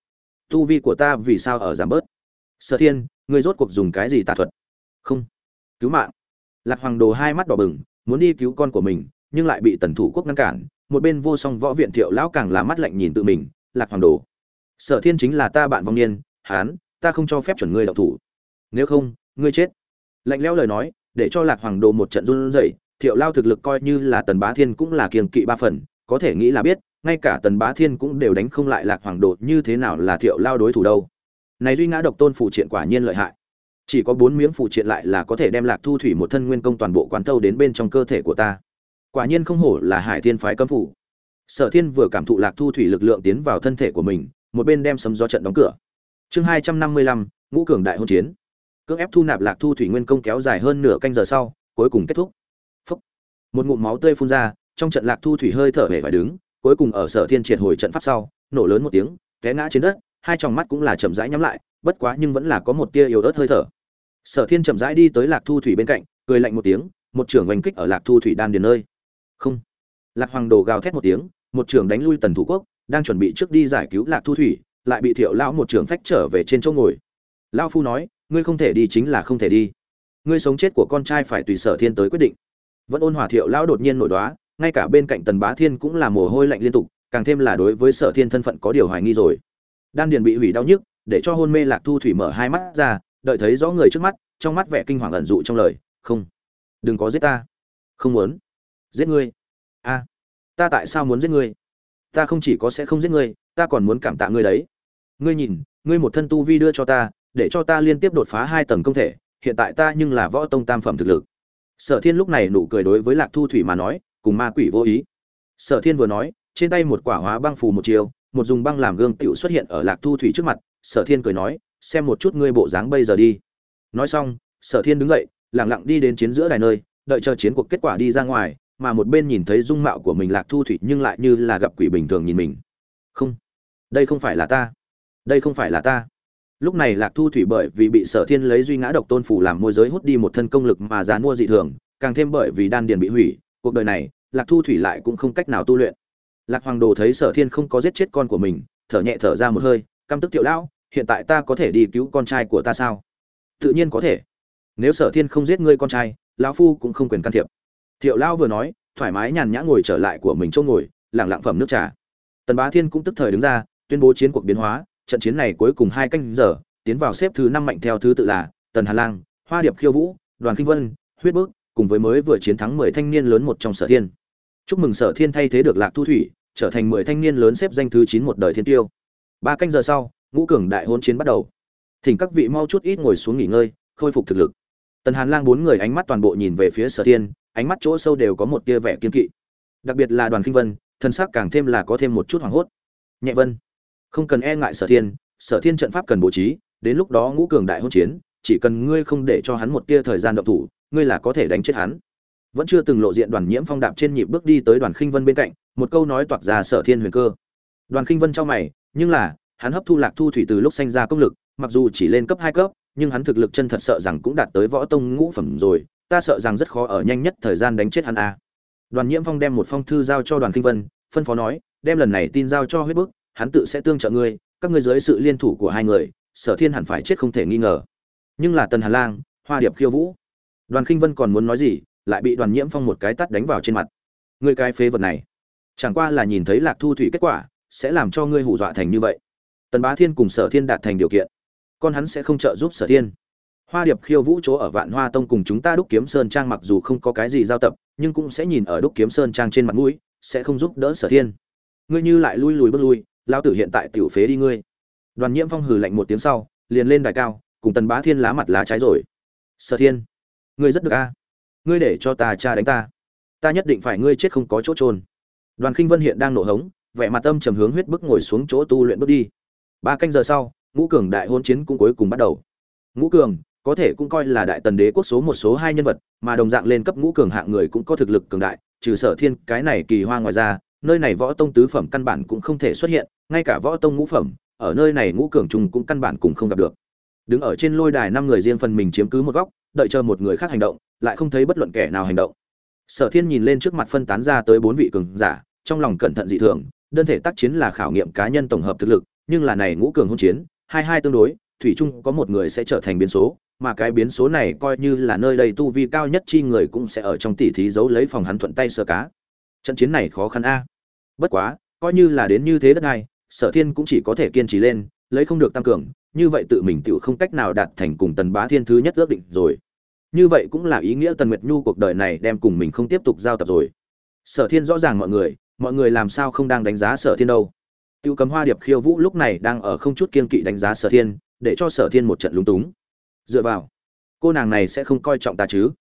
tu vi của ta vì sao ở giảm bớt? Sở thiên, ngươi rốt cuộc dùng cái gì tà thuật? Không. Cứu mạng. Lạc hoàng đồ hai mắt đỏ bừng, muốn đi cứu con của mình, nhưng lại bị tần thủ quốc ngăn cản. Một bên vô song võ viện thiệu lão càng là mắt lạnh nhìn tự mình, lạc hoàng đồ, sở thiên chính là ta bạn vong niên, hán, ta không cho phép chuẩn ngươi đậu thủ. Nếu không, ngươi chết. Lạnh lẽo lời nói, để cho lạc hoàng đồ một trận run rẩy, thiệu lao thực lực coi như là tần bá thiên cũng là kiềng kỵ ba phần, có thể nghĩ là biết ngay cả tần bá thiên cũng đều đánh không lại lạc hoàng đột như thế nào là thiệu lao đối thủ đâu. Này duy ngã độc tôn phụ triện quả nhiên lợi hại. Chỉ có bốn miếng phụ triện lại là có thể đem lạc thu thủy một thân nguyên công toàn bộ quán thâu đến bên trong cơ thể của ta. Quả nhiên không hổ là hải thiên phái cấm phủ. Sở thiên vừa cảm thụ lạc thu thủy lực lượng tiến vào thân thể của mình, một bên đem sấm gió trận đóng cửa. Chương hai trăm năm mươi lăm, ngũ cường đại hôn chiến. Cưỡng ép thu nạp lạc thu thủy nguyên công kéo dài hơn nửa canh giờ sau, cuối cùng kết thúc. Phúc. một ngụm máu tươi phun ra, trong trận lạc thu thủy hơi thở hề phải đứng cuối cùng ở sở thiên triệt hồi trận pháp sau, nổ lớn một tiếng, té ngã trên đất, hai tròng mắt cũng là chậm rãi nhắm lại, bất quá nhưng vẫn là có một tia yếu ớt hơi thở. Sở thiên chậm rãi đi tới lạc thu thủy bên cạnh, cười lạnh một tiếng, một trưởng oanh kích ở lạc thu thủy đan điền nơi. Không. Lạc hoàng đồ gào thét một tiếng, một trưởng đánh lui tần thủ quốc, đang chuẩn bị trước đi giải cứu lạc thu thủy, lại bị thiệu lão một trưởng phách trở về trên chỗ ngồi. Lão phu nói, ngươi không thể đi chính là không thể đi. Ngươi sống chết của con trai phải tùy sở thiên tới quyết định. Vẫn ôn hòa thiệu lão đột nhiên nổi đoá ngay cả bên cạnh tần bá thiên cũng là mồ hôi lạnh liên tục, càng thêm là đối với sở thiên thân phận có điều hoài nghi rồi. Đan điền bị hủy đau nhức, để cho hôn mê lạc thu thủy mở hai mắt ra, đợi thấy rõ người trước mắt, trong mắt vẻ kinh hoàng ẩn dụ trong lời, không, đừng có giết ta. Không muốn giết ngươi. A, ta tại sao muốn giết ngươi? Ta không chỉ có sẽ không giết ngươi, ta còn muốn cảm tạ ngươi đấy. Ngươi nhìn, ngươi một thân tu vi đưa cho ta, để cho ta liên tiếp đột phá hai tầng công thể, hiện tại ta nhưng là võ tông tam phẩm thực lực. Sở thiên lúc này nụ cười đối với lạc thu thủy mà nói cùng ma quỷ vô ý. Sở thiên vừa nói, trên tay một quả hóa băng phù một chiều, một dùng băng làm gương tựu xuất hiện ở lạc thu thủy trước mặt, sở thiên cười nói, xem một chút ngươi bộ dáng bây giờ đi. Nói xong, sở thiên đứng dậy lẳng lặng đi đến chiến giữa đài nơi, đợi chờ chiến cuộc kết quả đi ra ngoài, mà một bên nhìn thấy dung mạo của mình lạc thu thủy nhưng lại như là gặp quỷ bình thường nhìn mình. Không, đây không phải là ta, đây không phải là ta. Lúc này lạc thu thủy bởi vì bị sở thiên lấy duy ngã độc tôn phủ làm môi giới hút đi một thân công lực mà dán mua dị thường, càng thêm bởi vì đan điền bị hủy cuộc đời này, lạc thu thủy lại cũng không cách nào tu luyện. Lạc hoàng đồ thấy sở thiên không có giết chết con của mình, thở nhẹ thở ra một hơi, căm tức thiệu lão, hiện tại ta có thể đi cứu con trai của ta sao? Tự nhiên có thể. Nếu sở thiên không giết ngươi con trai, lão phu cũng không quyền can thiệp. Thiệu lão vừa nói, thoải mái nhàn nhã ngồi trở lại của mình chỗ ngồi lẳng lặng phẩm nước trà. Tần bá thiên cũng tức thời đứng ra, tuyên bố chiến cuộc biến hóa, trận chiến này cuối cùng hai canh giờ, tiến vào xếp thứ năm mạnh theo thứ tự là tần hà lang, hoa điệp khiêu vũ, đoàn kinh vân, huyết bước cùng với mới vừa chiến thắng mười thanh niên lớn một trong sở thiên. Chúc mừng sở thiên thay thế được lạc thu thủy, trở thành mười thanh niên lớn xếp danh thứ chín một đời thiên tiêu. Ba canh giờ sau, ngũ cường đại hôn chiến bắt đầu. Thỉnh các vị mau chút ít ngồi xuống nghỉ ngơi, khôi phục thực lực. Tần hàn lang bốn người ánh mắt toàn bộ nhìn về phía sở thiên, ánh mắt chỗ sâu đều có một tia vẻ kiên kỵ. Đặc biệt là đoàn kinh vân, thân sắc càng thêm là có thêm một chút hoảng hốt. Nhẹ vân, không cần e ngại sở thiên sở thiên trận pháp cần bố trí, đến lúc đó ngũ cường đại hôn chiến, chỉ cần ngươi không để cho hắn một tia thời gian động thủ ngươi là có thể đánh chết hắn. Vẫn chưa từng lộ diện đoàn nhiễm phong đạp trên nhịp bước đi tới đoàn khinh vân bên cạnh, một câu nói toạc ra sở thiên huyền cơ. Đoàn khinh vân cho mày, nhưng là, hắn hấp thu lạc thu thủy từ lúc sanh ra công lực, mặc dù chỉ lên cấp hai cấp, nhưng hắn thực lực chân thật sợ rằng cũng đạt tới võ tông ngũ phẩm rồi, ta sợ rằng rất khó ở nhanh nhất thời gian đánh chết hắn a. Đoàn nhiễm phong đem một phong thư giao cho đoàn kinh vân, phân phó nói, đem lần này tin giao cho huyết bức, hắn tự sẽ tương trợ ngươi, các ngươi dưới sự liên thủ của hai người, sở thiên hẳn phải chết không thể nghi ngờ. Nhưng là tần hà lang, hoa điệp khiêu vũ đoàn kinh vân còn muốn nói gì, lại bị đoàn nhiễm phong một cái tát đánh vào trên mặt. Ngươi cái phế vật này, chẳng qua là nhìn thấy lạc thu thủy kết quả, sẽ làm cho ngươi hù dọa thành như vậy. Tần bá thiên cùng sở thiên đạt thành điều kiện, con hắn sẽ không trợ giúp sở thiên. Hoa điệp khiêu vũ chỗ ở vạn hoa tông cùng chúng ta đúc kiếm sơn trang mặc dù không có cái gì giao tập, nhưng cũng sẽ nhìn ở đúc kiếm sơn trang trên mặt mũi, sẽ không giúp đỡ sở thiên. Ngươi như lại lui lùi bước lui, lão tử hiện tại tiểu phế đi ngươi. Đoàn nhiễm phong hừ lạnh một tiếng sau, liền lên đài cao, cùng tần bá thiên lá mặt lá trái rồi. Sở thiên ngươi rất được a. Ngươi để cho ta cha đánh ta. Ta nhất định phải ngươi chết không có chỗ trôn đoàn khinh vân hiện đang nổ hống, vẻ mặt tâm trầm hướng huyết bức ngồi xuống chỗ tu luyện bước đi. Ba canh giờ sau, ngũ cường đại hôn chiến cũng cuối cùng bắt đầu. Ngũ cường, có thể cũng coi là đại tần đế quốc số một, số hai nhân vật, mà đồng dạng lên cấp ngũ cường hạng người cũng có thực lực cường đại, trừ sở thiên, cái này kỳ hoa ngoài ra, nơi này võ tông tứ phẩm căn bản cũng không thể xuất hiện, ngay cả võ tông ngũ phẩm, ở nơi này ngũ cường trùng cũng căn bản cũng không gặp được. Đứng ở trên lôi đài năm người riêng phần mình chiếm cứ một góc đợi chờ một người khác hành động, lại không thấy bất luận kẻ nào hành động. Sở thiên nhìn lên trước mặt phân tán ra tới bốn vị cường giả, trong lòng cẩn thận dị thường, đơn thể tác chiến là khảo nghiệm cá nhân tổng hợp thực lực, nhưng là này ngũ cường hôn chiến, hai hai tương đối, thủy chung có một người sẽ trở thành biến số, mà cái biến số này coi như là nơi đây tu vi cao nhất chi người cũng sẽ ở trong tỉ thí giấu lấy phòng hắn thuận tay sơ cá. Trận chiến này khó khăn a. Bất quá, coi như là đến như thế đất này, sở thiên cũng chỉ có thể kiên trì lên, lấy không được tăng cường như vậy tự mình tựu không cách nào đạt thành cùng tần bá thiên thứ nhất ước định rồi. Như vậy cũng là ý nghĩa tần nguyệt nhu cuộc đời này đem cùng mình không tiếp tục giao tập rồi. Sở thiên rõ ràng mọi người mọi người làm sao không đang đánh giá sở thiên đâu. Tiêu cấm hoa điệp khiêu vũ lúc này đang ở không chút kiên kỵ đánh giá sở thiên, để cho sở thiên một trận lúng túng. Dựa vào, cô nàng này sẽ không coi trọng ta chứ?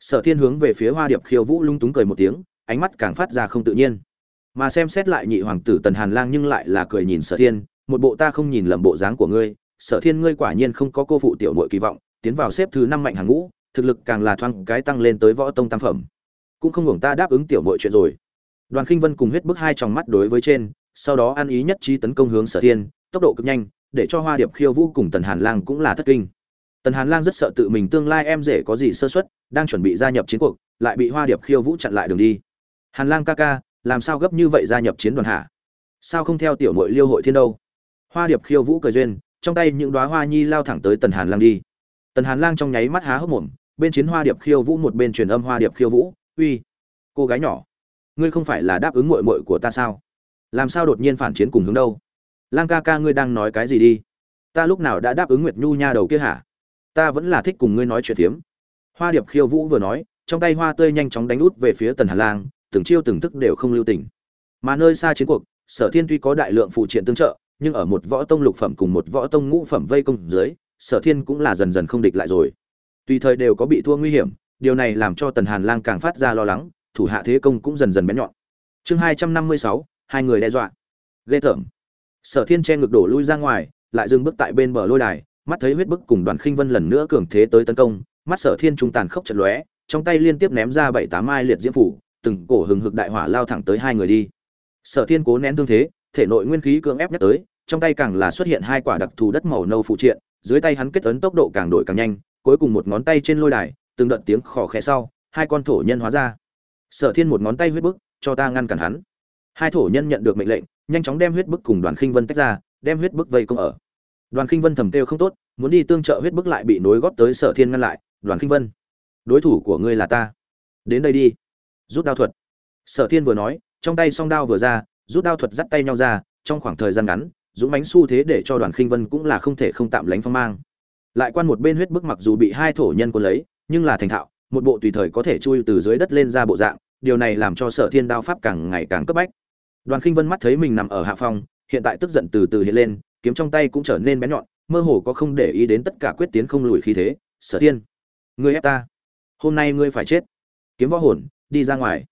Sở thiên hướng về phía hoa điệp khiêu vũ lung túng cười một tiếng, ánh mắt càng phát ra không tự nhiên. Mà xem xét lại nhị hoàng tử tần hàn lang nhưng lại là cười nhìn sở thiên, một bộ ta không nhìn lầm bộ dáng của ngươi sở thiên ngươi quả nhiên không có cô phụ tiểu mội kỳ vọng, tiến vào xếp thứ năm mạnh hàng ngũ, thực lực càng là thoang cái tăng lên tới võ tông tam phẩm. Cũng không hưởng ta đáp ứng tiểu mội chuyện rồi. Đoàn khinh vân cùng huyết bức hai tròng mắt đối với trên, sau đó ăn ý nhất trí tấn công hướng sở thiên, tốc độ cực nhanh, để cho hoa điệp khiêu vũ cùng tần hàn lang cũng là thất kinh. Tần hàn lang rất sợ tự mình tương lai em rể có gì sơ xuất đang chuẩn bị gia nhập chiến cuộc, lại bị hoa điệp khiêu vũ chặn lại đường đi. Hàn lang ca ca, làm sao gấp như vậy gia nhập chiến đoàn hạ sao không theo tiểu mội liêu hội thiên đâu? Hoa điệp khiêu vũ cười duyên trong tay những đóa hoa nhi lao thẳng tới tần hàn lang đi. Tần hàn lang trong nháy mắt há hốc mồm, bên chiến hoa điệp khiêu vũ một bên truyền âm hoa điệp khiêu vũ, uy, cô gái nhỏ, ngươi không phải là đáp ứng mội mội của ta sao? Làm sao đột nhiên phản chiến cùng hướng đâu? Lang ca ca ngươi đang nói cái gì đi? Ta lúc nào đã đáp ứng nguyệt nhu nha đầu kia hả? Ta vẫn là thích cùng ngươi nói chuyện phiếm. Hoa điệp khiêu vũ vừa nói, trong tay hoa tươi nhanh chóng đánh út về phía tần hàn lang, từng chiêu từng thức đều không lưu tình. Mà nơi xa chiến cuộc, sở thiên tuy có đại lượng phụ triện tương trợ nhưng ở một võ tông lục phẩm cùng một võ tông ngũ phẩm vây công dưới, sở thiên cũng là dần dần không địch lại rồi. Tùy thời đều có bị thua nguy hiểm, điều này làm cho tần hàn lang càng phát ra lo lắng, thủ hạ thế công cũng dần dần bén nhọn. Chương hai trăm năm mươi sáu, hai người đe dọa. Ghê tởm. Sở thiên che ngực đổ lui ra ngoài, lại dừng bước tại bên bờ lôi đài, mắt thấy huyết bức cùng đoàn khinh vân lần nữa cường thế tới tấn công, mắt sở thiên trung tàn khốc chật lóe, trong tay liên tiếp ném ra bảy tám mai liệt diễm phủ, từng cổ hừng hực đại hỏa lao thẳng tới hai người đi. Sở thiên cố nén thương thế thể nội nguyên khí cưỡng ép nhắc tới, trong tay càng là xuất hiện hai quả đặc thù đất màu nâu phụ triện, dưới tay hắn kết ấn tốc độ càng đổi càng nhanh, cuối cùng một ngón tay trên lôi đài, từng đợt tiếng khò khẽ sau, hai con thổ nhân hóa ra. Sở thiên một ngón tay huyết bức, cho ta ngăn cản hắn. Hai thổ nhân nhận được mệnh lệnh, nhanh chóng đem huyết bức cùng đoàn khinh vân tách ra, đem huyết bức vây công ở. Đoàn khinh vân thầm kêu không tốt, muốn đi tương trợ huyết bức lại bị nối góp tới sở thiên ngăn lại, đoàn khinh vân, đối thủ của ngươi là ta. Đến đây đi, rút đao thuật. Sở thiên vừa nói, trong tay song đao vừa ra rút đao thuật dắt tay nhau ra, trong khoảng thời gian ngắn, dũng Mánh xu thế để cho đoàn khinh vân cũng là không thể không tạm lánh phong mang. Lại quan một bên huyết bức mặc dù bị hai thổ nhân quân lấy, nhưng là thành thạo, một bộ tùy thời có thể chui từ dưới đất lên ra bộ dạng, điều này làm cho sở thiên đao pháp càng ngày càng cấp bách. Đoàn khinh vân mắt thấy mình nằm ở hạ phong, hiện tại tức giận từ từ hiện lên, kiếm trong tay cũng trở nên bén nhọn, mơ hồ có không để ý đến tất cả quyết tiến không lùi khí thế, sở thiên, ngươi ép ta. Hôm nay ngươi phải chết. Kiếm võ hồn, đi ra ngoài.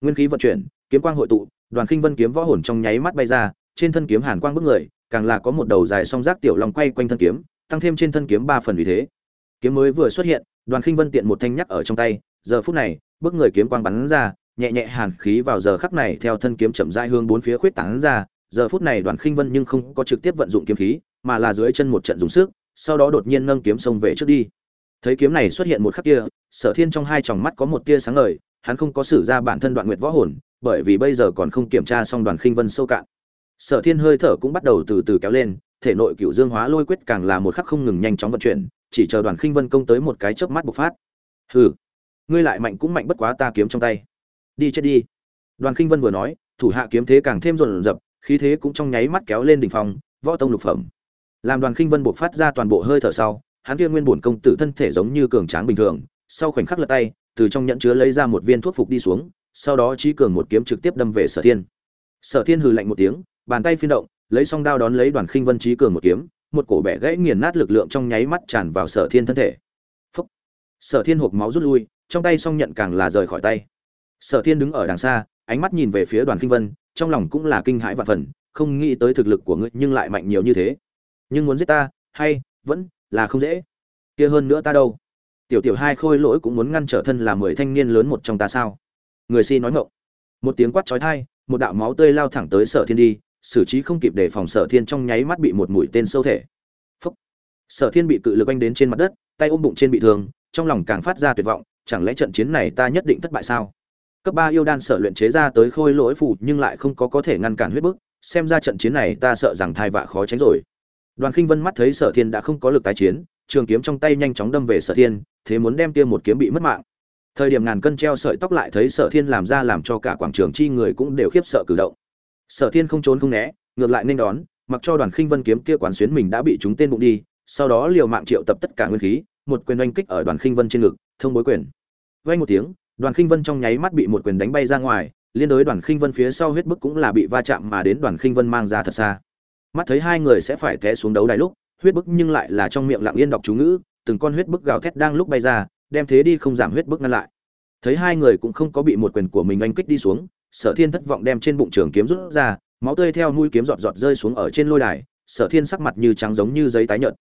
Nguyên khí vận chuyển, kiếm quang hội tụ đoàn khinh vân kiếm võ hồn trong nháy mắt bay ra, trên thân kiếm hàn quang bức người, càng là có một đầu dài song giác tiểu long quay quanh thân kiếm, tăng thêm trên thân kiếm ba phần vì thế. Kiếm mới vừa xuất hiện, đoàn khinh vân tiện một thanh nhắc ở trong tay, giờ phút này, bức người kiếm quang bắn ra, nhẹ nhẹ hàn khí vào giờ khắc này theo thân kiếm chậm rãi hướng bốn phía khuyết tán ra, giờ phút này đoàn khinh vân nhưng không có trực tiếp vận dụng kiếm khí, mà là dưới chân một trận dùng sức, sau đó đột nhiên nâng kiếm xông về trước đi. Thấy kiếm này xuất hiện một khắc kia, sở thiên trong hai tròng mắt có một tia sáng ngời, hắn không có sử ra bản thân đoạn nguyệt võ hồn bởi vì bây giờ còn không kiểm tra xong đoàn khinh vân sâu cạn. Sở thiên hơi thở cũng bắt đầu từ từ kéo lên, thể nội cựu dương hóa lôi quyết càng là một khắc không ngừng nhanh chóng vận chuyển, chỉ chờ đoàn khinh vân công tới một cái chớp mắt bộc phát. Hừ, ngươi lại mạnh cũng mạnh bất quá ta kiếm trong tay. Đi chết đi. Đoàn khinh vân vừa nói, thủ hạ kiếm thế càng thêm rộn rập, khí thế cũng trong nháy mắt kéo lên đỉnh phong, võ tông lục phẩm. Làm đoàn khinh vân bộc phát ra toàn bộ hơi thở sau, hắn kia nguyên bổn công tử thân thể giống như cường tráng bình thường, sau khoảnh khắc lật tay, từ trong nhẫn chứa lấy ra một viên thuốc phục đi xuống sau đó trí cường một kiếm trực tiếp đâm về sở thiên. Sở thiên hừ lạnh một tiếng, bàn tay phiên động, lấy song đao đón lấy đoàn khinh vân trí cường một kiếm, một cổ bẻ gãy nghiền nát lực lượng trong nháy mắt tràn vào sở thiên thân thể. Phúc. sở thiên hộp máu rút lui, trong tay song nhận càng là rời khỏi tay. Sở thiên đứng ở đằng xa, ánh mắt nhìn về phía đoàn khinh vân, trong lòng cũng là kinh hãi và phần, không nghĩ tới thực lực của ngươi nhưng lại mạnh nhiều như thế. Nhưng muốn giết ta, hay, vẫn, là không dễ. Kia hơn nữa ta đâu? Tiểu tiểu hai khôi lỗi cũng muốn ngăn trở thân là mười thanh niên lớn một trong ta sao? Người si nói ngộng. Một tiếng quát chói tai, một đạo máu tươi lao thẳng tới sở thiên đi, xử trí không kịp để phòng sở thiên trong nháy mắt bị một mũi tên sâu thể. Phúc. sở thiên bị cự lực anh đến trên mặt đất, tay ôm bụng trên bị thương, trong lòng càng phát ra tuyệt vọng, chẳng lẽ trận chiến này ta nhất định thất bại sao? Cấp ba yêu đan sở luyện chế ra tới khôi lỗi phù nhưng lại không có có thể ngăn cản huyết bức, xem ra trận chiến này ta sợ rằng thai vạ khó tránh rồi. Đoàn khinh vân mắt thấy sở thiên đã không có lực tái chiến, trường kiếm trong tay nhanh chóng đâm về sở thiên, thế muốn đem kia một kiếm bị mất mạng thời điểm ngàn cân treo sợi tóc lại thấy sở thiên làm ra làm cho cả quảng trường chi người cũng đều khiếp sợ cử động. Sở thiên không trốn không né, ngược lại nên đón, mặc cho đoàn khinh vân kiếm kia quán xuyến mình đã bị chúng tên bụng đi, sau đó liều mạng triệu tập tất cả nguyên khí, một quyền oanh kích ở đoàn khinh vân trên ngực, thông bối quyền. Vay một tiếng, đoàn khinh vân trong nháy mắt bị một quyền đánh bay ra ngoài, liên đối đoàn khinh vân phía sau huyết bức cũng là bị va chạm mà đến đoàn khinh vân mang ra thật xa. Mắt thấy hai người sẽ phải té xuống đấu đài lúc, huyết bức nhưng lại là trong miệng lặng yên đọc chú ngữ, từng con huyết bức gào thét đang lúc bay ra đem thế đi không giảm huyết bức ngăn lại. Thấy hai người cũng không có bị một quyền của mình anh kích đi xuống, sở thiên thất vọng đem trên bụng trường kiếm rút ra, máu tươi theo mũi kiếm giọt giọt rơi xuống ở trên lôi đài, sở thiên sắc mặt như trắng giống như giấy tái nhợt.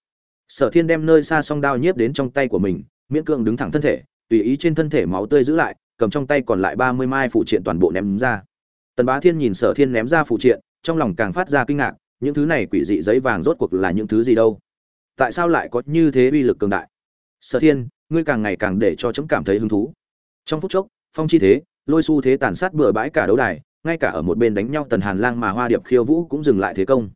Sở thiên đem nơi xa song đao nhiếp đến trong tay của mình, miễn cưỡng đứng thẳng thân thể, tùy ý trên thân thể máu tươi giữ lại, cầm trong tay còn lại ba mươi mai phụ triện toàn bộ ném ra. Tần bá thiên nhìn sở thiên ném ra phụ triện, trong lòng càng phát ra kinh ngạc, những thứ này quỷ dị giấy vàng rốt cuộc là những thứ gì đâu? Tại sao lại có như thế uy lực cường đại? Sở thiên ngươi càng ngày càng để cho chấm cảm thấy hứng thú. Trong phút chốc, phong chi thế, lôi xu thế tàn sát bừa bãi cả đấu đài, ngay cả ở một bên đánh nhau tần hàn lang mà hoa điệp khiêu vũ cũng dừng lại thế công.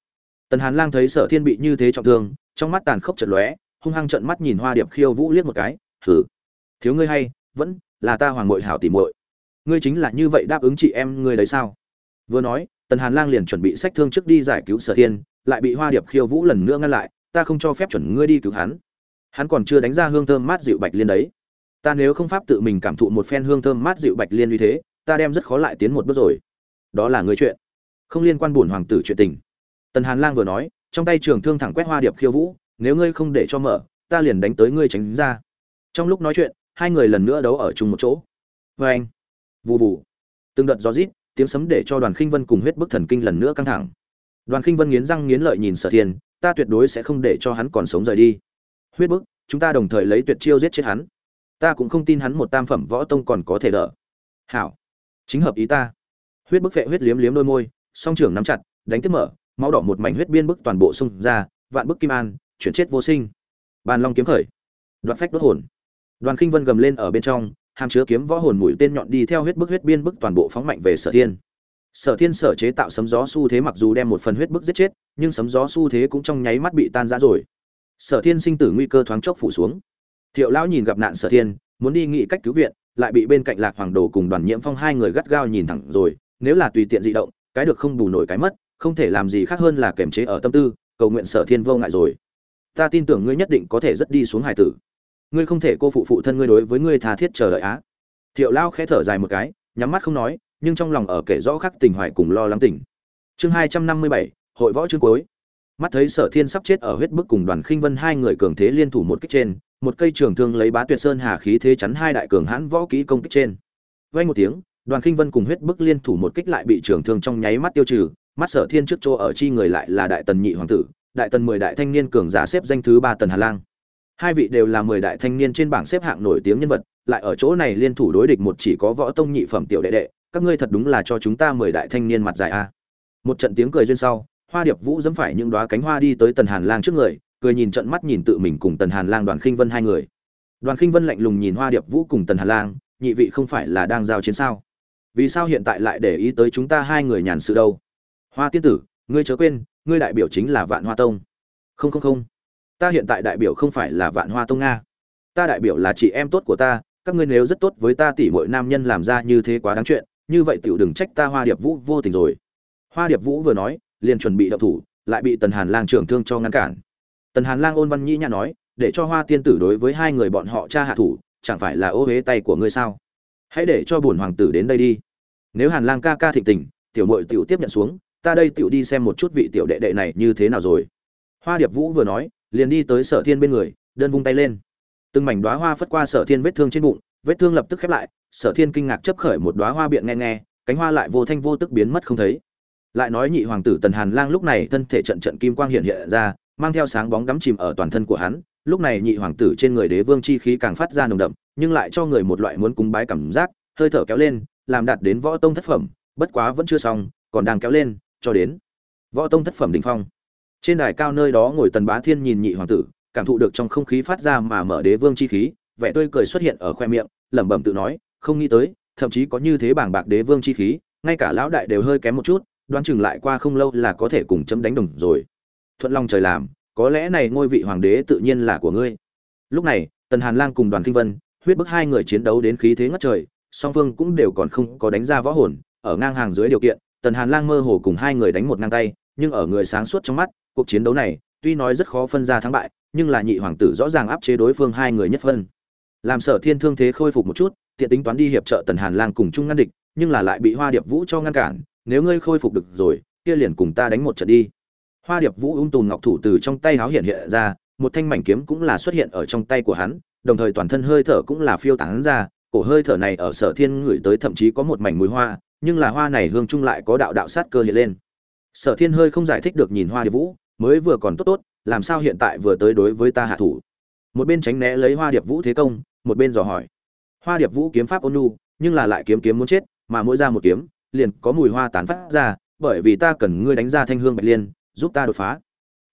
Tần hàn lang thấy sở thiên bị như thế trọng thương, trong mắt tàn khốc chật lóe, hung hăng trận mắt nhìn hoa điệp khiêu vũ liếc một cái, hử? Thiếu ngươi hay, vẫn là ta hoàng mội hảo tỉ muội. Ngươi chính là như vậy đáp ứng chị em ngươi đấy sao? Vừa nói, tần hàn lang liền chuẩn bị sách thương trước đi giải cứu sở thiên, lại bị hoa điệp khiêu vũ lần nữa ngăn lại, ta không cho phép chuẩn ngươi đi cứu hắn hắn còn chưa đánh ra hương thơm mát dịu bạch liên đấy. Ta nếu không pháp tự mình cảm thụ một phen hương thơm mát dịu bạch liên như thế, ta đem rất khó lại tiến một bước rồi. Đó là người chuyện. Không liên quan buồn hoàng tử chuyện tình. Tần hàn lang vừa nói, trong tay trường thương thẳng quét hoa điệp khiêu vũ, nếu ngươi không để cho mở, ta liền đánh tới ngươi tránh ra. Trong lúc nói chuyện, hai người lần nữa đấu ở chung một chỗ. Vê anh, vù vù. Từng đợt gió rít, tiếng sấm để cho đoàn khinh vân cùng huyết bức thần kinh lần nữa căng thẳng. Đoàn khinh vân nghiến răng nghiến lợi nhìn sở thiên, ta tuyệt đối sẽ không để cho hắn còn sống rời đi huyết bức, chúng ta đồng thời lấy tuyệt chiêu giết chết hắn. Ta cũng không tin hắn một tam phẩm võ tông còn có thể đỡ. Hảo. Chính hợp ý ta. Huyết bức vệ huyết liếm liếm đôi môi, song trưởng nắm chặt, đánh tiếp mở, máu đỏ một mảnh huyết biên bức toàn bộ xung ra, vạn bức kim an, chuyển chết vô sinh. Bàn long kiếm khởi. Đoạn phách đốt hồn. Đoàn khinh vân gầm lên ở bên trong, hàm chứa kiếm võ hồn mũi tên nhọn đi theo huyết bức huyết biên bức toàn bộ phóng mạnh về sở thiên. Sở thiên sở chế tạo sấm gió xu thế mặc dù đem một phần huyết bức giết chết, nhưng sấm gió xu thế cũng trong nháy mắt bị tan rã rồi sở thiên sinh tử nguy cơ thoáng chốc phủ xuống. Thiệu lão nhìn gặp nạn sở thiên, muốn đi nghĩ cách cứu viện, lại bị bên cạnh lạc hoàng đồ cùng đoàn nhiễm phong hai người gắt gao nhìn thẳng rồi, nếu là tùy tiện dị động, cái được không bù nổi cái mất, không thể làm gì khác hơn là kiềm chế ở tâm tư, cầu nguyện sở thiên vô ngại rồi. Ta tin tưởng ngươi nhất định có thể rất đi xuống hải tử. Ngươi không thể cô phụ phụ thân ngươi đối với ngươi tha thiết chờ đợi á. Thiệu lao khẽ thở dài một cái, nhắm mắt không nói, nhưng trong lòng ở kể rõ khắc tình hoài cùng lo lắng tỉnh. Chương hai trăm năm mươi bảy, hội võ chương cuối mắt thấy sở thiên sắp chết ở huyết bức cùng đoàn khinh vân hai người cường thế liên thủ một kích trên, một cây trường thương lấy bá tuyệt sơn hà khí thế chắn hai đại cường hãn võ kỹ công kích trên. Vây một tiếng, đoàn khinh vân cùng huyết bức liên thủ một kích lại bị trường thương trong nháy mắt tiêu trừ, mắt sở thiên trước chỗ ở chi người lại là đại tần nhị hoàng tử, đại tần mười đại thanh niên cường giả xếp danh thứ ba tần hà lang. Hai vị đều là mười đại thanh niên trên bảng xếp hạng nổi tiếng nhân vật, lại ở chỗ này liên thủ đối địch một chỉ có võ tông nhị phẩm tiểu đệ đệ, các ngươi thật đúng là cho chúng ta mười đại thanh niên mặt dài a. Một trận tiếng cười duyên sau hoa điệp vũ dẫm phải những đoá cánh hoa đi tới tần hàn lang trước người, cười nhìn trận mắt nhìn tự mình cùng tần hàn lang đoàn khinh vân hai người. Đoàn khinh vân lạnh lùng nhìn hoa điệp vũ cùng tần hàn lang, nhị vị không phải là đang giao chiến sao? Vì sao hiện tại lại để ý tới chúng ta hai người nhàn sự đâu? Hoa tiên tử, ngươi chớ quên, ngươi đại biểu chính là vạn hoa tông. Không không không. Ta hiện tại đại biểu không phải là vạn hoa tông nga. Ta đại biểu là chị em tốt của ta, các ngươi nếu rất tốt với ta tỷ mọi nam nhân làm ra như thế quá đáng chuyện, như vậy tiểu đừng trách ta hoa điệp vũ vô tình rồi. Hoa điệp vũ vừa nói liền chuẩn bị động thủ, lại bị tần hàn lang trưởng thương cho ngăn cản. Tần hàn lang ôn văn nhĩ nhã nói, để cho hoa tiên tử đối với hai người bọn họ cha hạ thủ, chẳng phải là ô huế tay của ngươi sao? Hãy để cho bổn hoàng tử đến đây đi. Nếu hàn lang ca ca thịnh tình, tiểu mội tiểu tiếp nhận xuống, ta đây tiểu đi xem một chút vị tiểu đệ đệ này như thế nào rồi. Hoa điệp vũ vừa nói, liền đi tới sở thiên bên người, đơn vung tay lên. Từng mảnh đoá hoa phất qua sở thiên vết thương trên bụng, vết thương lập tức khép lại, sở thiên kinh ngạc chấp khởi một đoá hoa biện nghe nghe, cánh hoa lại vô thanh vô tức biến mất không thấy lại nói nhị hoàng tử tần hàn lang lúc này thân thể trận trận kim quang hiện hiện ra, mang theo sáng bóng đắm chìm ở toàn thân của hắn. Lúc này nhị hoàng tử trên người đế vương chi khí càng phát ra nồng đậm, nhưng lại cho người một loại muốn cúng bái cảm giác, hơi thở kéo lên, làm đạt đến võ tông thất phẩm, bất quá vẫn chưa xong, còn đang kéo lên, cho đến võ tông thất phẩm đỉnh phong. Trên đài cao nơi đó ngồi tần bá thiên nhìn nhị hoàng tử, cảm thụ được trong không khí phát ra mà mở đế vương chi khí, vẻ tươi cười xuất hiện ở khoe miệng, lẩm bẩm tự nói, không nghĩ tới, thậm chí có như thế bảng bạc đế vương chi khí, ngay cả lão đại đều hơi kém một chút đoán chừng lại qua không lâu là có thể cùng chấm đánh đồng rồi. Thuận long trời làm, có lẽ này ngôi vị hoàng đế tự nhiên là của ngươi. Lúc này, tần hàn lang cùng đoàn kinh vân, huyết bức hai người chiến đấu đến khí thế ngất trời, song phương cũng đều còn không có đánh ra võ hồn, ở ngang hàng dưới điều kiện, tần hàn lang mơ hồ cùng hai người đánh một ngang tay, nhưng ở người sáng suốt trong mắt, cuộc chiến đấu này, tuy nói rất khó phân ra thắng bại, nhưng là nhị hoàng tử rõ ràng áp chế đối phương hai người nhất phân. Làm sở thiên thương thế khôi phục một chút, tiện tính toán đi hiệp trợ tần hàn lang cùng chung ngăn địch, nhưng là lại bị hoa điệp vũ cho ngăn cản nếu ngươi khôi phục được rồi, kia liền cùng ta đánh một trận đi. Hoa điệp vũ ung tùn ngọc thủ từ trong tay háo hiện hiện ra, một thanh mảnh kiếm cũng là xuất hiện ở trong tay của hắn, đồng thời toàn thân hơi thở cũng là phiêu tán ra, cổ hơi thở này ở sở thiên ngửi tới thậm chí có một mảnh mùi hoa, nhưng là hoa này hương chung lại có đạo đạo sát cơ hiện lên. Sở thiên hơi không giải thích được nhìn hoa điệp vũ, mới vừa còn tốt tốt, làm sao hiện tại vừa tới đối với ta hạ thủ? Một bên tránh né lấy hoa điệp vũ thế công, một bên dò hỏi. Hoa điệp vũ kiếm pháp ôn nhu, nhưng là lại kiếm kiếm muốn chết, mà mỗi ra một kiếm liền có mùi hoa tán phát ra, bởi vì ta cần ngươi đánh ra thanh hương bạch liên, giúp ta đột phá.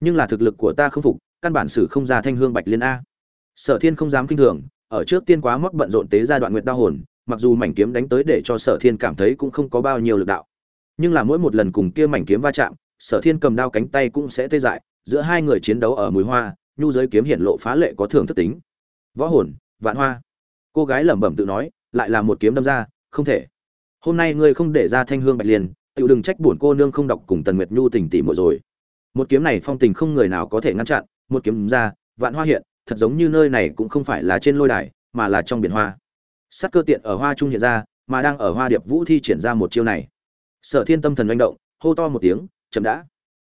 Nhưng là thực lực của ta không phục, căn bản sử không ra thanh hương bạch liên a. Sở thiên không dám kinh thường, ở trước tiên quá móc bận rộn tế ra đoạn nguyệt đao hồn, mặc dù mảnh kiếm đánh tới để cho sở thiên cảm thấy cũng không có bao nhiêu lực đạo. Nhưng là mỗi một lần cùng kia mảnh kiếm va chạm, sở thiên cầm đao cánh tay cũng sẽ tê dại, giữa hai người chiến đấu ở mùi hoa, nhu giới kiếm hiện lộ phá lệ có thường thất tính. Võ hồn, vạn hoa. Cô gái lẩm bẩm tự nói, lại là một kiếm đâm ra, không thể hôm nay ngươi không để ra thanh hương bạch liên tự đừng trách buồn cô nương không đọc cùng tần nguyệt nhu tình tỉ một rồi. Một kiếm này phong tình không người nào có thể ngăn chặn, một kiếm ra, vạn hoa hiện, thật giống như nơi này cũng không phải là trên lôi đài, mà là trong biển hoa. Sắt cơ tiện ở hoa trung hiện ra, mà đang ở hoa điệp vũ thi triển ra một chiêu này. Sở thiên tâm thần manh động, hô to một tiếng, chậm đã.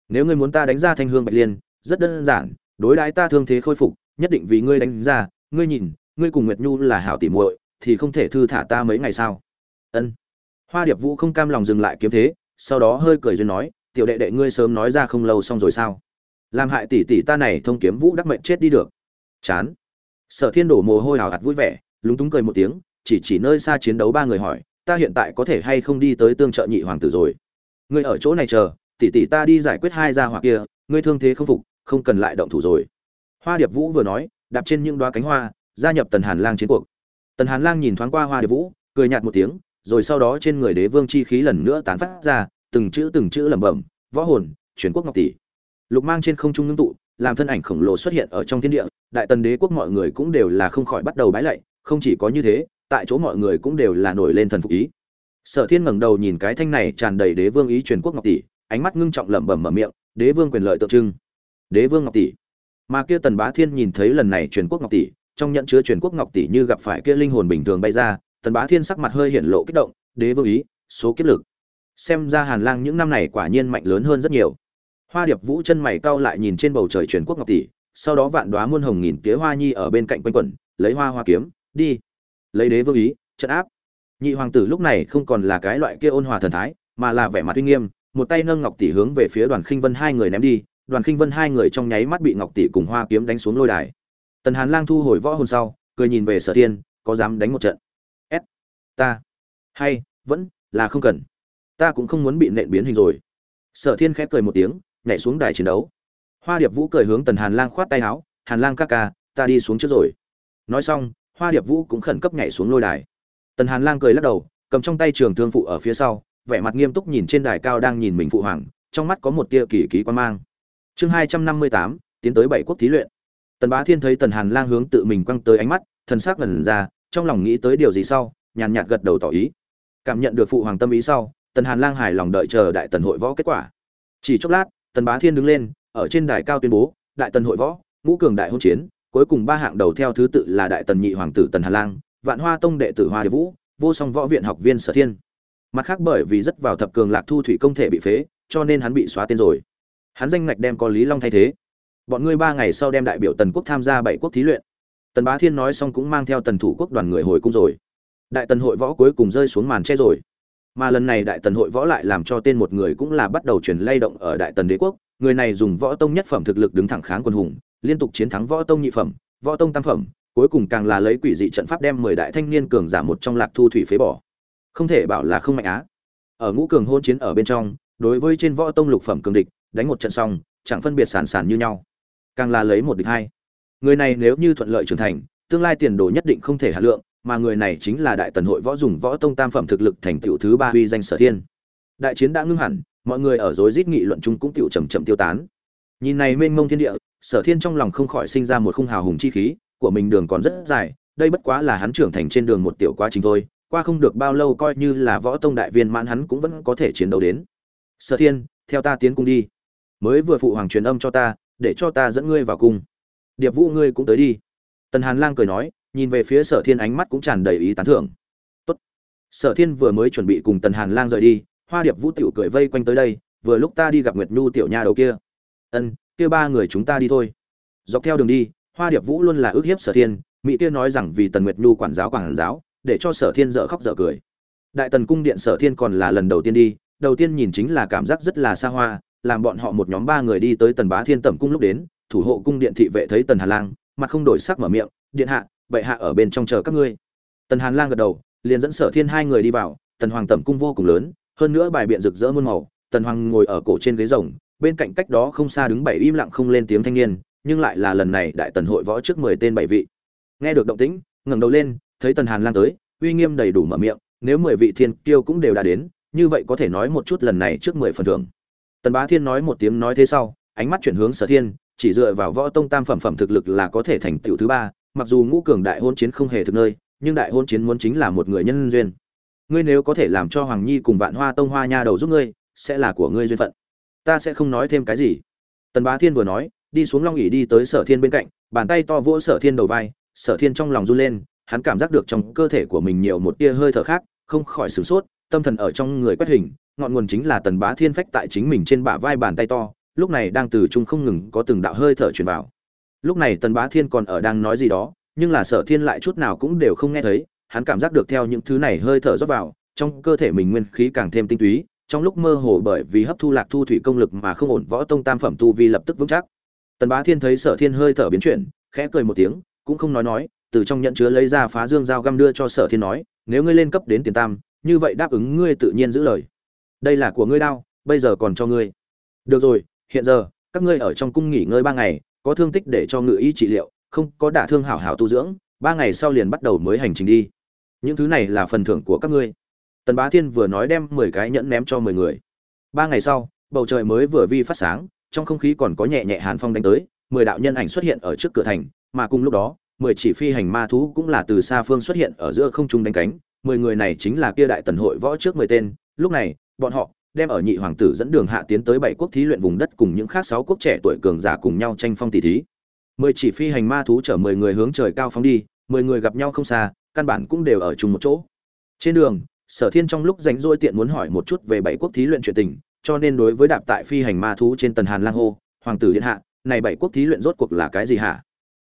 Nếu ngươi muốn ta đánh ra thanh hương bạch liên, rất đơn giản, đối đãi ta thương thế khôi phục, nhất định vì ngươi đánh ra, ngươi nhìn, ngươi cùng nguyệt nhu là hảo tỉ muội, thì không thể thư thả ta mấy ngày sao? Ân hoa điệp vũ không cam lòng dừng lại kiếm thế, sau đó hơi cười duyên nói, tiểu đệ đệ ngươi sớm nói ra không lâu xong rồi sao? Làm hại tỷ tỷ ta này thông kiếm vũ đắc mệnh chết đi được. Chán. Sở thiên đổ mồ hôi hào hạt vui vẻ, lúng túng cười một tiếng, chỉ chỉ nơi xa chiến đấu ba người hỏi, ta hiện tại có thể hay không đi tới tương trợ nhị hoàng tử rồi? Ngươi ở chỗ này chờ, tỷ tỷ ta đi giải quyết hai gia hỏa kia, ngươi thương thế không phục, không cần lại động thủ rồi. Hoa điệp vũ vừa nói, đạp trên những đoá cánh hoa, gia nhập tần hàn lang chiến cuộc. Tần hàn lang nhìn thoáng qua hoa điệp vũ, cười nhạt một tiếng rồi sau đó trên người đế vương chi khí lần nữa tán phát ra, từng chữ từng chữ lẩm bẩm, võ hồn, truyền quốc ngọc tỷ. Lục mang trên không trung ngưng tụ, làm thân ảnh khổng lồ xuất hiện ở trong thiên địa, đại tần đế quốc mọi người cũng đều là không khỏi bắt đầu bái lạy, không chỉ có như thế, tại chỗ mọi người cũng đều là nổi lên thần phục ý. Sở thiên ngẩng đầu nhìn cái thanh này tràn đầy đế vương ý truyền quốc ngọc tỷ, ánh mắt ngưng trọng lẩm bẩm mở miệng, đế vương quyền lợi tượng trưng. Đế vương ngọc tỷ. Mà kia tần bá thiên nhìn thấy lần này truyền quốc ngọc tỷ, trong nhận chứa truyền quốc ngọc tỷ như gặp phải kia linh hồn bình thường bay ra tần bá thiên sắc mặt hơi hiển lộ kích động, đế vương ý, số kiếp lực. Xem ra hàn lang những năm này quả nhiên mạnh lớn hơn rất nhiều. Hoa điệp vũ chân mày cau lại nhìn trên bầu trời truyền quốc ngọc tỷ, sau đó vạn đoá muôn hồng nghìn tía hoa nhi ở bên cạnh quanh quẩn, lấy hoa hoa kiếm, đi. Lấy đế vương ý, trận áp. Nhị hoàng tử lúc này không còn là cái loại kia ôn hòa thần thái, mà là vẻ mặt uy nghiêm, một tay nâng ngọc tỷ hướng về phía đoàn khinh vân hai người ném đi, đoàn khinh vân hai người trong nháy mắt bị ngọc tỷ cùng hoa kiếm đánh xuống lôi đài. Tần hàn lang thu hồi võ hồn sau, cười nhìn về sở tiên có dám đánh một trận? Ta. Hay, vẫn là không cần. Ta cũng không muốn bị nện biến hình rồi. Sở thiên khép cười một tiếng, nhảy xuống đài chiến đấu. Hoa điệp vũ cười hướng tần hàn lang khoát tay áo, hàn lang ca ca, ta đi xuống trước rồi. Nói xong, hoa điệp vũ cũng khẩn cấp nhảy xuống lôi đài. Tần hàn lang cười lắc đầu, cầm trong tay trường thương phụ ở phía sau, vẻ mặt nghiêm túc nhìn trên đài cao đang nhìn mình phụ hoàng, trong mắt có một tia kỳ ký quan mang. Chương hai trăm năm mươi tám, tiến tới bảy quốc thí luyện. Tần bá thiên thấy tần hàn lang hướng tự mình quăng tới ánh mắt, thần s ắ c ra, trong lòng nghĩ tới điều gì sau nhàn nhạt gật đầu tỏ ý. Cảm nhận được phụ hoàng tâm ý sau, tần hàn lang hài lòng đợi chờ đại tần hội võ kết quả. Chỉ chốc lát, tần bá thiên đứng lên, ở trên đài cao tuyên bố, đại tần hội võ, ngũ cường đại hôn chiến, cuối cùng ba hạng đầu theo thứ tự là đại tần nhị hoàng tử tần hà lang, vạn hoa tông đệ tử hoa đế vũ, vô song võ viện học viên sở thiên. Mặt khác bởi vì rất vào thập cường lạc thu thủy công thể bị phế, cho nên hắn bị xóa tên rồi. Hắn danh ngạch đem có lý long thay thế. Bọn ngươi ba ngày sau đem đại biểu tần quốc tham gia bảy quốc thí luyện. Tần bá thiên nói xong cũng mang theo tần thủ quốc đoàn người hồi cung rồi đại tần hội võ cuối cùng rơi xuống màn che rồi. Mà lần này đại tần hội võ lại làm cho tên một người cũng là bắt đầu truyền lay động ở đại tần đế quốc. Người này dùng võ tông nhất phẩm thực lực đứng thẳng kháng quân hùng, liên tục chiến thắng võ tông nhị phẩm, võ tông tam phẩm, cuối cùng càng là lấy quỷ dị trận pháp đem mười đại thanh niên cường giả một trong lạc thu thủy phế bỏ. Không thể bảo là không mạnh á. Ở ngũ cường hôn chiến ở bên trong, đối với trên võ tông lục phẩm cường địch, đánh một trận xong, chẳng phân biệt sản sản như nhau. Càng là lấy một địch hai. Người này nếu như thuận lợi trưởng thành, tương lai tiền đồ nhất định không thể hạ lượng mà người này chính là đại tần hội võ dùng võ tông tam phẩm thực lực thành tựu thứ ba uy danh sở thiên. Đại chiến đã ngưng hẳn, mọi người ở rối rít nghị luận chung cũng tựu chầm chậm tiêu tán. Nhìn này mênh mông thiên địa, sở thiên trong lòng không khỏi sinh ra một khung hào hùng chi khí, của mình đường còn rất dài, đây bất quá là hắn trưởng thành trên đường một tiểu quá trình thôi, qua không được bao lâu coi như là võ tông đại viên mãn hắn cũng vẫn có thể chiến đấu đến. Sở thiên, theo ta tiến cung đi. Mới vừa phụ hoàng truyền âm cho ta, để cho ta dẫn ngươi vào cung. Điệp vũ ngươi cũng tới đi. Tần hàn lang cười nói nhìn về phía sở thiên ánh mắt cũng tràn đầy ý tán thưởng. Tốt. sở thiên vừa mới chuẩn bị cùng tần hàn lang rời đi, hoa điệp vũ tiểu cười vây quanh tới đây, vừa lúc ta đi gặp nguyệt nhu tiểu nha đầu kia. Ân, kia ba người chúng ta đi thôi. Dọc theo đường đi, hoa điệp vũ luôn là ước hiếp sở thiên, mỹ kia nói rằng vì tần nguyệt nhu quản giáo quản giáo, để cho sở thiên dở khóc dở cười. Đại tần cung điện sở thiên còn là lần đầu tiên đi, đầu tiên nhìn chính là cảm giác rất là xa hoa, làm bọn họ một nhóm ba người đi tới tần bá thiên tẩm cung lúc đến, thủ hộ cung điện thị vệ thấy tần hà lang, mặt không đổi sắc mở miệng, điện hạ bệ hạ ở bên trong chờ các ngươi. Tần hàn lang gật đầu, liền dẫn sở thiên hai người đi vào, tần hoàng tẩm cung vô cùng lớn, hơn nữa bài biện rực rỡ muôn màu. Tần hoàng ngồi ở cổ trên ghế rồng, bên cạnh cách đó không xa đứng bảy im lặng không lên tiếng thanh niên, nhưng lại là lần này đại tần hội võ trước mười tên bảy vị. Nghe được động tĩnh, ngẩng đầu lên, thấy tần hàn lang tới, uy nghiêm đầy đủ mở miệng, nếu mười vị thiên kiêu cũng đều đã đến, như vậy có thể nói một chút lần này trước mười phần thưởng. Tần bá thiên nói một tiếng nói thế sau, ánh mắt chuyển hướng sở thiên, chỉ dựa vào võ tông tam phẩm phẩm thực lực là có thể thành tựu thứ ba mặc dù ngũ cường đại hôn chiến không hề thực nơi, nhưng đại hôn chiến muốn chính là một người nhân duyên. Ngươi nếu có thể làm cho hoàng nhi cùng vạn hoa tông hoa nha đầu giúp ngươi, sẽ là của ngươi duyên phận. Ta sẽ không nói thêm cái gì. Tần bá thiên vừa nói, đi xuống long ỉ đi tới sở thiên bên cạnh, bàn tay to vỗ sở thiên đầu vai, sở thiên trong lòng run lên, hắn cảm giác được trong cơ thể của mình nhiều một tia hơi thở khác, không khỏi sửng sốt, tâm thần ở trong người quét hình, ngọn nguồn chính là tần bá thiên phách tại chính mình trên bả vai bàn tay to, lúc này đang từ trung không ngừng có từng đạo hơi thở truyền vào lúc này tần bá thiên còn ở đang nói gì đó, nhưng là sở thiên lại chút nào cũng đều không nghe thấy, hắn cảm giác được theo những thứ này hơi thở rót vào, trong cơ thể mình nguyên khí càng thêm tinh túy, trong lúc mơ hồ bởi vì hấp thu lạc thu thủy công lực mà không ổn võ tông tam phẩm tu vi lập tức vững chắc. Tần bá thiên thấy sở thiên hơi thở biến chuyển, khẽ cười một tiếng, cũng không nói nói, từ trong nhận chứa lấy ra phá dương dao găm đưa cho sở thiên nói, nếu ngươi lên cấp đến tiền tam, như vậy đáp ứng ngươi tự nhiên giữ lời. Đây là của ngươi đao, bây giờ còn cho ngươi. Được rồi, hiện giờ, các ngươi ở trong cung nghỉ ngơi ba ngày có thương tích để cho ngự y trị liệu, không có đả thương hảo hảo tu dưỡng, ba ngày sau liền bắt đầu mới hành trình đi. Những thứ này là phần thưởng của các ngươi. Tần bá thiên vừa nói đem mười cái nhẫn ném cho mười người. Ba ngày sau, bầu trời mới vừa vi phát sáng, trong không khí còn có nhẹ nhẹ hàn phong đánh tới, mười đạo nhân ảnh xuất hiện ở trước cửa thành, mà cùng lúc đó, mười chỉ phi hành ma thú cũng là từ xa phương xuất hiện ở giữa không trung đánh cánh. Mười người này chính là kia đại tần hội võ trước mười tên. Lúc này, bọn họ đem ở nhị hoàng tử dẫn đường hạ tiến tới bảy quốc thí luyện vùng đất cùng những khác sáu quốc trẻ tuổi cường giả cùng nhau tranh phong tỷ thí. Mười chỉ phi hành ma thú chở mười người hướng trời cao phóng đi, mười người gặp nhau không xa, căn bản cũng đều ở chung một chỗ. Trên đường, sở thiên trong lúc rảnh rỗi tiện muốn hỏi một chút về bảy quốc thí luyện chuyện tình, cho nên đối với đạp tại phi hành ma thú trên tần hàn lang hô, hoàng tử điện hạ, này bảy quốc thí luyện rốt cuộc là cái gì hả?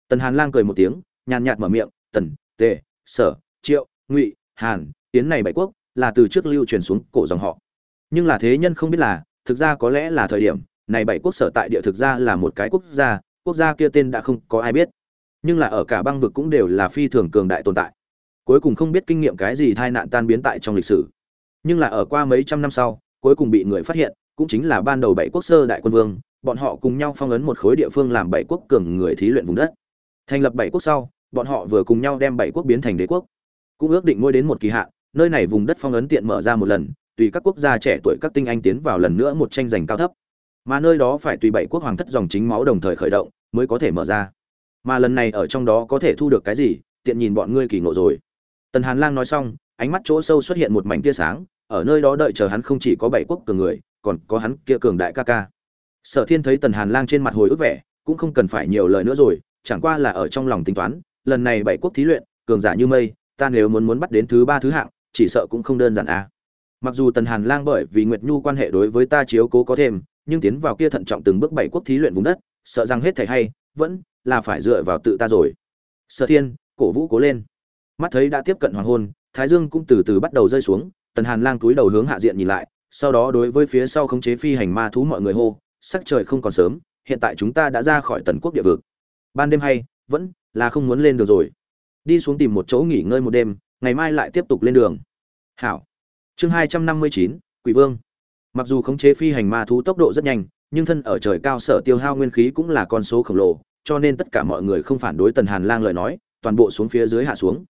Tần hàn lang cười một tiếng, nhàn nhạt mở miệng, tần, tề, sở, triệu, ngụy, hàn, tiến này bảy quốc là từ trước lưu truyền xuống cổ dòng họ nhưng là thế nhân không biết là, thực ra có lẽ là thời điểm, này bảy quốc sở tại địa thực ra là một cái quốc gia quốc gia kia tên đã không có ai biết. Nhưng là ở cả băng vực cũng đều là phi thường cường đại tồn tại. Cuối cùng không biết kinh nghiệm cái gì tai nạn tan biến tại trong lịch sử. Nhưng là ở qua mấy trăm năm sau, cuối cùng bị người phát hiện, cũng chính là ban đầu bảy quốc sơ đại quân vương, bọn họ cùng nhau phong ấn một khối địa phương làm bảy quốc cường người thí luyện vùng đất. Thành lập bảy quốc sau, bọn họ vừa cùng nhau đem bảy quốc biến thành đế quốc. Cũng ước định ngôi đến một kỳ hạn, nơi này vùng đất phong ấn tiện mở ra một lần tùy các quốc gia trẻ tuổi các tinh anh tiến vào lần nữa một tranh giành cao thấp. Mà nơi đó phải tùy bảy quốc hoàng thất dòng chính máu đồng thời khởi động, mới có thể mở ra. Mà lần này ở trong đó có thể thu được cái gì, tiện nhìn bọn ngươi kỳ ngộ rồi. Tần hàn lang nói xong, ánh mắt chỗ sâu xuất hiện một mảnh tia sáng, ở nơi đó đợi chờ hắn không chỉ có bảy quốc cường người, còn có hắn kia cường đại ca ca. Sở thiên thấy tần hàn lang trên mặt hồi ức vẻ, cũng không cần phải nhiều lời nữa rồi, chẳng qua là ở trong lòng tính toán, lần này bảy quốc thí luyện, cường giả như mây, ta nếu muốn muốn bắt đến thứ ba thứ hạng, chỉ sợ cũng không đơn giản à mặc dù tần hàn lang bởi vì nguyệt nhu quan hệ đối với ta chiếu cố có thêm, nhưng tiến vào kia thận trọng từng bước bảy quốc thí luyện vùng đất, sợ rằng hết thầy hay, vẫn là phải dựa vào tự ta rồi. Sở thiên, cổ vũ cố lên. Mắt thấy đã tiếp cận hoàng hôn, thái dương cũng từ từ bắt đầu rơi xuống, tần hàn lang túi đầu hướng hạ diện nhìn lại, sau đó đối với phía sau khống chế phi hành ma thú mọi người hô, sắc trời không còn sớm, hiện tại chúng ta đã ra khỏi tần quốc địa vực. Ban đêm hay, vẫn là không muốn lên được rồi. Đi xuống tìm một chỗ nghỉ ngơi một đêm, ngày mai lại tiếp tục lên đường. Hảo chương hai trăm năm mươi chín, quỷ vương. Mặc dù khống chế phi hành ma thú tốc độ rất nhanh, nhưng thân ở trời cao sở tiêu hao nguyên khí cũng là con số khổng lồ, cho nên tất cả mọi người không phản đối tần hàn lang lời nói, toàn bộ xuống phía dưới hạ xuống.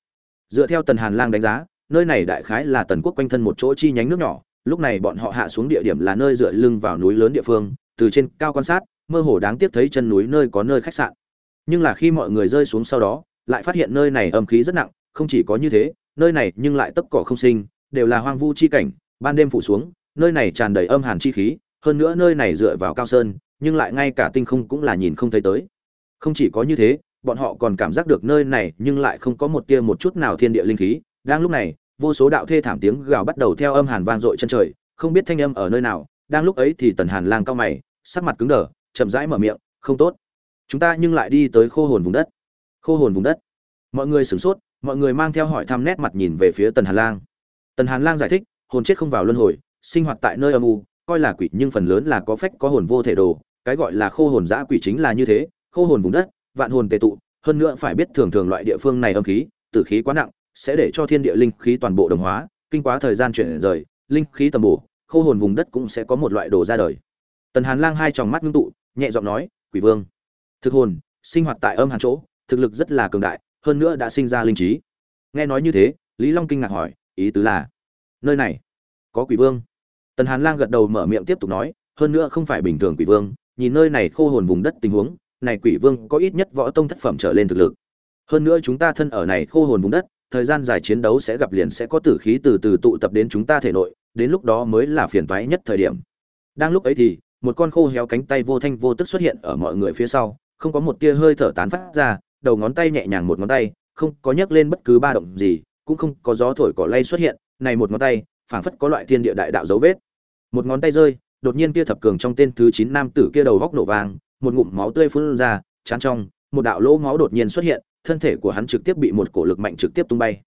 Dựa theo tần hàn lang đánh giá, nơi này đại khái là tần quốc quanh thân một chỗ chi nhánh nước nhỏ, lúc này bọn họ hạ xuống địa điểm là nơi dựa lưng vào núi lớn địa phương, từ trên cao quan sát, mơ hồ đáng tiếc thấy chân núi nơi có nơi khách sạn. Nhưng là khi mọi người rơi xuống sau đó, lại phát hiện nơi này âm khí rất nặng, không chỉ có như thế, nơi này nhưng lại tấp cỏ không sinh đều là hoang vu chi cảnh, ban đêm phủ xuống, nơi này tràn đầy âm hàn chi khí, hơn nữa nơi này dựa vào cao sơn, nhưng lại ngay cả tinh không cũng là nhìn không thấy tới. Không chỉ có như thế, bọn họ còn cảm giác được nơi này nhưng lại không có một tia một chút nào thiên địa linh khí. Đang lúc này, vô số đạo thê thảm tiếng gào bắt đầu theo âm hàn vang dội chân trời, không biết thanh âm ở nơi nào. Đang lúc ấy thì tần hàn lang cao mày, sắc mặt cứng đờ, chậm rãi mở miệng, không tốt. Chúng ta nhưng lại đi tới khô hồn vùng đất. Khô hồn vùng đất? Mọi người sửng sốt, mọi người mang theo hỏi thăm nét mặt nhìn về phía tần hàn lang tần hàn lang giải thích, hồn chết không vào luân hồi, sinh hoạt tại nơi âm u, coi là quỷ nhưng phần lớn là có phách, có hồn vô thể đồ, cái gọi là khô hồn dã quỷ chính là như thế, khô hồn vùng đất, vạn hồn tề tụ, hơn nữa phải biết thường thường loại địa phương này âm khí, tử khí quá nặng, sẽ để cho thiên địa linh khí toàn bộ đồng hóa, kinh quá thời gian chuyển rời, linh khí tầm bổ, khô hồn vùng đất cũng sẽ có một loại đồ ra đời. Tần hàn lang hai tròng mắt ngưng tụ, nhẹ giọng nói, quỷ vương, thực hồn, sinh hoạt tại âm hàn chỗ, thực lực rất là cường đại, hơn nữa đã sinh ra linh trí. Nghe nói như thế, lý long kinh ngạc hỏi ý tứ là, nơi này có quỷ vương. Tần hàn lang gật đầu mở miệng tiếp tục nói, hơn nữa không phải bình thường quỷ vương, nhìn nơi này khô hồn vùng đất tình huống, này quỷ vương có ít nhất võ tông thất phẩm trở lên thực lực. Hơn nữa chúng ta thân ở này khô hồn vùng đất, thời gian dài chiến đấu sẽ gặp liền sẽ có tử khí từ từ tụ tập đến chúng ta thể nội, đến lúc đó mới là phiền toái nhất thời điểm. Đang lúc ấy thì, một con khô héo cánh tay vô thanh vô tức xuất hiện ở mọi người phía sau, không có một tia hơi thở tán phát ra, đầu ngón tay nhẹ nhàng một ngón tay, không có nhấc lên bất cứ ba động gì cũng không có gió thổi cỏ lay xuất hiện, này một ngón tay, phảng phất có loại thiên địa đại đạo dấu vết. Một ngón tay rơi, đột nhiên kia thập cường trong tên thứ chín nam tử kia đầu góc nổ vàng một ngụm máu tươi phun ra, chán trong, một đạo lỗ máu đột nhiên xuất hiện, thân thể của hắn trực tiếp bị một cổ lực mạnh trực tiếp tung bay.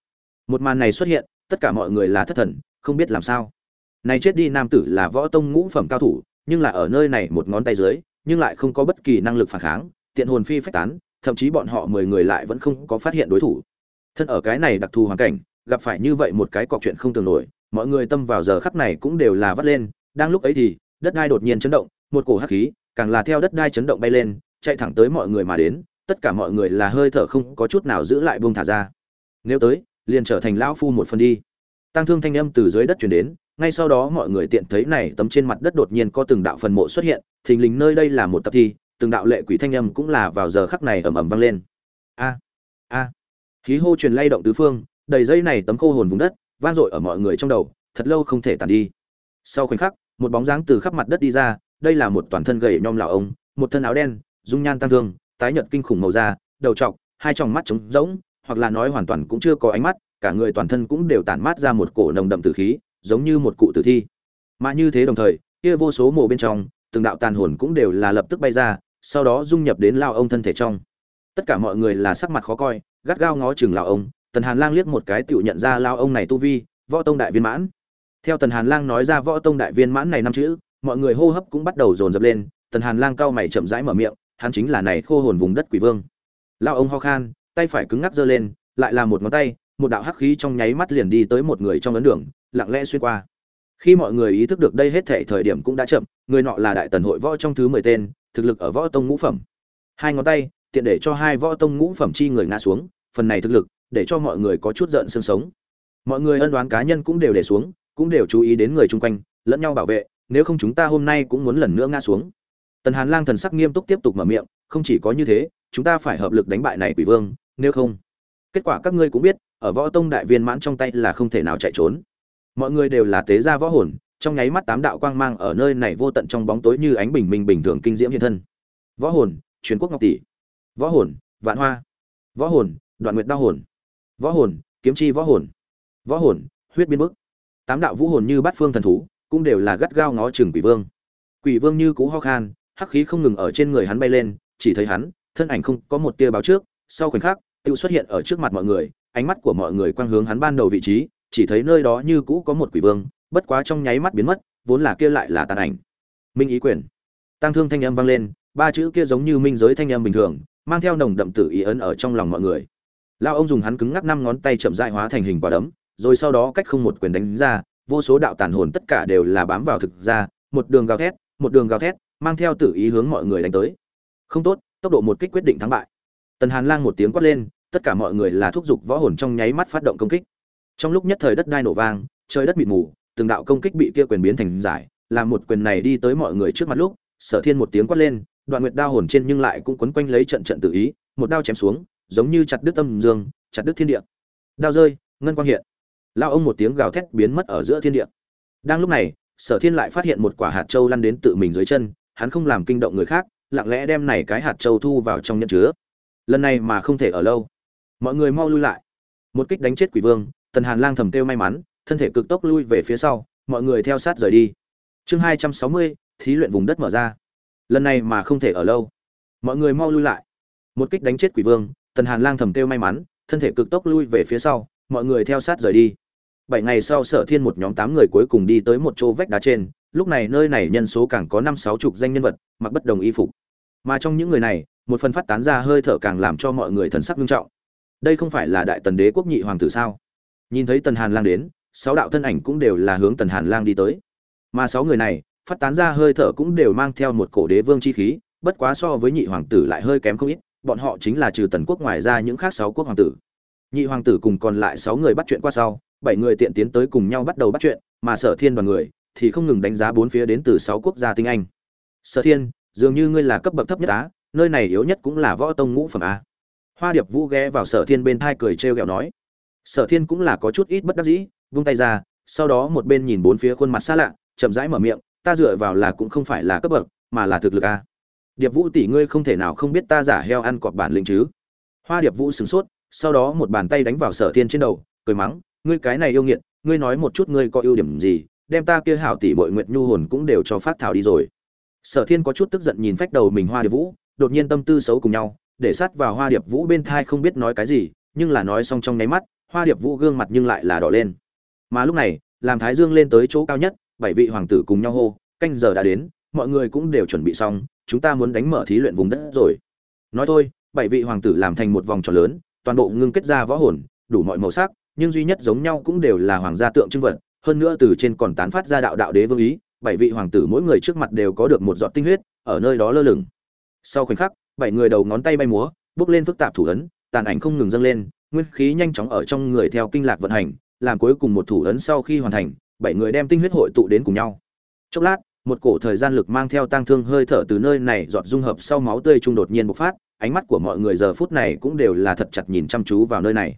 Một màn này xuất hiện, tất cả mọi người là thất thần, không biết làm sao. Này chết đi nam tử là võ tông ngũ phẩm cao thủ, nhưng là ở nơi này một ngón tay dưới, nhưng lại không có bất kỳ năng lực phản kháng, tiện hồn phi phách tán, thậm chí bọn họ mười người lại vẫn không có phát hiện đối thủ thân ở cái này đặc thù hoàn cảnh, gặp phải như vậy một cái cọc chuyện không tưởng nổi, mọi người tâm vào giờ khắc này cũng đều là vắt lên, đang lúc ấy thì, đất đai đột nhiên chấn động, một cổ hắc khí, càng là theo đất đai chấn động bay lên, chạy thẳng tới mọi người mà đến, tất cả mọi người là hơi thở không có chút nào giữ lại buông thả ra. Nếu tới, liền trở thành lão phu một phần đi. Tăng thương thanh âm từ dưới đất chuyển đến, ngay sau đó mọi người tiện thấy này tấm trên mặt đất đột nhiên có từng đạo phần mộ xuất hiện, thình lình nơi đây là một tập thi, từng đạo lệ quỷ thanh âm cũng là vào giờ khắc này ầm ầm vang lên. A a khí hô truyền lay động tứ phương, đầy dây này tấm khô hồn vùng đất, vang dội ở mọi người trong đầu, thật lâu không thể tàn đi. Sau khoảnh khắc, một bóng dáng từ khắp mặt đất đi ra, đây là một toàn thân gầy nhom lão ông, một thân áo đen, dung nhan tăng thương, tái nhợt kinh khủng màu da, đầu trọc, hai tròng mắt trống rỗng, hoặc là nói hoàn toàn cũng chưa có ánh mắt, cả người toàn thân cũng đều tản mát ra một cổ nồng đậm tử khí, giống như một cụ tử thi. Mà như thế đồng thời, kia vô số mồ bên trong, từng đạo tàn hồn cũng đều là lập tức bay ra, sau đó dung nhập đến lao ông thân thể trong. Tất cả mọi người là sắc mặt khó coi gắt gao ngó chừng lão ông, tần hàn lang liếc một cái tựu nhận ra lao ông này tu vi, võ tông đại viên mãn. Theo tần hàn lang nói ra võ tông đại viên mãn này năm chữ, mọi người hô hấp cũng bắt đầu dồn dập lên, tần hàn lang cao mày chậm rãi mở miệng, hắn chính là này khô hồn vùng đất quỷ vương. Lao ông ho khan, tay phải cứng ngắc giơ lên, lại là một ngón tay, một đạo hắc khí trong nháy mắt liền đi tới một người trong ấn đường, lặng lẽ xuyên qua. Khi mọi người ý thức được đây hết thể thời điểm cũng đã chậm, người nọ là đại tần hội võ trong thứ mười tên, thực lực ở võ tông ngũ phẩm. Hai ngón tay tiện để cho hai võ tông ngũ phẩm chi người ngã xuống, phần này thực lực, để cho mọi người có chút giận xương sống. Mọi người ân đoán cá nhân cũng đều để xuống, cũng đều chú ý đến người chung quanh, lẫn nhau bảo vệ, nếu không chúng ta hôm nay cũng muốn lần nữa ngã xuống. Tần hàn lang thần sắc nghiêm túc tiếp tục mở miệng, không chỉ có như thế, chúng ta phải hợp lực đánh bại này quỷ vương, nếu không, kết quả các ngươi cũng biết, ở võ tông đại viên mãn trong tay là không thể nào chạy trốn. Mọi người đều là tế gia võ hồn, trong nháy mắt tám đạo quang mang ở nơi này vô tận trong bóng tối như ánh bình minh bình thường kinh diễm hiện thân. Võ hồn, truyền quốc ngọc tỷ võ hồn, vạn hoa. Võ hồn, đoạn nguyệt đao hồn. Võ hồn, kiếm chi võ hồn. Võ hồn, huyết biên bức. Tám đạo vũ hồn như bát phương thần thú, cũng đều là gắt gao ngó chừng quỷ vương. Quỷ vương như cú ho khan, hắc khí không ngừng ở trên người hắn bay lên, chỉ thấy hắn, thân ảnh không có một tia báo trước, sau khoảnh khắc, tự xuất hiện ở trước mặt mọi người, ánh mắt của mọi người quang hướng hắn ban đầu vị trí, chỉ thấy nơi đó như cũ có một quỷ vương, bất quá trong nháy mắt biến mất, vốn là kia lại là tàn ảnh. Minh ý quyền. Tăng thương thanh âm vang lên, ba chữ kia giống như minh giới thanh âm bình thường mang theo nồng đậm tử ý ấn ở trong lòng mọi người. Lao ông dùng hắn cứng ngắc năm ngón tay chậm dại hóa thành hình quả đấm, rồi sau đó cách không một quyền đánh ra, vô số đạo tàn hồn tất cả đều là bám vào thực ra, một đường gào thét, một đường gào thét, mang theo tử ý hướng mọi người đánh tới. Không tốt, tốc độ một kích quyết định thắng bại. Tần hàn lang một tiếng quát lên, tất cả mọi người là thúc giục võ hồn trong nháy mắt phát động công kích. Trong lúc nhất thời đất đai nổ vang, trời đất mịt mù, từng đạo công kích bị kia quyền biến thành giải, làm một quyền này đi tới mọi người trước mặt lúc, sở thiên một tiếng quát lên đoạn nguyệt đao hồn trên nhưng lại cũng quấn quanh lấy trận trận tự ý, một đao chém xuống, giống như chặt đứt tâm dương, chặt đứt thiên địa. Đao rơi, ngân quang hiện. Lao ông một tiếng gào thét biến mất ở giữa thiên địa. Đang lúc này, sở thiên lại phát hiện một quả hạt châu lăn đến tự mình dưới chân, hắn không làm kinh động người khác, lặng lẽ đem này cái hạt châu thu vào trong nhận chứa. Lần này mà không thể ở lâu. Mọi người mau lui lại. Một kích đánh chết quỷ vương, tần hàn lang thầm kêu may mắn, thân thể cực tốc lui về phía sau, mọi người theo sát rời đi. Chương hai trăm sáu mươi, thí luyện vùng đất mở ra lần này mà không thể ở lâu. Mọi người mau lui lại. Một kích đánh chết quỷ vương, tần hàn lang thầm kêu may mắn, thân thể cực tốc lui về phía sau, mọi người theo sát rời đi. Bảy ngày sau sở thiên một nhóm tám người cuối cùng đi tới một chỗ vách đá trên, lúc này nơi này nhân số càng có năm sáu chục danh nhân vật, mặc bất đồng y phục. Mà trong những người này, một phần phát tán ra hơi thở càng làm cho mọi người thần sắc nghiêm trọng. Đây không phải là đại tần đế quốc nhị hoàng tử sao? Nhìn thấy tần hàn lang đến, sáu đạo thân ảnh cũng đều là hướng tần hàn lang đi tới. Mà sáu người này phát tán ra hơi thở cũng đều mang theo một cổ đế vương chi khí, bất quá so với nhị hoàng tử lại hơi kém không ít, bọn họ chính là trừ tần quốc ngoài ra những khác sáu quốc hoàng tử. Nhị hoàng tử cùng còn lại sáu người bắt chuyện qua sau, bảy người tiện tiến tới cùng nhau bắt đầu bắt chuyện, mà sở thiên đoàn người thì không ngừng đánh giá bốn phía đến từ sáu quốc gia tinh anh. Sở thiên, dường như ngươi là cấp bậc thấp nhất á, nơi này yếu nhất cũng là võ tông ngũ phẩm a hoa điệp vũ ghé vào sở thiên bên tai cười trêu ghẹo nói. Sở thiên cũng là có chút ít bất đắc dĩ, vung tay ra, sau đó một bên nhìn bốn phía khuôn mặt xa lạ, chậm rãi mở miệng ta dựa vào là cũng không phải là cấp bậc, mà là thực lực a. Điệp vũ tỷ ngươi không thể nào không biết ta giả heo ăn cọp bản lĩnh chứ? Hoa điệp vũ sửng sốt, sau đó một bàn tay đánh vào sở thiên trên đầu, cười mắng, ngươi cái này yêu nghiệt, ngươi nói một chút ngươi có ưu điểm gì, đem ta kia hảo tỷ bội nguyệt nhu hồn cũng đều cho phát thảo đi rồi. Sở thiên có chút tức giận nhìn phách đầu mình hoa điệp vũ, đột nhiên tâm tư xấu cùng nhau, để sát vào hoa điệp vũ bên thai không biết nói cái gì, nhưng là nói xong trong nháy mắt, hoa điệp vũ gương mặt nhưng lại là đỏ lên. Mà lúc này, làm thái dương lên tới chỗ cao nhất bảy vị hoàng tử cùng nhau hô, canh giờ đã đến, mọi người cũng đều chuẩn bị xong, chúng ta muốn đánh mở thí luyện vùng đất rồi. Nói thôi, bảy vị hoàng tử làm thành một vòng tròn lớn, toàn bộ ngưng kết ra võ hồn, đủ mọi màu sắc, nhưng duy nhất giống nhau cũng đều là hoàng gia tượng trưng vật, hơn nữa từ trên còn tán phát ra đạo đạo đế vương ý, bảy vị hoàng tử mỗi người trước mặt đều có được một giọt tinh huyết, ở nơi đó lơ lửng. Sau khoảnh khắc, bảy người đầu ngón tay bay múa, bước lên phức tạp thủ ấn, tàn ảnh không ngừng dâng lên, nguyên khí nhanh chóng ở trong người theo kinh lạc vận hành, làm cuối cùng một thủ ấn sau khi hoàn thành bảy người đem tinh huyết hội tụ đến cùng nhau. Chốc lát, một cổ thời gian lực mang theo tang thương hơi thở từ nơi này giọt dung hợp sau máu tươi trung đột nhiên bộc phát, ánh mắt của mọi người giờ phút này cũng đều là thật chặt nhìn chăm chú vào nơi này.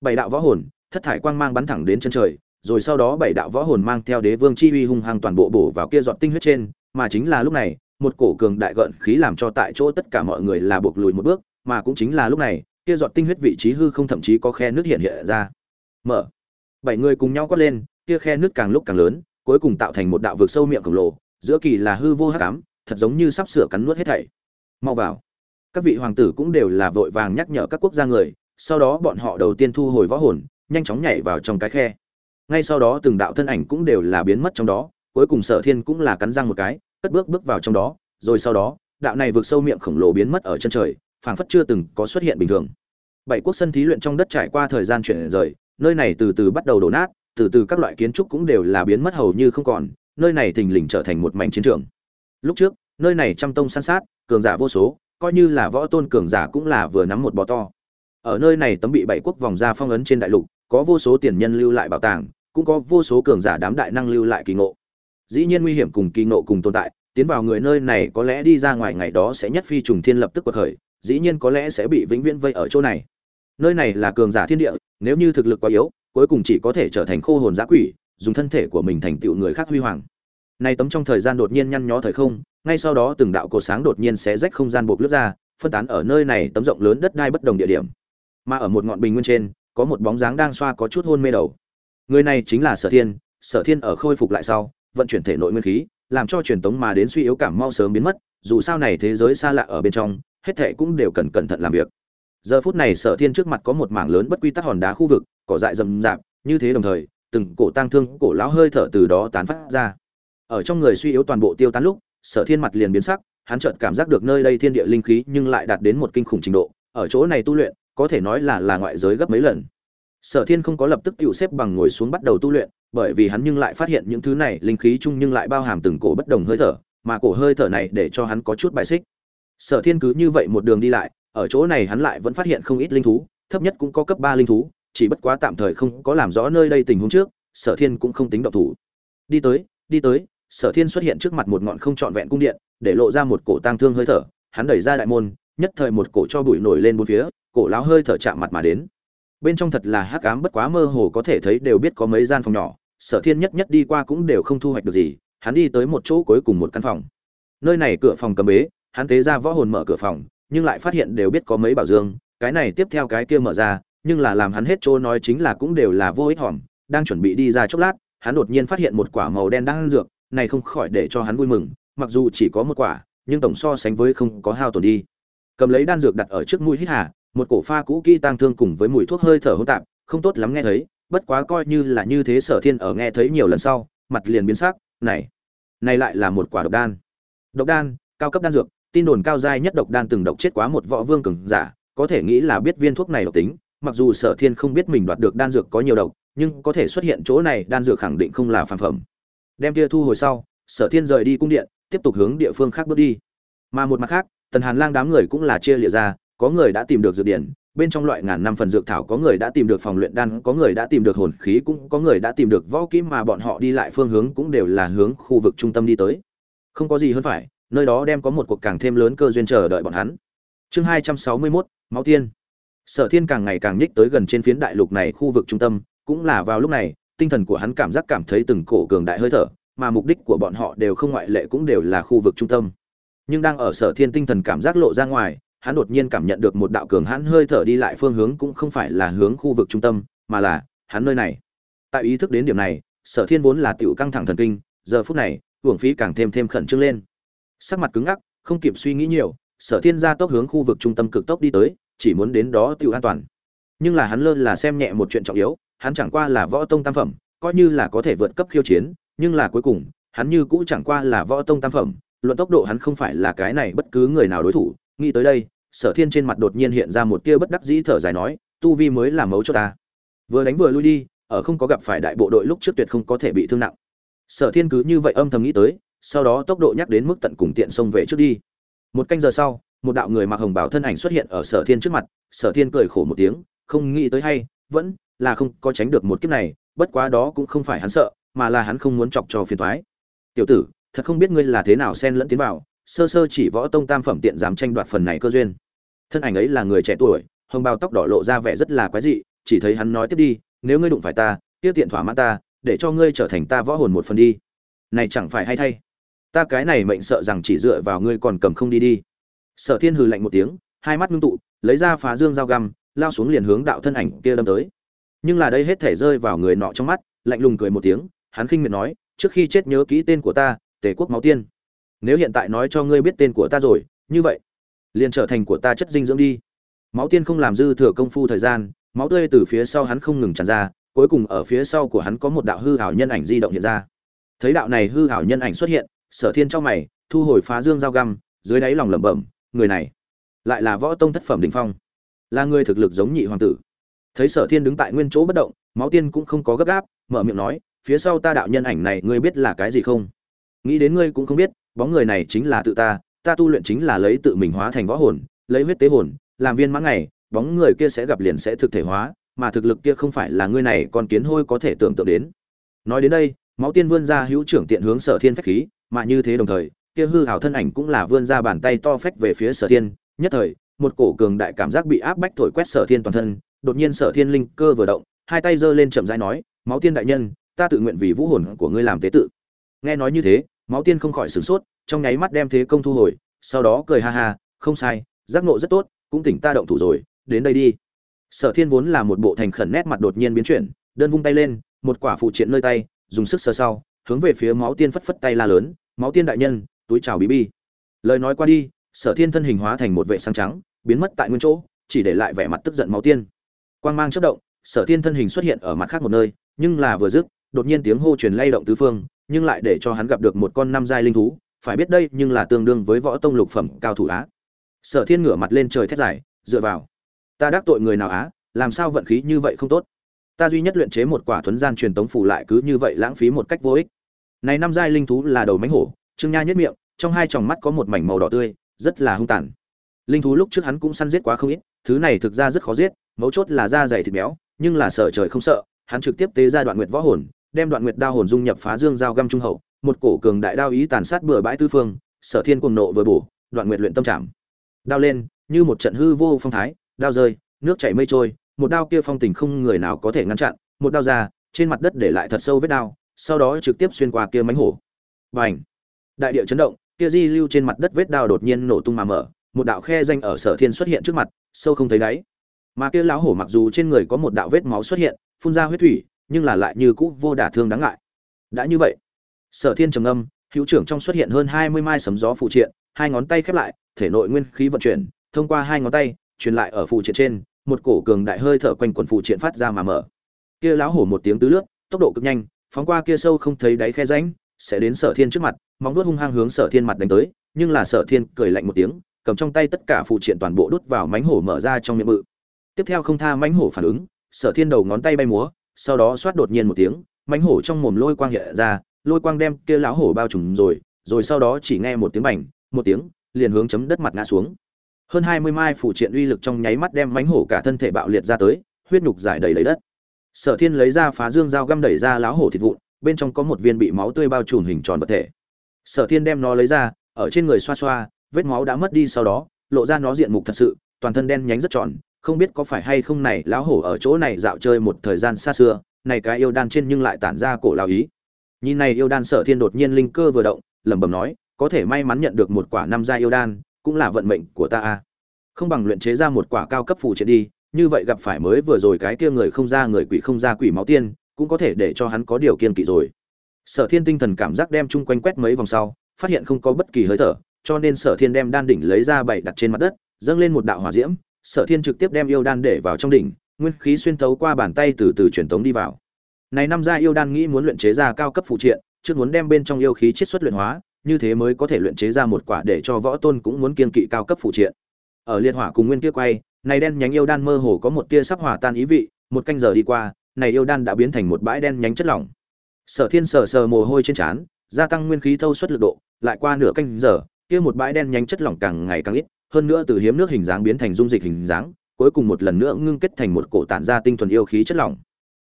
Bảy đạo võ hồn, thất thải quang mang bắn thẳng đến chân trời, rồi sau đó bảy đạo võ hồn mang theo đế vương chi uy hung hăng toàn bộ bổ vào kia giọt tinh huyết trên, mà chính là lúc này, một cổ cường đại gợn khí làm cho tại chỗ tất cả mọi người là buộc lùi một bước, mà cũng chính là lúc này, kia giọt tinh huyết vị trí hư không thậm chí có khe nước hiện hiện ra. Mở. Bảy người cùng nhau quát lên kia khe nước càng lúc càng lớn, cuối cùng tạo thành một đạo vực sâu miệng khổng lồ, giữa kỳ là hư vô hắc ám, thật giống như sắp sửa cắn nuốt hết thảy. Mau vào. Các vị hoàng tử cũng đều là vội vàng nhắc nhở các quốc gia người, sau đó bọn họ đầu tiên thu hồi võ hồn, nhanh chóng nhảy vào trong cái khe. Ngay sau đó từng đạo thân ảnh cũng đều là biến mất trong đó, cuối cùng sở thiên cũng là cắn răng một cái, cất bước bước vào trong đó, rồi sau đó, đạo này vượt sâu miệng khổng lồ biến mất ở chân trời, phảng phất chưa từng có xuất hiện bình thường. Bảy quốc sân thí luyện trong đất trải qua thời gian chuyển rời, nơi này từ từ bắt đầu đổ nát từ từ các loại kiến trúc cũng đều là biến mất hầu như không còn, nơi này thình lình trở thành một mảnh chiến trường. Lúc trước, nơi này trăm tông san sát, cường giả vô số, coi như là võ tôn cường giả cũng là vừa nắm một bò to. Ở nơi này tấm bị bảy quốc vòng ra phong ấn trên đại lục, có vô số tiền nhân lưu lại bảo tàng, cũng có vô số cường giả đám đại năng lưu lại kỳ ngộ. Dĩ nhiên nguy hiểm cùng kỳ ngộ cùng tồn tại, tiến vào người nơi này có lẽ đi ra ngoài ngày đó sẽ nhất phi trùng thiên lập tức quật khởi, dĩ nhiên có lẽ sẽ bị vĩnh viễn vây ở chỗ này. Nơi này là cường giả thiên địa, nếu như thực lực quá yếu cuối cùng chỉ có thể trở thành khô hồn giã quỷ, dùng thân thể của mình thành tựu người khác huy hoàng. Nay tấm trong thời gian đột nhiên nhăn nhó thời không, ngay sau đó từng đạo cột sáng đột nhiên xé rách không gian buộc lướt ra, phân tán ở nơi này tấm rộng lớn đất đai bất đồng địa điểm. Mà ở một ngọn bình nguyên trên, có một bóng dáng đang xoa có chút hôn mê đầu. Người này chính là sở thiên sở thiên ở khôi phục lại sau, vận chuyển thể nội nguyên khí, làm cho truyền tống mà đến suy yếu cảm mau sớm biến mất, dù sao này thế giới xa lạ ở bên trong, hết thệ cũng đều cần cẩn thận làm việc. Giờ phút này sở thiên trước mặt có một mảng lớn bất quy tắc hòn đá khu vực cỏ dại rậm rạp, như thế đồng thời, từng cổ tang thương cổ lão hơi thở từ đó tán phát ra. Ở trong người suy yếu toàn bộ tiêu tán lúc, sở thiên mặt liền biến sắc, hắn chợt cảm giác được nơi đây thiên địa linh khí nhưng lại đạt đến một kinh khủng trình độ, ở chỗ này tu luyện, có thể nói là là ngoại giới gấp mấy lần. Sở thiên không có lập tức tự xếp bằng ngồi xuống bắt đầu tu luyện, bởi vì hắn nhưng lại phát hiện những thứ này linh khí chung nhưng lại bao hàm từng cổ bất đồng hơi thở, mà cổ hơi thở này để cho hắn có chút bài xích. Sở thiên cứ như vậy một đường đi lại, ở chỗ này hắn lại vẫn phát hiện không ít linh thú, thấp nhất cũng có cấp ba linh thú chỉ bất quá tạm thời không có làm rõ nơi đây tình huống trước, sở thiên cũng không tính động thủ. Đi tới đi tới, sở thiên xuất hiện trước mặt một ngọn không trọn vẹn cung điện, để lộ ra một cổ tang thương hơi thở, hắn đẩy ra đại môn, nhất thời một cổ cho bụi nổi lên bốn phía, cổ láo hơi thở chạm mặt mà đến. Bên trong thật là hắc ám bất quá mơ hồ có thể thấy đều biết có mấy gian phòng nhỏ, sở thiên nhất nhất đi qua cũng đều không thu hoạch được gì, hắn đi tới một chỗ cuối cùng một căn phòng. Nơi này cửa phòng cầm bế, hắn tế ra võ hồn mở cửa phòng, nhưng lại phát hiện đều biết có mấy bảo dương, cái này tiếp theo cái kia mở ra nhưng là làm hắn hết chỗ nói chính là cũng đều là vô ích hòm, đang chuẩn bị đi ra chốc lát, hắn đột nhiên phát hiện một quả màu đen đang ăn dược, này không khỏi để cho hắn vui mừng, mặc dù chỉ có một quả, nhưng tổng so sánh với không có hao tổn đi. Cầm lấy đan dược đặt ở trước mũi hít hà, một cổ pha cũ kỹ tang thương cùng với mùi thuốc hơi thở hỗn tạp, không tốt lắm nghe thấy, bất quá coi như là như thế sở thiên ở nghe thấy nhiều lần sau, mặt liền biến sắc, này này lại là một quả độc đan. Độc đan? Cao cấp đan dược, tin đồn cao giai nhất độc đan từng độc chết quá một võ vương cường giả, có thể nghĩ là biết viên thuốc này độc tính mặc dù sở thiên không biết mình đoạt được đan dược có nhiều độc, nhưng có thể xuất hiện chỗ này, đan dược khẳng định không là phản phẩm. Đem kia thu hồi sau, sở thiên rời đi cung điện, tiếp tục hướng địa phương khác bước đi. Mà một mặt khác, tần hàn lang đám người cũng là chia lịa ra, có người đã tìm được dược điển bên trong loại ngàn năm phần dược thảo có người đã tìm được phòng luyện đan, có người đã tìm được hồn khí, cũng có người đã tìm được võ kỹ mà bọn họ đi lại phương hướng cũng đều là hướng khu vực trung tâm đi tới. Không có gì hơn phải, nơi đó đem có một cuộc càng thêm lớn cơ duyên chờ đợi bọn hắn. Chương hai trăm sáu mươi mốt, máu tiên sở thiên càng ngày càng nhích tới gần trên phiến đại lục này khu vực trung tâm, cũng là vào lúc này, tinh thần của hắn cảm giác cảm thấy từng cổ cường đại hơi thở, mà mục đích của bọn họ đều không ngoại lệ cũng đều là khu vực trung tâm. Nhưng đang ở sở thiên tinh thần cảm giác lộ ra ngoài, hắn đột nhiên cảm nhận được một đạo cường hãn hơi thở đi lại phương hướng cũng không phải là hướng khu vực trung tâm, mà là hắn nơi này. Tại ý thức đến điểm này, sở thiên vốn là tiểu căng thẳng thần kinh, giờ phút này, uổng phí càng thêm thêm khẩn trương lên. Sắc mặt cứng ngắc, không kịp suy nghĩ nhiều, sở thiên ra tốc hướng khu vực trung tâm cực tốc đi tới chỉ muốn đến đó tiêu an toàn. Nhưng là hắn lơ là xem nhẹ một chuyện trọng yếu, hắn chẳng qua là võ tông tam phẩm, coi như là có thể vượt cấp khiêu chiến, nhưng là cuối cùng, hắn như cũ chẳng qua là võ tông tam phẩm, luận tốc độ hắn không phải là cái này bất cứ người nào đối thủ. Nghĩ tới đây, sở thiên trên mặt đột nhiên hiện ra một tia bất đắc dĩ thở dài nói, tu vi mới là mấu cho ta. Vừa đánh vừa lui đi, ở không có gặp phải đại bộ đội lúc trước tuyệt không có thể bị thương nặng. Sở thiên cứ như vậy âm thầm nghĩ tới, sau đó tốc độ nhắc đến mức tận cùng tiện xông về trước đi. Một canh giờ sau một đạo người mặc hồng bảo thân ảnh xuất hiện ở sở thiên trước mặt, sở thiên cười khổ một tiếng, không nghĩ tới hay, vẫn là không có tránh được một kiếp này, bất quá đó cũng không phải hắn sợ, mà là hắn không muốn chọc cho phiền toái. Tiểu tử, thật không biết ngươi là thế nào xen lẫn tiến vào, sơ sơ chỉ võ tông tam phẩm tiện dám tranh đoạt phần này cơ duyên. Thân ảnh ấy là người trẻ tuổi, hồng bào tóc đỏ lộ ra vẻ rất là quái dị, chỉ thấy hắn nói tiếp đi, nếu ngươi đụng phải ta tiêu tiện thỏa mãn ta, để cho ngươi trở thành ta võ hồn một phần đi. Này chẳng phải hay thay. Ta cái này mệnh sợ rằng chỉ dựa vào ngươi còn cầm không đi đi sở thiên hừ lạnh một tiếng, hai mắt ngưng tụ, lấy ra phá dương dao găm, lao xuống liền hướng đạo thân ảnh kia đâm tới. Nhưng là đây hết thể rơi vào người nọ trong mắt, lạnh lùng cười một tiếng, hắn khinh miệt nói, trước khi chết nhớ kỹ tên của ta, tề quốc máu tiên. Nếu hiện tại nói cho ngươi biết tên của ta rồi, như vậy, liền trở thành của ta chất dinh dưỡng đi. Máu tiên không làm dư thừa công phu thời gian, máu tươi từ phía sau hắn không ngừng tràn ra, cuối cùng ở phía sau của hắn có một đạo hư hảo nhân ảnh di động hiện ra. Thấy đạo này hư hảo nhân ảnh xuất hiện, sở thiên trong mày, thu hồi phá dương dao găm, dưới đáy lòng lẩm bẩm người này lại là võ tông thất phẩm đình phong, là người thực lực giống nhị hoàng tử. Thấy sở thiên đứng tại nguyên chỗ bất động, máu tiên cũng không có gấp gáp, mở miệng nói, phía sau ta đạo nhân ảnh này, ngươi biết là cái gì không? Nghĩ đến ngươi cũng không biết, bóng người này chính là tự ta ta tu luyện chính là lấy tự mình hóa thành võ hồn, lấy huyết tế hồn, làm viên mãn ngày, bóng người kia sẽ gặp liền sẽ thực thể hóa, mà thực lực kia không phải là ngươi này còn kiến hôi có thể tưởng tượng đến. Nói đến đây, máu tiên vươn ra hữu trưởng tiện hướng sở thiên phách khí, mà như thế đồng thời kia hư hảo thân ảnh cũng là vươn ra bàn tay to phách về phía sở thiên. Nhất thời, một cổ cường đại cảm giác bị áp bách thổi quét sở thiên toàn thân, đột nhiên sở thiên linh cơ vừa động, hai tay giơ lên chậm rãi nói, máu tiên đại nhân, ta tự nguyện vì vũ hồn của ngươi làm tế tự. Nghe nói như thế, máu tiên không khỏi sửng sốt, trong nháy mắt đem thế công thu hồi, sau đó cười ha ha, không sai, giác ngộ rất tốt, cũng tỉnh ta động thủ rồi, đến đây đi. Sở thiên vốn là một bộ thành khẩn nét mặt đột nhiên biến chuyển, đơn vung tay lên, một quả phụ triện nơi tay, dùng sức sờ sau, hướng về phía máu tiên phất phất tay la lớn, máu tiên đại nhân túi chào bí bi. Lời nói qua đi, sở thiên thân hình hóa thành một vệ sáng trắng, biến mất tại nguyên chỗ, chỉ để lại vẻ mặt tức giận máu tiên. Quang mang chất động, sở thiên thân hình xuất hiện ở mặt khác một nơi, nhưng là vừa dứt, đột nhiên tiếng hô truyền lay động tứ phương, nhưng lại để cho hắn gặp được một con năm giai linh thú, phải biết đây nhưng là tương đương với võ tông lục phẩm cao thủ á. Sở thiên ngửa mặt lên trời thét dài, dựa vào. Ta đắc tội người nào á, làm sao vận khí như vậy không tốt? Ta duy nhất luyện chế một quả thuấn gian truyền tống phủ lại cứ như vậy lãng phí một cách vô ích. Này năm giai linh thú là đầu mánh hổ trương nha nhất miệng, trong hai tròng mắt có một mảnh màu đỏ tươi, rất là hung tàn. Linh thú lúc trước hắn cũng săn giết quá không ít, thứ này thực ra rất khó giết, mấu chốt là da dày thịt béo, nhưng là sợ trời không sợ, hắn trực tiếp tế ra đoạn nguyệt võ hồn, đem đoạn nguyệt đao hồn dung nhập phá dương giao găm trung hậu, một cổ cường đại đao ý tàn sát bừa bãi tứ phương, sở thiên cuồng nộ vừa bổ, đoạn nguyệt luyện tâm trạng đao lên, như một trận hư vô phong thái, đao rơi, nước chảy mây trôi, một đao kia phong tình không người nào có thể ngăn chặn, một đao ra, trên mặt đất để lại thật sâu vết đao, sau đó trực tiếp xuyên qua kia mãnh hổ. Bành! Đại địa chấn động, kia di lưu trên mặt đất vết đao đột nhiên nổ tung mà mở, một đạo khe danh ở sở thiên xuất hiện trước mặt, sâu không thấy đáy. Mà kia lão hổ mặc dù trên người có một đạo vết máu xuất hiện, phun ra huyết thủy, nhưng là lại như cũ vô đả thương đáng ngại. Đã như vậy, sở thiên trầm âm hữu trưởng trong xuất hiện hơn hai mươi mai sấm gió phụ triện, hai ngón tay khép lại, thể nội nguyên khí vận chuyển, thông qua hai ngón tay, truyền lại ở phụ triện trên, một cổ cường đại hơi thở quanh quần phụ triện phát ra mà mở. Kia lão hổ một tiếng tứ lướt tốc độ cực nhanh, phóng qua kia sâu không thấy đáy khe rãnh sẽ đến sở thiên trước mặt, móng vuốt hung hăng hướng sở thiên mặt đánh tới, nhưng là sở thiên cười lạnh một tiếng, cầm trong tay tất cả phụ triện toàn bộ đút vào mánh hổ mở ra trong miệng bự. Tiếp theo không tha mánh hổ phản ứng, sở thiên đầu ngón tay bay múa, sau đó xoát đột nhiên một tiếng, mánh hổ trong mồm lôi quang hiện ra, lôi quang đem kia lão hổ bao trùm rồi rồi sau đó chỉ nghe một tiếng bành, một tiếng, liền hướng chấm đất mặt ngã xuống. Hơn hai mươi mai phụ triện uy lực trong nháy mắt đem mánh hổ cả thân thể bạo liệt ra tới, huyết nhục giải đầy lấy đất. Sở thiên lấy ra phá dương dao găm đẩy ra lão hổ thịt vụn bên trong có một viên bị máu tươi bao trùm hình tròn vật thể. Sở thiên đem nó lấy ra, ở trên người xoa xoa, vết máu đã mất đi sau đó, lộ ra nó diện mục thật sự, toàn thân đen nhánh rất tròn, không biết có phải hay không này, lão hổ ở chỗ này dạo chơi một thời gian xa xưa, này cái yêu đan trên nhưng lại tản ra cổ lao ý. Nhìn này yêu đan sở thiên đột nhiên linh cơ vừa động, lẩm bẩm nói, có thể may mắn nhận được một quả năm gia yêu đan, cũng là vận mệnh của ta a. Không bằng luyện chế ra một quả cao cấp phù triện đi, như vậy gặp phải mới vừa rồi cái kia người không ra người quỷ không ra quỷ máu tiên cũng có thể để cho hắn có điều kiên kỵ rồi. Sở thiên tinh thần cảm giác đem chung quanh quét mấy vòng sau, phát hiện không có bất kỳ hơi thở, cho nên sở thiên đem đan đỉnh lấy ra bày đặt trên mặt đất, dâng lên một đạo hỏa diễm. Sở thiên trực tiếp đem yêu đan để vào trong đỉnh, nguyên khí xuyên thấu qua bàn tay từ từ truyền tống đi vào. Này năm gia yêu đan nghĩ muốn luyện chế ra cao cấp phụ triện, trước muốn đem bên trong yêu khí chiết xuất luyện hóa, như thế mới có thể luyện chế ra một quả để cho võ tôn cũng muốn kiên kỵ cao cấp phụ triện. Ở liên hỏa cùng nguyên kia quay, này đen nhánh yêu đan mơ hồ có một tia sắp hòa tan ý vị, một canh giờ đi qua này yêu đan đã biến thành một bãi đen nhánh chất lỏng. Sở thiên sờ sờ mồ hôi trên trán, gia tăng nguyên khí thâu suất lực độ, lại qua nửa canh giờ, kia một bãi đen nhánh chất lỏng càng ngày càng ít, hơn nữa từ hiếm nước hình dáng biến thành dung dịch hình dáng, cuối cùng một lần nữa ngưng kết thành một cổ tản ra tinh thuần yêu khí chất lỏng.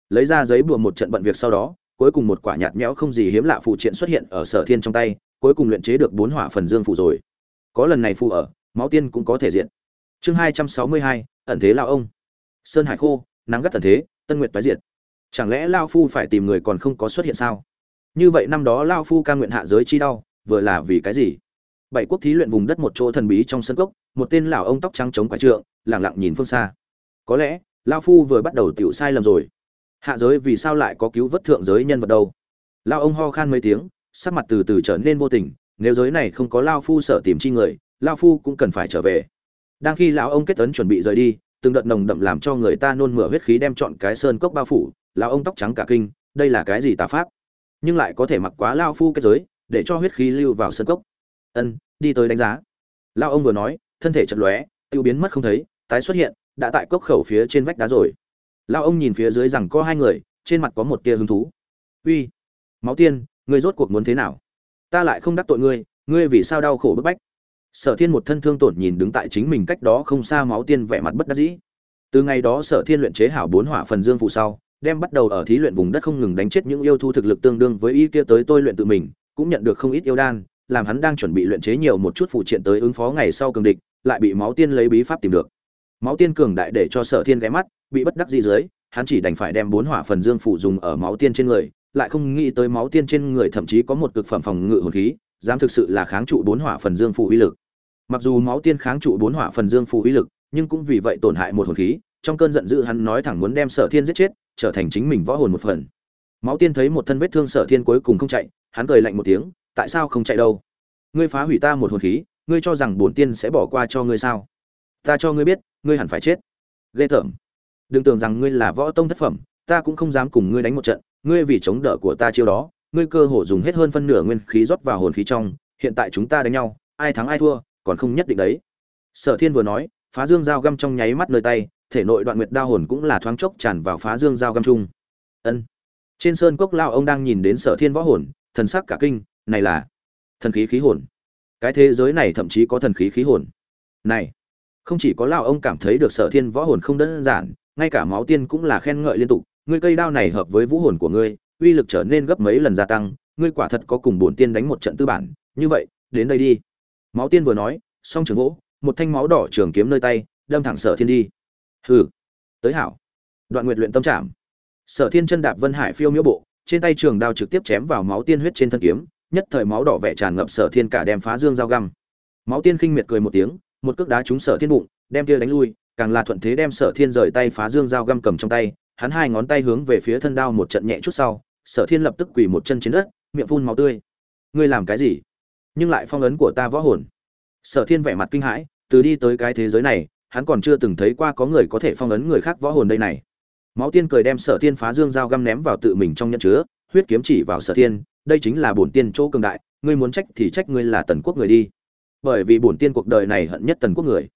Lấy ra giấy bùa một trận bận việc sau đó, cuối cùng một quả nhạt nhẽo không gì hiếm lạ phụ triện xuất hiện ở sở thiên trong tay, cuối cùng luyện chế được bốn hỏa phần dương phụ rồi. Có lần này phụ ở, máu tiên cũng có thể diện. Chương hai trăm sáu mươi hai, ẩn thế lao ông. Sơn hải khô, nắng gắt thần thế tân nguyệt tái diệt. Chẳng lẽ lao phu phải tìm người còn không có xuất hiện sao? Như vậy năm đó lao phu ca nguyện hạ giới chi đau, vừa là vì cái gì? Bảy quốc thí luyện vùng đất một chỗ thần bí trong sân cốc, một tên lão ông tóc trắng chống quái trượng lẳng lặng nhìn phương xa. Có lẽ, lao phu vừa bắt đầu tiểu sai lầm rồi. Hạ giới vì sao lại có cứu vớt thượng giới nhân vật đâu? Lao ông ho khan mấy tiếng, sắc mặt từ từ trở nên vô tình, nếu giới này không có lao phu sợ tìm chi người, lao phu cũng cần phải trở về. Đang khi lão ông kết tấn chuẩn bị rời đi từng đợt nồng đậm làm cho người ta nôn mửa huyết khí đem chọn cái sơn cốc bao phủ, lão ông tóc trắng cả kinh, đây là cái gì tà pháp? Nhưng lại có thể mặc quá lao phu kết giới, để cho huyết khí lưu vào sơn cốc. Ân, đi tới đánh giá. Lao ông vừa nói, thân thể chật lóe, tiêu biến mất không thấy, tái xuất hiện, đã tại cốc khẩu phía trên vách đá rồi. Lao ông nhìn phía dưới rằng có hai người, trên mặt có một tia hứng thú. Uy, máu tiên, ngươi rốt cuộc muốn thế nào? Ta lại không đắc tội ngươi ngươi vì sao đau khổ bức bách? Sở thiên một thân thương tổn nhìn đứng tại chính mình cách đó không xa máu tiên vẻ mặt bất đắc dĩ. Từ ngày đó sở thiên luyện chế hảo bốn hỏa phần dương phụ sau, đem bắt đầu ở thí luyện vùng đất không ngừng đánh chết những yêu thu thực lực tương đương với y kia tới tôi luyện tự mình, cũng nhận được không ít yêu đan, làm hắn đang chuẩn bị luyện chế nhiều một chút phụ triện tới ứng phó ngày sau cường địch, lại bị máu tiên lấy bí pháp tìm được. Máu tiên cường đại để cho sở thiên ghé mắt, bị bất đắc dĩ dưới, hắn chỉ đành phải đem bốn hỏa phần dương phụ dùng ở máu tiên trên người, lại không nghĩ tới máu tiên trên người thậm chí có một cực phẩm phòng ngự hồn khí, dám thực sự là kháng trụ bốn hỏa phần dương phụ uy lực mặc dù máu tiên kháng trụ bốn hỏa phần dương phù uy lực, nhưng cũng vì vậy tổn hại một hồn khí, trong cơn giận dữ hắn nói thẳng muốn đem sở thiên giết chết, trở thành chính mình võ hồn một phần. Máu tiên thấy một thân vết thương sở thiên cuối cùng không chạy, hắn cười lạnh một tiếng, tại sao không chạy đâu? Ngươi phá hủy ta một hồn khí, ngươi cho rằng bổn tiên sẽ bỏ qua cho ngươi sao? Ta cho ngươi biết, ngươi hẳn phải chết. Ghê tởm. Đừng tưởng rằng ngươi là võ tông thất phẩm, ta cũng không dám cùng ngươi đánh một trận, ngươi vì chống đỡ của ta chiêu đó, ngươi cơ hồ dùng hết hơn phân nửa nguyên khí rót vào hồn khí trong, hiện tại chúng ta đánh nhau, ai thắng ai thua còn không nhất định đấy. Sở thiên vừa nói, phá dương dao găm trong nháy mắt nơi tay, thể nội đoạn nguyệt đao hồn cũng là thoáng chốc tràn vào phá dương dao găm chung. Ân. Trên sơn cốc lao ông đang nhìn đến sở thiên võ hồn, thần sắc cả kinh, này là thần khí khí hồn. Cái thế giới này thậm chí có thần khí khí hồn. Này, không chỉ có lao ông cảm thấy được sở thiên võ hồn không đơn giản, ngay cả máu tiên cũng là khen ngợi liên tục, ngươi cây đao này hợp với vũ hồn của ngươi, uy lực trở nên gấp mấy lần gia tăng, ngươi quả thật có cùng bổn tiên đánh một trận tư bản, như vậy, đến đây đi máu tiên vừa nói, song trường gỗ, một thanh máu đỏ trường kiếm nơi tay, đâm thẳng sở thiên đi. Hừ, tới hảo. Đoạn nguyệt luyện tâm trảm. Sở thiên chân đạp vân hải phiêu miễu bộ, trên tay trường đao trực tiếp chém vào máu tiên huyết trên thân kiếm, nhất thời máu đỏ vẻ tràn ngập sở thiên cả đem phá dương dao găm. Máu tiên khinh miệt cười một tiếng, một cước đá trúng sở thiên bụng, đem kia đánh lui, càng là thuận thế đem sở thiên rời tay phá dương dao găm cầm trong tay, hắn hai ngón tay hướng về phía thân đao một trận nhẹ chút sau, sở thiên lập tức quỳ một chân trên đất, miệng phun máu tươi. Ngươi làm cái gì? Nhưng lại phong ấn của ta võ hồn. Sở thiên vẻ mặt kinh hãi, từ đi tới cái thế giới này, hắn còn chưa từng thấy qua có người có thể phong ấn người khác võ hồn đây này. Máu tiên cười đem sở thiên phá dương dao găm ném vào tự mình trong nhẫn chứa, huyết kiếm chỉ vào sở thiên, đây chính là bổn tiên chỗ cường đại, ngươi muốn trách thì trách ngươi là tần quốc người đi. Bởi vì bổn tiên cuộc đời này hận nhất tần quốc người.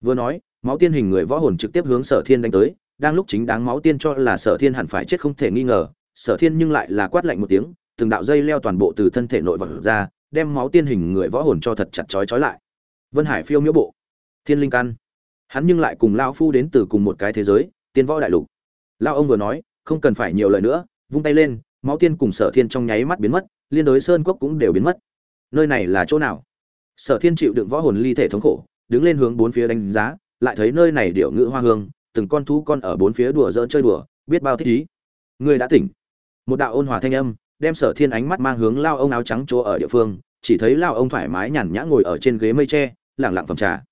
Vừa nói, máu tiên hình người võ hồn trực tiếp hướng sở thiên đánh tới, đang lúc chính đáng máu tiên cho là sở thiên hẳn phải chết không thể nghi ngờ, sở thiên nhưng lại là quát lạnh một tiếng, từng đạo dây leo toàn bộ từ thân thể nội vật ra đem máu tiên hình người võ hồn cho thật chặt chói chói lại. Vân hải phiêu miễu bộ. Thiên linh căn. Hắn nhưng lại cùng lao phu đến từ cùng một cái thế giới, tiên võ đại lục. Lao ông vừa nói, không cần phải nhiều lời nữa, vung tay lên, máu tiên cùng sở thiên trong nháy mắt biến mất, liên đối sơn cốc cũng đều biến mất. Nơi này là chỗ nào? Sở thiên chịu đựng võ hồn ly thể thống khổ, đứng lên hướng bốn phía đánh giá, lại thấy nơi này điệu ngữ hoa hương, từng con thú con ở bốn phía đùa dỡn chơi đùa, biết bao thích ý. Người đã tỉnh. Một đạo ôn hòa thanh âm đem sở thiên ánh mắt mang hướng lao ông áo trắng chỗ ở địa phương, chỉ thấy lao ông thoải mái nhàn nhã ngồi ở trên ghế mây tre lẳng lặng phẩm trà.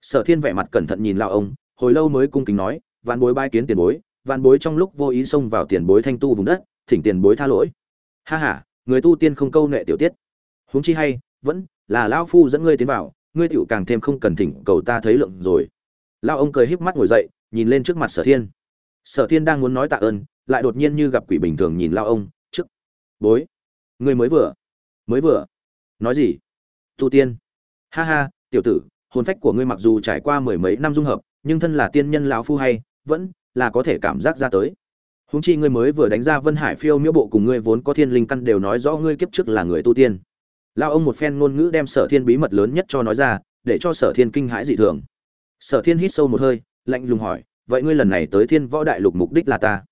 Sở thiên vẻ mặt cẩn thận nhìn lao ông, hồi lâu mới cung kính nói, vạn bối bai kiến tiền bối, vạn bối trong lúc vô ý xông vào tiền bối thanh tu vùng đất, thỉnh tiền bối tha lỗi. Ha ha, người tu tiên không câu nệ tiểu tiết. Huống chi hay, vẫn là lão phu dẫn ngươi tiến vào, ngươi tiểu càng thêm không cần thỉnh cầu ta thấy lượng rồi. Lao ông cười híp mắt ngồi dậy, nhìn lên trước mặt sở thiên. Sở thiên đang muốn nói tạ ơn, lại đột nhiên như gặp quỷ bình thường nhìn lao ông bối. Ngươi mới vừa. Mới vừa. Nói gì? Tu tiên. Ha ha, tiểu tử, hồn phách của ngươi mặc dù trải qua mười mấy năm dung hợp, nhưng thân là tiên nhân lão phu hay, vẫn là có thể cảm giác ra tới. Húng chi ngươi mới vừa đánh ra vân hải phiêu miễu bộ cùng ngươi vốn có thiên linh căn đều nói rõ ngươi kiếp trước là người tu tiên. Lao ông một phen ngôn ngữ đem sở thiên bí mật lớn nhất cho nói ra, để cho sở thiên kinh hãi dị thường. Sở thiên hít sâu một hơi, lạnh lùng hỏi, vậy ngươi lần này tới thiên võ đại lục mục đích là ta?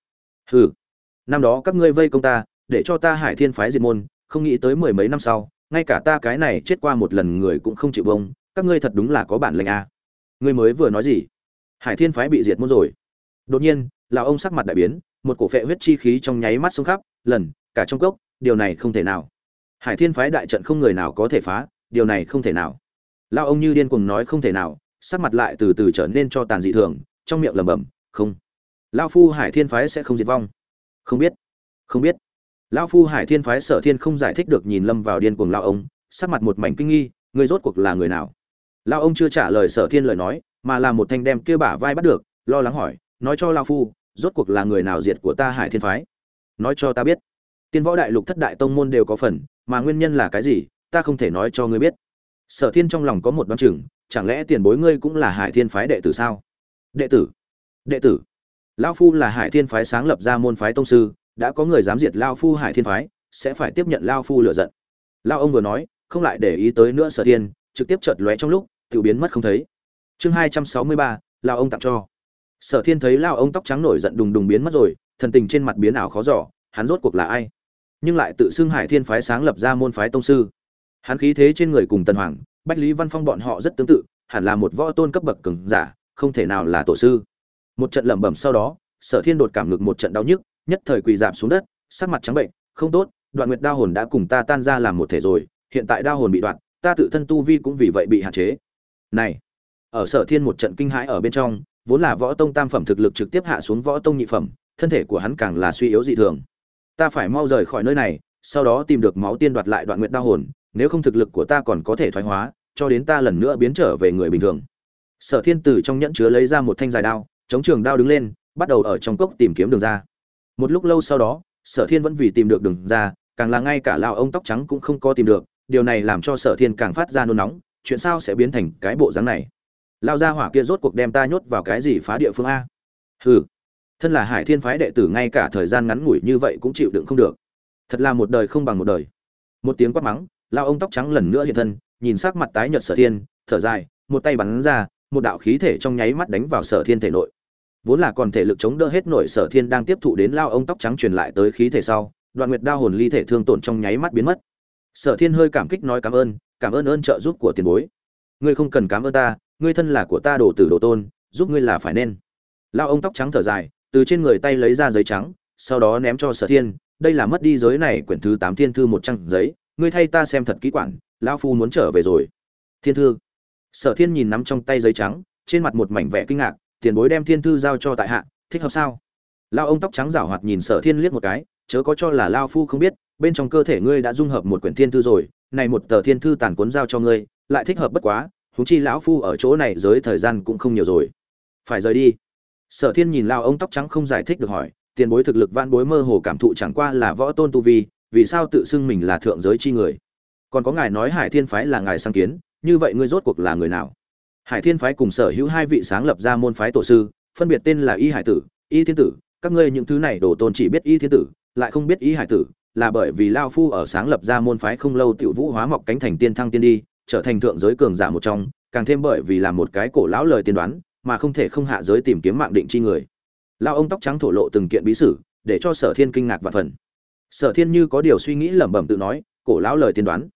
Hừ. Năm đó các ngươi vây công ta để cho ta hải thiên phái diệt môn, không nghĩ tới mười mấy năm sau, ngay cả ta cái này chết qua một lần người cũng không chịu bông các ngươi thật đúng là có bản lệnh a à. ngươi mới vừa nói gì? Hải thiên phái bị diệt môn rồi. Đột nhiên, lão ông sắc mặt đại biến, một cổ phệ huyết chi khí trong nháy mắt xuống khắp, lần, cả trong cốc, điều này không thể nào. Hải thiên phái đại trận không người nào có thể phá, điều này không thể nào. Lão ông như điên cuồng nói không thể nào, sắc mặt lại từ từ trở nên cho tàn dị thường, trong miệng lẩm bẩm, không. Lão phu hải thiên phái sẽ không diệt vong. Không biết. Không biết lão phu hải thiên phái sở thiên không giải thích được nhìn lâm vào điên cuồng lão ông, sắc mặt một mảnh kinh nghi người rốt cuộc là người nào? Lão ông chưa trả lời sở thiên lời nói, mà là một thanh đem kia bả vai bắt được, lo lắng hỏi, nói cho lão phu, rốt cuộc là người nào diệt của ta hải thiên phái? Nói cho ta biết. Tiên võ đại lục thất đại tông môn đều có phần, mà nguyên nhân là cái gì, ta không thể nói cho ngươi biết. Sở thiên trong lòng có một đoán chừng, chẳng lẽ tiền bối ngươi cũng là hải thiên phái đệ tử sao? Đệ tử. Đệ tử. Lão phu là hải thiên phái sáng lập ra môn phái tông sư đã có người dám diệt lao phu hải thiên phái, sẽ phải tiếp nhận lao phu lựa giận. Lao ông vừa nói, không lại để ý tới nữa sở thiên, trực tiếp chợt lóe trong lúc tự biến mất không thấy. Chương hai trăm sáu mươi ba, lao ông tặng cho. Sở thiên thấy lao ông tóc trắng nổi giận đùng đùng biến mất rồi, thần tình trên mặt biến ảo khó giỏ hắn rốt cuộc là ai? Nhưng lại tự xưng hải thiên phái sáng lập ra môn phái tông sư. Hắn khí thế trên người cùng tần hoàng, bách lý văn phong bọn họ rất tương tự, hẳn là một võ tôn cấp bậc cường giả, không thể nào là tổ sư. Một trận lẩm bẩm sau đó, sở thiên đột cảm ngực một trận đau nhức nhất thời quỳ dạp xuống đất, sắc mặt trắng bệnh, không tốt, đoạn nguyệt đao hồn đã cùng ta tan ra làm một thể rồi, hiện tại đao hồn bị đoạn, ta tự thân tu vi cũng vì vậy bị hạn chế. Này, ở sở thiên một trận kinh hãi ở bên trong, vốn là võ tông tam phẩm thực lực trực tiếp hạ xuống võ tông nhị phẩm, thân thể của hắn càng là suy yếu dị thường. Ta phải mau rời khỏi nơi này, sau đó tìm được máu tiên đoạt lại đoạn nguyệt đao hồn, nếu không thực lực của ta còn có thể thoái hóa, cho đến ta lần nữa biến trở về người bình thường. Sở thiên từ trong nhẫn chứa lấy ra một thanh dài đao, chống trường đao đứng lên, bắt đầu ở trong cốc tìm kiếm đường ra một lúc lâu sau đó, sở thiên vẫn vì tìm được đường ra, càng là ngay cả lao ông tóc trắng cũng không có tìm được, điều này làm cho sở thiên càng phát ra nôn nóng, chuyện sao sẽ biến thành cái bộ dáng này? Lao ra hỏa kia rốt cuộc đem ta nhốt vào cái gì phá địa phương a? Hừ, thân là hải thiên phái đệ tử ngay cả thời gian ngắn ngủi như vậy cũng chịu đựng không được. Thật là một đời không bằng một đời. Một tiếng quát mắng lao ông tóc trắng lần nữa hiện thân, nhìn sắc mặt tái nhợt sở thiên, thở dài, một tay bắn ra, một đạo khí thể trong nháy mắt đánh vào sở thiên thể nội vốn là còn thể lực chống đỡ hết nổi sở thiên đang tiếp thụ đến lao ông tóc trắng truyền lại tới khí thể sau, đoạn nguyệt đao hồn ly thể thương tổn trong nháy mắt biến mất. Sở thiên hơi cảm kích nói cảm ơn cảm ơn ơn trợ giúp của tiền bối. Ngươi không cần cảm ơn ta, ngươi thân là của ta đồ tử đồ tôn, giúp ngươi là phải nên. Lao ông tóc trắng thở dài, từ trên người tay lấy ra giấy trắng, sau đó ném cho sở thiên, đây là mất đi giới này quyển thứ tám thiên thư một trang giấy, ngươi thay ta xem thật kỹ quản lao phu muốn trở về rồi. Thiên thư. Sở thiên nhìn nắm trong tay giấy trắng, trên mặt một mảnh vẻ kinh ngạc tiền bối đem thiên thư giao cho tại hạ, thích hợp sao? Lao ông tóc trắng rảo hoạt nhìn sở thiên liếc một cái, chớ có cho là lao phu không biết, bên trong cơ thể ngươi đã dung hợp một quyển thiên thư rồi, này một tờ thiên thư tàn cuốn giao cho ngươi, lại thích hợp bất quá, huống chi lão phu ở chỗ này giới thời gian cũng không nhiều rồi. Phải rời đi. Sở thiên nhìn lao ông tóc trắng không giải thích được hỏi, tiền bối thực lực van bối mơ hồ cảm thụ chẳng qua là võ tôn tu vi, vì sao tự xưng mình là thượng giới chi người? Còn có ngài nói hải thiên phái là ngài sang kiến, như vậy ngươi rốt cuộc là người nào? Hải thiên phái cùng sở hữu hai vị sáng lập ra môn phái tổ sư, phân biệt tên là y hải tử, y thiên tử. Các ngươi những thứ này đổ tôn chỉ biết y thiên tử, lại không biết y hải tử, là bởi vì lao phu ở sáng lập ra môn phái không lâu tiểu vũ hóa mọc cánh thành tiên thăng tiên đi, trở thành thượng giới cường giả một trong, càng thêm bởi vì là một cái cổ lão lời tiên đoán, mà không thể không hạ giới tìm kiếm mạng định chi người. Lao ông tóc trắng thổ lộ từng kiện bí sử, để cho sở thiên kinh ngạc và phần. Sở thiên như có điều suy nghĩ lẩm bẩm tự nói, cổ lão lời tiên đoán.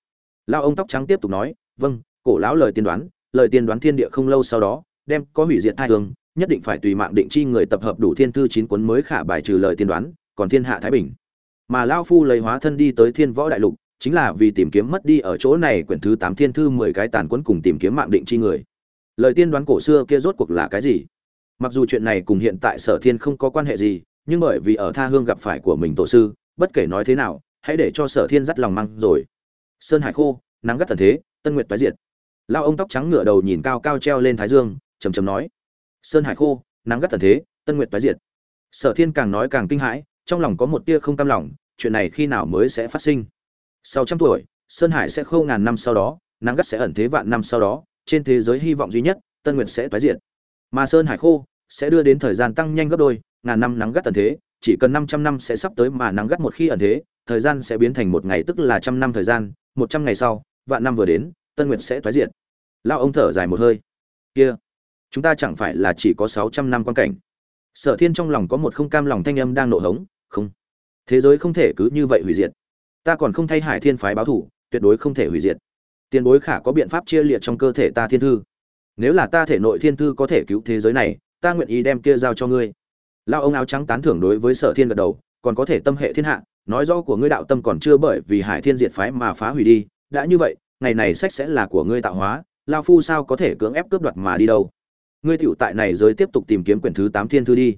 Lao ông tóc trắng tiếp tục nói vâng cổ lão lời tiên đoán lời tiên đoán thiên địa không lâu sau đó, đem có hủy diệt thai hương, nhất định phải tùy mạng định chi người tập hợp đủ thiên thư chín cuốn mới khả bài trừ lời tiên đoán, còn thiên hạ thái bình. Mà lao phu lấy hóa thân đi tới thiên võ đại lục, chính là vì tìm kiếm mất đi ở chỗ này quyển thứ tám thiên thư mười cái tàn quấn cùng tìm kiếm mạng định chi người. Lời tiên đoán cổ xưa kia rốt cuộc là cái gì? Mặc dù chuyện này cùng hiện tại sở thiên không có quan hệ gì, nhưng bởi vì ở tha hương gặp phải của mình tổ sư, bất kể nói thế nào, hãy để cho sở thiên dắt lòng măng rồi. Sơn hải khô, nắng gắt thần thế, tân nguyệt tái diệt lao ông tóc trắng ngựa đầu nhìn cao cao treo lên thái dương trầm trầm nói, sơn hải khô, nắng gắt thần thế, tân nguyệt tái diệt. Sở thiên càng nói càng kinh hãi, trong lòng có một tia không cam lòng, chuyện này khi nào mới sẽ phát sinh? Sau trăm tuổi, sơn hải sẽ khô ngàn năm sau đó, nắng gắt sẽ ẩn thế vạn năm sau đó, trên thế giới hy vọng duy nhất, tân nguyệt sẽ tái diệt. Mà sơn hải khô sẽ đưa đến thời gian tăng nhanh gấp đôi, ngàn năm nắng gắt thần thế, chỉ cần 500 năm sẽ sắp tới mà nắng gắt một khi ẩn thế, thời gian sẽ biến thành một ngày, tức là trăm năm thời gian, một trăm ngày sau, vạn năm vừa đến tân nguyệt sẽ thoái diệt. Lao ông thở dài một hơi. Kia, chúng ta chẳng phải là chỉ có 600 năm quan cảnh. Sở thiên trong lòng có một không cam lòng thanh âm đang nổ hống. Không, thế giới không thể cứ như vậy hủy diệt. Ta còn không thay hải thiên phái báo thủ, tuyệt đối không thể hủy diệt. Tiền bối khả có biện pháp chia liệt trong cơ thể ta thiên thư? Nếu là ta thể nội thiên thư có thể cứu thế giới này, ta nguyện ý đem kia giao cho ngươi. Lao ông áo trắng tán thưởng đối với sở thiên gật đầu, còn có thể tâm hệ thiên hạ, nói rõ của ngươi đạo tâm còn chưa bởi vì hải thiên diệt phái mà phá hủy đi, đã như vậy ngày này sách sẽ là của ngươi tạo hóa, lao phu sao có thể cưỡng ép cướp đoạt mà đi đâu? Ngươi tựu tại này giới tiếp tục tìm kiếm quyển thứ tám thiên thư đi.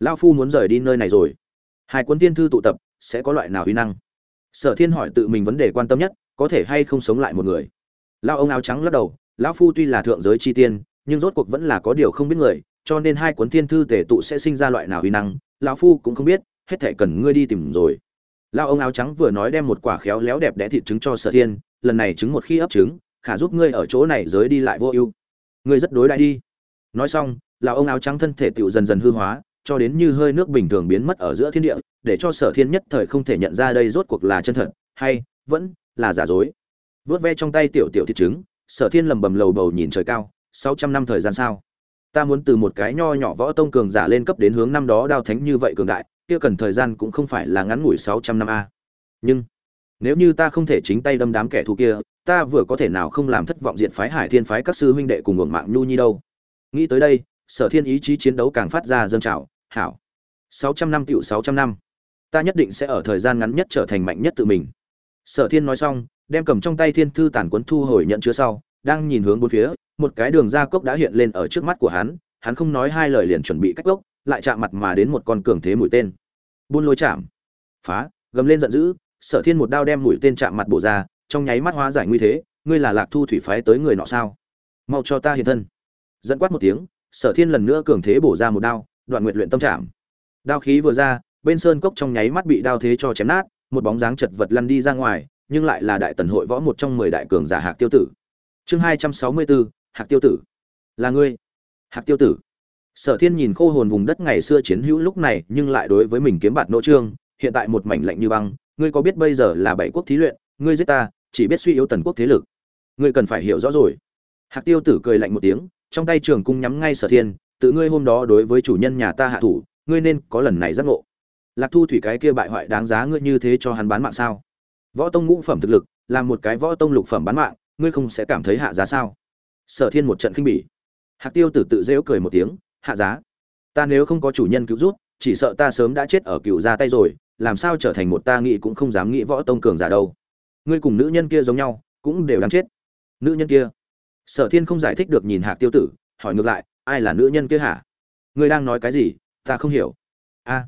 Lao phu muốn rời đi nơi này rồi. Hai cuốn thiên thư tụ tập, sẽ có loại nào huy năng? Sở thiên hỏi tự mình vấn đề quan tâm nhất, có thể hay không sống lại một người? Lao ông áo trắng lắc đầu lão phu tuy là thượng giới chi tiên, nhưng rốt cuộc vẫn là có điều không biết người, cho nên hai cuốn thiên thư tề tụ sẽ sinh ra loại nào huy năng lão phu cũng không biết, hết thể cần ngươi đi tìm rồi. Lao ông áo trắng vừa nói đem một quả khéo léo đẹp đẽ thịt trứng cho sở thiên lần này trứng một khi ấp trứng, khả giúp ngươi ở chỗ này giới đi lại vô ưu. Ngươi rất đối đại đi. Nói xong, lão ông áo trắng thân thể tựu dần dần hư hóa, cho đến như hơi nước bình thường biến mất ở giữa thiên địa, để cho sở thiên nhất thời không thể nhận ra đây rốt cuộc là chân thật, hay vẫn là giả dối. Vớt ve trong tay tiểu tiểu thịt trứng, sở thiên lầm bầm lầu bầu nhìn trời cao, sáu trăm năm thời gian sao? Ta muốn từ một cái nho nhỏ võ tông cường giả lên cấp đến hướng năm đó đao thánh như vậy cường đại, kia cần thời gian cũng không phải là ngắn ngủi sáu trăm năm a. Nhưng nếu như ta không thể chính tay đâm đám kẻ thù kia, ta vừa có thể nào không làm thất vọng diện phái hải thiên phái các sư huynh đệ cùng ngưỡng mạng nhu nhi đâu? Nghĩ tới đây, sở thiên ý chí chiến đấu càng phát ra dâng trào, hảo. Sáu trăm năm tựu sáu trăm năm. Ta nhất định sẽ ở thời gian ngắn nhất trở thành mạnh nhất tự mình. Sở thiên nói xong, đem cầm trong tay thiên thư tản cuốn thu hồi nhận chứa sau, đang nhìn hướng bốn phía, một cái đường ra cốc đã hiện lên ở trước mắt của hắn hắn không nói hai lời liền chuẩn bị cách cốc, lại chạm mặt mà đến một con cường thế mũi tên. Buôn lôi chạm. Phá, gầm lên giận dữ sở thiên một đao đem mũi tên chạm mặt bổ ra, trong nháy mắt hóa giải nguy thế, ngươi là lạc thu thủy phái tới người nọ sao? Mau cho ta hiện thân. Dẫn quát một tiếng, sở thiên lần nữa cường thế bổ ra một đao, đoạn nguyện luyện tâm trạm đao khí vừa ra, bên sơn cốc trong nháy mắt bị đao thế cho chém nát, một bóng dáng chật vật lăn đi ra ngoài, nhưng lại là đại tần hội võ một trong mười đại cường giả hạc tiêu tử. Chương hai trăm sáu mươi bốn, hạc tiêu tử. Là ngươi, hạc tiêu tử. Sở thiên nhìn khô hồn vùng đất ngày xưa chiến hữu lúc này, nhưng lại đối với mình kiếm bạt nỗ trương, hiện tại một mảnh lạnh như băng ngươi có biết bây giờ là bảy quốc thí luyện, ngươi giết ta, chỉ biết suy yếu tần quốc thế lực. Ngươi cần phải hiểu rõ rồi. Hạc tiêu tử cười lạnh một tiếng, trong tay trường cung nhắm ngay sở thiên, tự ngươi hôm đó đối với chủ nhân nhà ta hạ thủ, ngươi nên có lần này giác ngộ. Lạc thu thủy cái kia bại hoại đáng giá ngươi như thế cho hắn bán mạng sao? Võ tông ngũ phẩm thực lực là một cái võ tông lục phẩm bán mạng, ngươi không sẽ cảm thấy hạ giá sao? Sở thiên một trận khinh bỉ. Hạc tiêu tử tự rêu cười một tiếng, hạ giá? Ta nếu không có chủ nhân cứu rút chỉ sợ ta sớm đã chết ở cựu ra tay rồi làm sao trở thành một ta nghĩ cũng không dám nghĩ võ tông cường giả đâu. Ngươi cùng nữ nhân kia giống nhau, cũng đều đáng chết. Nữ nhân kia? Sở thiên không giải thích được nhìn hạc tiêu tử, hỏi ngược lại, ai là nữ nhân kia hả? Ngươi đang nói cái gì? Ta không hiểu. A,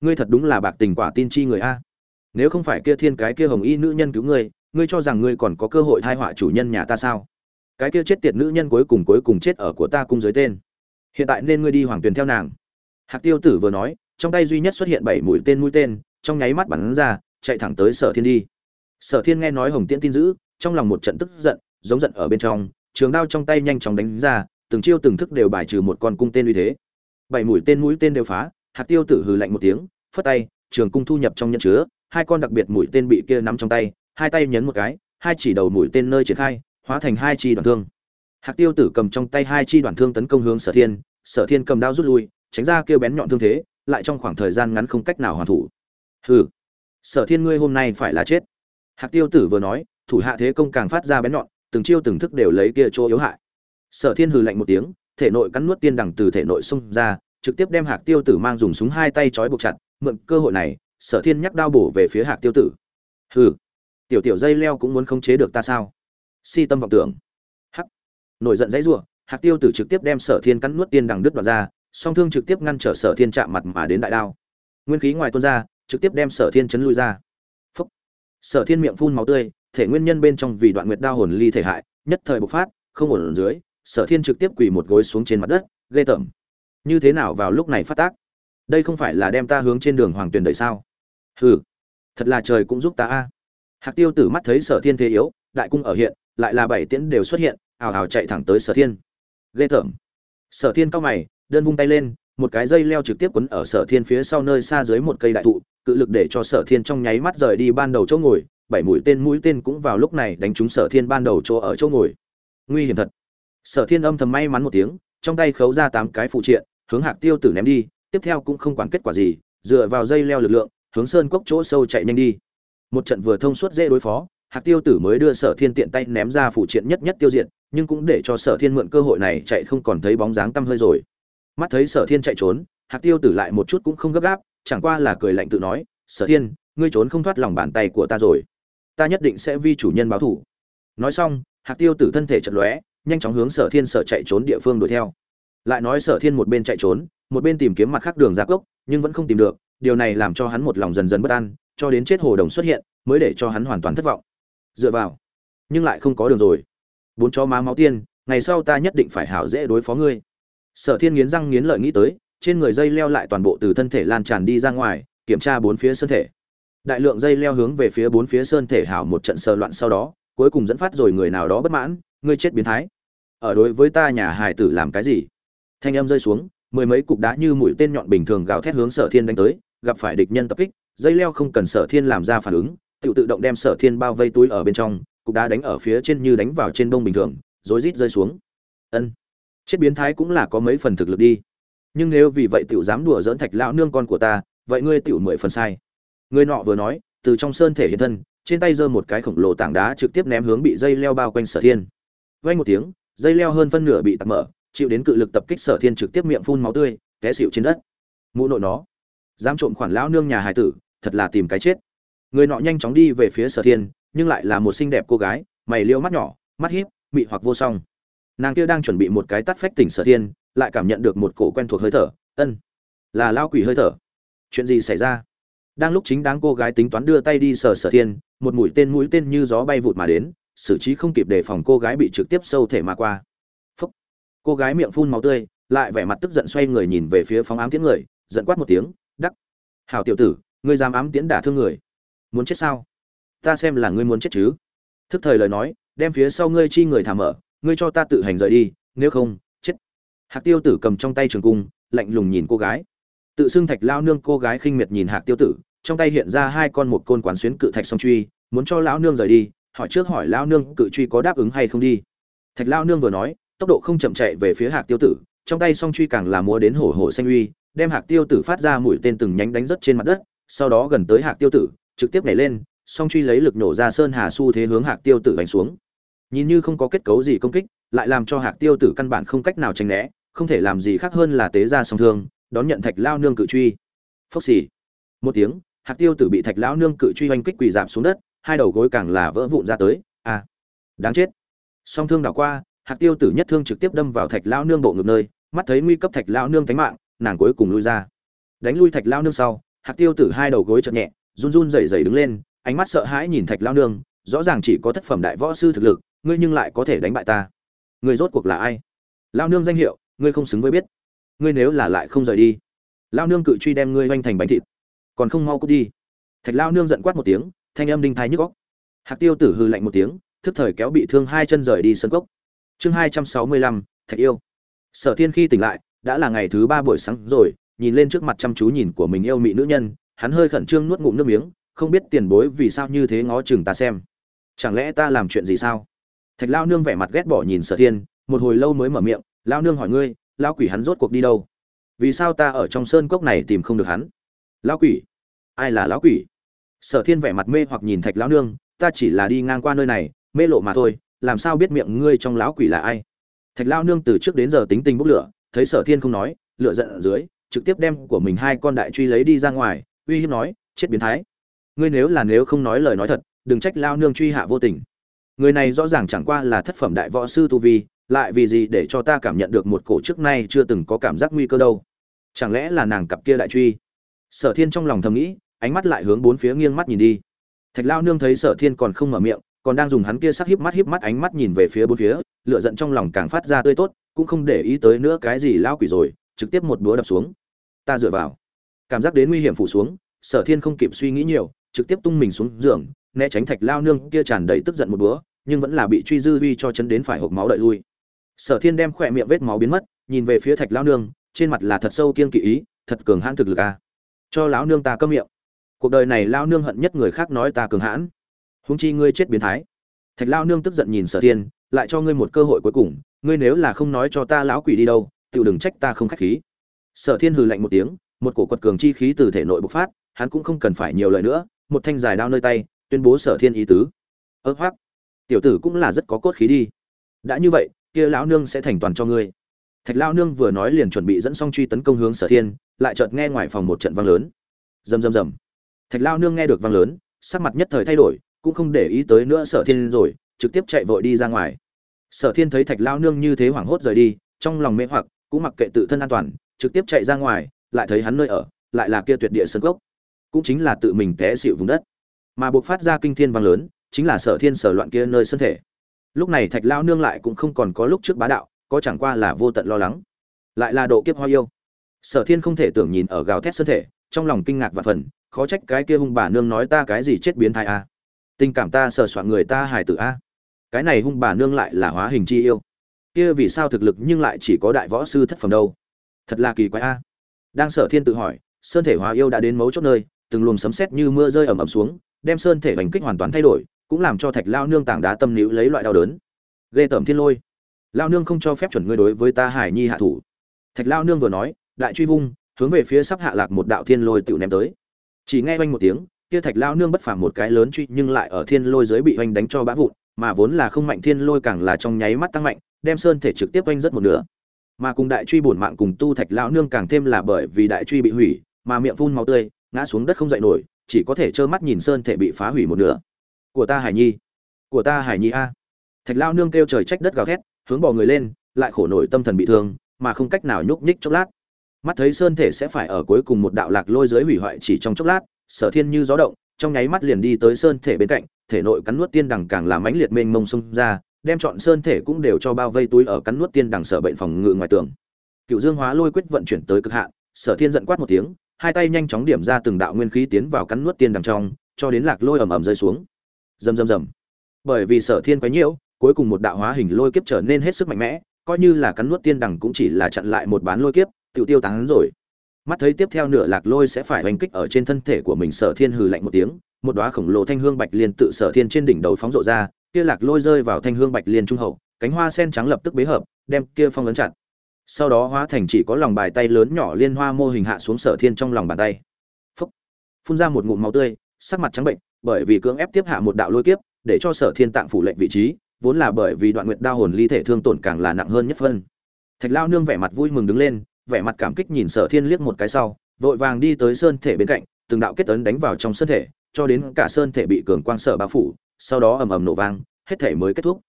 ngươi thật đúng là bạc tình quả tin chi người a. Nếu không phải kia thiên cái kia hồng y nữ nhân cứu ngươi ngươi cho rằng ngươi còn có cơ hội thai họa chủ nhân nhà ta sao? Cái kia chết tiệt nữ nhân cuối cùng cuối cùng chết ở của ta cung dưới tên. Hiện tại nên ngươi đi hoàng tuyền theo nàng. Hạc tiêu tử vừa nói, trong tay duy nhất xuất hiện bảy mũi tên mũi tên trong nháy mắt bắn ra, chạy thẳng tới sở thiên đi. Sở thiên nghe nói hồng tiễn tin dữ, trong lòng một trận tức giận, giống giận ở bên trong, trường đao trong tay nhanh chóng đánh ra, từng chiêu từng thức đều bài trừ một con cung tên uy thế. Bảy mũi tên mũi tên đều phá, hạt tiêu tử hừ lạnh một tiếng, phất tay, trường cung thu nhập trong nhận chứa, hai con đặc biệt mũi tên bị kia nắm trong tay, hai tay nhấn một cái, hai chỉ đầu mũi tên nơi triển khai, hóa thành hai chi đoạn thương. Hạt tiêu tử cầm trong tay hai chi đoạn thương tấn công hướng sở thiên sở thiên cầm đao rút lui, tránh ra kêu bén nhọn thương thế, lại trong khoảng thời gian ngắn không cách nào hoàn thủ hừ. Sở thiên ngươi hôm nay phải là chết. Hạc tiêu tử vừa nói, thủ hạ thế công càng phát ra bén nhọn, từng chiêu từng thức đều lấy kia chỗ yếu hại. Sở thiên hừ lạnh một tiếng, thể nội cắn nuốt tiên đằng từ thể nội xông ra, trực tiếp đem hạc tiêu tử mang dùng súng hai tay trói buộc chặt, mượn cơ hội này, sở thiên nhắc đao bổ về phía hạc tiêu tử. Hừ. Tiểu tiểu dây leo cũng muốn khống chế được ta sao? Si tâm vọng tưởng. Hắc. Nổi giận dãy rủa, hạc tiêu tử trực tiếp đem sở thiên cắn nuốt tiên đằng đứt đoạt ra, song thương trực tiếp ngăn trở sở thiên chạm mặt mà đến đại đao. Nguyên khí ngoài tuôn ra trực tiếp đem sở thiên chấn lui ra. Phúc. sở thiên miệng phun máu tươi, thể nguyên nhân bên trong vì đoạn nguyệt đao hồn ly thể hại, nhất thời bộc phát, không ổn ở dưới, sở thiên trực tiếp quỳ một gối xuống trên mặt đất, ghê tởm. Như thế nào vào lúc này phát tác? Đây không phải là đem ta hướng trên đường hoàng tuyền đợi sao? Hừ, thật là trời cũng giúp ta a. Hạc tiêu tử mắt thấy sở thiên thế yếu, đại cung ở hiện, lại là bảy tiễn đều xuất hiện, ào ào chạy thẳng tới sở thiên. Ghê tởm. Sở thiên cao mày, đơn vung tay lên một cái dây leo trực tiếp quấn ở sở thiên phía sau nơi xa dưới một cây đại thụ, cự lực để cho sở thiên trong nháy mắt rời đi ban đầu chỗ ngồi, bảy mũi tên mũi tên cũng vào lúc này đánh trúng sở thiên ban đầu chỗ ở chỗ ngồi. Nguy hiểm thật. Sở thiên âm thầm may mắn một tiếng, trong tay khấu ra tám cái phụ triện, hướng hạc tiêu tử ném đi, tiếp theo cũng không quản kết quả gì, dựa vào dây leo lực lượng, hướng sơn cốc chỗ sâu chạy nhanh đi. Một trận vừa thông suốt dễ đối phó, hạc tiêu tử mới đưa sở thiên tiện tay ném ra phụ triện nhất nhất tiêu diệt, nhưng cũng để cho sở thiên mượn cơ hội này chạy không còn thấy bóng dáng tăm hơi rồi mắt thấy sở thiên chạy trốn, hạc tiêu tử lại một chút cũng không gấp gáp, chẳng qua là cười lạnh tự nói, sở thiên, ngươi trốn không thoát lòng bàn tay của ta rồi. Ta nhất định sẽ vi chủ nhân báo thủ. Nói xong, hạc tiêu tử thân thể chật lóe, nhanh chóng hướng sở thiên sở chạy trốn địa phương đuổi theo. Lại nói sở thiên một bên chạy trốn, một bên tìm kiếm mặt khác đường ra cốc, nhưng vẫn không tìm được, điều này làm cho hắn một lòng dần dần bất an, cho đến chết hồ đồng xuất hiện, mới để cho hắn hoàn toàn thất vọng. Dựa vào, nhưng lại không có đường rồi. Bốn chó má máu tiên, ngày sau ta nhất định phải hảo dễ đối phó ngươi sở thiên nghiến răng nghiến lợi nghĩ tới, trên người dây leo lại toàn bộ từ thân thể lan tràn đi ra ngoài, kiểm tra bốn phía sơn thể. Đại lượng dây leo hướng về phía bốn phía sơn thể hảo một trận sờ loạn sau đó, cuối cùng dẫn phát rồi người nào đó bất mãn, ngươi chết biến thái. Ở đối với ta nhà hài tử làm cái gì? Thanh âm rơi xuống, mười mấy cục đá như mũi tên nhọn bình thường gào thét hướng sở thiên đánh tới, gặp phải địch nhân tập kích, dây leo không cần sở thiên làm ra phản ứng, tự tự động đem sở thiên bao vây túi ở bên trong, cục đá đánh ở phía trên như đánh vào trên bông bình thường, rối rít rơi xuống. Ân chết biến thái cũng là có mấy phần thực lực đi. Nhưng nếu vì vậy tiểu dám đùa dỡn thạch lão nương con của ta, vậy ngươi tiểu mười phần sai. Người nọ vừa nói, từ trong sơn thể hiện thân, trên tay giơ một cái khổng lồ tảng đá trực tiếp ném hướng bị dây leo bao quanh sở thiên. Vay một tiếng, dây leo hơn phân nửa bị tạt mở, chịu đến cự lực tập kích sở thiên trực tiếp miệng phun máu tươi, té xịu trên đất. Mụ nội nó, dám trộm khoản lão nương nhà hải tử, thật là tìm cái chết. Người nọ nhanh chóng đi về phía sở thiên, nhưng lại là một xinh đẹp cô gái, mày liêu mắt nhỏ, mắt hiếp mị hoặc vô song nàng kia đang chuẩn bị một cái tắt phách tỉnh sở thiên, lại cảm nhận được một cổ quen thuộc hơi thở. Ân, là lao quỷ hơi thở. Chuyện gì xảy ra? Đang lúc chính đáng cô gái tính toán đưa tay đi sờ sở thiên, một mũi tên mũi tên như gió bay vụt mà đến, xử trí không kịp đề phòng cô gái bị trực tiếp sâu thể mà qua. Phúc. cô gái miệng phun máu tươi, lại vẻ mặt tức giận xoay người nhìn về phía phóng ám tiễn người, giận quát một tiếng, đắc. Hảo tiểu tử, ngươi dám ám tiễn đả thương người. Muốn chết sao? Ta xem là ngươi muốn chết chứ. Thức thời lời nói, đem phía sau ngươi chi người thả mở ngươi cho ta tự hành rời đi, nếu không, chết. Hạc tiêu tử cầm trong tay trường cung, lạnh lùng nhìn cô gái. Tự xưng thạch lao nương cô gái khinh miệt nhìn hạc tiêu tử, trong tay hiện ra hai con một côn quán xuyến cự thạch song truy, muốn cho lão nương rời đi, hỏi trước hỏi lão nương cự truy có đáp ứng hay không đi. Thạch lao nương vừa nói, tốc độ không chậm chạy về phía hạc tiêu tử, trong tay song truy càng là múa đến hổ hổ xanh uy, đem hạc tiêu tử phát ra mũi tên từng nhánh đánh rất trên mặt đất, sau đó gần tới hạc tiêu tử, trực tiếp nhảy lên, song truy lấy lực nổ ra sơn hà su thế hướng hạc tiêu tử đánh xuống nhìn như không có kết cấu gì công kích, lại làm cho hạc tiêu tử căn bản không cách nào tránh né, không thể làm gì khác hơn là tế ra song thương, đón nhận thạch lao nương cự truy. Phốc xì. Một tiếng, hạc tiêu tử bị thạch lao nương cự truy oanh kích quỳ giảm xuống đất, hai đầu gối càng là vỡ vụn ra tới. À đáng chết. Song thương đảo qua, hạc tiêu tử nhất thương trực tiếp đâm vào thạch lao nương bộ ngực nơi, mắt thấy nguy cấp thạch lao nương tánh mạng, nàng cuối cùng lui ra. Đánh lui thạch lao nương sau, hạc tiêu tử hai đầu gối chợt nhẹ, run run rẩy rẩy đứng lên, ánh mắt sợ hãi nhìn thạch lao nương, rõ ràng chỉ có thất phẩm đại võ sư thực lực ngươi nhưng lại có thể đánh bại ta. Ngươi rốt cuộc là ai? Lao nương danh hiệu, ngươi không xứng với biết. Ngươi nếu là lại không rời đi, lao nương cự truy đem ngươi oanh thành bánh thịt, còn không mau cút đi. Thạch lao nương giận quát một tiếng, thanh âm đinh thái nhức góc hạc tiêu tử hư lạnh một tiếng, thức thời kéo bị thương hai chân rời đi sân cốc. Chương hai trăm sáu mươi lăm, thạch yêu. Sở thiên khi tỉnh lại, đã là ngày thứ ba buổi sáng rồi, nhìn lên trước mặt chăm chú nhìn của mình yêu mị nữ nhân, hắn hơi khẩn trương nuốt ngụm nước miếng, không biết tiền bối vì sao như thế ngó chừng ta xem. Chẳng lẽ ta làm chuyện gì sao? Thạch lao nương vẻ mặt ghét bỏ nhìn sở thiên, một hồi lâu mới mở miệng, lao nương hỏi ngươi lao quỷ hắn rốt cuộc đi đâu? Vì sao ta ở trong sơn cốc này tìm không được hắn? Lao quỷ? Ai là lão quỷ? Sở thiên vẻ mặt mê hoặc nhìn thạch lão nương, ta chỉ là đi ngang qua nơi này, mê lộ mà thôi, làm sao biết miệng ngươi trong lão quỷ là ai? Thạch lao nương từ trước đến giờ tính tình bốc lửa, thấy sở thiên không nói, lửa giận ở dưới, trực tiếp đem của mình hai con đại truy lấy đi ra ngoài, uy hiếp nói, chết biến thái. Ngươi nếu là nếu không nói lời nói thật, đừng trách lao nương truy hạ vô tình người này rõ ràng chẳng qua là thất phẩm đại võ sư tu vi, lại vì gì để cho ta cảm nhận được một cổ trước nay chưa từng có cảm giác nguy cơ đâu? Chẳng lẽ là nàng cặp kia đại truy? Sở thiên trong lòng thầm nghĩ, ánh mắt lại hướng bốn phía nghiêng mắt nhìn đi. Thạch lao nương thấy sở thiên còn không mở miệng, còn đang dùng hắn kia sắc híp mắt híp mắt ánh mắt nhìn về phía bốn phía, lửa giận trong lòng càng phát ra tươi tốt, cũng không để ý tới nữa cái gì lao quỷ rồi, trực tiếp một búa đập xuống. Ta dựa vào. Cảm giác đến nguy hiểm phủ xuống, sở thiên không kịp suy nghĩ nhiều, trực tiếp tung mình xuống giường né tránh thạch lao nương kia tràn đầy tức giận một búa nhưng vẫn là bị truy dư uy cho chấn đến phải hộp máu đợi lui. Sở thiên đem khỏe miệng vết máu biến mất, nhìn về phía thạch lao nương, trên mặt là thật sâu kiên kỵ ý, thật cường hãn thực lực à. cho lão nương ta câm miệng. Cuộc đời này lao nương hận nhất người khác nói ta cường hãn. Húng chi ngươi chết biến thái. Thạch lao nương tức giận nhìn sở thiên, lại cho ngươi một cơ hội cuối cùng, ngươi nếu là không nói cho ta lão quỷ đi đâu tự đừng trách ta không khách khí. Sở thiên hừ lạnh một tiếng, một cổ quật cường chi khí từ thể nội bộc phát, hắn cũng không cần phải nhiều lời nữa, một thanh dài đao nơi tay tuyên bố sở thiên ý tứ. Ơ hoắc, tiểu tử cũng là rất có cốt khí đi. Đã như vậy, kia lão nương sẽ thành toàn cho ngươi. Thạch lao nương vừa nói liền chuẩn bị dẫn song truy tấn công hướng sở thiên, lại chợt nghe ngoài phòng một trận vang lớn. Rầm rầm rầm. Thạch lao nương nghe được vang lớn, sắc mặt nhất thời thay đổi, cũng không để ý tới nữa sở thiên rồi, trực tiếp chạy vội đi ra ngoài. Sở thiên thấy thạch lao nương như thế hoảng hốt rời đi, trong lòng mê hoặc, cũng mặc kệ tự thân an toàn, trực tiếp chạy ra ngoài, lại thấy hắn nơi ở, lại là kia tuyệt địa sơn cốc. Cũng chính là tự mình té xịu vùng đất mà buộc phát ra kinh thiên vang lớn, chính là sở thiên sở loạn kia nơi sân thể. Lúc này thạch lao nương lại cũng không còn có lúc trước bá đạo, có chẳng qua là vô tận lo lắng. Lại là độ kiếp hoa yêu. Sở thiên không thể tưởng nhìn ở gào thét sân thể, trong lòng kinh ngạc và phần, khó trách cái kia hung bà nương nói ta cái gì chết biến thai a. Tình cảm ta sờ soạn người ta hài tử a. Cái này hung bà nương lại là hóa hình chi yêu. Kia vì sao thực lực nhưng lại chỉ có đại võ sư thất phẩm đâu? Thật là kỳ quái a. Đang sở thiên tự hỏi, sơn thể hóa yêu đã đến mấu chốt nơi từng luồng sấm sét như mưa rơi ầm ầm xuống, đem sơn thể hành kích hoàn toàn thay đổi, cũng làm cho thạch lao nương tảng đá tâm níu lấy loại đau đớn. Ghê tởm thiên lôi. Lao nương không cho phép chuẩn ngươi đối với ta hải nhi hạ thủ. Thạch lao nương vừa nói, đại truy vung, hướng về phía sắp hạ lạc một đạo thiên lôi tự ném tới. Chỉ nghe oanh một tiếng, kia thạch lao nương bất phàm một cái lớn truy nhưng lại ở thiên lôi dưới bị oanh đánh cho bã vụn, mà vốn là không mạnh thiên lôi càng là trong nháy mắt tăng mạnh, đem sơn thể trực tiếp oanh rất một nửa. Mà cùng đại truy bổn mạng cùng tu thạch lão nương càng thêm là bởi vì đại truy bị hủy, mà miệng phun máu tươi ngã xuống đất không dậy nổi, chỉ có thể trơ mắt nhìn sơn thể bị phá hủy một nửa. Của ta hải nhi. Của ta hải nhi a. Thạch lao nương kêu trời trách đất gào thét, hướng bò người lên, lại khổ nổi tâm thần bị thương, mà không cách nào nhúc nhích chốc lát. Mắt thấy sơn thể sẽ phải ở cuối cùng một đạo lạc lôi dưới hủy hoại chỉ trong chốc lát, sở thiên như gió động, trong nháy mắt liền đi tới sơn thể bên cạnh, thể nội cắn nuốt tiên đằng càng làm mãnh liệt mênh mông xông ra, đem chọn sơn thể cũng đều cho bao vây túi ở cắn nuốt tiên đằng sở bệnh phòng ngự ngoài tường. Cựu dương hóa lôi quyết vận chuyển tới cực hạn, sở thiên giận quát một tiếng hai tay nhanh chóng điểm ra từng đạo nguyên khí tiến vào cắn nuốt tiên đằng trong, cho đến lạc lôi ầm ầm rơi xuống. Rầm rầm rầm. Bởi vì sở thiên quấy nhiễu, cuối cùng một đạo hóa hình lôi kiếp trở nên hết sức mạnh mẽ, coi như là cắn nuốt tiên đằng cũng chỉ là chặn lại một bán lôi kiếp tự tiêu tán rồi. Mắt thấy tiếp theo nửa lạc lôi sẽ phải hành kích ở trên thân thể của mình, sở thiên hừ lạnh một tiếng, một đóa khổng lồ thanh hương bạch liên tự sở thiên trên đỉnh đầu phóng rộ ra, kia lạc lôi rơi vào thanh hương bạch liên trung hậu, cánh hoa sen trắng lập tức bế hợp, đem kia phong lớn chặt sau đó hóa thành chỉ có lòng bài tay lớn nhỏ liên hoa mô hình hạ xuống sở thiên trong lòng bàn tay. Phúc. phun ra một ngụm máu tươi, sắc mặt trắng bệnh, bởi vì cưỡng ép tiếp hạ một đạo lôi kiếp, để cho sở thiên tạng phủ lệnh vị trí, vốn là bởi vì đoạn nguyệt đao hồn ly thể thương tổn càng là nặng hơn nhất phân. Thạch lao nương vẻ mặt vui mừng đứng lên, vẻ mặt cảm kích nhìn sở thiên liếc một cái sau, vội vàng đi tới sơn thể bên cạnh, từng đạo kết ấn đánh vào trong sơn thể, cho đến cả sơn thể bị cường quang sở bao phủ, sau đó ầm ầm nổ vang, hết thể mới kết thúc.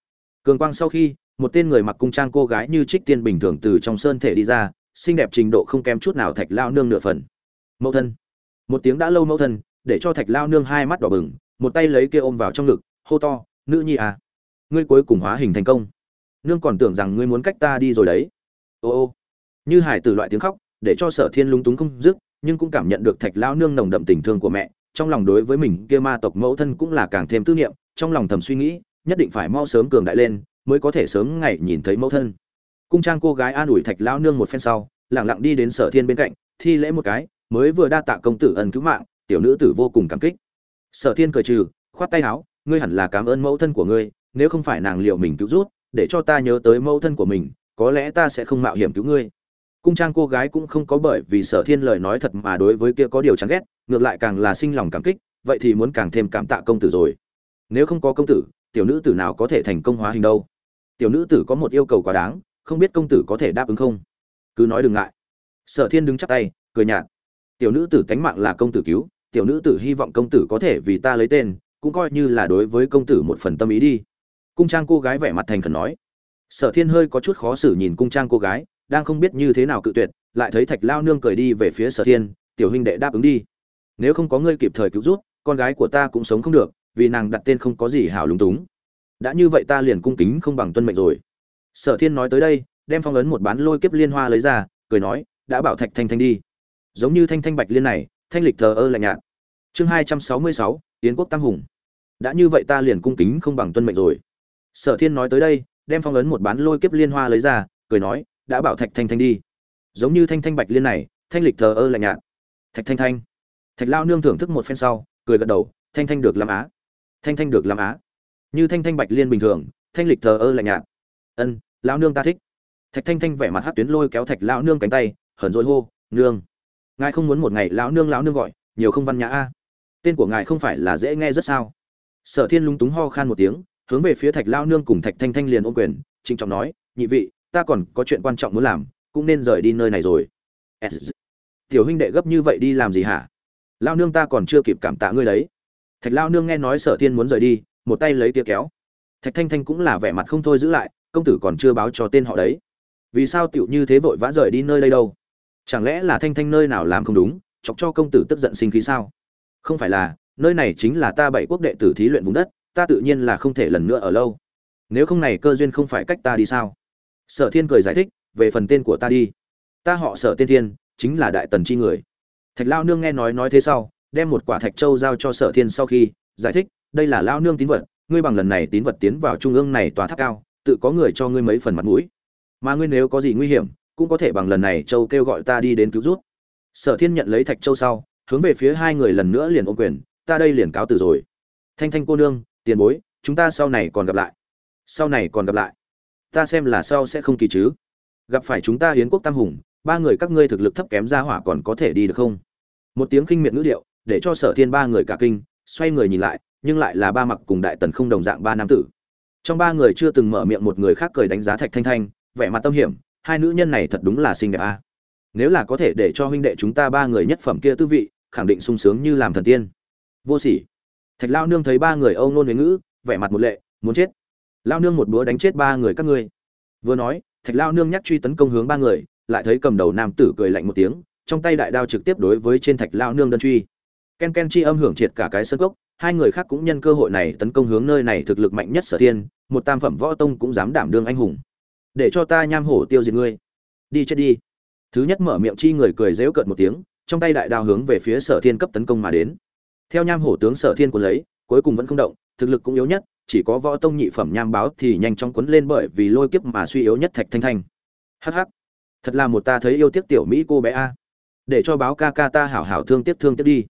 Cường quang sau khi một tên người mặc cung trang cô gái như trích tiên bình thường từ trong sơn thể đi ra, xinh đẹp trình độ không kém chút nào thạch lao nương nửa phần. Mẫu thân. Một tiếng đã lâu mẫu thân, để cho thạch lao nương hai mắt đỏ bừng, một tay lấy kia ôm vào trong ngực, hô to, nữ nhi à ngươi cuối cùng hóa hình thành công. Nương còn tưởng rằng ngươi muốn cách ta đi rồi đấy. Ô ô. Như hải từ loại tiếng khóc, để cho sở thiên lúng túng không dứt, nhưng cũng cảm nhận được thạch lao nương nồng đậm tình thương của mẹ, trong lòng đối với mình kia ma tộc mẫu thân cũng là càng thêm tư niệm, trong lòng thầm suy nghĩ, nhất định phải mau sớm cường đại lên mới có thể sớm ngày nhìn thấy mẫu thân. Cung trang cô gái an ủi thạch lao nương một phen sau lẳng lặng đi đến sở thiên bên cạnh, thi lễ một cái, mới vừa đa tạ công tử ân cứu mạng, tiểu nữ tử vô cùng cảm kích. Sở thiên cười trừ, khoát tay áo, ngươi hẳn là cảm ơn mẫu thân của ngươi, nếu không phải nàng liệu mình cứu rút, để cho ta nhớ tới mẫu thân của mình, có lẽ ta sẽ không mạo hiểm cứu ngươi. Cung trang cô gái cũng không có bởi vì sở thiên lời nói thật mà đối với kia có điều chán ghét, ngược lại càng là sinh lòng cảm kích, vậy thì muốn càng thêm cảm tạ công tử rồi. Nếu không có công tử, tiểu nữ tử nào có thể thành công hóa hình đâu? Tiểu nữ tử có một yêu cầu quá đáng, không biết công tử có thể đáp ứng không? Cứ nói đừng ngại. Sở thiên đứng chắp tay, cười nhạt. Tiểu nữ tử tánh mạng là công tử cứu, tiểu nữ tử hy vọng công tử có thể vì ta lấy tên, cũng coi như là đối với công tử một phần tâm ý đi. Cung trang cô gái vẻ mặt thành khẩn nói. Sở thiên hơi có chút khó xử nhìn cung trang cô gái, đang không biết như thế nào cự tuyệt, lại thấy thạch lao nương cười đi về phía sở thiên, tiểu huynh đệ đáp ứng đi. Nếu không có ngươi kịp thời cứu rút con gái của ta cũng sống không được, vì nàng đặt tên không có gì hảo lúng túng đã như vậy ta liền cung kính không bằng tuân mệnh rồi. Sở thiên nói tới đây, đem phong ấn một bán lôi kiếp liên hoa lấy ra, cười nói, đã bảo thạch thanh thanh đi. Giống như thanh thanh bạch liên này, thanh lịch thờ ơ lạnh nhạt. Chương hai trăm sáu mươi sáu tiến quốc tam hùng. Đã như vậy ta liền cung kính không bằng tuân mệnh rồi. Sở thiên nói tới đây, đem phong ấn một bán lôi kiếp liên hoa lấy ra, cười nói, đã bảo thạch thanh thanh đi. Giống như thanh thanh bạch liên này, thanh lịch thờ ơ lạnh nhạt. Thạch thanh thanh. Thạch lao nương thưởng thức một phen sau, cười gật đầu, thanh thanh được làm á. Thanh thanh được làm á như thanh thanh bạch liên bình thường, thanh lịch thờ ơ lạnh nhạt. Ân, lão nương ta thích. Thạch thanh thanh vẻ mặt hát tuyến lôi kéo thạch lão nương cánh tay hởn dội hô, nương, ngài không muốn một ngày lão nương lão nương gọi, nhiều không văn nhã a. Tên của ngài không phải là dễ nghe rất sao? Sở thiên lúng túng ho khan một tiếng, hướng về phía thạch lao nương cùng thạch thanh thanh liền ôm quyền, trịnh trọng nói, nhị vị, ta còn có chuyện quan trọng muốn làm, cũng nên rời đi nơi này rồi. Tiểu huynh đệ gấp như vậy đi làm gì hả? Lao nương ta còn chưa kịp cảm tạ ngươi đấy. Thạch lao nương nghe nói sở thiên muốn rời đi một tay lấy tia kéo. Thạch thanh thanh cũng là vẻ mặt không thôi giữ lại, công tử còn chưa báo cho tên họ đấy. Vì sao tiểu như thế vội vã rời đi nơi đây đâu? Chẳng lẽ là thanh thanh nơi nào làm không đúng, chọc cho công tử tức giận sinh khí sao? Không phải là, nơi này chính là ta bảy quốc đệ tử thí luyện vùng đất, ta tự nhiên là không thể lần nữa ở lâu. Nếu không này cơ duyên không phải cách ta đi sao? Sở thiên cười giải thích, về phần tên của ta đi. Ta họ sở tiên thiên, chính là đại tần chi người. Thạch lao nương nghe nói nói thế sau, đem một quả thạch châu giao cho sở thiên sau khi giải thích đây là lao nương tín vật, ngươi bằng lần này tín vật tiến vào trung ương này tòa tháp cao, tự có người cho ngươi mấy phần mặt mũi. Mà ngươi nếu có gì nguy hiểm, cũng có thể bằng lần này châu kêu gọi ta đi đến cứu rút sở thiên nhận lấy thạch châu sau, hướng về phía hai người lần nữa liền ôm quyền, ta đây liền cáo từ rồi. Thanh thanh cô nương, tiền bối, chúng ta sau này còn gặp lại. Sau này còn gặp lại. Ta xem là sau sẽ không kỳ chứ. Gặp phải chúng ta hiến quốc tam hùng, ba người các ngươi thực lực thấp kém ra hỏa còn có thể đi được không? Một tiếng khinh miệng ngữ điệu, để cho sở thiên ba người cả kinh, xoay người nhìn lại nhưng lại là ba mặc cùng đại tần không đồng dạng ba nam tử. Trong ba người chưa từng mở miệng một người khác cười đánh giá thạch thanh thanh, vẻ mặt tâm hiểm, hai nữ nhân này thật đúng là xinh đẹp a. Nếu là có thể để cho huynh đệ chúng ta ba người nhất phẩm kia tư vị, khẳng định sung sướng như làm thần tiên. Vô sỉ. Thạch lao nương thấy ba người âu nôn huế ngữ, vẻ mặt một lệ, muốn chết. Lao nương một búa đánh chết ba người các ngươi. Vừa nói, thạch lao nương nhắc truy tấn công hướng ba người, lại thấy cầm đầu nam tử cười lạnh một tiếng, trong tay đại đao trực tiếp đối với trên thạch lao nương đơn truy. Ken ken chi âm hưởng triệt cả cái sân cốc hai người khác cũng nhân cơ hội này tấn công hướng nơi này thực lực mạnh nhất sở thiên, một tam phẩm võ tông cũng dám đảm đương anh hùng. Để cho ta nham hổ tiêu diệt ngươi. Đi chết đi. Thứ nhất mở miệng chi người cười dễu cợt một tiếng, trong tay đại đao hướng về phía sở thiên cấp tấn công mà đến. Theo nham hổ tướng sở thiên quân lấy, cuối cùng vẫn không động, thực lực cũng yếu nhất, chỉ có võ tông nhị phẩm nham báo thì nhanh chóng quấn lên bởi vì lôi kiếp mà suy yếu nhất thạch thanh thanh. Hh thật là một ta thấy yêu tiếc tiểu mỹ cô bé a. Để cho báo ca ca ta hảo hảo thương tiếc thương tiếc đi.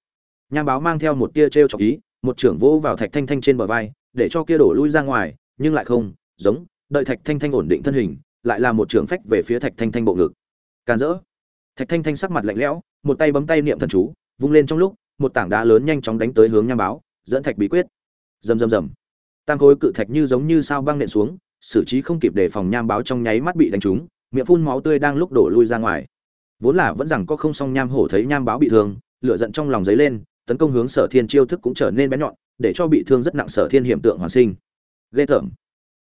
Nham báo mang theo một tia t r e o trọc ý một trưởng vỗ vào thạch thanh thanh trên bờ vai, để cho kia đổ lui ra ngoài, nhưng lại không, giống, đợi thạch thanh thanh ổn định thân hình, lại là một trưởng phách về phía thạch thanh thanh bộ ngực. Can dỡ thạch thanh thanh sắc mặt lạnh lẽo, một tay bấm tay niệm thần chú, vung lên trong lúc, một tảng đá lớn nhanh chóng đánh tới hướng nham báo, dẫn thạch bí quyết. Rầm rầm rầm. Tam khối cự thạch như giống như sao băng nện xuống, xử trí không kịp đề phòng nham báo trong nháy mắt bị đánh trúng, miệng phun máu tươi đang lúc đổ lui ra ngoài. Vốn là vẫn rằng có không song nham hổ thấy nham báo bị thương, lửa giận trong lòng dấy lên tấn công hướng sở thiên chiêu thức cũng trở nên bé nhọn, để cho bị thương rất nặng sở thiên hiểm tượng hoàn sinh. Ghê tởm.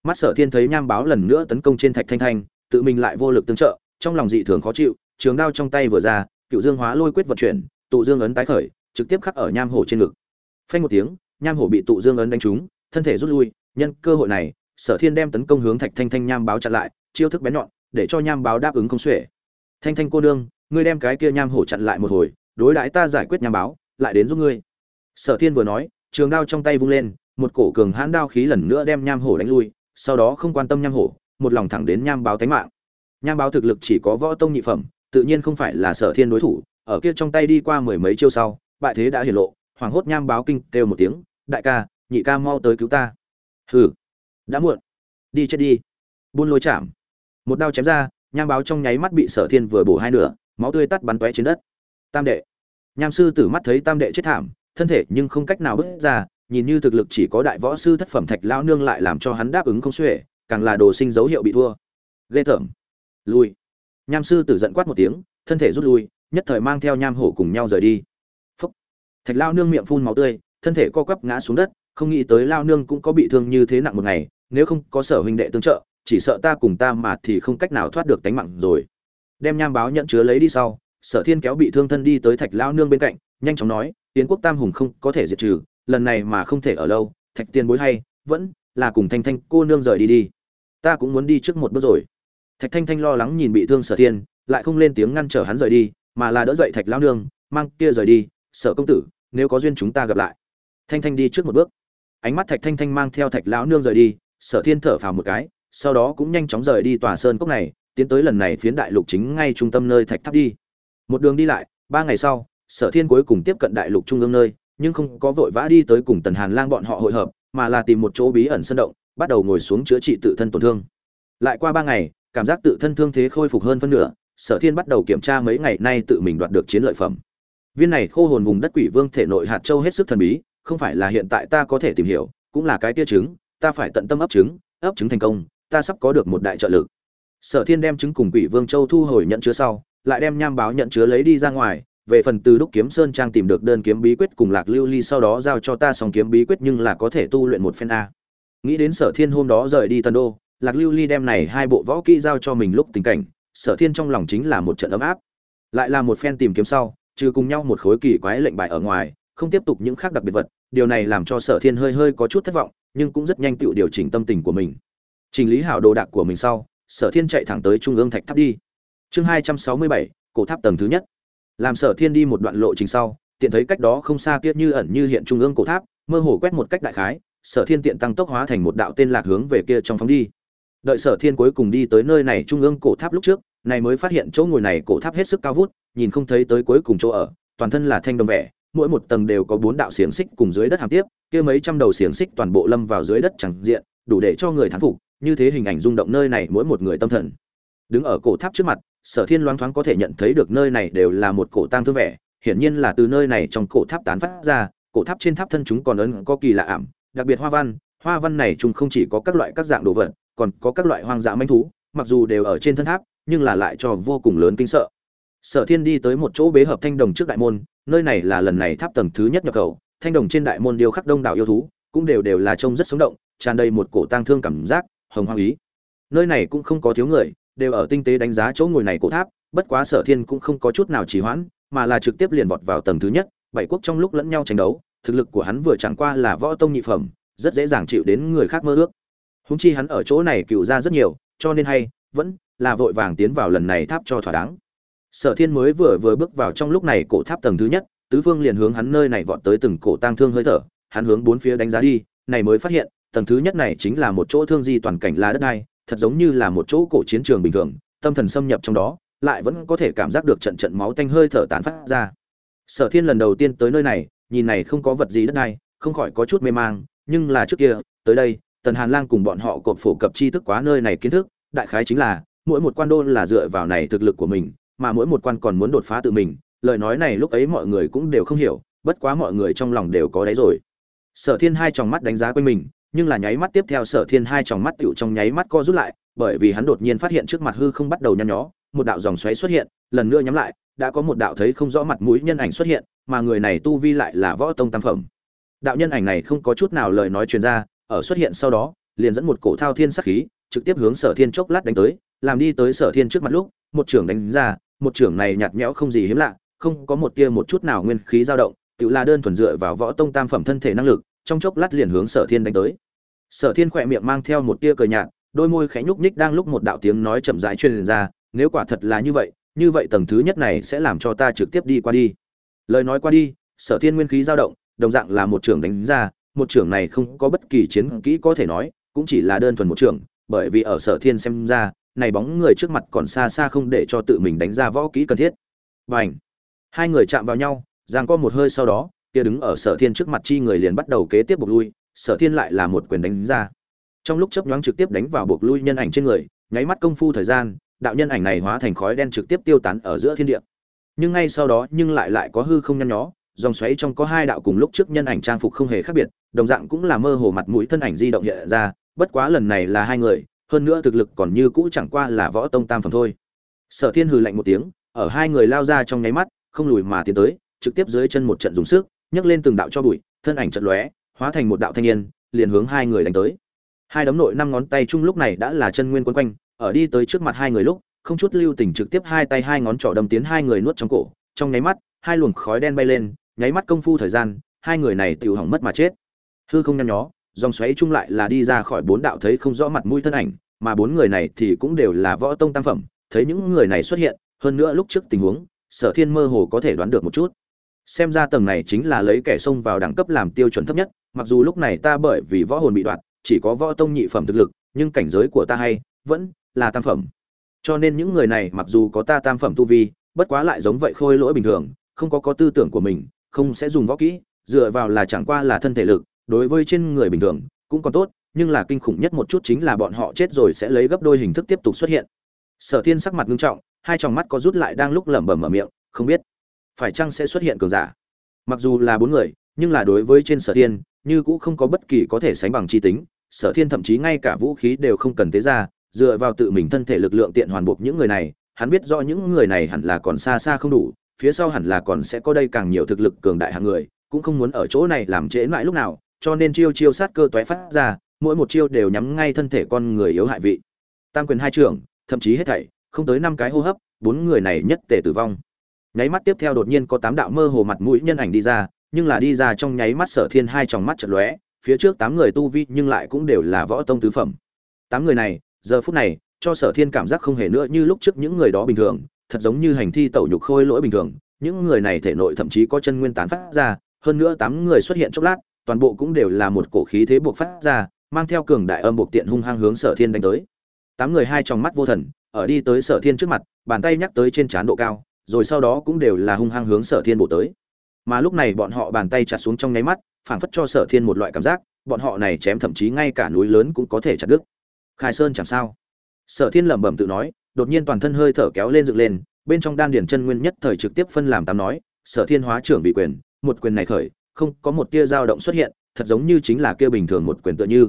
Mắt sở thiên thấy nham báo lần nữa tấn công trên thạch thanh thanh, tự mình lại vô lực tương trợ, trong lòng dị thường khó chịu, trường đao trong tay vừa ra, cựu dương hóa lôi quyết vận chuyển, tụ dương ấn tái khởi, trực tiếp khắc ở nham hổ trên ngực. Phanh một tiếng, nham hổ bị tụ dương ấn đánh trúng, thân thể rút lui, nhân cơ hội này, sở thiên đem tấn công hướng thạch thanh thanh nham báo chặn lại, chiêu thức bén nhọn, để cho nham báo đáp ứng không xuể. Thanh thanh cô nương, ngươi đem cái kia nham hổ chặn lại một hồi, đối đãi ta giải quyết nham báo lại đến giúp ngươi. Sở thiên vừa nói, trường đao trong tay vung lên, một cổ cường hãn đao khí lần nữa đem nham hổ đánh lui, sau đó không quan tâm nham hổ, một lòng thẳng đến nham báo tánh mạng. Nham báo thực lực chỉ có võ tông nhị phẩm, tự nhiên không phải là sở thiên đối thủ, ở kia trong tay đi qua mười mấy chiêu sau, bại thế đã hiển lộ hoàng hốt nham báo kinh kêu một tiếng, đại ca, nhị ca mau tới cứu ta. Hừ, đã muộn, đi chết đi. Buôn lôi chạm. Một đao chém ra, nham báo trong nháy mắt bị sở thiên vừa bổ hai nửa, máu tươi tắt bắn tóe trên đất. Tam đệ nham sư tử mắt thấy tam đệ chết thảm, thân thể nhưng không cách nào bước ra, nhìn như thực lực chỉ có đại võ sư thất phẩm thạch lao nương lại làm cho hắn đáp ứng không xuể, càng là đồ sinh dấu hiệu bị thua. Ghê tởm. Lui. Nham sư tử giận quát một tiếng, thân thể rút lui, nhất thời mang theo nham hổ cùng nhau rời đi. Thạch lao nương miệng phun máu tươi, thân thể co quắp ngã xuống đất, không nghĩ tới lao nương cũng có bị thương như thế nặng một ngày, nếu không có sở huynh đệ tương trợ, chỉ sợ ta cùng ta mà thì không cách nào thoát được tánh mạng rồi. Đem nham báo nhận chứa lấy đi sau sở thiên kéo bị thương thân đi tới thạch lao nương bên cạnh, nhanh chóng nói, yến quốc tam hùng không có thể diệt trừ, lần này mà không thể ở lâu, thạch tiền bối hay, vẫn là cùng thanh thanh cô nương rời đi đi. Ta cũng muốn đi trước một bước rồi. Thạch thanh thanh lo lắng nhìn bị thương sở thiên, lại không lên tiếng ngăn trở hắn rời đi, mà là đỡ dậy thạch lao nương, mang kia rời đi, sở công tử, nếu có duyên chúng ta gặp lại. Thanh thanh đi trước một bước. Ánh mắt thạch thanh thanh mang theo thạch lão nương rời đi, sở thiên thở phào một cái, sau đó cũng nhanh chóng rời đi tòa sơn cốc này, tiến tới lần này phiến đại lục chính ngay trung tâm nơi thạch tháp đi một đường đi lại, ba ngày sau, sở thiên cuối cùng tiếp cận đại lục trung ương nơi, nhưng không có vội vã đi tới cùng tần hàn lang bọn họ hội hợp, mà là tìm một chỗ bí ẩn sân động, bắt đầu ngồi xuống chữa trị tự thân tổn thương. Lại qua ba ngày, cảm giác tự thân thương thế khôi phục hơn phân nửa, sở thiên bắt đầu kiểm tra mấy ngày nay tự mình đoạt được chiến lợi phẩm. Viên này khô hồn vùng đất quỷ vương thể nội hạt châu hết sức thần bí, không phải là hiện tại ta có thể tìm hiểu, cũng là cái tia trứng ta phải tận tâm ấp trứng ấp trứng thành công, ta sắp có được một đại trợ lực. Sở thiên đem trứng cùng quỷ vương châu thu hồi nhận chứa sau lại đem nham báo nhận chứa lấy đi ra ngoài, về phần từ đúc kiếm sơn trang tìm được đơn kiếm bí quyết cùng lạc lưu ly sau đó giao cho ta xong kiếm bí quyết nhưng là có thể tu luyện một phen a. Nghĩ đến sở thiên hôm đó rời đi tân đô, lạc lưu ly đem này hai bộ võ kỹ giao cho mình lúc tình cảnh, sở thiên trong lòng chính là một trận ấm áp. Lại là một phen tìm kiếm sau, trừ cùng nhau một khối kỳ quái lệnh bài ở ngoài, không tiếp tục những khác đặc biệt vật, điều này làm cho sở thiên hơi hơi có chút thất vọng, nhưng cũng rất nhanh tự điều chỉnh tâm tình của mình. Chỉnh lý hảo đồ đạc của mình sau, sở thiên chạy thẳng tới trung ương thạch tháp đi chương hai trăm sáu mươi bảy, cổ tháp tầng thứ nhất. Làm sở thiên đi một đoạn lộ trình sau, tiện thấy cách đó không xa kia như ẩn như hiện trung ương cổ tháp, mơ hồ quét một cách đại khái, sở thiên tiện tăng tốc hóa thành một đạo tên lạc hướng về kia trong phóng đi. Đợi sở thiên cuối cùng đi tới nơi này trung ương cổ tháp lúc trước, này mới phát hiện chỗ ngồi này cổ tháp hết sức cao vút, nhìn không thấy tới cuối cùng chỗ ở, toàn thân là thanh đồng vẻ, mỗi một tầng đều có bốn đạo xiềng xích cùng dưới đất hàm tiếp, kia mấy trăm đầu xiềng xích toàn bộ lâm vào dưới đất chẳng diện, đủ để cho người thán phục, như thế hình ảnh rung động nơi này mỗi một người tâm thần. Đứng ở cổ tháp trước mặt sở thiên loáng thoáng có thể nhận thấy được nơi này đều là một cổ tang thương vẻ, hiển nhiên là từ nơi này trong cổ tháp tán phát ra, cổ tháp trên tháp thân chúng còn ấn có kỳ lạ ảm, đặc biệt hoa văn hoa văn này chúng không chỉ có các loại các dạng đồ vật, còn có các loại hoang dã manh thú, mặc dù đều ở trên thân tháp, nhưng là lại cho vô cùng lớn kinh sợ. Sở thiên đi tới một chỗ bế hợp thanh đồng trước đại môn, nơi này là lần này tháp tầng thứ nhất nhập khẩu, thanh đồng trên đại môn điêu khắc đông đảo yêu thú, cũng đều đều là trông rất sống động, tràn đầy một cổ tang thương cảm giác, hồng hoang ý. Nơi này cũng không có thiếu người đều ở tinh tế đánh giá chỗ ngồi này cổ tháp, bất quá sở thiên cũng không có chút nào trì hoãn, mà là trực tiếp liền vọt vào tầng thứ nhất, bảy quốc trong lúc lẫn nhau tranh đấu, thực lực của hắn vừa chẳng qua là võ tông nhị phẩm, rất dễ dàng chịu đến người khác mơ ước. Húng chi hắn ở chỗ này cựu ra rất nhiều, cho nên hay, vẫn là vội vàng tiến vào lần này tháp cho thỏa đáng. Sở thiên mới vừa vừa bước vào trong lúc này cổ tháp tầng thứ nhất, tứ phương liền hướng hắn nơi này vọt tới từng cổ tang thương hơi thở, hắn hướng bốn phía đánh giá đi, này mới phát hiện, tầng thứ nhất này chính là một chỗ thương di toàn cảnh là đất đai thật giống như là một chỗ cổ chiến trường bình thường tâm thần xâm nhập trong đó lại vẫn có thể cảm giác được trận trận máu tanh hơi thở tán phát ra. Sở thiên lần đầu tiên tới nơi này nhìn này không có vật gì đất này, không khỏi có chút mê mang nhưng là trước kia tới đây tần hàn lang cùng bọn họ cột phổ cập tri thức quá nơi này kiến thức đại khái chính là mỗi một quan đô là dựa vào này thực lực của mình mà mỗi một quan còn muốn đột phá tự mình lời nói này lúc ấy mọi người cũng đều không hiểu bất quá mọi người trong lòng đều có đấy rồi. Sở thiên hai tròng mắt đánh giá quanh mình nhưng là nháy mắt tiếp theo sở thiên hai tròng mắt tựu trong nháy mắt co rút lại, bởi vì hắn đột nhiên phát hiện trước mặt hư không bắt đầu nhăn nhó, một đạo dòng xoáy xuất hiện, lần nữa nhắm lại, đã có một đạo thấy không rõ mặt mũi nhân ảnh xuất hiện, mà người này tu vi lại là võ tông tam phẩm. Đạo nhân ảnh này không có chút nào lời nói truyền ra, ở xuất hiện sau đó, liền dẫn một cổ thao thiên sắc khí, trực tiếp hướng sở thiên chốc lát đánh tới, làm đi tới sở thiên trước mặt lúc, một trưởng đánh ra, một trưởng này nhạt nhẽo không gì hiếm lạ, không có một tia một chút nào nguyên khí dao động, tự là đơn thuần dựa vào võ tông tam phẩm thân thể năng lực trong chốc lát liền hướng sở thiên đánh tới. Sở thiên khỏe miệng mang theo một tia cờ nhạt đôi môi khẽ nhúc nhích đang lúc một đạo tiếng nói chậm rãi truyền ra nếu quả thật là như vậy như vậy tầng thứ nhất này sẽ làm cho ta trực tiếp đi qua đi. Lời nói qua đi sở thiên nguyên khí dao động đồng dạng là một trưởng đánh ra một trưởng này không có bất kỳ chiến kỹ có thể nói cũng chỉ là đơn thuần một trưởng bởi vì ở sở thiên xem ra này bóng người trước mặt còn xa xa không để cho tự mình đánh ra võ kỹ cần thiết. Bành, hai người chạm vào nhau giang co một hơi sau đó kia đứng ở sở thiên trước mặt chi người liền bắt đầu kế tiếp buộc lui, sở thiên lại là một quyền đánh ra. Trong lúc chấp nhoáng trực tiếp đánh vào buộc lui nhân ảnh trên người, nháy mắt công phu thời gian, đạo nhân ảnh này hóa thành khói đen trực tiếp tiêu tán ở giữa thiên địa. Nhưng ngay sau đó, nhưng lại lại có hư không nhăn nhó, dòng xoáy trong có hai đạo cùng lúc trước nhân ảnh trang phục không hề khác biệt, đồng dạng cũng là mơ hồ mặt mũi thân ảnh di động hiện ra, bất quá lần này là hai người, hơn nữa thực lực còn như cũ chẳng qua là võ tông tam phẩm thôi. Sở thiên hừ lạnh một tiếng, ở hai người lao ra trong nháy mắt, không lùi mà tiến tới, trực tiếp dưới chân một trận dùng sức nhấc lên từng đạo cho bụi, thân ảnh trận lóe, hóa thành một đạo thanh niên, liền hướng hai người đánh tới. Hai đấm nội năm ngón tay chung lúc này đã là chân nguyên quấn quanh, ở đi tới trước mặt hai người lúc, không chút lưu tình trực tiếp hai tay hai ngón trỏ đâm tiến hai người nuốt trong cổ. Trong nháy mắt, hai luồng khói đen bay lên, nháy mắt công phu thời gian, hai người này tự hỏng mất mà chết. Hư không nhăn nhó, dòng xoáy chung lại là đi ra khỏi bốn đạo thấy không rõ mặt mũi thân ảnh, mà bốn người này thì cũng đều là võ tông tam phẩm, thấy những người này xuất hiện, hơn nữa lúc trước tình huống, sở thiên mơ hồ có thể đoán được một chút xem ra tầng này chính là lấy kẻ xông vào đẳng cấp làm tiêu chuẩn thấp nhất, mặc dù lúc này ta bởi vì võ hồn bị đoạt, chỉ có võ tông nhị phẩm thực lực, nhưng cảnh giới của ta hay, vẫn là tam phẩm. Cho nên những người này mặc dù có ta tam phẩm tu vi, bất quá lại giống vậy khôi lỗi bình thường, không có có tư tưởng của mình, không sẽ dùng võ kỹ, dựa vào là chẳng qua là thân thể lực, đối với trên người bình thường, cũng còn tốt, nhưng là kinh khủng nhất một chút chính là bọn họ chết rồi sẽ lấy gấp đôi hình thức tiếp tục xuất hiện. Sở thiên sắc mặt nghiêm trọng, hai tròng mắt có rút lại đang lúc lẩm bẩm mở miệng, không biết phải chăng sẽ xuất hiện cường giả? Mặc dù là bốn người, nhưng là đối với trên sở thiên, như cũng không có bất kỳ có thể sánh bằng chi tính. Sở thiên thậm chí ngay cả vũ khí đều không cần tế ra, dựa vào tự mình thân thể lực lượng tiện hoàn buộc những người này. Hắn biết rõ những người này hẳn là còn xa xa không đủ, phía sau hẳn là còn sẽ có đây càng nhiều thực lực cường đại hạng người, cũng không muốn ở chỗ này làm trễ mãi lúc nào, cho nên chiêu chiêu sát cơ toé phát ra, mỗi một chiêu đều nhắm ngay thân thể con người yếu hại vị. Tam quyền hai trưởng, thậm chí hết thảy, không tới năm cái hô hấp, bốn người này nhất tề tử vong nháy mắt tiếp theo đột nhiên có tám đạo mơ hồ mặt mũi nhân ảnh đi ra, nhưng là đi ra trong nháy mắt sở thiên hai tròng mắt chật lóe, phía trước tám người tu vi nhưng lại cũng đều là võ tông tứ phẩm. Tám người này, giờ phút này, cho sở thiên cảm giác không hề nữa như lúc trước những người đó bình thường, thật giống như hành thi tẩu nhục khôi lỗi bình thường. Những người này thể nội thậm chí có chân nguyên tán phát ra, hơn nữa tám người xuất hiện chốc lát, toàn bộ cũng đều là một cổ khí thế buộc phát ra, mang theo cường đại âm buộc tiện hung hăng hướng sở thiên đánh tới. Tám người hai trong mắt vô thần, ở đi tới sở thiên trước mặt, bàn tay nhắc tới trên trán độ cao rồi sau đó cũng đều là hung hăng hướng sở thiên bổ tới. Mà lúc này bọn họ bàn tay chặt xuống trong nháy mắt, phảng phất cho sở thiên một loại cảm giác, bọn họ này chém thậm chí ngay cả núi lớn cũng có thể chặt đứt. Khai sơn chẳng sao. Sở thiên lẩm bẩm tự nói, đột nhiên toàn thân hơi thở kéo lên dựng lên, bên trong đan điển chân nguyên nhất thời trực tiếp phân làm tám nói, sở thiên hóa trưởng bị quyền, một quyền này khởi, không có một tia dao động xuất hiện, thật giống như chính là kia bình thường một quyền tựa như.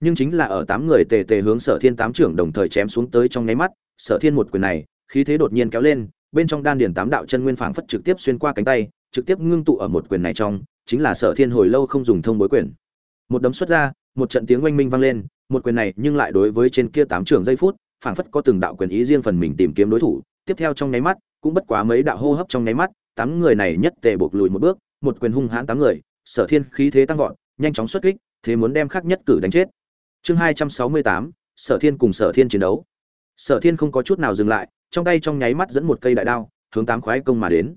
Nhưng chính là ở tám người tề tề hướng sở thiên tám trưởng đồng thời chém xuống tới trong nháy mắt, sở thiên một quyền này, khí thế đột nhiên kéo lên bên trong đan điền tám đạo chân nguyên phảng phất trực tiếp xuyên qua cánh tay, trực tiếp ngưng tụ ở một quyền này trong, chính là sở thiên hồi lâu không dùng thông bối quyền. Một đấm xuất ra, một trận tiếng oanh minh vang lên, một quyền này nhưng lại đối với trên kia tám trưởng giây phút, phảng phất có từng đạo quyền ý riêng phần mình tìm kiếm đối thủ, tiếp theo trong nháy mắt, cũng bất quá mấy đạo hô hấp trong nháy mắt, tám người này nhất tề buộc lùi một bước, một quyền hung hãn tám người, sở thiên khí thế tăng vọt, nhanh chóng xuất kích, thế muốn đem khắc nhất cử đánh chết. Chương hai trăm sáu mươi tám, sở thiên cùng sở thiên chiến đấu. Sở thiên không có chút nào dừng lại trong tay trong nháy mắt dẫn một cây đại đao, hướng tám khoái công mà đến.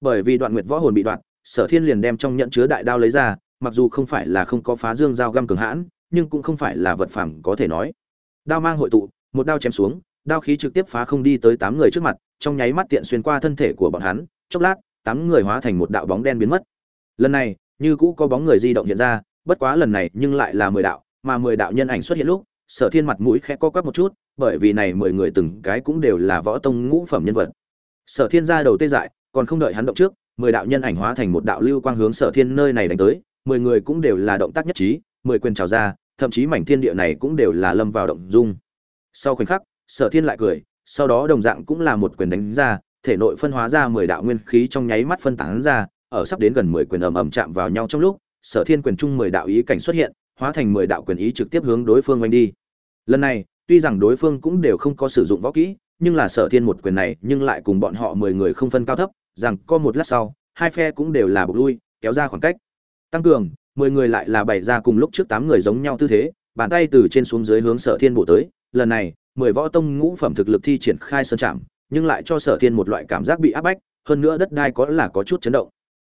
Bởi vì đoạn nguyệt võ hồn bị đoạn, sở thiên liền đem trong nhận chứa đại đao lấy ra, mặc dù không phải là không có phá dương dao găm cường hãn, nhưng cũng không phải là vật phẩm có thể nói. Đao mang hội tụ, một đao chém xuống, đao khí trực tiếp phá không đi tới tám người trước mặt, trong nháy mắt tiện xuyên qua thân thể của bọn hắn, chốc lát, tám người hóa thành một đạo bóng đen biến mất. Lần này, như cũ có bóng người di động hiện ra, bất quá lần này nhưng lại là mười đạo, mà mười đạo nhân ảnh xuất hiện lúc, sở thiên mặt mũi khẽ co quắp một chút bởi vì này mười người từng cái cũng đều là võ tông ngũ phẩm nhân vật. Sở thiên ra đầu tê dại, còn không đợi hắn động trước, mười đạo nhân ảnh hóa thành một đạo lưu quang hướng sở thiên nơi này đánh tới, mười người cũng đều là động tác nhất trí, mười quyền trào ra, thậm chí mảnh thiên địa này cũng đều là lâm vào động dung. Sau khoảnh khắc, sở thiên lại cười, sau đó đồng dạng cũng là một quyền đánh ra, thể nội phân hóa ra mười đạo nguyên khí trong nháy mắt phân tán ra, ở sắp đến gần mười quyền ầm ầm chạm vào nhau trong lúc, sở thiên quyền chung mười đạo ý cảnh xuất hiện, hóa thành mười đạo quyền ý trực tiếp hướng đối phương oanh đi. Lần này tuy rằng đối phương cũng đều không có sử dụng võ kỹ, nhưng là sở thiên một quyền này, nhưng lại cùng bọn họ mười người không phân cao thấp, rằng có một lát sau, hai phe cũng đều là bục lui, kéo ra khoảng cách. Tăng cường, mười người lại là bày ra cùng lúc trước tám người giống nhau tư thế, bàn tay từ trên xuống dưới hướng sở thiên bổ tới. Lần này, mười võ tông ngũ phẩm thực lực thi triển khai sơn trạm, nhưng lại cho sở thiên một loại cảm giác bị áp bách, hơn nữa đất đai có là có chút chấn động.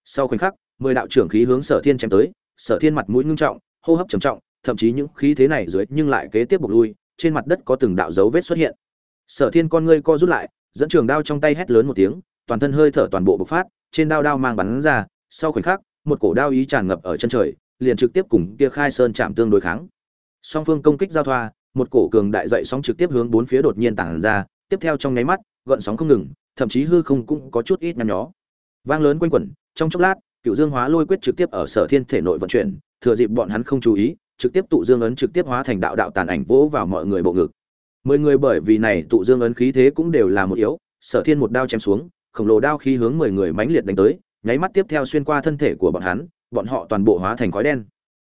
Sau khoảnh khắc, mười đạo trưởng khí hướng sở thiên chém tới, sở thiên mặt mũi ngưng trọng, hô hấp trầm trọng, thậm chí những khí thế này dưới nhưng lại kế tiếp bục lui trên mặt đất có từng đạo dấu vết xuất hiện. Sở thiên con ngươi co rút lại, dẫn trường đao trong tay hét lớn một tiếng, toàn thân hơi thở toàn bộ bộc phát, trên đao đao mang bắn ra, sau khoảnh khắc, một cổ đao ý tràn ngập ở chân trời, liền trực tiếp cùng kia khai sơn chạm tương đối kháng. Song phương công kích giao thoa, một cổ cường đại dậy sóng trực tiếp hướng bốn phía đột nhiên tản ra, tiếp theo trong nháy mắt, gợn sóng không ngừng, thậm chí hư không cũng có chút ít nhăn nhó. Vang lớn quanh quẩn, trong chốc lát cựu dương hóa lôi quyết trực tiếp ở sở thiên thể nội vận chuyển, thừa dịp bọn hắn không chú ý trực tiếp tụ dương ấn trực tiếp hóa thành đạo đạo tàn ảnh vỗ vào mọi người bộ ngực. Mười người bởi vì này tụ dương ấn khí thế cũng đều là một yếu, sở thiên một đao chém xuống, khổng lồ đao khí hướng mười người mãnh liệt đánh tới, nháy mắt tiếp theo xuyên qua thân thể của bọn hắn, bọn họ toàn bộ hóa thành khói đen.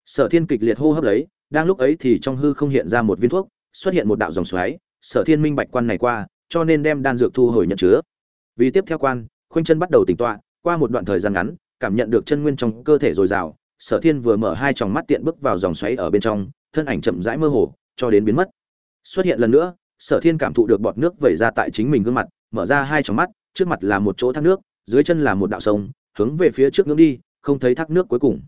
Sở thiên kịch liệt hô hấp lấy, đang lúc ấy thì trong hư không hiện ra một viên thuốc, xuất hiện một đạo dòng xoáy, sở thiên minh bạch quan này qua, cho nên đem đan dược thu hồi nhận chứa. Vì tiếp theo quan, khoanh chân bắt đầu tỉnh tọa, qua một đoạn thời gian ngắn, cảm nhận được chân nguyên trong cơ thể dồi dào sở thiên vừa mở hai tròng mắt tiện bước vào dòng xoáy ở bên trong, thân ảnh chậm rãi mơ hồ, cho đến biến mất. Xuất hiện lần nữa, sở thiên cảm thụ được bọt nước vẩy ra tại chính mình gương mặt, mở ra hai tròng mắt, trước mặt là một chỗ thác nước, dưới chân là một đạo sông, hướng về phía trước ngưỡng đi, không thấy thác nước cuối cùng.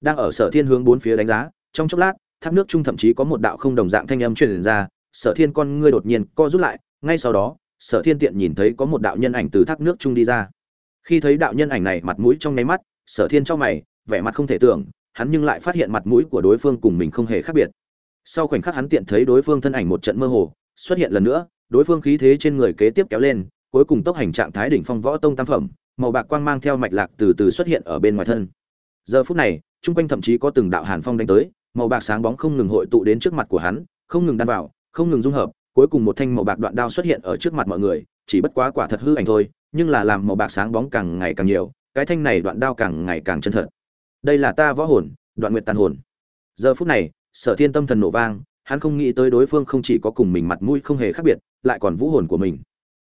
Đang ở sở thiên hướng bốn phía đánh giá, trong chốc lát, thác nước chung thậm chí có một đạo không đồng dạng thanh âm truyền ra, sở thiên, con ngươi đột nhiên co rút lại. Ngay sau đó, sở thiên tiện nhìn thấy có một đạo nhân ảnh từ thác nước chung đi ra. Khi thấy đạo nhân ảnh này mặt mũi trong nháy mắt, sở thiên trong mày vẻ mặt không thể tưởng, hắn nhưng lại phát hiện mặt mũi của đối phương cùng mình không hề khác biệt. Sau khoảnh khắc hắn tiện thấy đối phương thân ảnh một trận mơ hồ, xuất hiện lần nữa, đối phương khí thế trên người kế tiếp kéo lên, cuối cùng tốc hành trạng thái đỉnh phong võ tông tam phẩm, màu bạc quang mang theo mạch lạc từ từ xuất hiện ở bên ngoài thân. Giờ phút này, chung quanh thậm chí có từng đạo hàn phong đánh tới, màu bạc sáng bóng không ngừng hội tụ đến trước mặt của hắn, không ngừng đan vào, không ngừng dung hợp, cuối cùng một thanh màu bạc đoạn đao xuất hiện ở trước mặt mọi người, chỉ bất quá quả thật hư ảnh thôi, nhưng là làm màu bạc sáng bóng càng ngày càng nhiều, cái thanh này đoạn đao càng ngày càng chân thật đây là ta võ hồn, đoạn nguyệt tàn hồn. Giờ phút này, sở thiên tâm thần nổ vang, hắn không nghĩ tới đối phương không chỉ có cùng mình mặt mũi không hề khác biệt, lại còn vũ hồn của mình.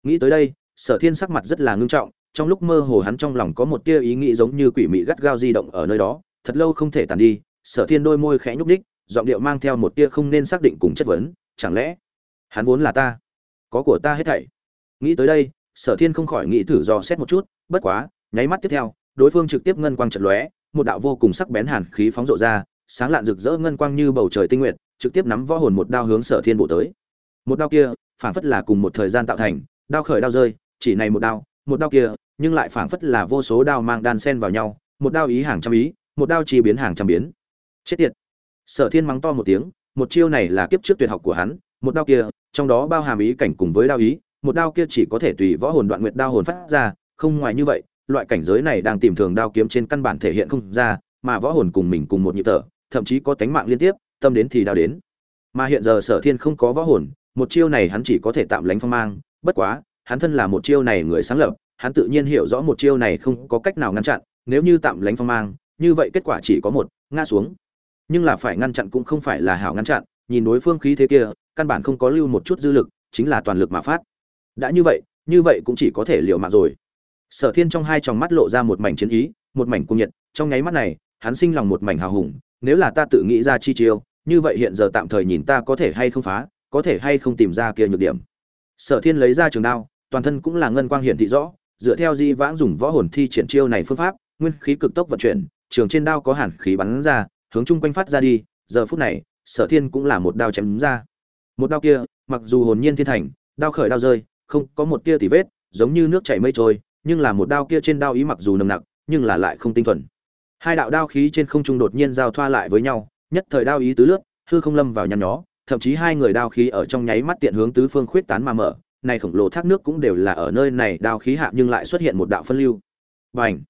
Nghĩ tới đây, sở thiên sắc mặt rất là ngưng trọng, trong lúc mơ hồ hắn trong lòng có một tia ý nghĩ giống như quỷ mị gắt gao di động ở nơi đó, thật lâu không thể tàn đi, sở thiên đôi môi khẽ nhúc ních giọng điệu mang theo một tia không nên xác định cùng chất vấn, chẳng lẽ hắn vốn là ta? Có của ta hết thảy? Nghĩ tới đây, sở thiên không khỏi nghĩ thử dò xét một chút, bất quá, nháy mắt tiếp theo, đối phương trực tiếp ngân quang trận lóe một đạo vô cùng sắc bén hàn khí phóng rộ ra, sáng lạn rực rỡ ngân quang như bầu trời tinh nguyệt, trực tiếp nắm võ hồn một đao hướng sở thiên bộ tới. Một đao kia phản phất là cùng một thời gian tạo thành, đao khởi đao rơi, chỉ này một đao một đao kia, nhưng lại phản phất là vô số đao mang đan sen vào nhau, một đao ý hàng trăm ý, một đao chi biến hàng trăm biến. Chết tiệt. Sở thiên mắng to một tiếng, một chiêu này là kiếp trước tuyệt học của hắn, một đao kia, trong đó bao hàm ý cảnh cùng với đao ý, một đao kia chỉ có thể tùy võ hồn đoạn nguyệt đao hồn phát ra, không ngoài như vậy loại cảnh giới này đang tìm thường đao kiếm trên căn bản thể hiện không ra, mà võ hồn cùng mình cùng một nhịp thở, thậm chí có tánh mạng liên tiếp, tâm đến thì đao đến. Mà hiện giờ sở thiên không có võ hồn, một chiêu này hắn chỉ có thể tạm lánh phong mang, bất quá, hắn thân là một chiêu này người sáng lập, hắn tự nhiên hiểu rõ một chiêu này không có cách nào ngăn chặn, nếu như tạm lánh phong mang, như vậy kết quả chỉ có một, ngã xuống. Nhưng là phải ngăn chặn cũng không phải là hảo ngăn chặn, nhìn đối phương khí thế kia, căn bản không có lưu một chút dư lực, chính là toàn lực mà phát. Đã như vậy như vậy cũng chỉ có thể liều mạng rồi sở thiên trong hai tròng mắt lộ ra một mảnh chiến ý, một mảnh cung nhiệt, trong nháy mắt này, hắn sinh lòng một mảnh hào hùng, nếu là ta tự nghĩ ra chi chiêu, như vậy hiện giờ tạm thời nhìn ta có thể hay không phá, có thể hay không tìm ra kia nhược điểm. Sở thiên lấy ra trường đao, toàn thân cũng là ngân quang hiển thị rõ, dựa theo di vãng dùng võ hồn thi triển chiêu này phương pháp, nguyên khí cực tốc vận chuyển, trường trên đao có hàn khí bắn ra, hướng chung quanh phát ra đi, giờ phút này, sở thiên cũng là một đao chém ra. Một đao kia, mặc dù hồn nhiên thiên thành, đao khởi đao rơi, không có một tia tỉ vết, giống như nước chảy mây trôi nhưng là một đao kia trên đao ý mặc dù nồng nặc, nhưng là lại không tinh thuần. Hai đạo đao khí trên không trung đột nhiên giao thoa lại với nhau, nhất thời đao ý tứ lướt, hư không lâm vào nhăn nhó, thậm chí hai người đao khí ở trong nháy mắt tiện hướng tứ phương khuyết tán mà mở, này khổng lồ thác nước cũng đều là ở nơi này đao khí hạ nhưng lại xuất hiện một đạo phân lưu. Bành!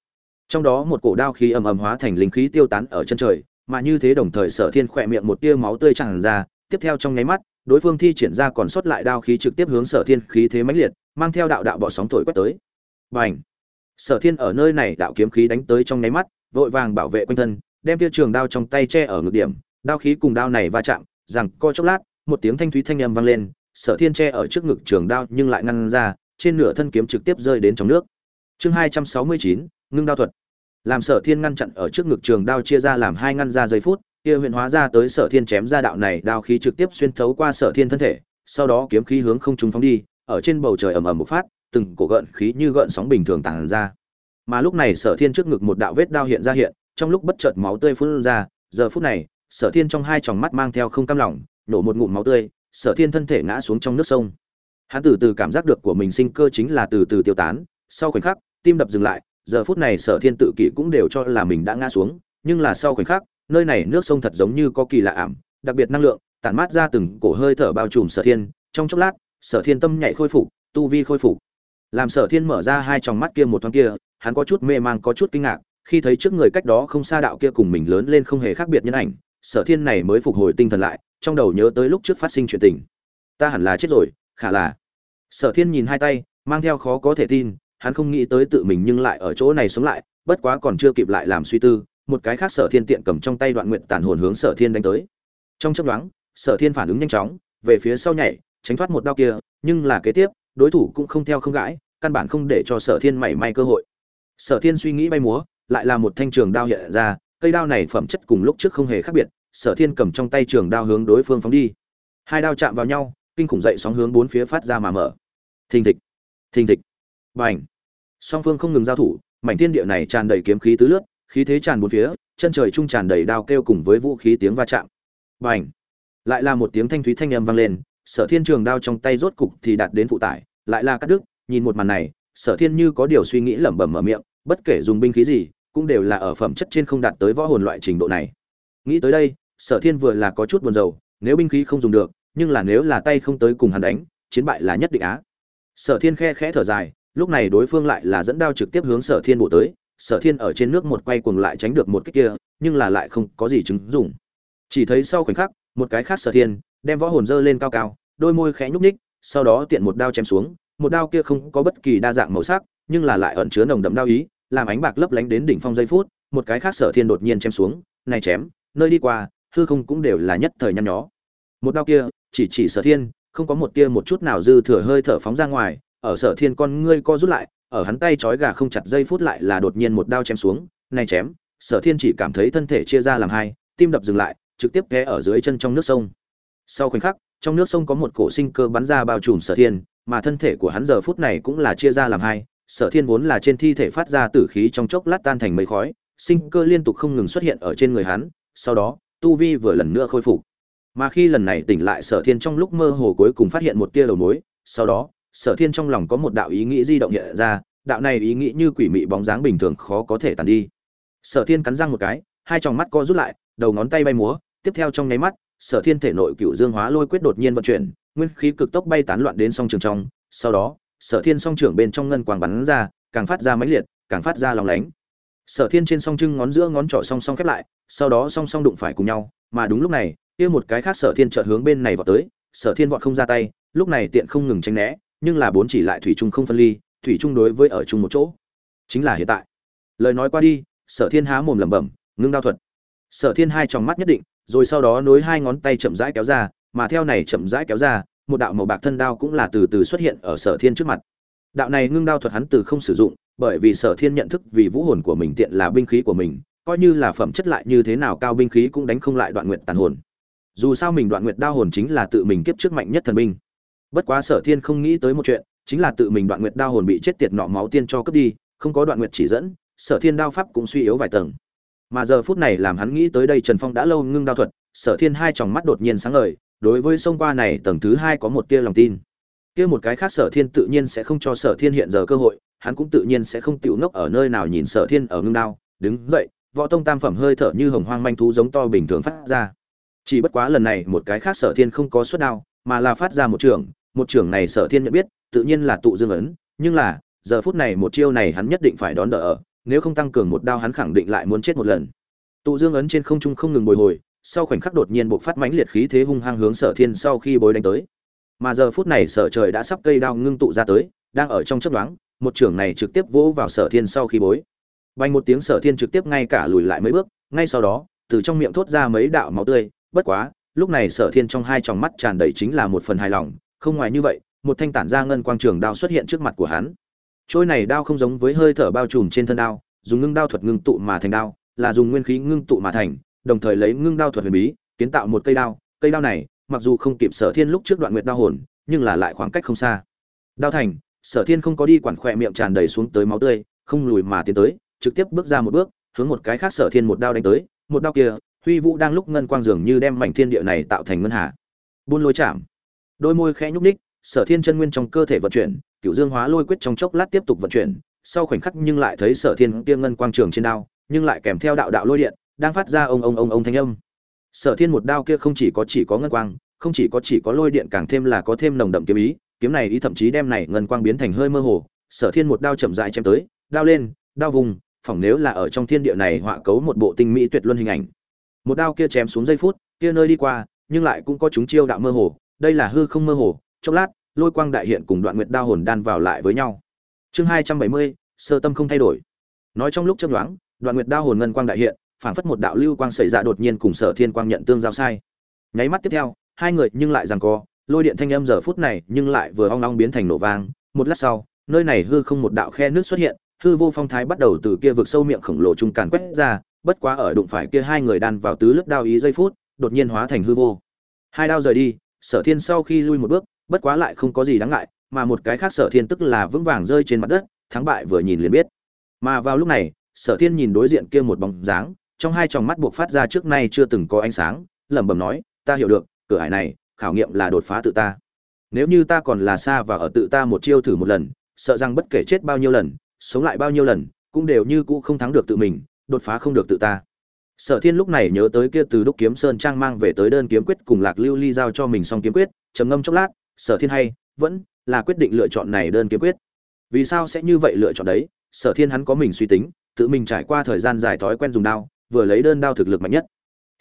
Trong đó một cổ đao khí ầm ầm hóa thành linh khí tiêu tán ở chân trời, mà như thế đồng thời sở thiên khỏe miệng một tia máu tươi tràn ra, tiếp theo trong nháy mắt, đối phương thi triển ra còn sót lại đao khí trực tiếp hướng sở thiên khí thế mãnh liệt, mang theo đạo đạo bỏ sóng thổi quét tới bành sở thiên ở nơi này đạo kiếm khí đánh tới trong nháy mắt, vội vàng bảo vệ quanh thân, đem tia trường đao trong tay che ở ngực điểm, đao khí cùng đao này va chạm, rằng co chốc lát, một tiếng thanh thúy thanh âm vang lên, sở thiên che ở trước ngực trường đao nhưng lại ngăn ra, trên nửa thân kiếm trực tiếp rơi đến trong nước. Chương hai trăm sáu mươi chín, ngưng đao thuật. Làm sở thiên ngăn chặn ở trước ngực trường đao chia ra làm hai ngăn ra giây phút, kia huyền hóa ra tới sở thiên chém ra đạo này đao khí trực tiếp xuyên thấu qua sở thiên thân thể, sau đó kiếm khí hướng không trung phóng đi, ở trên bầu trời ầm ầm một phát từng cổ gợn khí như gợn sóng bình thường tàng ra. Mà lúc này sở thiên trước ngực một đạo vết đao hiện ra hiện, trong lúc bất chợt máu tươi phun ra, giờ phút này, sở thiên trong hai tròng mắt mang theo không cam lòng, nổ một ngụm máu tươi, sở thiên thân thể ngã xuống trong nước sông. Hắn từ từ cảm giác được của mình sinh cơ chính là từ từ tiêu tán, sau khoảnh khắc, tim đập dừng lại, giờ phút này sở thiên tự kỷ cũng đều cho là mình đã ngã xuống, nhưng là sau khoảnh khắc, nơi này nước sông thật giống như có kỳ lạ ảm, đặc biệt năng lượng, tản mát ra từng cổ hơi thở bao trùm sở thiên, trong chốc lát, sở thiên tâm nhạy khôi phục, tu vi khôi phục làm sở thiên mở ra hai tròng mắt kia một thoáng kia, hắn có chút mê mang, có chút kinh ngạc, khi thấy trước người cách đó không xa đạo kia cùng mình lớn lên không hề khác biệt nhân ảnh, sở thiên này mới phục hồi tinh thần lại, trong đầu nhớ tới lúc trước phát sinh chuyện tình. Ta hẳn là chết rồi, khả là. Sở thiên nhìn hai tay, mang theo khó có thể tin, hắn không nghĩ tới tự mình nhưng lại ở chỗ này sống lại, bất quá còn chưa kịp lại làm suy tư, một cái khác sở thiên tiện cầm trong tay đoạn nguyện tản hồn hướng sở thiên đánh tới. Trong chấp đoán sở thiên phản ứng nhanh chóng, về phía sau nhảy, tránh thoát một đao kia, nhưng là kế tiếp đối thủ cũng không theo không gãi, căn bản không để cho sở thiên mảy may cơ hội. Sở thiên suy nghĩ bay múa, lại là một thanh trường đao hiện ra, cây đao này phẩm chất cùng lúc trước không hề khác biệt, sở thiên cầm trong tay trường đao hướng đối phương phóng đi. Hai đao chạm vào nhau, kinh khủng dậy sóng hướng bốn phía phát ra mà mở. Thình thịch thình thịch, bành. Song phương không ngừng giao thủ, mảnh thiên địa này tràn đầy kiếm khí tứ lướt, khí thế tràn bốn phía, chân trời trung tràn đầy đao kêu cùng với vũ khí tiếng va chạm. Bành. Lại là một tiếng thanh thúy thanh âm vang lên sở thiên trường đao trong tay rốt cục thì đạt đến phụ tải, lại là cắt đứt, nhìn một màn này, sở thiên như có điều suy nghĩ lẩm bẩm mở miệng, bất kể dùng binh khí gì, cũng đều là ở phẩm chất trên không đạt tới võ hồn loại trình độ này. Nghĩ tới đây, sở thiên vừa là có chút buồn rầu, nếu binh khí không dùng được, nhưng là nếu là tay không tới cùng hắn đánh, chiến bại là nhất định á. Sở thiên khe khẽ thở dài, lúc này đối phương lại là dẫn đao trực tiếp hướng sở thiên bổ tới, sở thiên ở trên nước một quay cuồng lại tránh được một kích kia, nhưng là lại không có gì chứng dùng chỉ thấy sau khoảnh khắc, một cái khác sở thiên đem võ hồn dơ lên cao cao, đôi môi khẽ nhúc ních sau đó tiện một đao chém xuống, một đao kia không có bất kỳ đa dạng màu sắc, nhưng là lại ẩn chứa nồng đậm đao ý, làm ánh bạc lấp lánh đến đỉnh phong giây phút, một cái khác sở thiên đột nhiên chém xuống, này chém, nơi đi qua, hư không cũng đều là nhất thời nhăn nhó. Một đao kia, chỉ chỉ sở thiên, không có một tia một chút nào dư thừa hơi thở phóng ra ngoài, ở sở thiên con ngươi co rút lại, ở hắn tay trói gà không chặt dây phút lại là đột nhiên một đao chém xuống, này chém, sở thiên chỉ cảm thấy thân thể chia ra làm hai, tim đập dừng lại, trực tiếp té ở dưới chân trong nước sông sau khoảnh khắc, trong nước sông có một cổ sinh cơ bắn ra bao trùm sở thiên, mà thân thể của hắn giờ phút này cũng là chia ra làm hai. Sở thiên vốn là trên thi thể phát ra tử khí trong chốc lát tan thành mây khói, sinh cơ liên tục không ngừng xuất hiện ở trên người hắn, sau đó, tu vi vừa lần nữa khôi phục. Mà khi lần này tỉnh lại, sở thiên trong lúc mơ hồ cuối cùng phát hiện một tia đầu mối, sau đó, sở thiên trong lòng có một đạo ý nghĩ di động hiện ra, đạo này ý nghĩ như quỷ mị bóng dáng bình thường khó có thể tàn đi. Sở thiên cắn răng một cái, hai tròng mắt co rút lại, đầu ngón tay bay múa, tiếp theo trong nháy mắt sở thiên thể nội cựu dương hóa lôi quyết đột nhiên vận chuyển, nguyên khí cực tốc bay tán loạn đến song trường trong. Sau đó, sở thiên song trưởng bên trong ngân quang bắn ra, càng phát ra mãnh liệt, càng phát ra lòng lánh. Sở thiên trên song trưng ngón giữa ngón trỏ song song khép lại, sau đó song song đụng phải cùng nhau, mà đúng lúc này, kia một cái khác sở thiên chợt hướng bên này vọt tới. Sở thiên vọt không ra tay, lúc này tiện không ngừng tránh né, nhưng là bốn chỉ lại thủy trung không phân ly, thủy trung đối với ở chung một chỗ. Chính là hiện tại. Lời nói qua đi, sở thiên há mồm lẩm bẩm, ngưng đao thuật. Sở thiên hai tròng mắt nhất định rồi sau đó nối hai ngón tay chậm rãi kéo ra, mà theo này chậm rãi kéo ra, một đạo màu bạc thân đao cũng là từ từ xuất hiện ở sở thiên trước mặt. Đạo này ngưng đao thuật hắn từ không sử dụng, bởi vì sở thiên nhận thức vì vũ hồn của mình tiện là binh khí của mình, coi như là phẩm chất lại như thế nào cao binh khí cũng đánh không lại đoạn Nguyệt tàn hồn. Dù sao mình đoạn nguyệt đao hồn chính là tự mình kiếp trước mạnh nhất thần binh. Bất quá sở thiên không nghĩ tới một chuyện, chính là tự mình đoạn nguyệt đao hồn bị chết tiệt nọ máu tiên cho cướp đi, không có đoạn nguyệt chỉ dẫn, sở thiên đao pháp cũng suy yếu vài tầng mà giờ phút này làm hắn nghĩ tới đây trần phong đã lâu ngưng đao thuật, sở thiên hai tròng mắt đột nhiên sáng ngời, đối với sông qua này tầng thứ hai có một tia lòng tin. Kia một cái khác sở thiên tự nhiên sẽ không cho sở thiên hiện giờ cơ hội, hắn cũng tự nhiên sẽ không tiểu ngốc ở nơi nào nhìn sở thiên ở ngưng đao, đứng dậy, võ tông tam phẩm hơi thở như hồng hoang manh thú giống to bình thường phát ra. Chỉ bất quá lần này một cái khác sở thiên không có suất đao, mà là phát ra một trường một trường này sở thiên nhận biết, tự nhiên là tụ dương ấn, nhưng là, giờ phút này một chiêu này hắn nhất định phải đón đỡ ở nếu không tăng cường một đao hắn khẳng định lại muốn chết một lần. Tụ dương ấn trên không trung không ngừng bồi hồi, sau khoảnh khắc đột nhiên buộc phát mãnh liệt khí thế hung hăng hướng sở thiên sau khi bối đánh tới. Mà giờ phút này sở trời đã sắp cây đao ngưng tụ ra tới, đang ở trong chấp đoán một trưởng này trực tiếp vỗ vào sở thiên sau khi bối. Bay một tiếng sở thiên trực tiếp ngay cả lùi lại mấy bước, ngay sau đó, từ trong miệng thốt ra mấy đạo máu tươi, bất quá, lúc này sở thiên trong hai tròng mắt tràn đầy chính là một phần hài lòng, không ngoài như vậy, một thanh tản ra ngân quang trường đao xuất hiện trước mặt của hắn trôi này đao không giống với hơi thở bao trùm trên thân đao, dùng ngưng đao thuật ngưng tụ mà thành đao, là dùng nguyên khí ngưng tụ mà thành, đồng thời lấy ngưng đao thuật huyền bí, kiến tạo một cây đao. Cây đao này, mặc dù không kịp sở thiên lúc trước đoạn nguyệt đao hồn, nhưng là lại khoảng cách không xa. Đao thành, sở thiên không có đi quản khỏe miệng tràn đầy xuống tới máu tươi, không lùi mà tiến tới, trực tiếp bước ra một bước, hướng một cái khác sở thiên một đao đánh tới. Một đao kia, huy vũ đang lúc ngân quang dường như đem mảnh thiên địa này tạo thành ngân hà. Buôn lôi chạm. Đôi môi khẽ nhúc ních sở thiên chân nguyên trong cơ thể vận chuyển cựu dương hóa lôi quyết trong chốc lát tiếp tục vận chuyển, sau khoảnh khắc nhưng lại thấy sở thiên kia ngân quang trường trên đao, nhưng lại kèm theo đạo đạo lôi điện, đang phát ra ông ông ông ông thanh âm. Sở thiên một đao kia không chỉ có chỉ có ngân quang, không chỉ có chỉ có lôi điện càng thêm là có thêm nồng đậm kiếm ý, kiếm này ý thậm chí đem này ngân quang biến thành hơi mơ hồ. Sở thiên một đao chậm rãi chém tới, đao lên, đao vùng, phỏng nếu là ở trong thiên địa này họa cấu một bộ tinh mỹ tuyệt luân hình ảnh. Một đao kia chém xuống giây phút, kia nơi đi qua, nhưng lại cũng có chúng chiêu đạo mơ hồ, đây là hư không mơ hồ, chốc lát lôi quang đại hiện cùng đoạn nguyệt đao hồn đan vào lại với nhau. Chương hai trăm bảy mươi, sơ tâm không thay đổi. Nói trong lúc chấp đoán đoạn nguyệt đao hồn ngân quang đại hiện, phảng phất một đạo lưu quang xảy ra đột nhiên cùng sở thiên quang nhận tương giao sai. Nháy mắt tiếp theo, hai người nhưng lại giằng co, lôi điện thanh âm giờ phút này nhưng lại vừa ong ong biến thành nổ vang. Một lát sau, nơi này hư không một đạo khe nước xuất hiện, hư vô phong thái bắt đầu từ kia vực sâu miệng khổng lồ trung càn quét ra, bất quá ở đụng phải kia hai người đan vào tứ lớp đao ý giây phút, đột nhiên hóa thành hư vô. Hai đao rời đi, sở thiên sau khi lui một bước bất quá lại không có gì đáng ngại, mà một cái khác sở thiên tức là vững vàng rơi trên mặt đất, thắng bại vừa nhìn liền biết. Mà vào lúc này, sở thiên nhìn đối diện kia một bóng dáng, trong hai tròng mắt buộc phát ra trước nay chưa từng có ánh sáng, lẩm bẩm nói, ta hiểu được, cửa hải này, khảo nghiệm là đột phá tự ta. Nếu như ta còn là xa và ở tự ta một chiêu thử một lần, sợ rằng bất kể chết bao nhiêu lần, sống lại bao nhiêu lần, cũng đều như cũ không thắng được tự mình, đột phá không được tự ta. Sở thiên lúc này nhớ tới kia từ đúc kiếm sơn trang mang về tới đơn kiếm quyết cùng lạc lưu ly giao cho mình xong kiếm quyết, trầm ngâm chốc lát sở thiên hay, vẫn là quyết định lựa chọn này đơn kiếm quyết. Vì sao sẽ như vậy lựa chọn đấy? Sở thiên hắn có mình suy tính, tự mình trải qua thời gian dài thói quen dùng đao, vừa lấy đơn đao thực lực mạnh nhất.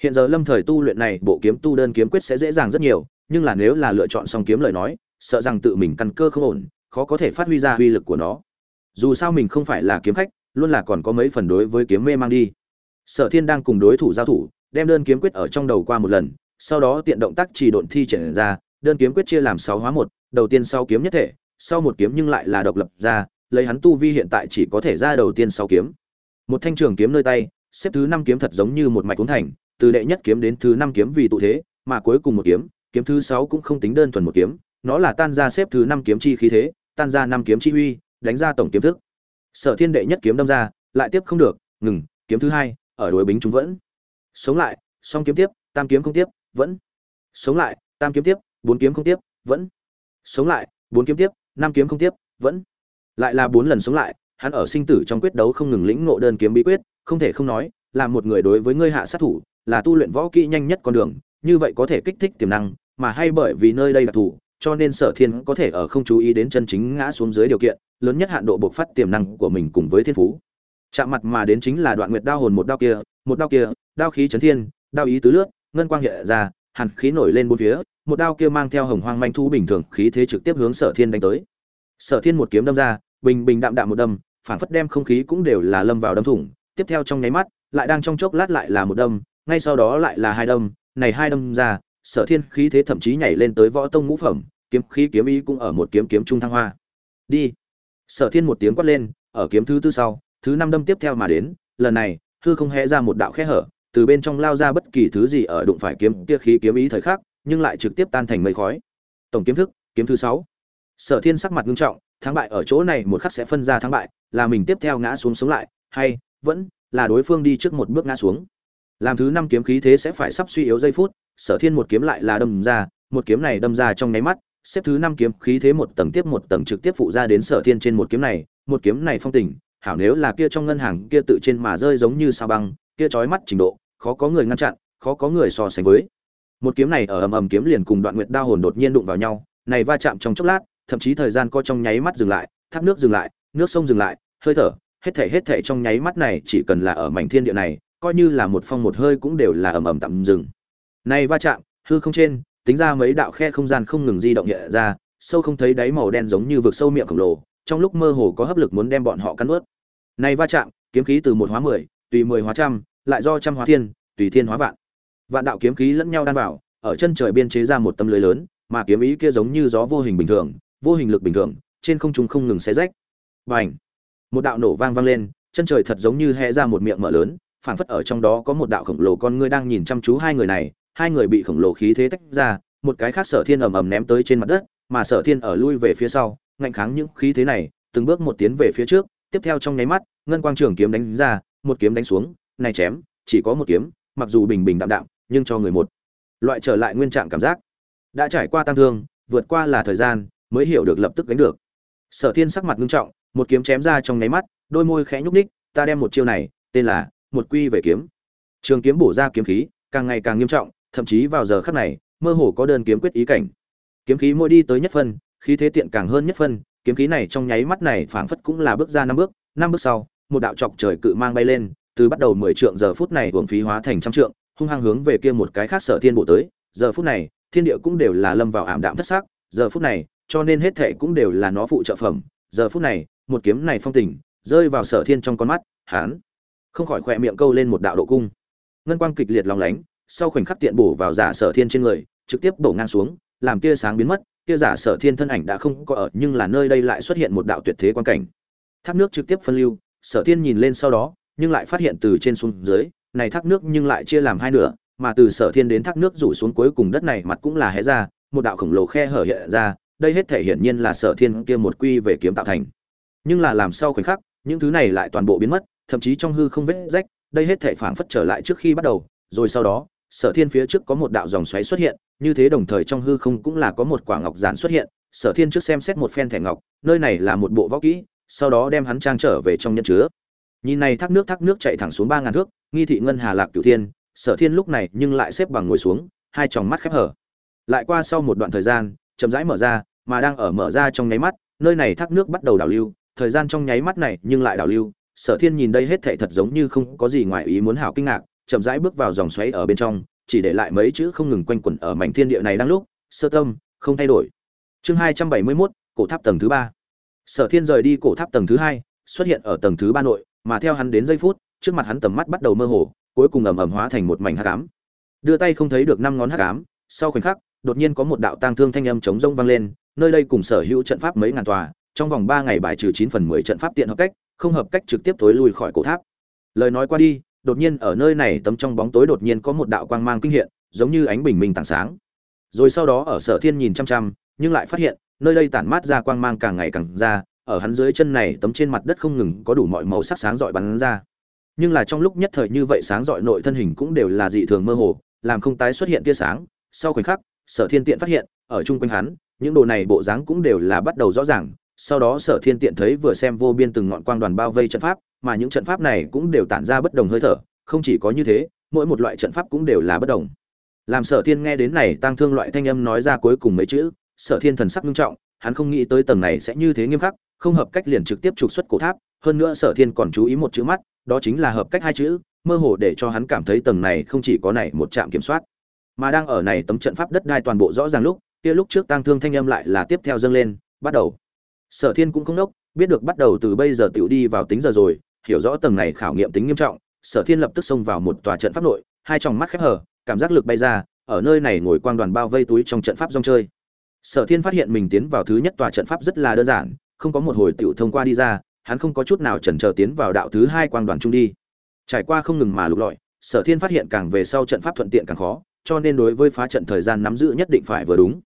Hiện giờ lâm thời tu luyện này, bộ kiếm tu đơn kiếm quyết sẽ dễ dàng rất nhiều, nhưng là nếu là lựa chọn xong kiếm lời nói, sợ rằng tự mình căn cơ không ổn, khó có thể phát huy ra uy lực của nó. Dù sao mình không phải là kiếm khách, luôn là còn có mấy phần đối với kiếm mê mang đi. Sở thiên đang cùng đối thủ giao thủ, đem đơn kiếm quyết ở trong đầu qua một lần, sau đó tiện động tác chỉ độn thi triển ra đơn kiếm quyết chia làm sáu hóa một, đầu tiên sau kiếm nhất thể, sau một kiếm nhưng lại là độc lập ra, lấy hắn tu vi hiện tại chỉ có thể ra đầu tiên sau kiếm. Một thanh trường kiếm nơi tay, xếp thứ năm kiếm thật giống như một mạch cuốn thành, từ đệ nhất kiếm đến thứ năm kiếm vì tụ thế, mà cuối cùng một kiếm kiếm thứ sáu cũng không tính đơn thuần một kiếm, nó là tan ra xếp thứ năm kiếm chi khí thế, tan ra năm kiếm chi uy, đánh ra tổng kiếm thức. Sở thiên đệ nhất kiếm đâm ra, lại tiếp không được, ngừng, kiếm thứ hai, ở đối bính chúng vẫn. Sống lại, song kiếm tiếp, tam kiếm không tiếp, vẫn. Sống lại, tam kiếm tiếp bốn kiếm không tiếp, vẫn sống lại, bốn kiếm tiếp, năm kiếm không tiếp, vẫn lại là bốn lần sống lại, hắn ở sinh tử trong quyết đấu không ngừng lĩnh ngộ đơn kiếm bí quyết, không thể không nói, là một người đối với ngươi hạ sát thủ, là tu luyện võ kỹ nhanh nhất con đường, như vậy có thể kích thích tiềm năng, mà hay bởi vì nơi đây đặc thù cho nên sở thiên có thể ở không chú ý đến chân chính ngã xuống dưới điều kiện, lớn nhất hạn độ bộc phát tiềm năng của mình cùng với thiên phú. Chạm mặt mà đến chính là đoạn nguyệt đao hồn một đao kia, một đao kia, đao khí chấn thiên, đao ý tứ lướt, ngân quang hiện ra, hàn khí nổi lên bốn phía một đao kia mang theo hồng hoang manh thu bình thường khí thế trực tiếp hướng sở thiên đánh tới. Sở thiên một kiếm đâm ra, bình bình đạm đạm một đâm phản phất đem không khí cũng đều là lâm vào đâm thủng. Tiếp theo trong nháy mắt, lại đang trong chốc lát lại là một đâm, ngay sau đó lại là hai đâm. Này hai đâm ra, sở thiên khí thế thậm chí nhảy lên tới võ tông ngũ phẩm, kiếm khí kiếm ý cũng ở một kiếm kiếm trung thăng hoa. Đi. Sở thiên một tiếng quát lên, ở kiếm thứ tư sau, thứ năm đâm tiếp theo mà đến, lần này, hư không hẽ ra một đạo khe hở, từ bên trong lao ra bất kỳ thứ gì ở đụng phải kiếm kia khí kiếm ý thời khắc nhưng lại trực tiếp tan thành mây khói. Tổng kiếm thức, kiếm thứ sáu. Sở thiên sắc mặt nghiêm trọng, thắng bại ở chỗ này một khắc sẽ phân ra thắng bại, là mình tiếp theo ngã xuống sống lại, hay vẫn là đối phương đi trước một bước ngã xuống. Làm thứ năm kiếm khí thế sẽ phải sắp suy yếu giây phút, sở thiên một kiếm lại là đâm ra, một kiếm này đâm ra trong nháy mắt, xếp thứ năm kiếm khí thế một tầng tiếp một tầng trực tiếp phụ ra đến sở thiên trên một kiếm này, một kiếm này phong tình, hảo nếu là kia trong ngân hàng kia tự trên mà rơi giống như sao băng, kia chói mắt trình độ, khó có người ngăn chặn, khó có người so sánh với một kiếm này ở ầm ầm kiếm liền cùng đoạn nguyệt đao hồn đột nhiên đụng vào nhau, này va chạm trong chốc lát, thậm chí thời gian co trong nháy mắt dừng lại, thác nước dừng lại, nước sông dừng lại, hơi thở, hết thể hết thể trong nháy mắt này chỉ cần là ở mảnh thiên địa này, coi như là một phong một hơi cũng đều là ầm ầm tạm dừng. Này va chạm, hư không trên, tính ra mấy đạo khe không gian không ngừng di động hiện ra, sâu không thấy đáy màu đen giống như vực sâu miệng khổng lồ, trong lúc mơ hồ có hấp lực muốn đem bọn họ cắn nuốt này va chạm, kiếm khí từ một hóa mười, tùy mười hóa trăm, lại do trăm hóa thiên, tùy thiên hóa vạn vạn đạo kiếm khí lẫn nhau đan vào, ở chân trời biên chế ra một tâm lưới lớn, mà kiếm ý kia giống như gió vô hình bình thường, vô hình lực bình thường, trên không trung không ngừng xé rách. Và một đạo nổ vang vang lên, chân trời thật giống như hé ra một miệng mở lớn, phảng phất ở trong đó có một đạo khổng lồ con ngươi đang nhìn chăm chú hai người này, hai người bị khổng lồ khí thế tách ra, một cái khác sở thiên ầm ầm ném tới trên mặt đất, mà sở thiên ở lui về phía sau, ngạnh kháng những khí thế này, từng bước một tiến về phía trước, tiếp theo trong nháy mắt, ngân quang trường kiếm đánh ra, một kiếm đánh xuống, này chém, chỉ có một kiếm, mặc dù bình bình đạm đạm nhưng cho người một. Loại trở lại nguyên trạng cảm giác. Đã trải qua tăng thương, vượt qua là thời gian, mới hiểu được lập tức gánh được. Sở thiên sắc mặt nghiêm trọng, một kiếm chém ra trong nháy mắt, đôi môi khẽ nhúc ních ta đem một chiêu này, tên là một quy về kiếm. Trường kiếm bổ ra kiếm khí, càng ngày càng nghiêm trọng, thậm chí vào giờ khắc này, mơ hồ có đơn kiếm quyết ý cảnh. Kiếm khí mỗi đi tới nhất phân, khí thế tiện càng hơn nhất phân, kiếm khí này trong nháy mắt này phảng phất cũng là bước ra năm bước năm bước sau, một đạo chọc trời cự mang bay lên, từ bắt đầu mười trượng giờ phút này uổng phí hóa thành trăm trượng hung hăng hướng về kia một cái khác sở thiên bộ tới, giờ phút này, thiên địa cũng đều là lâm vào ảm đạm thất xác giờ phút này, cho nên hết thệ cũng đều là nó phụ trợ phẩm, giờ phút này, một kiếm này phong tình, rơi vào sở thiên trong con mắt hán không khỏi khỏe miệng câu lên một đạo độ cung. Ngân quang kịch liệt lòng lánh, sau khoảnh khắc tiện bổ vào giả sở thiên trên người, trực tiếp bổ ngang xuống, làm tia sáng biến mất, tia giả sở thiên thân ảnh đã không có ở, nhưng là nơi đây lại xuất hiện một đạo tuyệt thế quan cảnh. Thác nước trực tiếp phân lưu, sở thiên nhìn lên sau đó, nhưng lại phát hiện từ trên xuống dưới này thác nước nhưng lại chia làm hai nửa, mà từ sở thiên đến thác nước rủ xuống cuối cùng đất này mặt cũng là hé ra, một đạo khổng lồ khe hở hiện ra, đây hết thể hiển nhiên là sở thiên kia một quy về kiếm tạo thành. Nhưng là làm sao khoảnh khắc, những thứ này lại toàn bộ biến mất, thậm chí trong hư không vết rách, đây hết thể phảng phất trở lại trước khi bắt đầu, rồi sau đó, sở thiên phía trước có một đạo dòng xoáy xuất hiện, như thế đồng thời trong hư không cũng là có một quả ngọc giản xuất hiện, sở thiên trước xem xét một phen thẻ ngọc, nơi này là một bộ võ kỹ, sau đó đem hắn trang trở về trong nhân chứa. Nhìn này thác nước thác nước chạy thẳng xuống ba ngàn thước nghi thị ngân hà lạc cửu thiên sở thiên lúc này nhưng lại xếp bằng ngồi xuống hai tròng mắt khép hở. Lại qua sau một đoạn thời gian chậm rãi mở ra mà đang ở mở ra trong nháy mắt nơi này thác nước bắt đầu đảo lưu thời gian trong nháy mắt này nhưng lại đảo lưu sở thiên nhìn đây hết thảy thật giống như không có gì ngoài ý muốn hảo kinh ngạc chậm rãi bước vào dòng xoáy ở bên trong chỉ để lại mấy chữ không ngừng quanh quẩn ở mảnh thiên địa này đang lúc sơ tâm không thay đổi. Chương hai trăm bảy mươi 271, cổ tháp tầng thứ ba. Sở thiên rời đi cổ tháp tầng thứ hai xuất hiện ở tầng thứ ba nội mà theo hắn đến giây phút trước mặt hắn tầm mắt bắt đầu mơ hồ, cuối cùng ầm ầm hóa thành một mảnh hắc ám. Đưa tay không thấy được năm ngón hắc ám, sau khoảnh khắc, đột nhiên có một đạo tang thương thanh âm chống rông vang lên, nơi đây cùng sở hữu trận pháp mấy ngàn tòa, trong vòng ba ngày bài trừ chín phần mười trận pháp tiện hợp cách, không hợp cách trực tiếp tối lui khỏi cổ tháp. Lời nói qua đi, đột nhiên ở nơi này tấm trong bóng tối đột nhiên có một đạo quang mang kinh hiện, giống như ánh bình minh tảng sáng. Rồi sau đó ở sở thiên nhìn chăm chăm, nhưng lại phát hiện, nơi đây tản mát ra quang mang càng ngày càng ra, ở hắn dưới chân này tấm trên mặt đất không ngừng có đủ mọi màu sắc sáng rọi bắn ra nhưng là trong lúc nhất thời như vậy sáng rọi nội thân hình cũng đều là dị thường mơ hồ, làm không tái xuất hiện tia sáng. Sau khoảnh khắc, sở thiên tiện phát hiện, ở chung quanh hắn, những đồ này bộ dáng cũng đều là bắt đầu rõ ràng. Sau đó sở thiên tiện thấy vừa xem vô biên từng ngọn quang đoàn bao vây trận pháp, mà những trận pháp này cũng đều tản ra bất đồng hơi thở, không chỉ có như thế, mỗi một loại trận pháp cũng đều là bất đồng. Làm sở thiên nghe đến này tăng thương loại thanh âm nói ra cuối cùng mấy chữ, sở thiên thần sắc nghiêm trọng, hắn không nghĩ tới tầng này sẽ như thế nghiêm khắc, không hợp cách liền trực tiếp trục xuất cổ tháp. Hơn nữa sở thiên còn chú ý một chữ mắt đó chính là hợp cách hai chữ, mơ hồ để cho hắn cảm thấy tầng này không chỉ có này một trạm kiểm soát, mà đang ở này tấm trận pháp đất đai toàn bộ rõ ràng lúc, kia lúc trước tăng thương thanh âm lại là tiếp theo dâng lên, bắt đầu. Sở thiên cũng không nốc, biết được bắt đầu từ bây giờ tiểu đi vào tính giờ rồi, hiểu rõ tầng này khảo nghiệm tính nghiêm trọng, sở thiên lập tức xông vào một tòa trận pháp nội, hai tròng mắt khép hờ, cảm giác lực bay ra, ở nơi này ngồi quang đoàn bao vây túi trong trận pháp rong chơi. Sở thiên phát hiện mình tiến vào thứ nhất tòa trận pháp rất là đơn giản, không có một hồi tiểu thông qua đi ra hắn không có chút nào chần chờ tiến vào đạo thứ hai quang đoàn trung đi. Trải qua không ngừng mà lục lọi, sở thiên phát hiện càng về sau trận pháp thuận tiện càng khó, cho nên đối với phá trận thời gian nắm giữ nhất định phải vừa đúng.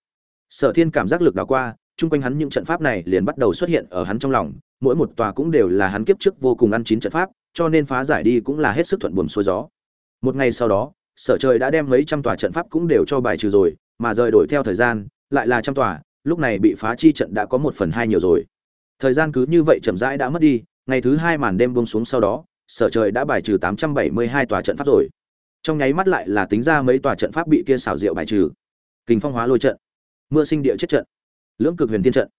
Sở thiên cảm giác lực đảo qua, chung quanh hắn những trận pháp này liền bắt đầu xuất hiện ở hắn trong lòng, mỗi một tòa cũng đều là hắn kiếp trước vô cùng ăn chín trận pháp, cho nên phá giải đi cũng là hết sức thuận buồm xuôi gió. Một ngày sau đó, sở trời đã đem mấy trăm tòa trận pháp cũng đều cho bài trừ rồi, mà rời đổi theo thời gian, lại là trăm tòa, lúc này bị phá chi trận đã có một phần hai nhiều rồi thời gian cứ như vậy chậm rãi đã mất đi, ngày thứ hai màn đêm bông xuống sau đó, sở trời đã bài trừ tám trăm bảy mươi hai tòa trận pháp rồi. Trong nháy mắt lại là tính ra mấy tòa trận pháp bị kia xảo diệu bài trừ. Kình phong hóa lôi trận, mưa sinh địa chết trận, lưỡng cực huyền thiên trận